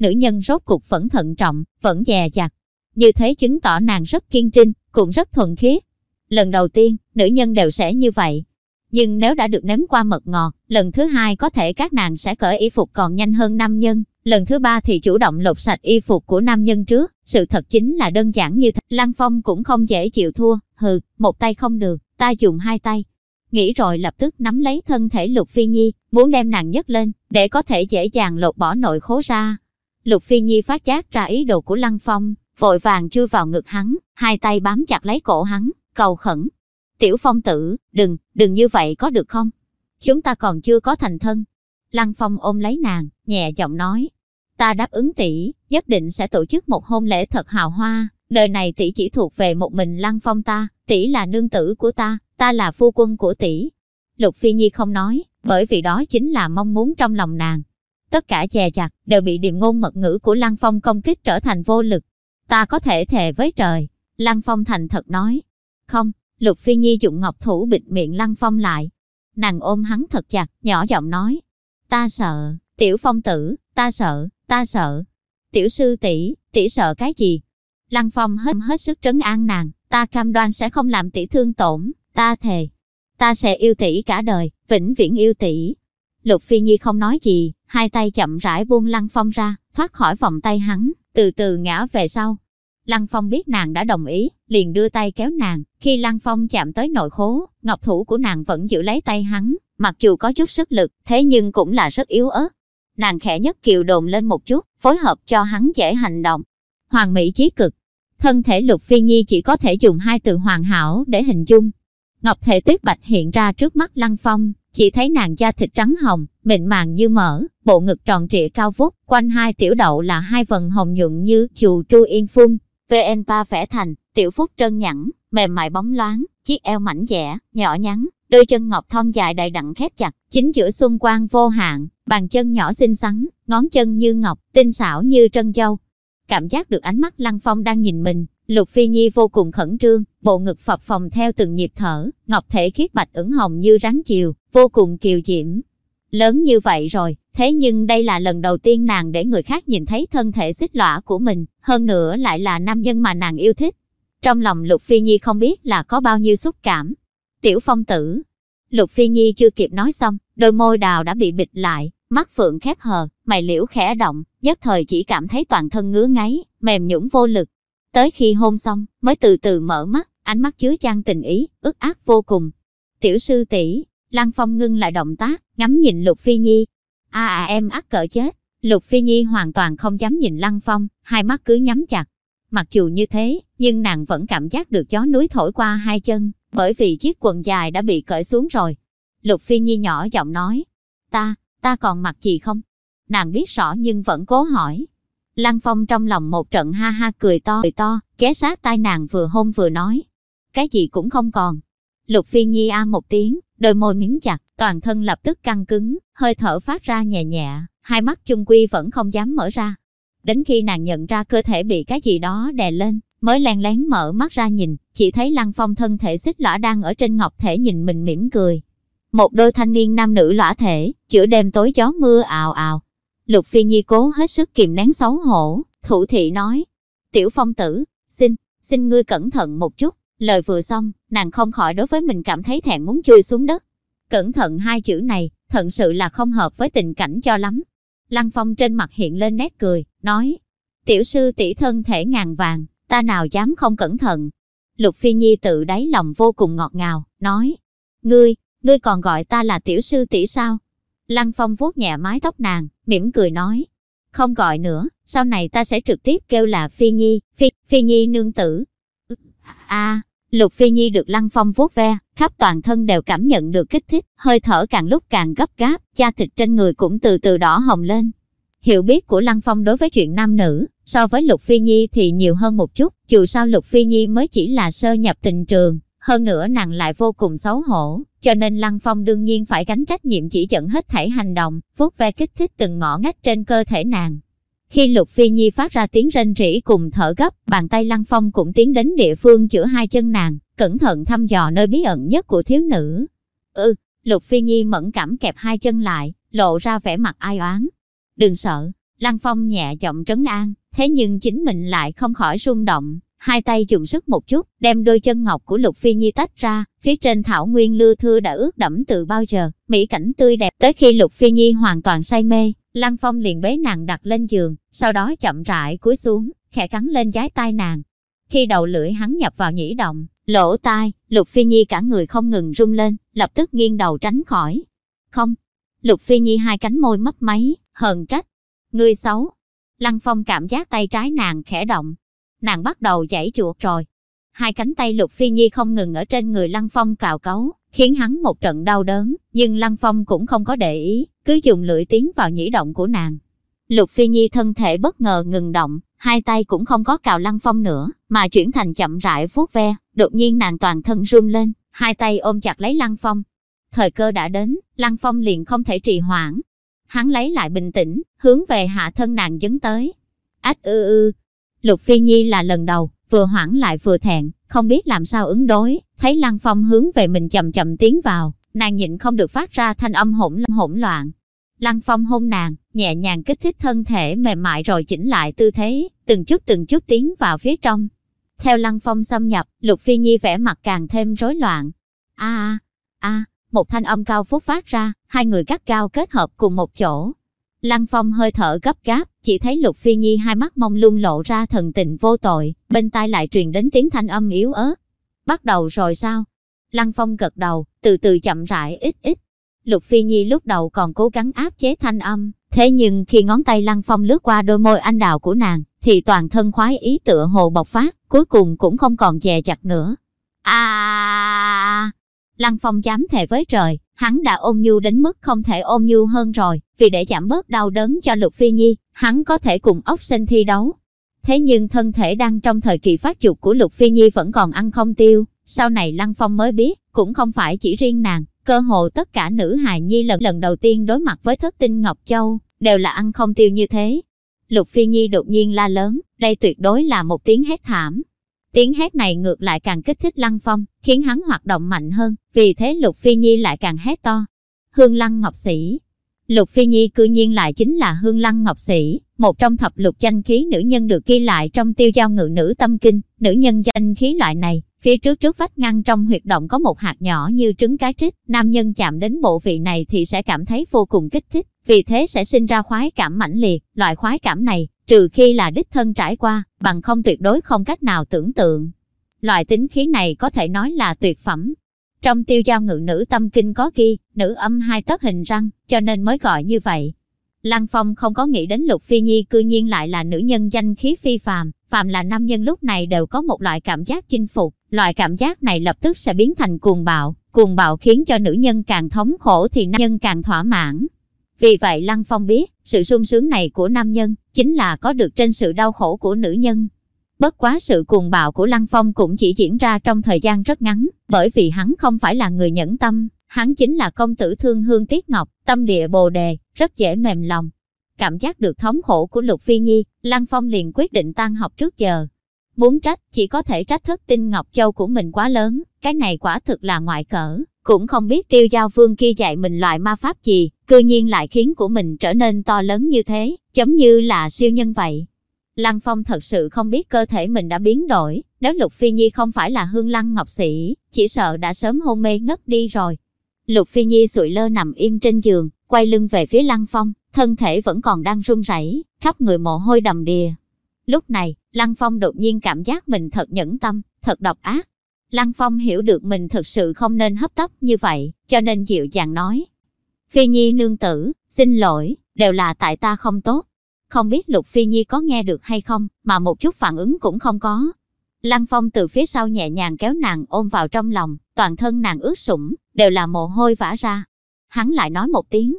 Nữ nhân rốt cục vẫn thận trọng, vẫn dè dặt. Như thế chứng tỏ nàng rất kiên trinh, cũng rất thuần khiết. Lần đầu tiên, nữ nhân đều sẽ như vậy. Nhưng nếu đã được nếm qua mật ngọt, lần thứ hai có thể các nàng sẽ cởi y phục còn nhanh hơn nam nhân. Lần thứ ba thì chủ động lột sạch y phục của nam nhân trước. Sự thật chính là đơn giản như thế. Lăng Phong cũng không dễ chịu thua. Hừ, một tay không được, ta dùng hai tay. Nghĩ rồi lập tức nắm lấy thân thể Lục Phi Nhi, muốn đem nàng nhấc lên, để có thể dễ dàng lột bỏ nội khố ra. Lục Phi Nhi phát giác ra ý đồ của Lăng Phong, vội vàng chui vào ngực hắn, hai tay bám chặt lấy cổ hắn, cầu khẩn. Tiểu phong tử, đừng, đừng như vậy có được không? Chúng ta còn chưa có thành thân. Lăng Phong ôm lấy nàng, nhẹ giọng nói. Ta đáp ứng tỷ, nhất định sẽ tổ chức một hôn lễ thật hào hoa. Đời này tỷ chỉ thuộc về một mình Lăng Phong ta, tỷ là nương tử của ta, ta là phu quân của tỷ. Lục Phi Nhi không nói, bởi vì đó chính là mong muốn trong lòng nàng. Tất cả chè chặt, đều bị điềm ngôn mật ngữ của Lăng Phong công kích trở thành vô lực. Ta có thể thề với trời. Lăng Phong thành thật nói, không, Lục Phi Nhi dụng ngọc thủ bịt miệng Lăng Phong lại. Nàng ôm hắn thật chặt, nhỏ giọng nói. Ta sợ, tiểu phong tử, ta sợ, ta sợ. Tiểu sư tỷ, tỷ sợ cái gì? Lăng Phong hết hết sức trấn an nàng, ta cam đoan sẽ không làm tỷ thương tổn, ta thề. Ta sẽ yêu tỷ cả đời, vĩnh viễn yêu tỷ. Lục Phi Nhi không nói gì, hai tay chậm rãi buông Lăng Phong ra, thoát khỏi vòng tay hắn, từ từ ngã về sau, Lăng Phong biết nàng đã đồng ý, liền đưa tay kéo nàng. Khi Lăng Phong chạm tới nội khố, ngọc thủ của nàng vẫn giữ lấy tay hắn, mặc dù có chút sức lực, thế nhưng cũng là rất yếu ớt. Nàng khẽ nhất kiều đồn lên một chút, phối hợp cho hắn dễ hành động. Hoàng mỹ chí cực. Thân thể Lục Phi Nhi chỉ có thể dùng hai từ hoàn hảo để hình dung. Ngọc thể tuyết bạch hiện ra trước mắt Lăng Phong, chỉ thấy nàng da thịt trắng hồng, mịn màng như mỡ, bộ ngực tròn trịa cao vút, quanh hai tiểu đậu là hai vần hồng nhuận như chù tru yên phun, VN3 vẽ thành, tiểu phúc trơn nhẵn, mềm mại bóng loáng, chiếc eo mảnh dẻ, nhỏ nhắn, đôi chân ngọc thon dài đầy đặn khép chặt, chính giữa xuân quang vô hạn, bàn chân nhỏ xinh xắn, ngón chân như ngọc, tinh xảo như trân châu. Cảm giác được ánh mắt Lăng Phong đang nhìn mình, Lục Phi Nhi vô cùng khẩn trương, bộ ngực phập phồng theo từng nhịp thở, ngọc thể khiết bạch ửng hồng như rắn chiều, vô cùng kiều diễm. Lớn như vậy rồi, thế nhưng đây là lần đầu tiên nàng để người khác nhìn thấy thân thể xích lõa của mình, hơn nữa lại là nam nhân mà nàng yêu thích. Trong lòng Lục Phi Nhi không biết là có bao nhiêu xúc cảm. Tiểu phong tử. Lục Phi Nhi chưa kịp nói xong, đôi môi đào đã bị bịt lại, mắt phượng khép hờ, mày liễu khẽ động, nhất thời chỉ cảm thấy toàn thân ngứa ngáy, mềm nhũn vô lực. Tới khi hôn xong, mới từ từ mở mắt, ánh mắt chứa chan tình ý, ức ác vô cùng. Tiểu sư tỷ, Lăng Phong ngưng lại động tác, ngắm nhìn Lục Phi Nhi. A à, à em ác cỡ chết. Lục Phi Nhi hoàn toàn không dám nhìn Lăng Phong, hai mắt cứ nhắm chặt. Mặc dù như thế, nhưng nàng vẫn cảm giác được gió núi thổi qua hai chân, bởi vì chiếc quần dài đã bị cởi xuống rồi. Lục Phi Nhi nhỏ giọng nói, ta, ta còn mặc gì không? Nàng biết rõ nhưng vẫn cố hỏi. Lăng Phong trong lòng một trận ha ha cười to, cười to, ghé sát tai nàng vừa hôn vừa nói. Cái gì cũng không còn. Lục Phi Nhi a một tiếng, đôi môi miếng chặt, toàn thân lập tức căng cứng, hơi thở phát ra nhẹ nhẹ, hai mắt chung quy vẫn không dám mở ra. Đến khi nàng nhận ra cơ thể bị cái gì đó đè lên, mới len lén mở mắt ra nhìn, chỉ thấy Lăng Phong thân thể xích lõa đang ở trên ngọc thể nhìn mình mỉm cười. Một đôi thanh niên nam nữ lõa thể, giữa đêm tối gió mưa ào ào. Lục Phi Nhi cố hết sức kìm nén xấu hổ, thủ thị nói. Tiểu phong tử, xin, xin ngươi cẩn thận một chút. Lời vừa xong, nàng không khỏi đối với mình cảm thấy thẹn muốn chui xuống đất. Cẩn thận hai chữ này, thật sự là không hợp với tình cảnh cho lắm. Lăng Phong trên mặt hiện lên nét cười, nói, tiểu sư tỷ thân thể ngàn vàng, ta nào dám không cẩn thận. Lục Phi Nhi tự đáy lòng vô cùng ngọt ngào, nói, ngươi, ngươi còn gọi ta là tiểu sư tỷ sao? Lăng Phong vuốt nhẹ mái tóc nàng, mỉm cười nói, không gọi nữa, sau này ta sẽ trực tiếp kêu là Phi Nhi, Phi, Phi Nhi nương tử. a Lục Phi Nhi được Lăng Phong vuốt ve, khắp toàn thân đều cảm nhận được kích thích, hơi thở càng lúc càng gấp gáp, da thịt trên người cũng từ từ đỏ hồng lên. Hiểu biết của Lăng Phong đối với chuyện nam nữ, so với Lục Phi Nhi thì nhiều hơn một chút, dù sao Lục Phi Nhi mới chỉ là sơ nhập tình trường, hơn nữa nàng lại vô cùng xấu hổ, cho nên Lăng Phong đương nhiên phải gánh trách nhiệm chỉ dẫn hết thảy hành động, vuốt ve kích thích từng ngõ ngách trên cơ thể nàng. Khi Lục Phi Nhi phát ra tiếng rên rỉ cùng thở gấp, bàn tay Lăng Phong cũng tiến đến địa phương chữa hai chân nàng, cẩn thận thăm dò nơi bí ẩn nhất của thiếu nữ. Ừ, Lục Phi Nhi mẫn cảm kẹp hai chân lại, lộ ra vẻ mặt ai oán. Đừng sợ, Lăng Phong nhẹ giọng trấn an, thế nhưng chính mình lại không khỏi rung động. Hai tay dùng sức một chút, đem đôi chân ngọc của Lục Phi Nhi tách ra, phía trên thảo nguyên lưa thưa đã ướt đẫm từ bao giờ, mỹ cảnh tươi đẹp tới khi Lục Phi Nhi hoàn toàn say mê, Lăng Phong liền bế nàng đặt lên giường, sau đó chậm rãi cúi xuống, khẽ cắn lên trái tai nàng. Khi đầu lưỡi hắn nhập vào nhĩ động, lỗ tai, Lục Phi Nhi cả người không ngừng rung lên, lập tức nghiêng đầu tránh khỏi. Không, Lục Phi Nhi hai cánh môi mấp máy, hờn trách. Ngươi xấu. Lăng Phong cảm giác tay trái nàng khẽ động. Nàng bắt đầu chảy chuột rồi. Hai cánh tay Lục Phi Nhi không ngừng ở trên người Lăng Phong cào cấu, khiến hắn một trận đau đớn, nhưng Lăng Phong cũng không có để ý, cứ dùng lưỡi tiến vào nhĩ động của nàng. Lục Phi Nhi thân thể bất ngờ ngừng động, hai tay cũng không có cào Lăng Phong nữa, mà chuyển thành chậm rãi vuốt ve, đột nhiên nàng toàn thân run lên, hai tay ôm chặt lấy Lăng Phong. Thời cơ đã đến, Lăng Phong liền không thể trì hoãn. Hắn lấy lại bình tĩnh, hướng về hạ thân nàng dấn tới. Ách ư ư. Lục Phi Nhi là lần đầu, vừa hoảng lại vừa thẹn, không biết làm sao ứng đối, thấy Lăng Phong hướng về mình chậm chậm tiến vào, nàng nhịn không được phát ra thanh âm hỗn hỗn loạn. Lăng Phong hôn nàng, nhẹ nhàng kích thích thân thể mềm mại rồi chỉnh lại tư thế, từng chút từng chút tiến vào phía trong. Theo Lăng Phong xâm nhập, Lục Phi Nhi vẻ mặt càng thêm rối loạn. A a, một thanh âm cao phút phát ra, hai người cắt cao kết hợp cùng một chỗ. Lăng Phong hơi thở gấp gáp, chỉ thấy Lục Phi Nhi hai mắt mông lung lộ ra thần tình vô tội, bên tai lại truyền đến tiếng thanh âm yếu ớt. Bắt đầu rồi sao? Lăng Phong gật đầu, từ từ chậm rãi ít ít. Lục Phi Nhi lúc đầu còn cố gắng áp chế thanh âm, thế nhưng khi ngón tay Lăng Phong lướt qua đôi môi anh đào của nàng, thì toàn thân khoái ý tựa hồ bộc phát, cuối cùng cũng không còn dè chặt nữa. À! Lăng Phong dám thề với trời, hắn đã ôm nhu đến mức không thể ôm nhu hơn rồi, vì để giảm bớt đau đớn cho Lục Phi Nhi, hắn có thể cùng ốc sinh thi đấu. Thế nhưng thân thể đang trong thời kỳ phát dục của Lục Phi Nhi vẫn còn ăn không tiêu, sau này Lăng Phong mới biết, cũng không phải chỉ riêng nàng, cơ hồ tất cả nữ hài nhi lần lần đầu tiên đối mặt với thất tinh Ngọc Châu, đều là ăn không tiêu như thế. Lục Phi Nhi đột nhiên la lớn, đây tuyệt đối là một tiếng hét thảm. Tiếng hét này ngược lại càng kích thích Lăng Phong, khiến hắn hoạt động mạnh hơn, vì thế Lục Phi Nhi lại càng hét to. Hương Lăng Ngọc Sĩ Lục Phi Nhi cư nhiên lại chính là Hương Lăng Ngọc Sĩ, một trong thập lục danh khí nữ nhân được ghi lại trong tiêu giao ngự nữ tâm kinh. Nữ nhân danh khí loại này, phía trước trước vách ngăn trong huyệt động có một hạt nhỏ như trứng cá trích. Nam nhân chạm đến bộ vị này thì sẽ cảm thấy vô cùng kích thích, vì thế sẽ sinh ra khoái cảm mãnh liệt. Loại khoái cảm này, trừ khi là đích thân trải qua, bằng không tuyệt đối không cách nào tưởng tượng. Loại tính khí này có thể nói là tuyệt phẩm, trong tiêu giao ngự nữ tâm kinh có ghi, nữ âm hai tấc hình răng, cho nên mới gọi như vậy. Lăng Phong không có nghĩ đến Lục Phi Nhi cư nhiên lại là nữ nhân danh khí phi phàm, phàm là nam nhân lúc này đều có một loại cảm giác chinh phục, loại cảm giác này lập tức sẽ biến thành cuồng bạo, cuồng bạo khiến cho nữ nhân càng thống khổ thì nam nhân càng thỏa mãn. Vì vậy Lăng Phong biết, sự sung sướng này của nam nhân chính là có được trên sự đau khổ của nữ nhân. Bất quá sự cuồng bạo của Lăng Phong cũng chỉ diễn ra trong thời gian rất ngắn, bởi vì hắn không phải là người nhẫn tâm, hắn chính là công tử thương hương tiết ngọc, tâm địa bồ đề, rất dễ mềm lòng. Cảm giác được thống khổ của Lục Phi Nhi, Lăng Phong liền quyết định tan học trước giờ. Muốn trách, chỉ có thể trách thất tinh Ngọc Châu của mình quá lớn, cái này quả thực là ngoại cỡ, cũng không biết tiêu giao vương kia dạy mình loại ma pháp gì, cư nhiên lại khiến của mình trở nên to lớn như thế, giống như là siêu nhân vậy. Lăng Phong thật sự không biết cơ thể mình đã biến đổi, nếu Lục Phi Nhi không phải là hương lăng ngọc sĩ, chỉ sợ đã sớm hôn mê ngất đi rồi. Lục Phi Nhi sụi lơ nằm im trên giường, quay lưng về phía Lăng Phong, thân thể vẫn còn đang run rẩy, khắp người mồ hôi đầm đìa. Lúc này, Lăng Phong đột nhiên cảm giác mình thật nhẫn tâm, thật độc ác. Lăng Phong hiểu được mình thực sự không nên hấp tấp như vậy, cho nên dịu dàng nói. Phi Nhi nương tử, xin lỗi, đều là tại ta không tốt, không biết Lục Phi Nhi có nghe được hay không, mà một chút phản ứng cũng không có. Lăng Phong từ phía sau nhẹ nhàng kéo nàng ôm vào trong lòng, toàn thân nàng ướt sũng, đều là mồ hôi vã ra. Hắn lại nói một tiếng,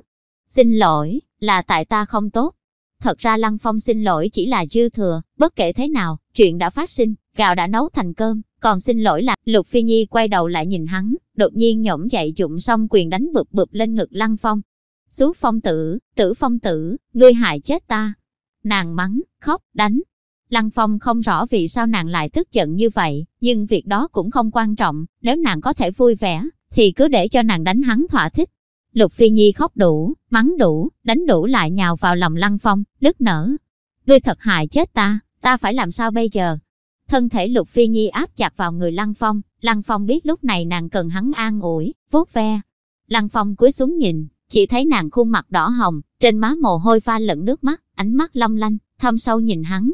xin lỗi, là tại ta không tốt. Thật ra Lăng Phong xin lỗi chỉ là dư thừa, bất kể thế nào, chuyện đã phát sinh, gạo đã nấu thành cơm, còn xin lỗi là Lục Phi Nhi quay đầu lại nhìn hắn, đột nhiên nhổm dậy dụng xong quyền đánh bụp bụp lên ngực Lăng Phong. Xú phong tử, tử phong tử, ngươi hại chết ta. Nàng mắng, khóc, đánh. Lăng Phong không rõ vì sao nàng lại tức giận như vậy, nhưng việc đó cũng không quan trọng, nếu nàng có thể vui vẻ, thì cứ để cho nàng đánh hắn thỏa thích. Lục Phi Nhi khóc đủ, mắng đủ, đánh đủ lại nhào vào lòng Lăng Phong, nức nở. Ngươi thật hại chết ta, ta phải làm sao bây giờ? Thân thể Lục Phi Nhi áp chặt vào người Lăng Phong, Lăng Phong biết lúc này nàng cần hắn an ủi, vuốt ve. Lăng Phong cúi xuống nhìn, chỉ thấy nàng khuôn mặt đỏ hồng, trên má mồ hôi pha lẫn nước mắt, ánh mắt long lanh, thâm sâu nhìn hắn.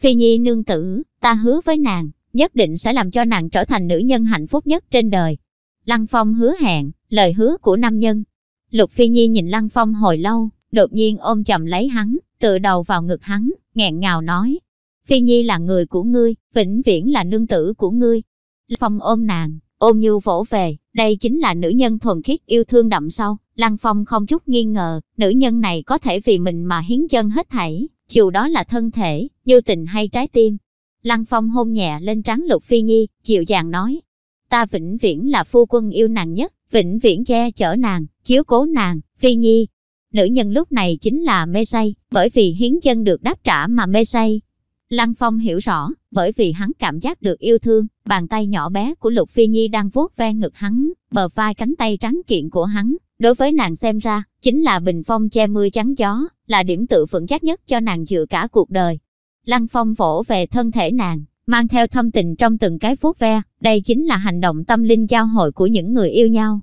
Phi Nhi nương tử, ta hứa với nàng, nhất định sẽ làm cho nàng trở thành nữ nhân hạnh phúc nhất trên đời. Lăng Phong hứa hẹn, lời hứa của nam nhân. Lục Phi Nhi nhìn Lăng Phong hồi lâu, đột nhiên ôm chầm lấy hắn, tự đầu vào ngực hắn, nghẹn ngào nói. Phi Nhi là người của ngươi, vĩnh viễn là nương tử của ngươi. Lăng Phong ôm nàng, ôm nhu vỗ về, đây chính là nữ nhân thuần khiết yêu thương đậm sâu. Lăng Phong không chút nghi ngờ, nữ nhân này có thể vì mình mà hiến chân hết thảy, dù đó là thân thể, như tình hay trái tim. Lăng Phong hôn nhẹ lên trán Lục Phi Nhi, dịu dàng nói, ta vĩnh viễn là phu quân yêu nàng nhất, vĩnh viễn che chở nàng, chiếu cố nàng, Phi Nhi. Nữ nhân lúc này chính là mê say, bởi vì hiến chân được đáp trả mà mê say. Lăng Phong hiểu rõ, bởi vì hắn cảm giác được yêu thương, bàn tay nhỏ bé của Lục Phi Nhi đang vuốt ve ngực hắn, bờ vai cánh tay trắng kiện của hắn, Đối với nàng xem ra, chính là bình phong che mưa chắn gió, là điểm tự vững chắc nhất cho nàng dựa cả cuộc đời. Lăng phong vỗ về thân thể nàng, mang theo thâm tình trong từng cái vuốt ve, đây chính là hành động tâm linh giao hội của những người yêu nhau.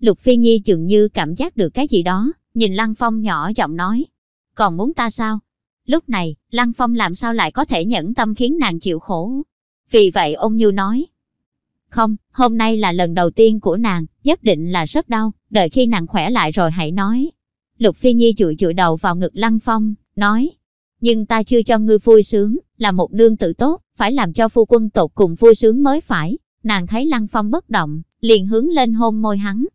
Lục Phi Nhi dường như cảm giác được cái gì đó, nhìn Lăng Phong nhỏ giọng nói, còn muốn ta sao? Lúc này, Lăng Phong làm sao lại có thể nhẫn tâm khiến nàng chịu khổ? Vì vậy ông Như nói, không, hôm nay là lần đầu tiên của nàng, nhất định là rất đau, đợi khi nàng khỏe lại rồi hãy nói. Lục Phi Nhi chụi chụi đầu vào ngực Lăng Phong, nói, nhưng ta chưa cho ngươi vui sướng, là một nương tử tốt, phải làm cho phu quân tột cùng vui sướng mới phải. Nàng thấy Lăng Phong bất động, liền hướng lên hôn môi hắn.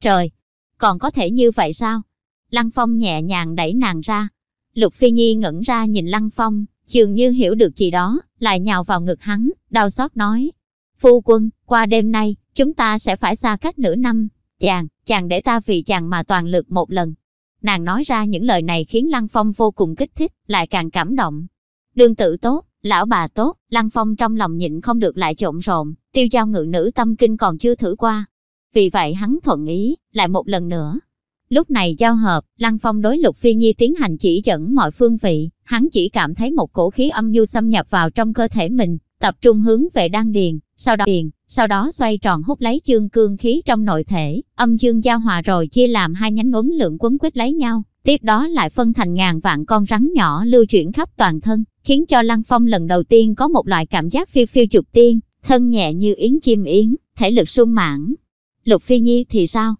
Trời, còn có thể như vậy sao? Lăng Phong nhẹ nhàng đẩy nàng ra. Lục Phi Nhi ngẩn ra nhìn Lăng Phong, dường như hiểu được gì đó, lại nhào vào ngực hắn, đau xót nói. Phu quân, qua đêm nay, chúng ta sẽ phải xa cách nửa năm. Chàng, chàng để ta vì chàng mà toàn lực một lần. Nàng nói ra những lời này khiến Lăng Phong vô cùng kích thích, lại càng cảm động. Đương tự tốt, lão bà tốt, Lăng Phong trong lòng nhịn không được lại trộn rộn, tiêu giao ngự nữ tâm kinh còn chưa thử qua. Vì vậy hắn thuận ý, lại một lần nữa. Lúc này giao hợp, Lăng Phong đối Lục Phi Nhi tiến hành chỉ dẫn mọi phương vị, hắn chỉ cảm thấy một cổ khí âm du xâm nhập vào trong cơ thể mình, tập trung hướng về đan điền, sau đó điền, sau đó xoay tròn hút lấy chương cương khí trong nội thể, âm dương giao hòa rồi chia làm hai nhánh uốn lượng quấn quýt lấy nhau, tiếp đó lại phân thành ngàn vạn con rắn nhỏ lưu chuyển khắp toàn thân, khiến cho Lăng Phong lần đầu tiên có một loại cảm giác phiêu phiêu trục tiên, thân nhẹ như yến chim yến, thể lực sung mãn. Lục Phi Nhi thì sao?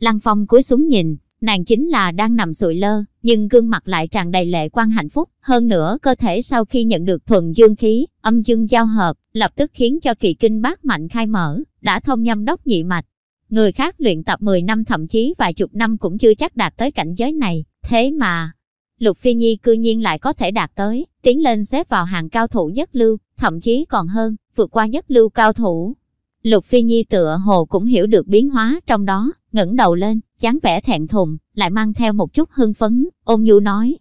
Lăng Phong cúi xuống nhìn, nàng chính là đang nằm sụi lơ, nhưng gương mặt lại tràn đầy lệ quan hạnh phúc. Hơn nữa cơ thể sau khi nhận được thuần dương khí, âm dương giao hợp, lập tức khiến cho kỳ kinh bát mạnh khai mở, đã thông nhâm đốc nhị mạch. Người khác luyện tập 10 năm thậm chí vài chục năm cũng chưa chắc đạt tới cảnh giới này, thế mà... Lục Phi Nhi cư nhiên lại có thể đạt tới, tiến lên xếp vào hàng cao thủ nhất lưu, thậm chí còn hơn, vượt qua nhất lưu cao thủ. Lục Phi Nhi tựa hồ cũng hiểu được biến hóa trong đó, ngẩng đầu lên, chán vẻ thẹn thùng, lại mang theo một chút hưng phấn, ôn nhu nói.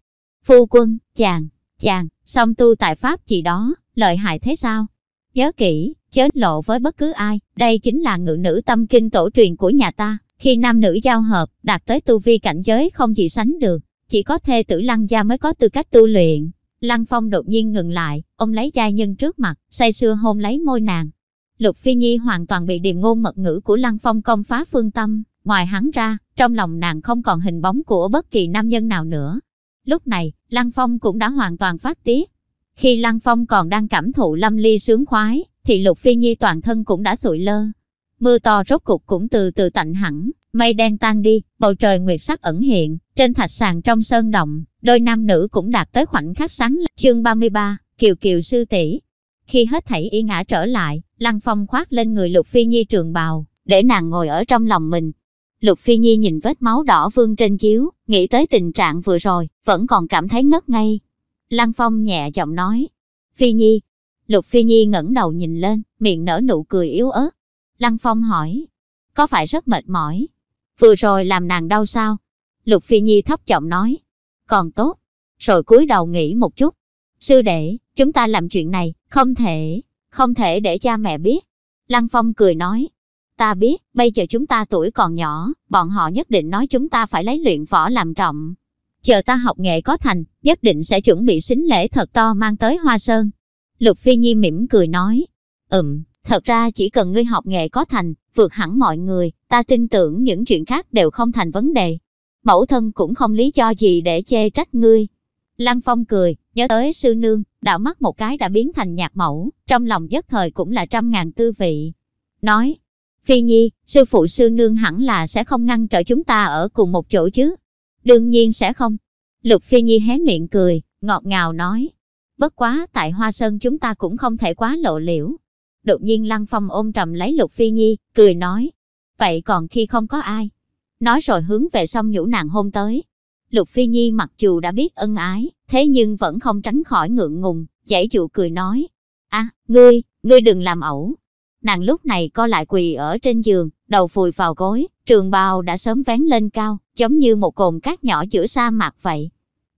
Phu quân, chàng, chàng, song tu tại Pháp gì đó, lợi hại thế sao? Nhớ kỹ, chớ lộ với bất cứ ai, đây chính là ngự nữ tâm kinh tổ truyền của nhà ta. Khi nam nữ giao hợp, đạt tới tu vi cảnh giới không gì sánh được, chỉ có thê tử lăng gia mới có tư cách tu luyện. Lăng Phong đột nhiên ngừng lại, ông lấy chai nhân trước mặt, say sưa hôn lấy môi nàng. Lục Phi Nhi hoàn toàn bị điềm ngôn mật ngữ của Lăng Phong công phá phương tâm, ngoài hắn ra, trong lòng nàng không còn hình bóng của bất kỳ nam nhân nào nữa. Lúc này, Lăng Phong cũng đã hoàn toàn phát tiết. Khi Lăng Phong còn đang cảm thụ lâm ly sướng khoái, thì Lục Phi Nhi toàn thân cũng đã sụi lơ. Mưa to rốt cục cũng từ từ tạnh hẳn, mây đen tan đi, bầu trời nguyệt sắc ẩn hiện, trên thạch sàn trong sơn động, đôi nam nữ cũng đạt tới khoảnh khắc sáng. Chương 33, Kiều Kiều sư tỷ. Khi hết thảy y ngã trở lại, Lăng Phong khoác lên người Lục Phi Nhi trường bào, để nàng ngồi ở trong lòng mình, Lục Phi Nhi nhìn vết máu đỏ vương trên chiếu, nghĩ tới tình trạng vừa rồi, vẫn còn cảm thấy ngất ngây. Lăng Phong nhẹ giọng nói, Phi Nhi. Lục Phi Nhi ngẩng đầu nhìn lên, miệng nở nụ cười yếu ớt. Lăng Phong hỏi, có phải rất mệt mỏi? Vừa rồi làm nàng đau sao? Lục Phi Nhi thấp giọng nói, còn tốt. Rồi cúi đầu nghĩ một chút. Sư đệ, chúng ta làm chuyện này, không thể, không thể để cha mẹ biết. Lăng Phong cười nói, Ta biết, bây giờ chúng ta tuổi còn nhỏ, bọn họ nhất định nói chúng ta phải lấy luyện võ làm trọng. Chờ ta học nghệ có thành, nhất định sẽ chuẩn bị xính lễ thật to mang tới Hoa Sơn. Lục Phi Nhi mỉm cười nói, ừm, thật ra chỉ cần ngươi học nghệ có thành, vượt hẳn mọi người, ta tin tưởng những chuyện khác đều không thành vấn đề. Mẫu thân cũng không lý do gì để chê trách ngươi. Lăng Phong cười, nhớ tới sư nương, đạo mắt một cái đã biến thành nhạc mẫu, trong lòng nhất thời cũng là trăm ngàn tư vị. Nói, Phi Nhi, sư phụ sư nương hẳn là sẽ không ngăn trở chúng ta ở cùng một chỗ chứ. Đương nhiên sẽ không. Lục Phi Nhi hé miệng cười, ngọt ngào nói. Bất quá tại Hoa Sơn chúng ta cũng không thể quá lộ liễu. Đột nhiên Lăng Phong ôm trầm lấy Lục Phi Nhi, cười nói. Vậy còn khi không có ai? Nói rồi hướng về sông nhũ nàng hôn tới. Lục Phi Nhi mặc dù đã biết ân ái, thế nhưng vẫn không tránh khỏi ngượng ngùng, chảy dụ cười nói. À, ngươi, ngươi đừng làm ẩu, Nàng lúc này co lại quỳ ở trên giường, đầu phùi vào gối, trường bào đã sớm vén lên cao, giống như một cồn cát nhỏ giữa sa mạc vậy.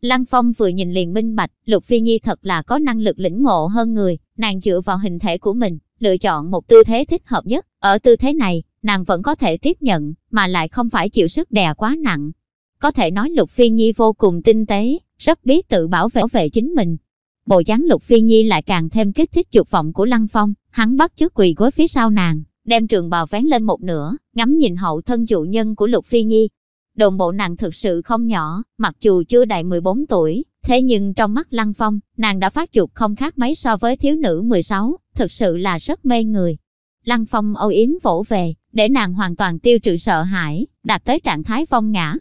Lăng Phong vừa nhìn liền minh bạch, Lục Phi Nhi thật là có năng lực lĩnh ngộ hơn người, nàng dựa vào hình thể của mình, lựa chọn một tư thế thích hợp nhất. Ở tư thế này, nàng vẫn có thể tiếp nhận, mà lại không phải chịu sức đè quá nặng. Có thể nói Lục Phi Nhi vô cùng tinh tế, rất biết tự bảo vệ, bảo vệ chính mình, Bộ dáng Lục Phi Nhi lại càng thêm kích thích dục vọng của Lăng Phong, hắn bắt chước quỳ gối phía sau nàng, đem trường bào vén lên một nửa, ngắm nhìn hậu thân chủ nhân của Lục Phi Nhi. Đồng bộ nàng thực sự không nhỏ, mặc dù chưa đầy 14 tuổi, thế nhưng trong mắt Lăng Phong, nàng đã phát dục không khác mấy so với thiếu nữ 16, thực sự là rất mê người. Lăng Phong âu yếm vỗ về, để nàng hoàn toàn tiêu trừ sợ hãi, đạt tới trạng thái phong ngã.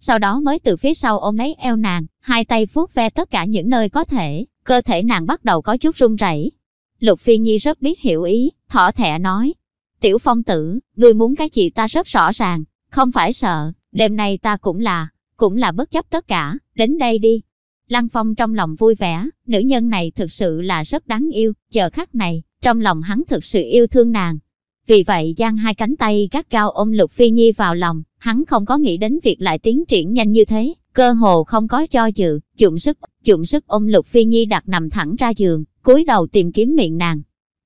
Sau đó mới từ phía sau ôm lấy eo nàng, hai tay vuốt ve tất cả những nơi có thể, cơ thể nàng bắt đầu có chút run rẩy. Lục Phi Nhi rất biết hiểu ý, thỏ thẻ nói. Tiểu phong tử, ngươi muốn cái gì ta rất rõ ràng, không phải sợ, đêm nay ta cũng là, cũng là bất chấp tất cả, đến đây đi. Lăng Phong trong lòng vui vẻ, nữ nhân này thực sự là rất đáng yêu, chờ khắc này, trong lòng hắn thực sự yêu thương nàng. Vì vậy giang hai cánh tay gắt cao ôm Lục Phi Nhi vào lòng, hắn không có nghĩ đến việc lại tiến triển nhanh như thế, cơ hồ không có cho dự, chụm sức, chụm sức ôm Lục Phi Nhi đặt nằm thẳng ra giường, cúi đầu tìm kiếm miệng nàng.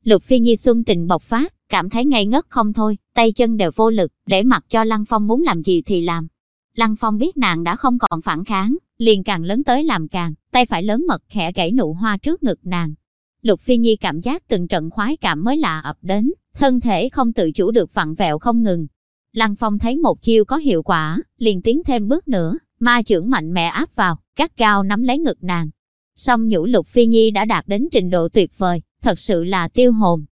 Lục Phi Nhi xuân tình bộc phát, cảm thấy ngây ngất không thôi, tay chân đều vô lực, để mặc cho Lăng Phong muốn làm gì thì làm. Lăng Phong biết nàng đã không còn phản kháng, liền càng lớn tới làm càng, tay phải lớn mật khẽ gãy nụ hoa trước ngực nàng. Lục Phi Nhi cảm giác từng trận khoái cảm mới lạ ập đến, thân thể không tự chủ được vặn vẹo không ngừng. Lăng Phong thấy một chiêu có hiệu quả, liền tiến thêm bước nữa, ma trưởng mạnh mẽ áp vào, cắt cao nắm lấy ngực nàng. Song nhũ Lục Phi Nhi đã đạt đến trình độ tuyệt vời, thật sự là tiêu hồn.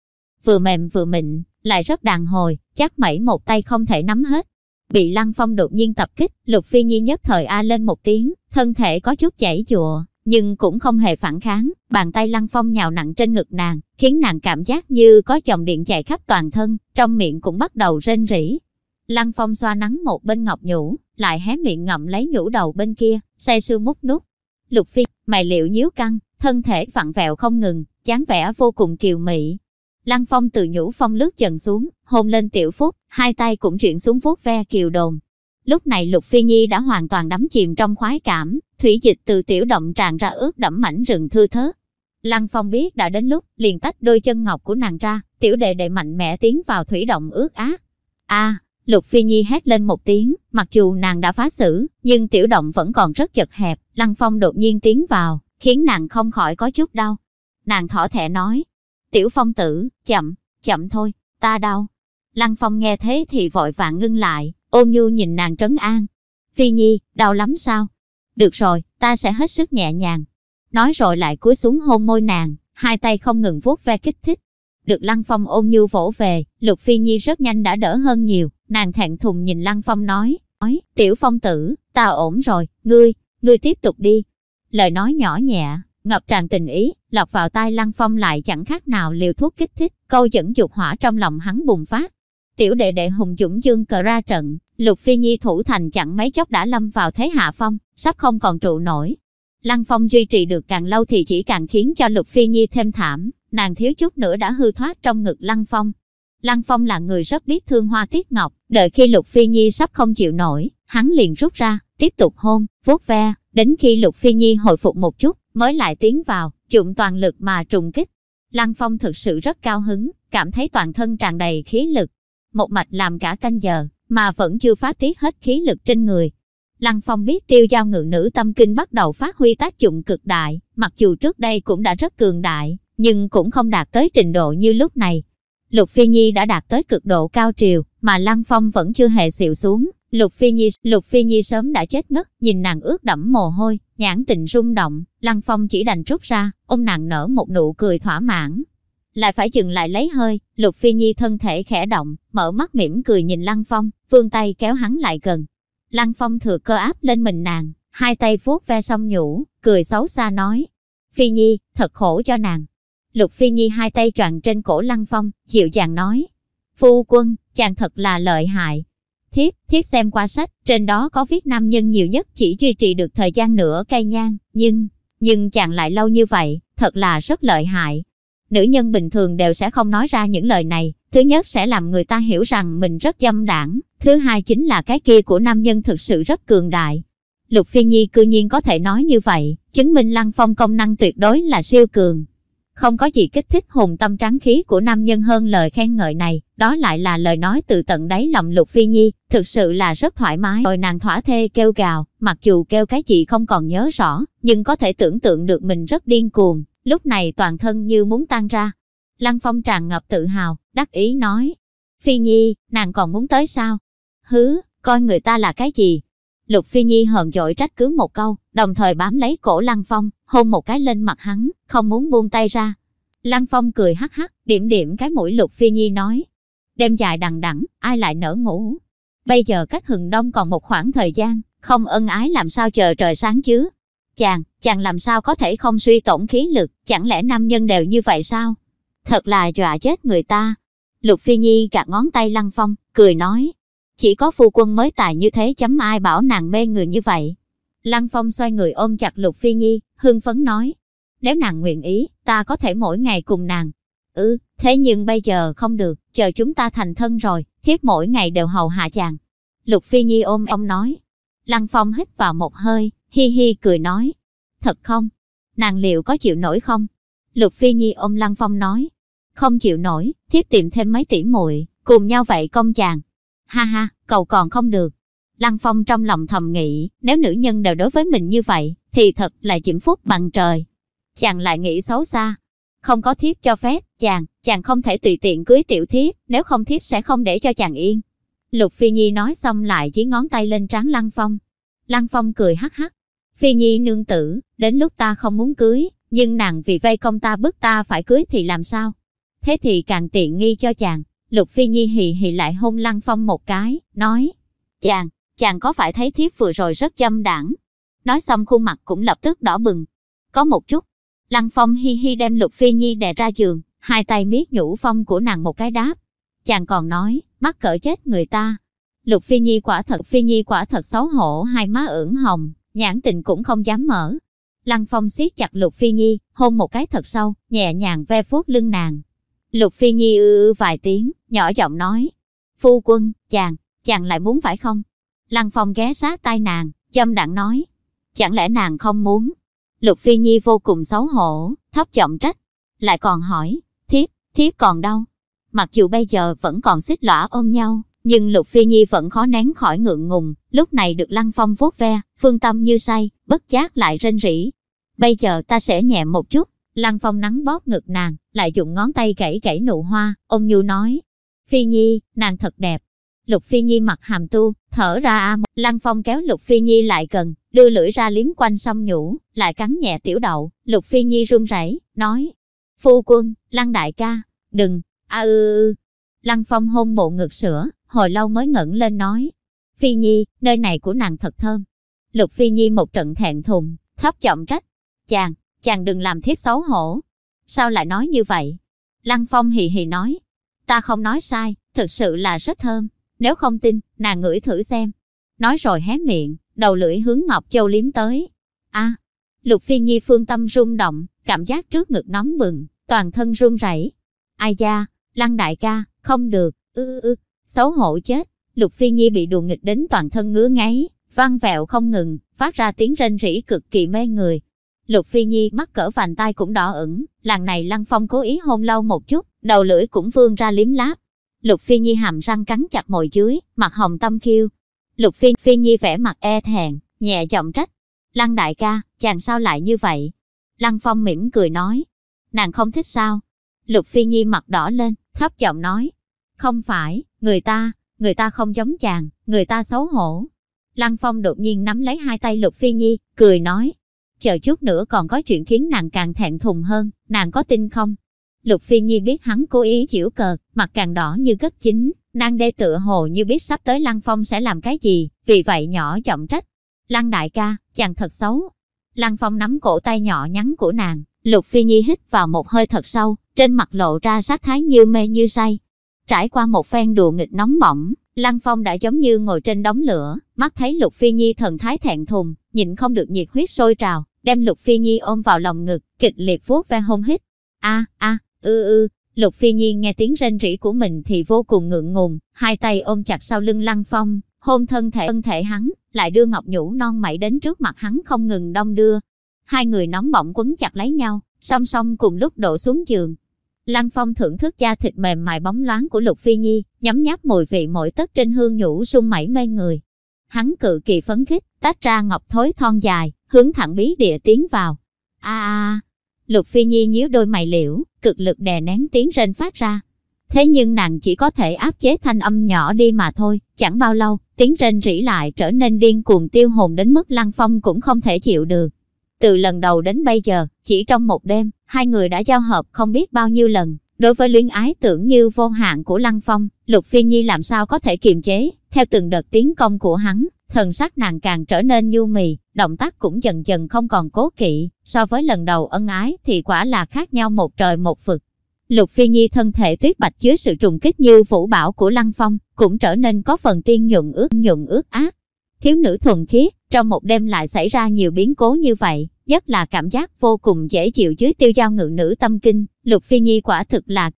Vừa mềm vừa mịn, lại rất đàn hồi, chắc mẩy một tay không thể nắm hết. Bị Lăng Phong đột nhiên tập kích, Lục Phi Nhi nhất thời a lên một tiếng, thân thể có chút chảy chùa, nhưng cũng không hề phản kháng. Bàn tay Lăng Phong nhào nặng trên ngực nàng, khiến nàng cảm giác như có dòng điện chạy khắp toàn thân, trong miệng cũng bắt đầu rên rỉ. Lăng Phong xoa nắng một bên ngọc nhũ, lại hé miệng ngậm lấy nhũ đầu bên kia, say sưa mút nút. Lục Phi, mày liệu nhíu căng, thân thể vặn vẹo không ngừng, chán vẻ vô cùng kiều mị, Lăng Phong từ nhũ phong lướt dần xuống, hôn lên tiểu phúc, hai tay cũng chuyển xuống vuốt ve kiều đồn. Lúc này Lục Phi Nhi đã hoàn toàn đắm chìm trong khoái cảm, thủy dịch từ tiểu động tràn ra ướt đẫm mảnh rừng thưa thớt. Lăng Phong biết đã đến lúc, liền tách đôi chân ngọc của nàng ra, tiểu đệ đệ mạnh mẽ tiến vào thủy động ướt át. A, Lục Phi Nhi hét lên một tiếng, mặc dù nàng đã phá xử, nhưng tiểu động vẫn còn rất chật hẹp, Lăng Phong đột nhiên tiến vào, khiến nàng không khỏi có chút đau. Nàng thỏ thẻ nói, Tiểu phong tử, chậm, chậm thôi, ta đau. Lăng phong nghe thế thì vội vàng ngưng lại, ôm nhu nhìn nàng trấn an. Phi nhi, đau lắm sao? Được rồi, ta sẽ hết sức nhẹ nhàng. Nói rồi lại cúi xuống hôn môi nàng, hai tay không ngừng vuốt ve kích thích. Được Lăng Phong ôm như vỗ về, Lục Phi Nhi rất nhanh đã đỡ hơn nhiều, nàng thẹn thùng nhìn Lăng Phong nói, nói, tiểu phong tử, ta ổn rồi, ngươi, ngươi tiếp tục đi. Lời nói nhỏ nhẹ, ngập tràn tình ý, lọt vào tai Lăng Phong lại chẳng khác nào liều thuốc kích thích, câu dẫn dục hỏa trong lòng hắn bùng phát. Tiểu đệ đệ hùng dũng dương cờ ra trận, Lục Phi Nhi thủ thành chẳng mấy chốc đã lâm vào thế hạ phong, sắp không còn trụ nổi. Lăng Phong duy trì được càng lâu thì chỉ càng khiến cho Lục Phi Nhi thêm thảm, nàng thiếu chút nữa đã hư thoát trong ngực Lăng Phong. Lăng Phong là người rất biết thương hoa tiết ngọc, đợi khi Lục Phi Nhi sắp không chịu nổi, hắn liền rút ra, tiếp tục hôn, vuốt ve, đến khi Lục Phi Nhi hồi phục một chút, mới lại tiến vào, dụng toàn lực mà trùng kích. Lăng Phong thực sự rất cao hứng, cảm thấy toàn thân tràn đầy khí lực. Một mạch làm cả canh giờ, mà vẫn chưa phát tiết hết khí lực trên người. Lăng Phong biết tiêu giao ngự nữ tâm kinh bắt đầu phát huy tác dụng cực đại, mặc dù trước đây cũng đã rất cường đại, nhưng cũng không đạt tới trình độ như lúc này. Lục Phi Nhi đã đạt tới cực độ cao triều, mà Lăng Phong vẫn chưa hề xịu xuống. Lục Phi Nhi, Lục Phi Nhi sớm đã chết ngất, nhìn nàng ướt đẫm mồ hôi, nhãn tình rung động, Lăng Phong chỉ đành rút ra, ôm nàng nở một nụ cười thỏa mãn. Lại phải dừng lại lấy hơi, Lục Phi Nhi thân thể khẽ động, mở mắt mỉm cười nhìn Lăng Phong, vươn tay kéo hắn lại gần. Lăng Phong thừa cơ áp lên mình nàng, hai tay vuốt ve xong nhũ, cười xấu xa nói. Phi Nhi, thật khổ cho nàng. Lục Phi Nhi hai tay choàng trên cổ Lăng Phong, dịu dàng nói. Phu quân, chàng thật là lợi hại, Thiếp, thiếp xem qua sách, trên đó có viết nam nhân nhiều nhất chỉ duy trì được thời gian nửa cây nhang, nhưng, nhưng chàng lại lâu như vậy, thật là rất lợi hại. Nữ nhân bình thường đều sẽ không nói ra những lời này, thứ nhất sẽ làm người ta hiểu rằng mình rất dâm đảng, thứ hai chính là cái kia của nam nhân thực sự rất cường đại. Lục Phi Nhi cư nhiên có thể nói như vậy, chứng minh Lăng Phong công năng tuyệt đối là siêu cường. Không có gì kích thích hùng tâm trắng khí của nam nhân hơn lời khen ngợi này, đó lại là lời nói từ tận đáy lòng Lục Phi Nhi, thực sự là rất thoải mái. Rồi nàng thỏa thê kêu gào, mặc dù kêu cái gì không còn nhớ rõ, nhưng có thể tưởng tượng được mình rất điên cuồng, lúc này toàn thân như muốn tan ra. Lăng Phong tràn ngập tự hào, đắc ý nói, Phi Nhi, nàng còn muốn tới sao? Hứ, coi người ta là cái gì? Lục Phi Nhi hờn dỗi trách cứ một câu, đồng thời bám lấy cổ Lăng Phong, hôn một cái lên mặt hắn, không muốn buông tay ra. Lăng Phong cười hắc hắc, điểm điểm cái mũi Lục Phi Nhi nói. Đêm dài đằng đẵng, ai lại nở ngủ? Bây giờ cách hừng đông còn một khoảng thời gian, không ân ái làm sao chờ trời sáng chứ? Chàng, chàng làm sao có thể không suy tổn khí lực, chẳng lẽ nam nhân đều như vậy sao? Thật là dọa chết người ta. Lục Phi Nhi gạt ngón tay Lăng Phong, cười nói. Chỉ có phu quân mới tài như thế chấm ai bảo nàng mê người như vậy. Lăng Phong xoay người ôm chặt Lục Phi Nhi, hưng phấn nói. Nếu nàng nguyện ý, ta có thể mỗi ngày cùng nàng. Ừ, thế nhưng bây giờ không được, chờ chúng ta thành thân rồi, thiếp mỗi ngày đều hầu hạ chàng. Lục Phi Nhi ôm ông nói. Lăng Phong hít vào một hơi, hi hi cười nói. Thật không? Nàng liệu có chịu nổi không? Lục Phi Nhi ôm Lăng Phong nói. Không chịu nổi, thiếp tìm thêm mấy tỷ muội cùng nhau vậy công chàng. Ha ha, cậu còn không được. Lăng Phong trong lòng thầm nghĩ, nếu nữ nhân đều đối với mình như vậy, thì thật là chiếm phúc bằng trời. Chàng lại nghĩ xấu xa. Không có thiếp cho phép, chàng, chàng không thể tùy tiện cưới tiểu thiếp, nếu không thiếp sẽ không để cho chàng yên. Lục Phi Nhi nói xong lại chỉ ngón tay lên trán Lăng Phong. Lăng Phong cười hắc hắc. Phi Nhi nương tử, đến lúc ta không muốn cưới, nhưng nàng vì vây công ta bức ta phải cưới thì làm sao? Thế thì càng tiện nghi cho chàng. Lục Phi Nhi hì hì lại hôn Lăng Phong một cái, nói. Chàng, chàng có phải thấy thiếp vừa rồi rất dâm đảng? Nói xong khuôn mặt cũng lập tức đỏ bừng. Có một chút. Lăng Phong hi hi đem Lục Phi Nhi đè ra giường, hai tay miết nhũ phong của nàng một cái đáp. Chàng còn nói, mắc cỡ chết người ta. Lục Phi Nhi quả thật Phi Nhi quả thật xấu hổ hai má ửng hồng, nhãn tình cũng không dám mở. Lăng Phong siết chặt Lục Phi Nhi, hôn một cái thật sâu, nhẹ nhàng ve vuốt lưng nàng. Lục Phi Nhi ư ư vài tiếng, nhỏ giọng nói. Phu quân, chàng, chàng lại muốn phải không? Lăng Phong ghé sát tai nàng, châm đặng nói. Chẳng lẽ nàng không muốn? Lục Phi Nhi vô cùng xấu hổ, thấp giọng trách. Lại còn hỏi, thiếp, thiếp còn đâu? Mặc dù bây giờ vẫn còn xích lõa ôm nhau, nhưng Lục Phi Nhi vẫn khó nén khỏi ngượng ngùng, lúc này được Lăng Phong vuốt ve, phương tâm như say, bất giác lại rên rỉ. Bây giờ ta sẽ nhẹ một chút, Lăng Phong nắng bóp ngực nàng, lại dùng ngón tay gãy gãy nụ hoa, ông Nhu nói. Phi Nhi, nàng thật đẹp. Lục Phi Nhi mặt hàm tu, thở ra a Lăng Phong kéo Lục Phi Nhi lại gần, đưa lưỡi ra liếm quanh sông nhũ, lại cắn nhẹ tiểu đậu. Lục Phi Nhi run rẩy, nói. Phu quân, Lăng đại ca, đừng, a ư Lăng Phong hôn bộ ngực sữa, hồi lâu mới ngẩng lên nói. Phi Nhi, nơi này của nàng thật thơm. Lục Phi Nhi một trận thẹn thùng, thấp giọng trách. Chàng, chàng đừng làm thiết xấu hổ. Sao lại nói như vậy? Lăng Phong hì hì nói. Ta không nói sai, thực sự là rất thơm. Nếu không tin, nàng ngửi thử xem. Nói rồi hé miệng, đầu lưỡi hướng Ngọc Châu liếm tới. a Lục Phi Nhi phương tâm rung động, cảm giác trước ngực nóng bừng, toàn thân run rẩy. Ai da, Lăng đại ca, không được, ư ư, xấu hổ chết. Lục Phi Nhi bị đùa nghịch đến toàn thân ngứa ngáy, văng vẹo không ngừng, phát ra tiếng rên rỉ cực kỳ mê người. Lục Phi Nhi mắc cỡ vành tay cũng đỏ ửng, làng này Lăng Phong cố ý hôn lâu một chút, đầu lưỡi cũng vươn ra liếm láp. Lục Phi Nhi hàm răng cắn chặt mồi dưới, mặt hồng tâm khiêu. Lục Phi, Phi Nhi vẻ mặt e thẹn, nhẹ giọng trách. Lăng đại ca, chàng sao lại như vậy? Lăng Phong mỉm cười nói. Nàng không thích sao? Lục Phi Nhi mặt đỏ lên, thấp giọng nói. Không phải, người ta, người ta không giống chàng, người ta xấu hổ. Lăng Phong đột nhiên nắm lấy hai tay Lục Phi Nhi, cười nói chờ chút nữa còn có chuyện khiến nàng càng thẹn thùng hơn, nàng có tin không? Lục Phi Nhi biết hắn cố ý chịu cợt, mặt càng đỏ như gất chính, nàng đê tựa hồ như biết sắp tới Lăng Phong sẽ làm cái gì, vì vậy nhỏ giọng trách. Lăng đại ca, chàng thật xấu. Lăng Phong nắm cổ tay nhỏ nhắn của nàng, Lục Phi Nhi hít vào một hơi thật sâu, trên mặt lộ ra sát thái như mê như say. Trải qua một phen đùa nghịch nóng bỏng, Lăng Phong đã giống như ngồi trên đống lửa, mắt thấy Lục Phi Nhi thần thái thẹn thùng, nhịn không được nhiệt huyết sôi trào, đem Lục Phi Nhi ôm vào lòng ngực, kịch liệt vuốt ve hôn hít. A a, ư ư, Lục Phi Nhi nghe tiếng rên rỉ của mình thì vô cùng ngượng ngùng, hai tay ôm chặt sau lưng Lăng Phong, hôn thân thể thân thể hắn, lại đưa ngọc nhũ non mẩy đến trước mặt hắn không ngừng đong đưa. Hai người nóng bỏng quấn chặt lấy nhau, song song cùng lúc đổ xuống giường. Lăng Phong thưởng thức da thịt mềm mại bóng loáng của Lục Phi Nhi, nhấm nháp mùi vị mỗi tấc trên hương nhũ sung mẩy mê người. Hắn cự kỳ phấn khích, tách ra ngọc thối thon dài, hướng thẳng bí địa tiến vào. A a, Lục Phi Nhi nhíu đôi mày liễu, cực lực đè nén tiếng rên phát ra. Thế nhưng nàng chỉ có thể áp chế thanh âm nhỏ đi mà thôi, chẳng bao lâu, tiếng rên rỉ lại trở nên điên cuồng tiêu hồn đến mức Lăng Phong cũng không thể chịu được. Từ lần đầu đến bây giờ, chỉ trong một đêm, hai người đã giao hợp không biết bao nhiêu lần. Đối với luyến ái tưởng như vô hạn của Lăng Phong, Lục Phi Nhi làm sao có thể kiềm chế, theo từng đợt tiến công của hắn, thần sắc nàng càng trở nên nhu mì, động tác cũng dần dần không còn cố kỵ, so với lần đầu ân ái thì quả là khác nhau một trời một vực. Lục Phi Nhi thân thể tuyết bạch chứa sự trùng kích như vũ bảo của Lăng Phong, cũng trở nên có phần tiên nhuận ước nhuận ước ác. Thiếu nữ thuần khiết, trong một đêm lại xảy ra nhiều biến cố như vậy, nhất là cảm giác vô cùng dễ chịu dưới tiêu giao ngự nữ tâm kinh, Lục Phi Nhi quả thực là